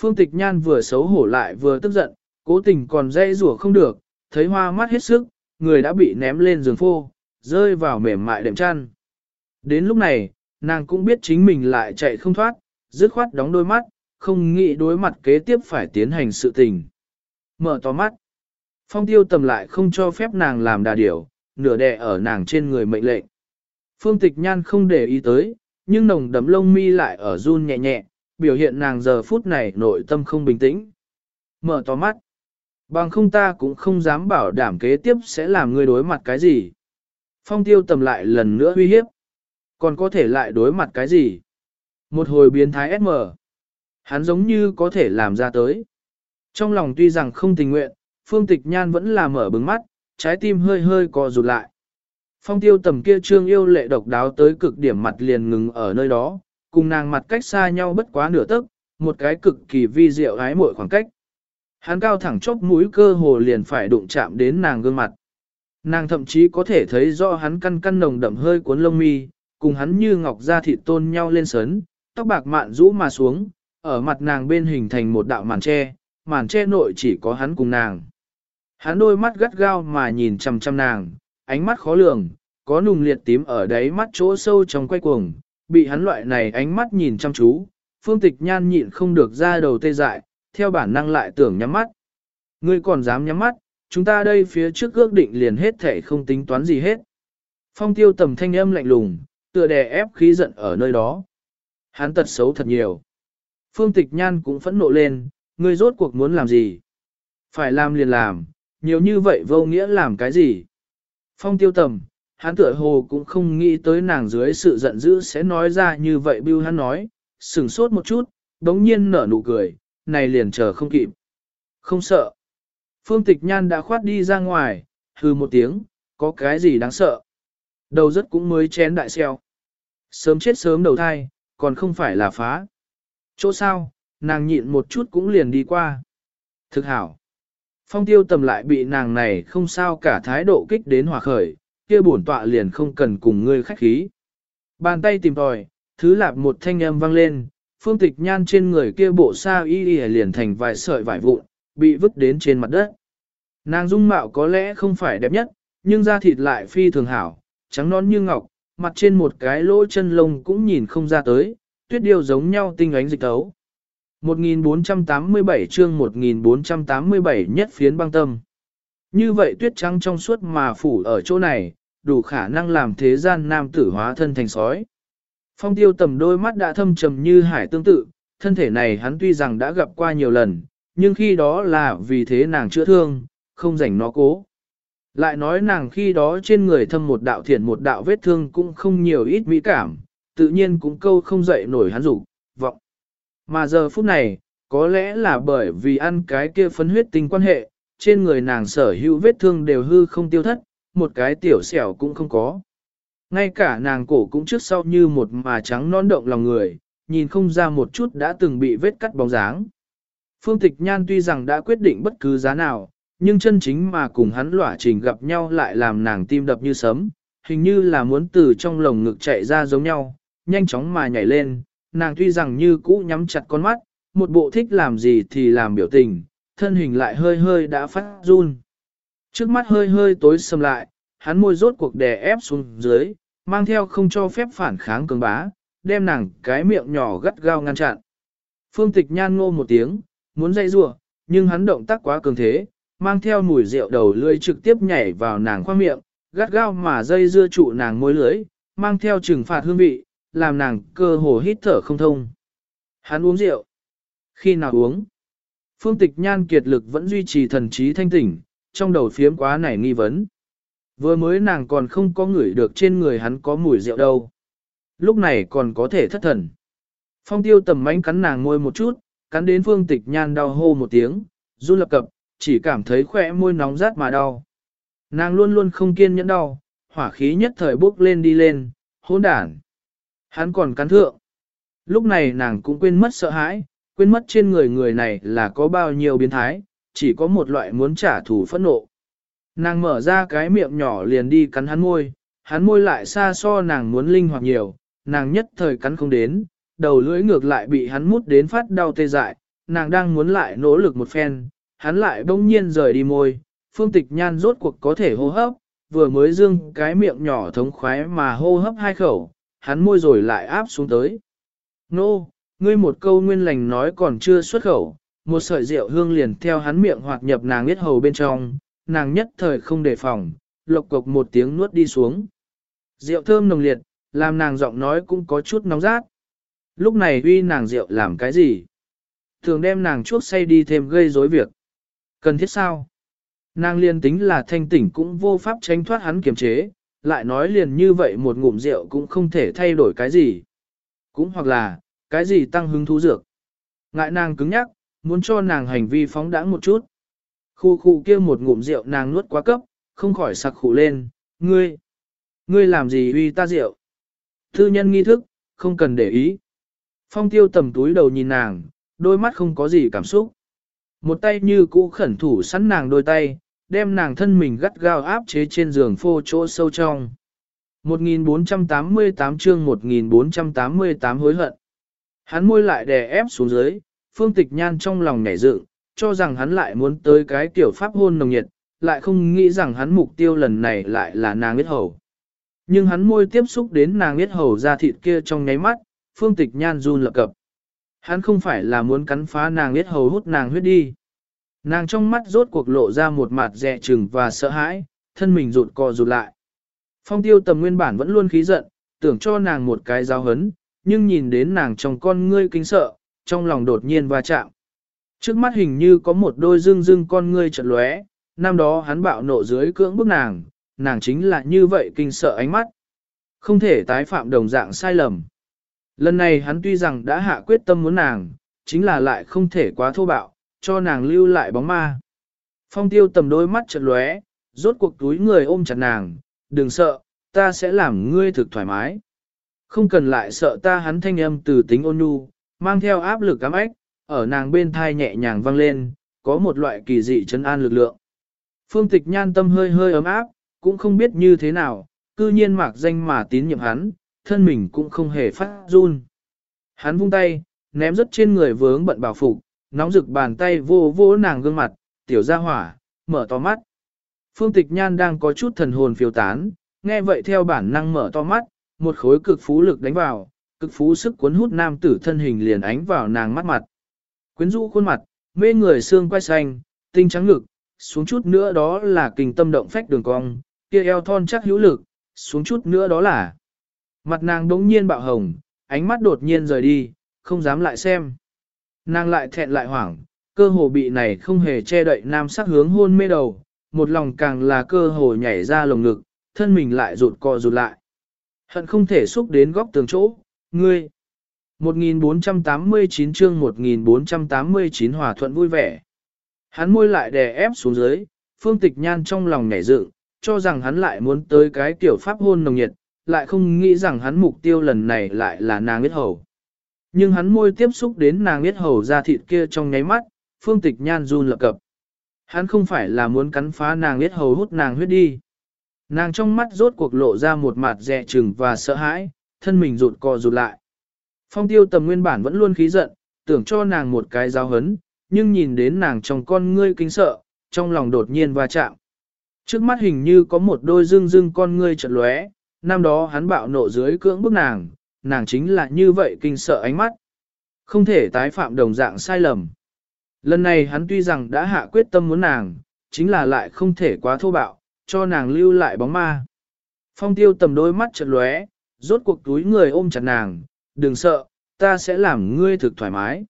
Phương tịch nhan vừa xấu hổ lại vừa tức giận, cố tình còn dãy rủa không được, thấy hoa mắt hết sức, người đã bị ném lên giường phô, rơi vào mềm mại đệm chăn. Đến lúc này, nàng cũng biết chính mình lại chạy không thoát, dứt khoát đóng đôi mắt, không nghĩ đối mặt kế tiếp phải tiến hành sự tình. Mở to mắt. Phong tiêu tầm lại không cho phép nàng làm đà điểu, nửa đè ở nàng trên người mệnh lệnh. Phương tịch nhan không để ý tới, nhưng nồng đấm lông mi lại ở run nhẹ nhẹ, biểu hiện nàng giờ phút này nội tâm không bình tĩnh. Mở to mắt. Bằng không ta cũng không dám bảo đảm kế tiếp sẽ làm ngươi đối mặt cái gì. Phong tiêu tầm lại lần nữa uy hiếp. Còn có thể lại đối mặt cái gì? Một hồi biến thái SM. Hắn giống như có thể làm ra tới. Trong lòng tuy rằng không tình nguyện, phương tịch nhan vẫn là mở bừng mắt, trái tim hơi hơi co rụt lại. Phong tiêu tầm kia trương yêu lệ độc đáo tới cực điểm mặt liền ngừng ở nơi đó, cùng nàng mặt cách xa nhau bất quá nửa tấc, một cái cực kỳ vi diệu ái mội khoảng cách. Hắn cao thẳng chốc mũi cơ hồ liền phải đụng chạm đến nàng gương mặt. Nàng thậm chí có thể thấy rõ hắn căn căn nồng đậm hơi cuốn lông mi, cùng hắn như ngọc da thịt tôn nhau lên sấn tóc bạc mạn rũ mà xuống, ở mặt nàng bên hình thành một đạo màn tre, màn tre nội chỉ có hắn cùng nàng. Hắn đôi mắt gắt gao mà nhìn chằm chằm nàng, ánh mắt khó lường, có nùng liệt tím ở đáy mắt chỗ sâu trong quay cuồng, bị hắn loại này ánh mắt nhìn chăm chú, phương tịch nhan nhịn không được ra đầu tê dại, theo bản năng lại tưởng nhắm mắt. Ngươi còn dám nhắm mắt, chúng ta đây phía trước ước định liền hết thể không tính toán gì hết. Phong tiêu tầm thanh âm lạnh lùng, tựa đè ép khí giận ở nơi đó. Hắn tật xấu thật nhiều. Phương tịch nhan cũng phẫn nộ lên, ngươi rốt cuộc muốn làm gì? Phải làm liền làm, nhiều như vậy vô nghĩa làm cái gì? Phong tiêu tầm, hắn tựa hồ cũng không nghĩ tới nàng dưới sự giận dữ sẽ nói ra như vậy bưu hắn nói, sửng sốt một chút, đống nhiên nở nụ cười, này liền chờ không kịp. Không sợ. Phương tịch nhan đã khoát đi ra ngoài, hừ một tiếng, có cái gì đáng sợ. Đầu rất cũng mới chén đại xeo. Sớm chết sớm đầu thai, còn không phải là phá. Chỗ sao, nàng nhịn một chút cũng liền đi qua. Thực hảo. Phong tiêu tầm lại bị nàng này không sao cả thái độ kích đến hòa khởi, kia bổn tọa liền không cần cùng ngươi khách khí. Bàn tay tìm tòi, thứ lạp một thanh âm vang lên, phương tịch nhan trên người kia bộ sa y y liền thành vài sợi vải vụn, bị vứt đến trên mặt đất. Nàng dung mạo có lẽ không phải đẹp nhất, nhưng da thịt lại phi thường hảo, trắng non như ngọc, mặt trên một cái lỗ chân lông cũng nhìn không ra tới, tuyết điêu giống nhau tinh ánh dịch tấu. 1487 chương 1487 nhất phiến băng tâm. Như vậy tuyết trắng trong suốt mà phủ ở chỗ này, đủ khả năng làm thế gian nam tử hóa thân thành sói. Phong tiêu tầm đôi mắt đã thâm trầm như hải tương tự, thân thể này hắn tuy rằng đã gặp qua nhiều lần, nhưng khi đó là vì thế nàng chữa thương, không rảnh nó cố. Lại nói nàng khi đó trên người thâm một đạo thiện một đạo vết thương cũng không nhiều ít mỹ cảm, tự nhiên cũng câu không dậy nổi hắn dục vọng. Mà giờ phút này, có lẽ là bởi vì ăn cái kia phấn huyết tinh quan hệ, trên người nàng sở hữu vết thương đều hư không tiêu thất, một cái tiểu xẻo cũng không có. Ngay cả nàng cổ cũng trước sau như một mà trắng non động lòng người, nhìn không ra một chút đã từng bị vết cắt bóng dáng. Phương Tịch Nhan tuy rằng đã quyết định bất cứ giá nào, nhưng chân chính mà cùng hắn lỏa trình gặp nhau lại làm nàng tim đập như sấm, hình như là muốn từ trong lồng ngực chạy ra giống nhau, nhanh chóng mà nhảy lên, nàng tuy rằng như cũ nhắm chặt con mắt, một bộ thích làm gì thì làm biểu tình, thân hình lại hơi hơi đã phát run. Trước mắt hơi hơi tối sầm lại, hắn môi rốt cuộc đè ép xuống dưới, mang theo không cho phép phản kháng cường bá, đem nàng cái miệng nhỏ gắt gao ngăn chặn. Phương tịch nhan ngô một tiếng, muốn dây rủa nhưng hắn động tác quá cường thế, mang theo mùi rượu đầu lưỡi trực tiếp nhảy vào nàng khoang miệng, gắt gao mà dây dưa trụ nàng môi lưỡi, mang theo trừng phạt hương vị, làm nàng cơ hồ hít thở không thông. Hắn uống rượu. Khi nào uống? Phương tịch nhan kiệt lực vẫn duy trì thần trí thanh tỉnh, trong đầu phiếm quá nảy nghi vấn. Vừa mới nàng còn không có ngửi được trên người hắn có mùi rượu đâu. Lúc này còn có thể thất thần. Phong tiêu tầm mánh cắn nàng môi một chút, cắn đến phương tịch nhan đau hô một tiếng, run lập cập, chỉ cảm thấy khỏe môi nóng rát mà đau. Nàng luôn luôn không kiên nhẫn đau, hỏa khí nhất thời bốc lên đi lên, hỗn đản. Hắn còn cắn thượng. Lúc này nàng cũng quên mất sợ hãi, quên mất trên người người này là có bao nhiêu biến thái, chỉ có một loại muốn trả thù phẫn nộ. Nàng mở ra cái miệng nhỏ liền đi cắn hắn môi, hắn môi lại xa so nàng muốn linh hoạt nhiều, nàng nhất thời cắn không đến, đầu lưỡi ngược lại bị hắn mút đến phát đau tê dại, nàng đang muốn lại nỗ lực một phen, hắn lại bỗng nhiên rời đi môi, phương tịch nhan rốt cuộc có thể hô hấp, vừa mới dương cái miệng nhỏ thống khoái mà hô hấp hai khẩu, hắn môi rồi lại áp xuống tới. Nô, ngươi một câu nguyên lành nói còn chưa xuất khẩu, một sợi rượu hương liền theo hắn miệng hoặc nhập nàng biết hầu bên trong, nàng nhất thời không đề phòng, lộc cộc một tiếng nuốt đi xuống. Rượu thơm nồng liệt, làm nàng giọng nói cũng có chút nóng rát. Lúc này uy nàng rượu làm cái gì? Thường đem nàng chuốc say đi thêm gây rối việc. Cần thiết sao? Nàng liên tính là thanh tỉnh cũng vô pháp tránh thoát hắn kiềm chế, lại nói liền như vậy một ngụm rượu cũng không thể thay đổi cái gì. Cũng hoặc là, cái gì tăng hứng thú dược. Ngại nàng cứng nhắc, muốn cho nàng hành vi phóng đãng một chút. Khu khu kia một ngụm rượu nàng nuốt quá cấp, không khỏi sặc khủ lên, ngươi, ngươi làm gì uy ta rượu. Thư nhân nghi thức, không cần để ý. Phong tiêu tầm túi đầu nhìn nàng, đôi mắt không có gì cảm xúc. Một tay như cũ khẩn thủ sẵn nàng đôi tay, đem nàng thân mình gắt gao áp chế trên giường phô chỗ sâu trong. 1488 chương 1488 hối hận. Hắn môi lại đè ép xuống dưới, phương tịch nhan trong lòng nhảy dựng, cho rằng hắn lại muốn tới cái tiểu pháp hôn nồng nhiệt, lại không nghĩ rằng hắn mục tiêu lần này lại là nàng biết hầu. Nhưng hắn môi tiếp xúc đến nàng biết hầu ra thịt kia trong nháy mắt, phương tịch nhan run lập cập. Hắn không phải là muốn cắn phá nàng biết hầu hút nàng huyết đi. Nàng trong mắt rốt cuộc lộ ra một mặt dè chừng và sợ hãi, thân mình rụt co rụt lại. Phong tiêu tầm nguyên bản vẫn luôn khí giận, tưởng cho nàng một cái giáo hấn, nhưng nhìn đến nàng trong con ngươi kinh sợ, trong lòng đột nhiên va chạm. Trước mắt hình như có một đôi dương dương con ngươi chợt lóe, năm đó hắn bạo nộ dưới cưỡng bức nàng, nàng chính là như vậy kinh sợ ánh mắt. Không thể tái phạm đồng dạng sai lầm. Lần này hắn tuy rằng đã hạ quyết tâm muốn nàng, chính là lại không thể quá thô bạo, cho nàng lưu lại bóng ma. Phong tiêu tầm đôi mắt chợt lóe, rốt cuộc túi người ôm chặt nàng, đừng sợ, ta sẽ làm ngươi thực thoải mái. Không cần lại sợ ta hắn thanh âm từ tính ôn nhu, mang theo áp lực cám ếch, ở nàng bên thai nhẹ nhàng vang lên, có một loại kỳ dị chân an lực lượng. Phương tịch nhan tâm hơi hơi ấm áp, cũng không biết như thế nào, cư nhiên mạc danh mà tín nhiệm hắn, thân mình cũng không hề phát run. Hắn vung tay, ném rất trên người vướng bận bảo phục, nóng rực bàn tay vô vô nàng gương mặt, tiểu ra hỏa, mở to mắt. Phương tịch nhan đang có chút thần hồn phiêu tán, nghe vậy theo bản năng mở to mắt, một khối cực phú lực đánh vào, cực phú sức cuốn hút nam tử thân hình liền ánh vào nàng mắt mặt. Quyến rũ khuôn mặt, mê người xương quay xanh, tinh trắng ngực, xuống chút nữa đó là kinh tâm động phách đường cong, kia eo thon chắc hữu lực, xuống chút nữa đó là. Mặt nàng đống nhiên bạo hồng, ánh mắt đột nhiên rời đi, không dám lại xem. Nàng lại thẹn lại hoảng, cơ hồ bị này không hề che đậy nam sắc hướng hôn mê đầu, một lòng càng là cơ hồ nhảy ra lồng ngực, thân mình lại rụt co rụt lại. Hận không thể xúc đến góc tường chỗ, ngươi. 1489 chương 1489 hòa thuận vui vẻ. Hắn môi lại đè ép xuống dưới, phương tịch nhan trong lòng nhảy dựng, cho rằng hắn lại muốn tới cái kiểu pháp hôn nồng nhiệt, lại không nghĩ rằng hắn mục tiêu lần này lại là nàng biết hầu. Nhưng hắn môi tiếp xúc đến nàng biết hầu ra thịt kia trong nháy mắt, phương tịch nhan run lập cập. Hắn không phải là muốn cắn phá nàng biết hầu hút nàng huyết đi. Nàng trong mắt rốt cuộc lộ ra một mặt dè chừng và sợ hãi, thân mình rụt co rụt lại. Phong tiêu tầm nguyên bản vẫn luôn khí giận, tưởng cho nàng một cái giáo hấn, nhưng nhìn đến nàng trong con ngươi kính sợ, trong lòng đột nhiên va chạm. Trước mắt hình như có một đôi dương dương con ngươi chợt lóe, năm đó hắn bạo nộ dưới cưỡng bức nàng, nàng chính là như vậy kinh sợ ánh mắt. Không thể tái phạm đồng dạng sai lầm. Lần này hắn tuy rằng đã hạ quyết tâm muốn nàng, chính là lại không thể quá thô bạo, cho nàng lưu lại bóng ma. Phong tiêu tầm đôi mắt chợt lóe, rốt cuộc túi người ôm chặt nàng, đừng sợ, ta sẽ làm ngươi thực thoải mái.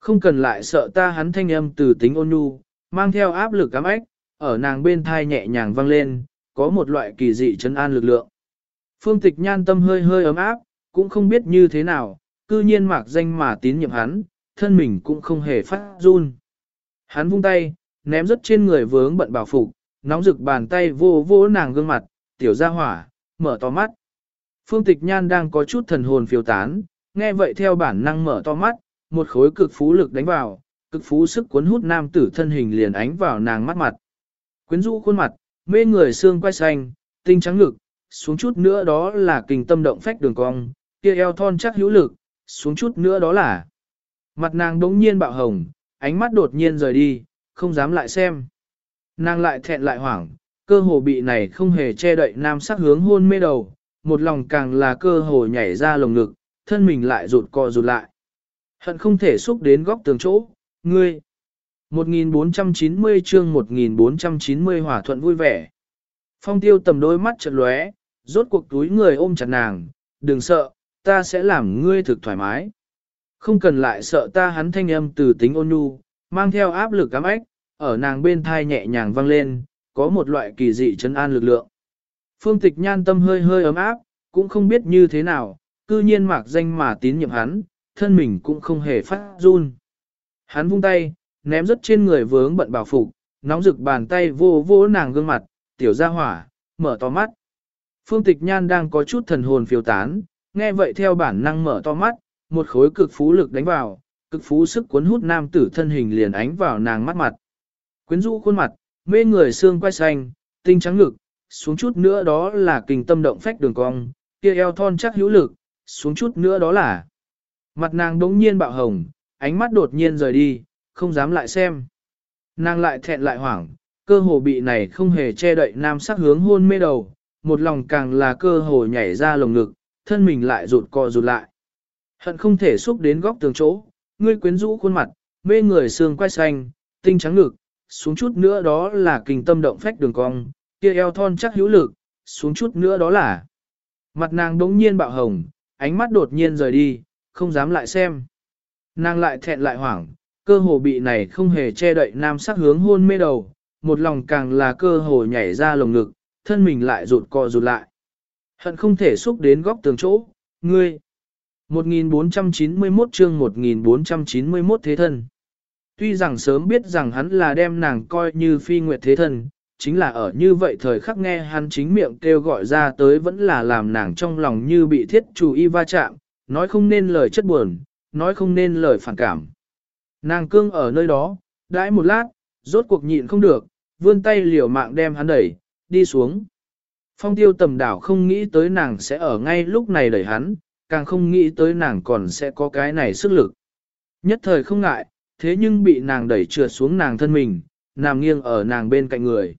Không cần lại sợ ta hắn thanh âm từ tính ôn nhu, mang theo áp lực cám ếch, ở nàng bên thai nhẹ nhàng vang lên, có một loại kỳ dị chân an lực lượng. Phương tịch nhan tâm hơi hơi ấm áp, cũng không biết như thế nào, cư nhiên mạc danh mà tín nhiệm hắn, thân mình cũng không hề phát run. Hắn vung tay, ném rất trên người vướng bận bảo phục, nóng rực bàn tay vô vô nàng gương mặt, tiểu ra hỏa, mở to mắt. Phương tịch nhan đang có chút thần hồn phiêu tán, nghe vậy theo bản năng mở to mắt, một khối cực phú lực đánh vào, cực phú sức cuốn hút nam tử thân hình liền ánh vào nàng mắt mặt. Quyến rũ khuôn mặt, mê người xương quay xanh, tinh trắng ngực, xuống chút nữa đó là kinh tâm động phách đường cong, kia eo thon chắc hữu lực, xuống chút nữa đó là. Mặt nàng đống nhiên bạo hồng, ánh mắt đột nhiên rời đi, không dám lại xem. Nàng lại thẹn lại hoảng, cơ hồ bị này không hề che đậy nam sắc hướng hôn mê đầu, một lòng càng là cơ hồ nhảy ra lồng ngực, thân mình lại rụt co rụt lại. Hận không thể xúc đến góc tường chỗ, ngươi. 1490 chương 1490 hỏa thuận vui vẻ. Phong tiêu tầm đôi mắt chợt lóe, rốt cuộc túi người ôm chặt nàng, đừng sợ, ta sẽ làm ngươi thực thoải mái. Không cần lại sợ ta hắn thanh âm từ tính ôn nhu, mang theo áp lực cám ếch, ở nàng bên thai nhẹ nhàng vang lên, có một loại kỳ dị chấn an lực lượng. Phương tịch nhan tâm hơi hơi ấm áp, cũng không biết như thế nào, cư nhiên mạc danh mà tín nhiệm hắn, thân mình cũng không hề phát run. Hắn vung tay, ném rất trên người vướng bận bảo phục, nóng rực bàn tay vô vô nàng gương mặt, tiểu ra hỏa, mở to mắt. Phương tịch nhan đang có chút thần hồn phiêu tán, nghe vậy theo bản năng mở to mắt, một khối cực phú lực đánh vào, cực phú sức cuốn hút nam tử thân hình liền ánh vào nàng mắt mặt. Quyến rũ khuôn mặt, mê người xương quay xanh, tinh trắng ngực, xuống chút nữa đó là kinh tâm động phách đường cong, kia eo thon chắc hữu lực, xuống chút nữa đó là. Mặt nàng đống nhiên bạo hồng, ánh mắt đột nhiên rời đi, không dám lại xem. Nàng lại thẹn lại hoảng, cơ hồ bị này không hề che đậy nam sắc hướng hôn mê đầu, một lòng càng là cơ hồ nhảy ra lồng ngực, thân mình lại rụt co rụt lại. Hận không thể xúc đến góc tường chỗ, ngươi quyến rũ khuôn mặt, mê người xương quay xanh, tinh trắng ngực, xuống chút nữa đó là kinh tâm động phách đường cong, kia eo thon chắc hữu lực, xuống chút nữa đó là. Mặt nàng đống nhiên bạo hồng, ánh mắt đột nhiên rời đi, không dám lại xem. Nàng lại thẹn lại hoảng, cơ hồ bị này không hề che đậy nam sắc hướng hôn mê đầu, một lòng càng là cơ hồ nhảy ra lồng ngực, thân mình lại rụt co rụt lại. Hận không thể xúc đến góc tường chỗ, ngươi. 1491 chương 1491 thế thân. Tuy rằng sớm biết rằng hắn là đem nàng coi như phi nguyệt thế thân, chính là ở như vậy thời khắc nghe hắn chính miệng kêu gọi ra tới vẫn là làm nàng trong lòng như bị thiết chủ y va chạm, nói không nên lời chất buồn, nói không nên lời phản cảm. Nàng cương ở nơi đó, đãi một lát, rốt cuộc nhịn không được, vươn tay liều mạng đem hắn đẩy, đi xuống. Phong tiêu tầm đảo không nghĩ tới nàng sẽ ở ngay lúc này đẩy hắn, càng không nghĩ tới nàng còn sẽ có cái này sức lực. Nhất thời không ngại, thế nhưng bị nàng đẩy trượt xuống nàng thân mình, nằm nghiêng ở nàng bên cạnh người.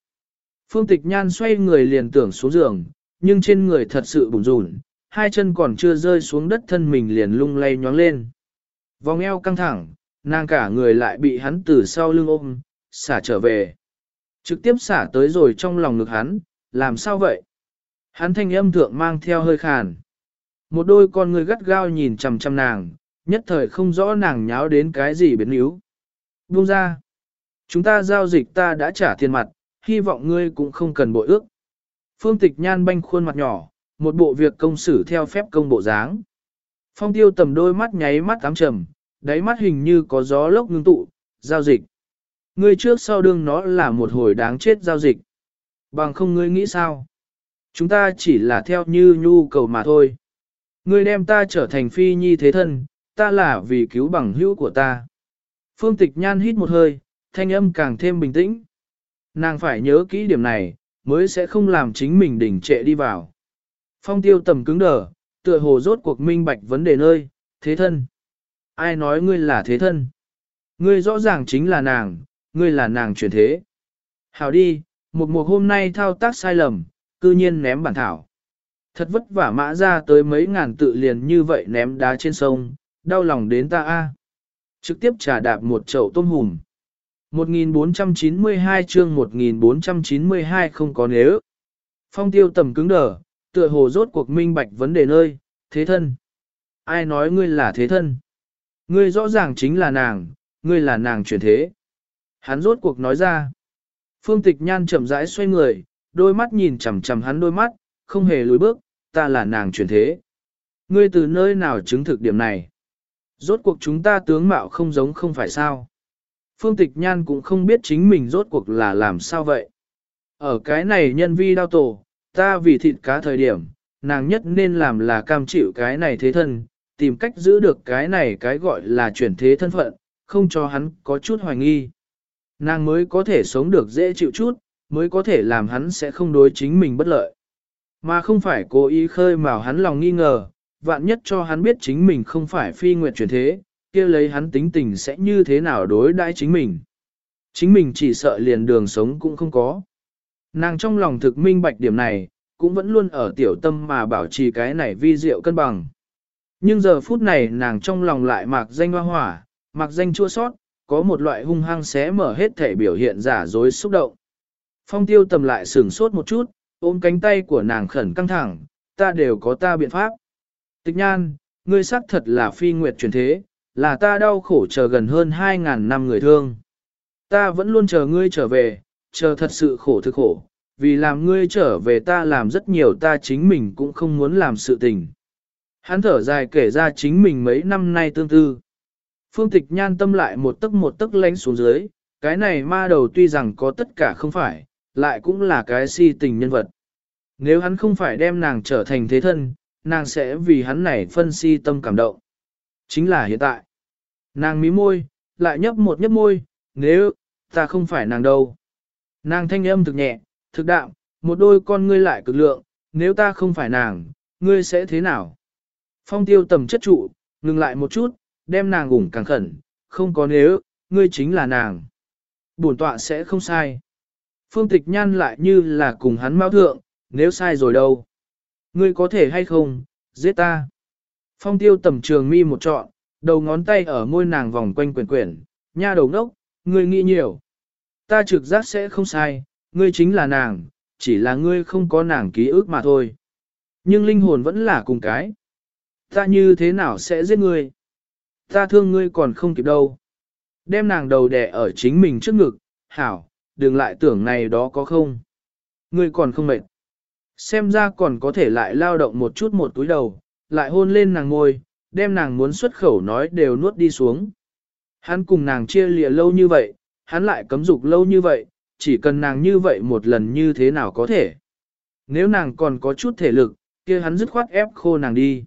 Phương tịch nhan xoay người liền tưởng xuống giường, nhưng trên người thật sự bùn rùn, hai chân còn chưa rơi xuống đất thân mình liền lung lay nhoáng lên. Vòng eo căng thẳng, nàng cả người lại bị hắn từ sau lưng ôm, xả trở về. Trực tiếp xả tới rồi trong lòng ngực hắn, làm sao vậy? Hắn thanh âm thượng mang theo hơi khàn. Một đôi con người gắt gao nhìn chằm chằm nàng, nhất thời không rõ nàng nháo đến cái gì biến yếu. Buông ra. Chúng ta giao dịch ta đã trả tiền mặt, hy vọng ngươi cũng không cần bội ước. Phương tịch nhan banh khuôn mặt nhỏ, một bộ việc công xử theo phép công bộ dáng. Phong tiêu tầm đôi mắt nháy mắt ám trầm, đáy mắt hình như có gió lốc ngưng tụ, giao dịch. Ngươi trước sau đương nó là một hồi đáng chết giao dịch. Bằng không ngươi nghĩ sao? Chúng ta chỉ là theo như nhu cầu mà thôi. Ngươi đem ta trở thành phi nhi thế thân, ta là vì cứu bằng hữu của ta. Phương tịch nhan hít một hơi, thanh âm càng thêm bình tĩnh. Nàng phải nhớ kỹ điểm này, mới sẽ không làm chính mình đỉnh trệ đi vào. Phong tiêu tầm cứng đờ, tựa hồ rốt cuộc minh bạch vấn đề nơi, thế thân. Ai nói ngươi là thế thân? Ngươi rõ ràng chính là nàng, ngươi là nàng chuyển thế. Hảo đi, một mùa hôm nay thao tác sai lầm, cư nhiên ném bản thảo. Thật vất vả mã ra tới mấy ngàn tự liền như vậy ném đá trên sông, đau lòng đến ta a. Trực tiếp trả đạp một chậu tôm hùm. 1492 chương 1492 không có nếu. Phong tiêu tầm cứng đờ, tựa hồ rốt cuộc minh bạch vấn đề nơi, thế thân. Ai nói ngươi là thế thân? Ngươi rõ ràng chính là nàng, ngươi là nàng chuyển thế. Hắn rốt cuộc nói ra. Phương tịch nhan chậm rãi xoay người, đôi mắt nhìn chằm chằm hắn đôi mắt, không hề lùi bước, ta là nàng chuyển thế. Ngươi từ nơi nào chứng thực điểm này? Rốt cuộc chúng ta tướng mạo không giống không phải sao? Phương tịch nhan cũng không biết chính mình rốt cuộc là làm sao vậy. Ở cái này nhân vi đau tổ, ta vì thịt cá thời điểm, nàng nhất nên làm là cam chịu cái này thế thân, tìm cách giữ được cái này cái gọi là chuyển thế thân phận, không cho hắn có chút hoài nghi. Nàng mới có thể sống được dễ chịu chút, mới có thể làm hắn sẽ không đối chính mình bất lợi. Mà không phải cố ý khơi mào hắn lòng nghi ngờ, vạn nhất cho hắn biết chính mình không phải phi nguyệt chuyển thế, kia lấy hắn tính tình sẽ như thế nào đối đãi chính mình. Chính mình chỉ sợ liền đường sống cũng không có. Nàng trong lòng thực minh bạch điểm này, cũng vẫn luôn ở tiểu tâm mà bảo trì cái này vi diệu cân bằng. Nhưng giờ phút này nàng trong lòng lại mạc danh hoa hỏa, mạc danh chua sót, có một loại hung hăng xé mở hết thể biểu hiện giả dối xúc động. Phong tiêu tầm lại sửng sốt một chút, ôm cánh tay của nàng khẩn căng thẳng, ta đều có ta biện pháp. Tịch nhan, ngươi xác thật là phi nguyệt truyền thế, là ta đau khổ chờ gần hơn 2.000 năm người thương. Ta vẫn luôn chờ ngươi trở về, chờ thật sự khổ thực khổ, vì làm ngươi trở về ta làm rất nhiều ta chính mình cũng không muốn làm sự tình. Hắn thở dài kể ra chính mình mấy năm nay tương tư. Phương tịch nhan tâm lại một tấc một tấc lánh xuống dưới, cái này ma đầu tuy rằng có tất cả không phải, lại cũng là cái si tình nhân vật. Nếu hắn không phải đem nàng trở thành thế thân, nàng sẽ vì hắn này phân si tâm cảm động. Chính là hiện tại. Nàng mí môi, lại nhấp một nhấp môi, nếu, ta không phải nàng đâu. Nàng thanh âm thực nhẹ, thực đạm, một đôi con ngươi lại cực lượng, nếu ta không phải nàng, ngươi sẽ thế nào? Phong tiêu tầm chất trụ, ngừng lại một chút, đem nàng ủng càng khẩn, không có nếu, ngươi chính là nàng. Bổn tọa sẽ không sai. Phương tịch nhan lại như là cùng hắn mau thượng, nếu sai rồi đâu. Ngươi có thể hay không, giết ta. Phong tiêu tầm trường mi một trọn, đầu ngón tay ở môi nàng vòng quanh quyển quyển, nha đầu ngốc, ngươi nghĩ nhiều. Ta trực giác sẽ không sai, ngươi chính là nàng, chỉ là ngươi không có nàng ký ức mà thôi. Nhưng linh hồn vẫn là cùng cái. Ta như thế nào sẽ giết ngươi? Ta thương ngươi còn không kịp đâu. Đem nàng đầu đẻ ở chính mình trước ngực, hảo, đừng lại tưởng này đó có không. Ngươi còn không mệt. Xem ra còn có thể lại lao động một chút một túi đầu, lại hôn lên nàng ngôi, đem nàng muốn xuất khẩu nói đều nuốt đi xuống. Hắn cùng nàng chia lìa lâu như vậy, hắn lại cấm dục lâu như vậy, chỉ cần nàng như vậy một lần như thế nào có thể. Nếu nàng còn có chút thể lực, kia hắn dứt khoát ép khô nàng đi.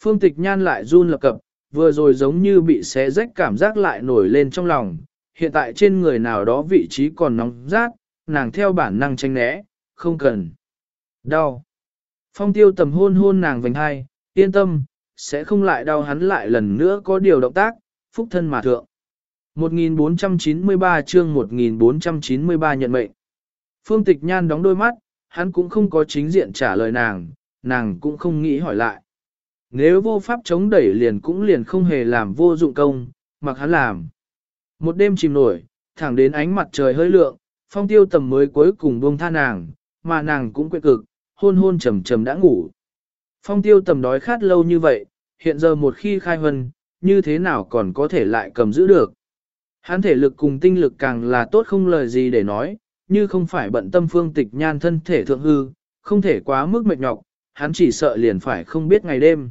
Phương tịch nhan lại run lập cập, vừa rồi giống như bị xé rách cảm giác lại nổi lên trong lòng, hiện tại trên người nào đó vị trí còn nóng rát, nàng theo bản năng tranh né, không cần. Đau. Phong tiêu tầm hôn hôn nàng vành hai, yên tâm, sẽ không lại đau hắn lại lần nữa có điều động tác, phúc thân mà thượng. 1493 chương 1493 nhận mệnh. Phương Tịch Nhan đóng đôi mắt, hắn cũng không có chính diện trả lời nàng, nàng cũng không nghĩ hỏi lại. Nếu vô pháp chống đẩy liền cũng liền không hề làm vô dụng công, mặc hắn làm. Một đêm chìm nổi, thẳng đến ánh mặt trời hơi lượng, phong tiêu tầm mới cuối cùng buông tha nàng, mà nàng cũng quyệt cực, hôn hôn trầm trầm đã ngủ. Phong tiêu tầm đói khát lâu như vậy, hiện giờ một khi khai huân, như thế nào còn có thể lại cầm giữ được. Hắn thể lực cùng tinh lực càng là tốt không lời gì để nói, như không phải bận tâm phương tịch nhan thân thể thượng hư, không thể quá mức mệt nhọc, hắn chỉ sợ liền phải không biết ngày đêm.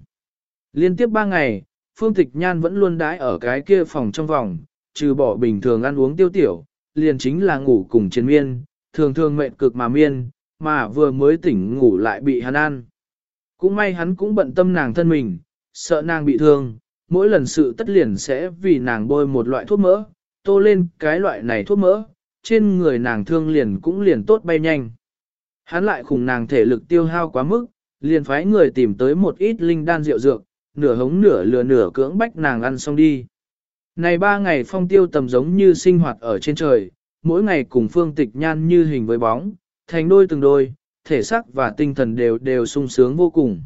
Liên tiếp ba ngày, phương tịch nhan vẫn luôn đái ở cái kia phòng trong vòng, trừ bỏ bình thường ăn uống tiêu tiểu, liền chính là ngủ cùng chiến miên, thường thường mệt cực mà miên, mà vừa mới tỉnh ngủ lại bị hắn ăn. Cũng may hắn cũng bận tâm nàng thân mình, sợ nàng bị thương, mỗi lần sự tất liền sẽ vì nàng bôi một loại thuốc mỡ, tô lên cái loại này thuốc mỡ, trên người nàng thương liền cũng liền tốt bay nhanh. Hắn lại khủng nàng thể lực tiêu hao quá mức, liền phái người tìm tới một ít linh đan rượu dược, nửa hống nửa lừa nửa cưỡng bách nàng ăn xong đi. Này ba ngày phong tiêu tầm giống như sinh hoạt ở trên trời, mỗi ngày cùng phương tịch nhan như hình với bóng, thành đôi từng đôi, thể xác và tinh thần đều đều sung sướng vô cùng.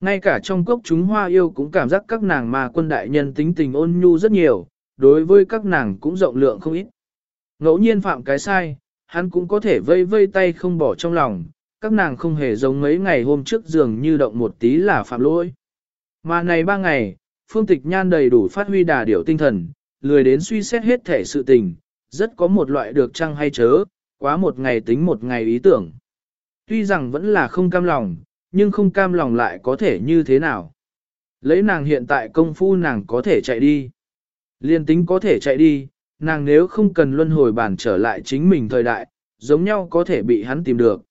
Ngay cả trong cốc chúng hoa yêu cũng cảm giác các nàng mà quân đại nhân tính tình ôn nhu rất nhiều, đối với các nàng cũng rộng lượng không ít. Ngẫu nhiên phạm cái sai, hắn cũng có thể vây vây tay không bỏ trong lòng, các nàng không hề giống mấy ngày hôm trước dường như động một tí là phạm lỗi. Mà này ba ngày, phương tịch nhan đầy đủ phát huy đà điểu tinh thần, lười đến suy xét hết thể sự tình, rất có một loại được chăng hay chớ, quá một ngày tính một ngày ý tưởng. Tuy rằng vẫn là không cam lòng, nhưng không cam lòng lại có thể như thế nào. Lấy nàng hiện tại công phu nàng có thể chạy đi. Liên tính có thể chạy đi, nàng nếu không cần luân hồi bản trở lại chính mình thời đại, giống nhau có thể bị hắn tìm được.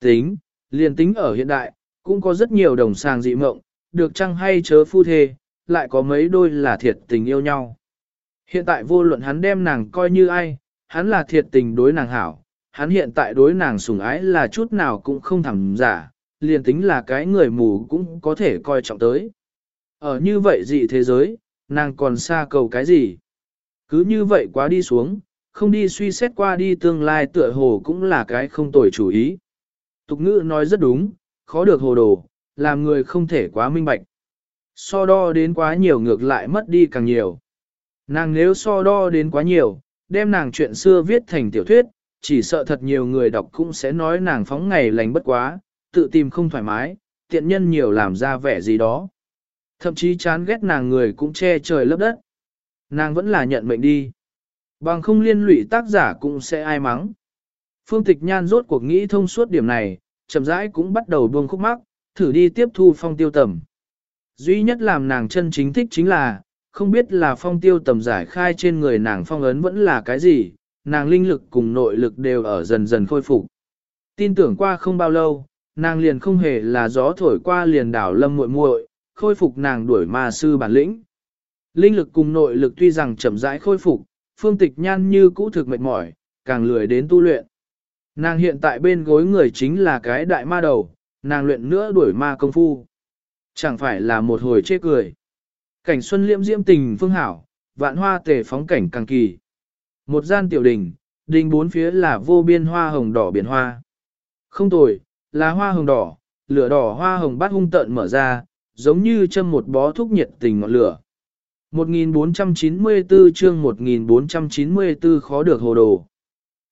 Tính, liên tính ở hiện đại, cũng có rất nhiều đồng sàng dị mộng, được chăng hay chớ phu thê, lại có mấy đôi là thiệt tình yêu nhau. Hiện tại vô luận hắn đem nàng coi như ai, hắn là thiệt tình đối nàng hảo, hắn hiện tại đối nàng sủng ái là chút nào cũng không thẳng giả, liền tính là cái người mù cũng có thể coi trọng tới. Ở như vậy dị thế giới, nàng còn xa cầu cái gì? Cứ như vậy quá đi xuống, không đi suy xét qua đi tương lai tựa hồ cũng là cái không tồi chủ ý. Tục ngữ nói rất đúng, khó được hồ đồ, làm người không thể quá minh bạch. So đo đến quá nhiều ngược lại mất đi càng nhiều. Nàng nếu so đo đến quá nhiều, đem nàng chuyện xưa viết thành tiểu thuyết, chỉ sợ thật nhiều người đọc cũng sẽ nói nàng phóng ngày lành bất quá, tự tìm không thoải mái, tiện nhân nhiều làm ra vẻ gì đó. Thậm chí chán ghét nàng người cũng che trời lấp đất. Nàng vẫn là nhận mệnh đi. Bằng không liên lụy tác giả cũng sẽ ai mắng. Phương Tịch Nhan rốt cuộc nghĩ thông suốt điểm này, chậm rãi cũng bắt đầu buông khúc mắc, thử đi tiếp thu phong tiêu tầm. Duy nhất làm nàng chân chính thích chính là, không biết là phong tiêu tầm giải khai trên người nàng phong ấn vẫn là cái gì, nàng linh lực cùng nội lực đều ở dần dần khôi phục. Tin tưởng qua không bao lâu, nàng liền không hề là gió thổi qua liền đảo lâm muội muội, khôi phục nàng đuổi ma sư bản lĩnh. Linh lực cùng nội lực tuy rằng chậm rãi khôi phục, phương tịch nhan như cũ thực mệt mỏi, càng lười đến tu luyện. Nàng hiện tại bên gối người chính là cái đại ma đầu, nàng luyện nữa đuổi ma công phu. Chẳng phải là một hồi chê cười. Cảnh xuân liễm diễm tình phương hảo, vạn hoa tề phóng cảnh càng kỳ. Một gian tiểu đình, đình bốn phía là vô biên hoa hồng đỏ biển hoa. Không tồi, là hoa hồng đỏ, lửa đỏ hoa hồng bát hung tợn mở ra, giống như châm một bó thuốc nhiệt tình ngọn lửa. 1494 chương 1494 khó được hồ đồ.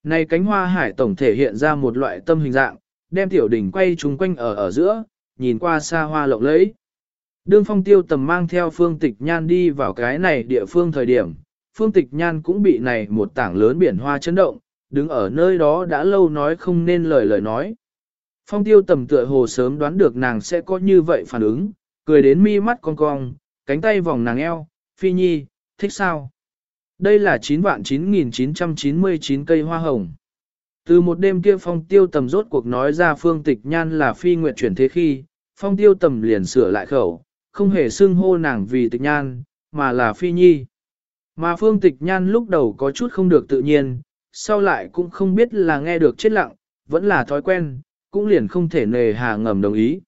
Này cánh hoa hải tổng thể hiện ra một loại tâm hình dạng, đem tiểu đỉnh quay trung quanh ở ở giữa, nhìn qua xa hoa lộng lẫy. Đương phong tiêu tầm mang theo phương tịch nhan đi vào cái này địa phương thời điểm, phương tịch nhan cũng bị này một tảng lớn biển hoa chấn động, đứng ở nơi đó đã lâu nói không nên lời lời nói. Phong tiêu tầm tựa hồ sớm đoán được nàng sẽ có như vậy phản ứng, cười đến mi mắt cong cong, cánh tay vòng nàng eo, phi nhi, thích sao? Đây là 9 vạn 9.999 cây hoa hồng. Từ một đêm kia phong tiêu tầm rốt cuộc nói ra phương tịch nhan là phi nguyệt chuyển thế khi, phong tiêu tầm liền sửa lại khẩu, không hề xưng hô nàng vì tịch nhan, mà là phi nhi. Mà phương tịch nhan lúc đầu có chút không được tự nhiên, sau lại cũng không biết là nghe được chết lặng, vẫn là thói quen, cũng liền không thể nề hà ngầm đồng ý.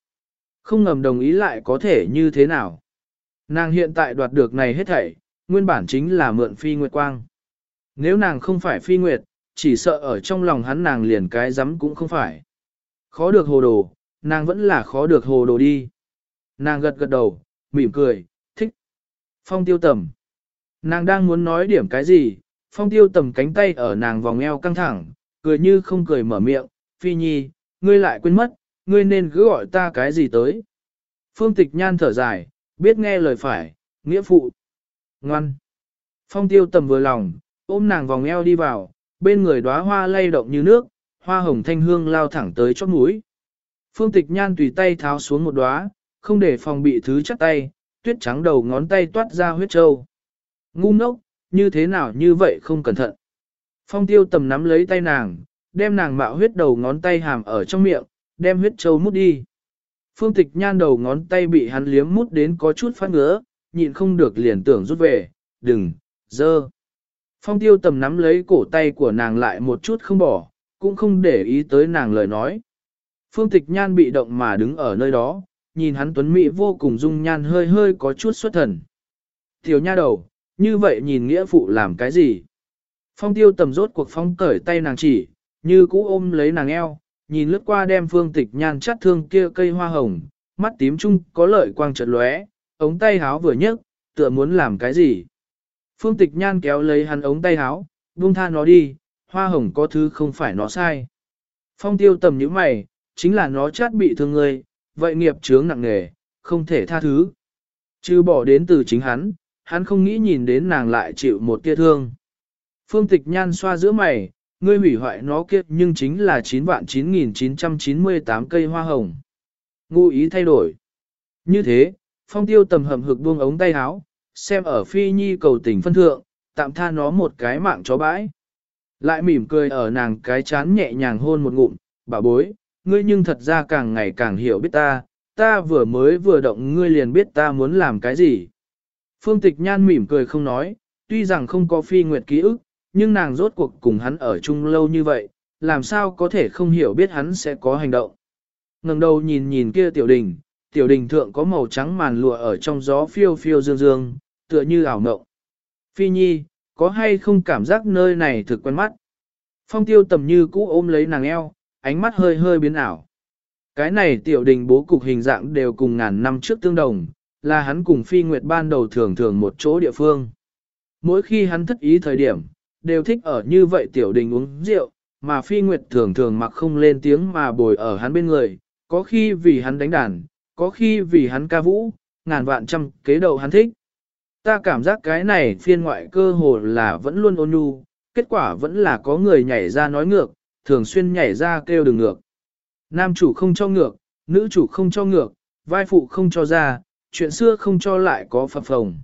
Không ngầm đồng ý lại có thể như thế nào. Nàng hiện tại đoạt được này hết thảy, nguyên bản chính là mượn phi nguyệt quang. Nếu nàng không phải phi nguyệt, chỉ sợ ở trong lòng hắn nàng liền cái rắm cũng không phải. Khó được hồ đồ, nàng vẫn là khó được hồ đồ đi. Nàng gật gật đầu, mỉm cười, thích. Phong tiêu tầm. Nàng đang muốn nói điểm cái gì, phong tiêu tầm cánh tay ở nàng vòng eo căng thẳng, cười như không cười mở miệng, phi nhi, ngươi lại quên mất, ngươi nên cứ gọi ta cái gì tới. Phương tịch nhan thở dài, biết nghe lời phải, nghĩa phụ. Ngoan. Phong tiêu tầm vừa lòng, ôm nàng vòng eo đi vào, bên người đóa hoa lay động như nước, hoa hồng thanh hương lao thẳng tới chót mũi. Phương tịch nhan tùy tay tháo xuống một đóa, không để phòng bị thứ chắc tay, tuyết trắng đầu ngón tay toát ra huyết trâu. Ngu ngốc, như thế nào như vậy không cẩn thận. Phong tiêu tầm nắm lấy tay nàng, đem nàng mạo huyết đầu ngón tay hàm ở trong miệng, đem huyết trâu mút đi. Phương tịch nhan đầu ngón tay bị hắn liếm mút đến có chút phát ngứa, nhịn không được liền tưởng rút về, đừng, dơ. Phong tiêu tầm nắm lấy cổ tay của nàng lại một chút không bỏ, cũng không để ý tới nàng lời nói. Phương tịch nhan bị động mà đứng ở nơi đó, nhìn hắn tuấn mỹ vô cùng dung nhan hơi hơi có chút xuất thần. Tiểu nha đầu, như vậy nhìn nghĩa phụ làm cái gì? Phong tiêu tầm rốt cuộc phong cởi tay nàng chỉ, như cũ ôm lấy nàng eo, nhìn lướt qua đem phương tịch nhan chắt thương kia cây hoa hồng, mắt tím trung có lợi quang trật lóe, ống tay háo vừa nhấc, tựa muốn làm cái gì. Phương tịch nhan kéo lấy hắn ống tay háo, buông tha nó đi, hoa hồng có thứ không phải nó sai. Phong tiêu tầm những mày, chính là nó chát bị thương ngươi, vậy nghiệp chướng nặng nề, không thể tha thứ. Chứ bỏ đến từ chính hắn, hắn không nghĩ nhìn đến nàng lại chịu một tia thương. Phương tịch nhan xoa giữa mày, ngươi hủy hoại nó kia nhưng chính là 9 vạn 9.998 cây hoa hồng. Ngụ ý thay đổi. Như thế, phong tiêu tầm hầm hực buông ống tay áo, xem ở phi nhi cầu tình phân thượng, tạm tha nó một cái mạng chó bãi. Lại mỉm cười ở nàng cái chán nhẹ nhàng hôn một ngụm, bà bối, ngươi nhưng thật ra càng ngày càng hiểu biết ta, ta vừa mới vừa động ngươi liền biết ta muốn làm cái gì. Phương tịch nhan mỉm cười không nói, tuy rằng không có phi nguyệt ký ức, nhưng nàng rốt cuộc cùng hắn ở chung lâu như vậy, làm sao có thể không hiểu biết hắn sẽ có hành động. ngẩng đầu nhìn nhìn kia tiểu đình, tiểu đình thượng có màu trắng màn lụa ở trong gió phiêu phiêu dương dương, tựa như ảo ngộng. Phi nhi, có hay không cảm giác nơi này thực quen mắt? Phong tiêu tầm như cũ ôm lấy nàng eo, ánh mắt hơi hơi biến ảo. Cái này tiểu đình bố cục hình dạng đều cùng ngàn năm trước tương đồng, là hắn cùng phi nguyệt ban đầu thường thường một chỗ địa phương. Mỗi khi hắn thất ý thời điểm, đều thích ở như vậy tiểu đình uống rượu, mà phi nguyệt thường thường mặc không lên tiếng mà bồi ở hắn bên người, có khi vì hắn đánh đàn, có khi vì hắn ca vũ, ngàn vạn trăm kế đầu hắn thích. Ta cảm giác cái này phiên ngoại cơ hồ là vẫn luôn ôn nhu, kết quả vẫn là có người nhảy ra nói ngược, thường xuyên nhảy ra kêu đừng ngược. Nam chủ không cho ngược, nữ chủ không cho ngược, vai phụ không cho ra, chuyện xưa không cho lại có phập phồng.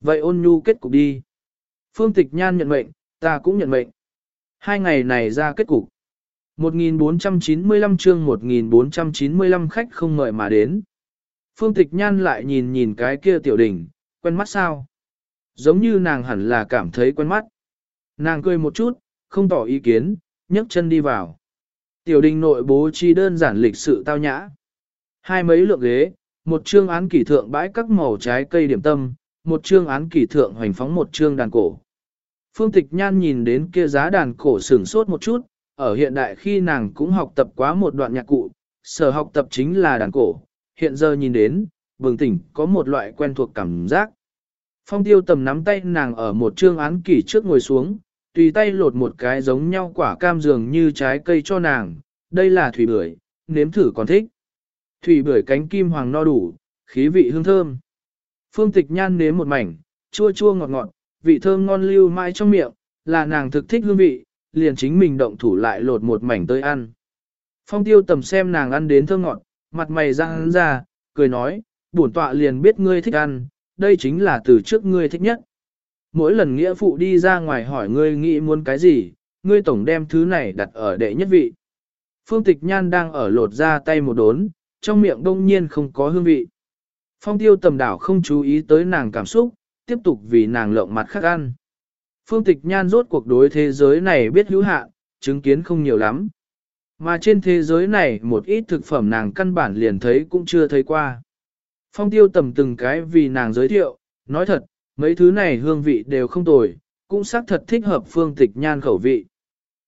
Vậy ôn nhu kết cục đi. Phương Tịch Nhan nhận mệnh, ta cũng nhận mệnh. Hai ngày này ra kết cục. 1495 chương 1495 khách không mời mà đến. Phương Tịch Nhan lại nhìn nhìn cái kia tiểu đỉnh, quen mắt sao? Giống như nàng hẳn là cảm thấy quen mắt. Nàng cười một chút, không tỏ ý kiến, nhấc chân đi vào. Tiểu đình nội bố trí đơn giản lịch sự tao nhã. Hai mấy lượng ghế, một chương án kỷ thượng bãi các màu trái cây điểm tâm, một chương án kỷ thượng hoành phóng một chương đàn cổ. Phương Tịch Nhan nhìn đến kia giá đàn cổ sửng sốt một chút, ở hiện đại khi nàng cũng học tập quá một đoạn nhạc cụ, sở học tập chính là đàn cổ, hiện giờ nhìn đến, bừng tỉnh có một loại quen thuộc cảm giác. Phong tiêu tầm nắm tay nàng ở một trương án kỷ trước ngồi xuống, tùy tay lột một cái giống nhau quả cam dường như trái cây cho nàng, đây là thủy bưởi, nếm thử còn thích. Thủy bưởi cánh kim hoàng no đủ, khí vị hương thơm. Phương tịch nhan nếm một mảnh, chua chua ngọt ngọt, vị thơm ngon lưu mãi trong miệng, là nàng thực thích hương vị, liền chính mình động thủ lại lột một mảnh tới ăn. Phong tiêu tầm xem nàng ăn đến thơm ngọt, mặt mày răng ra, cười nói, bổn tọa liền biết ngươi thích ăn, đây chính là từ trước ngươi thích nhất. Mỗi lần nghĩa phụ đi ra ngoài hỏi ngươi nghĩ muốn cái gì, ngươi tổng đem thứ này đặt ở đệ nhất vị. Phương tịch nhan đang ở lột ra tay một đốn, trong miệng đông nhiên không có hương vị. Phong tiêu tầm đảo không chú ý tới nàng cảm xúc, tiếp tục vì nàng lộng mặt khác ăn. Phương tịch nhan rốt cuộc đối thế giới này biết hữu hạn, chứng kiến không nhiều lắm. Mà trên thế giới này một ít thực phẩm nàng căn bản liền thấy cũng chưa thấy qua. Phong tiêu tầm từng cái vì nàng giới thiệu, nói thật, mấy thứ này hương vị đều không tồi, cũng xác thật thích hợp phương tịch nhan khẩu vị.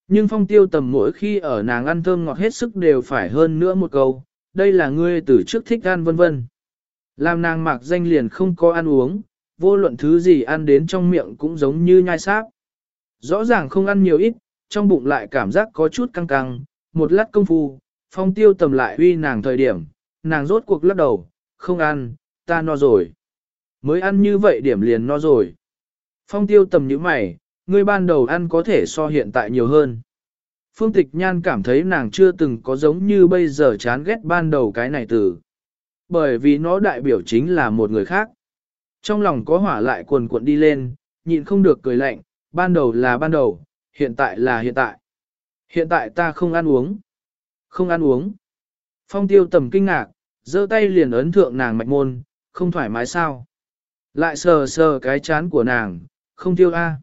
Nhưng phong tiêu tầm mỗi khi ở nàng ăn thơm ngọt hết sức đều phải hơn nữa một câu, đây là ngươi từ trước thích ăn vân vân. Làm nàng mạc danh liền không có ăn uống, vô luận thứ gì ăn đến trong miệng cũng giống như nhai sáp. Rõ ràng không ăn nhiều ít, trong bụng lại cảm giác có chút căng căng, một lát công phu, phong tiêu tầm lại uy nàng thời điểm, nàng rốt cuộc lắc đầu, không ăn, ta no rồi. Mới ăn như vậy điểm liền no rồi. Phong tiêu tầm như mày, ngươi ban đầu ăn có thể so hiện tại nhiều hơn. Phương Tịch Nhan cảm thấy nàng chưa từng có giống như bây giờ chán ghét ban đầu cái này từ. Bởi vì nó đại biểu chính là một người khác. Trong lòng có hỏa lại cuồn cuộn đi lên, nhịn không được cười lạnh, ban đầu là ban đầu, hiện tại là hiện tại. Hiện tại ta không ăn uống. Không ăn uống. Phong tiêu tầm kinh ngạc, giơ tay liền ấn thượng nàng mạch môn, không thoải mái sao. Lại sờ sờ cái chán của nàng, không tiêu a.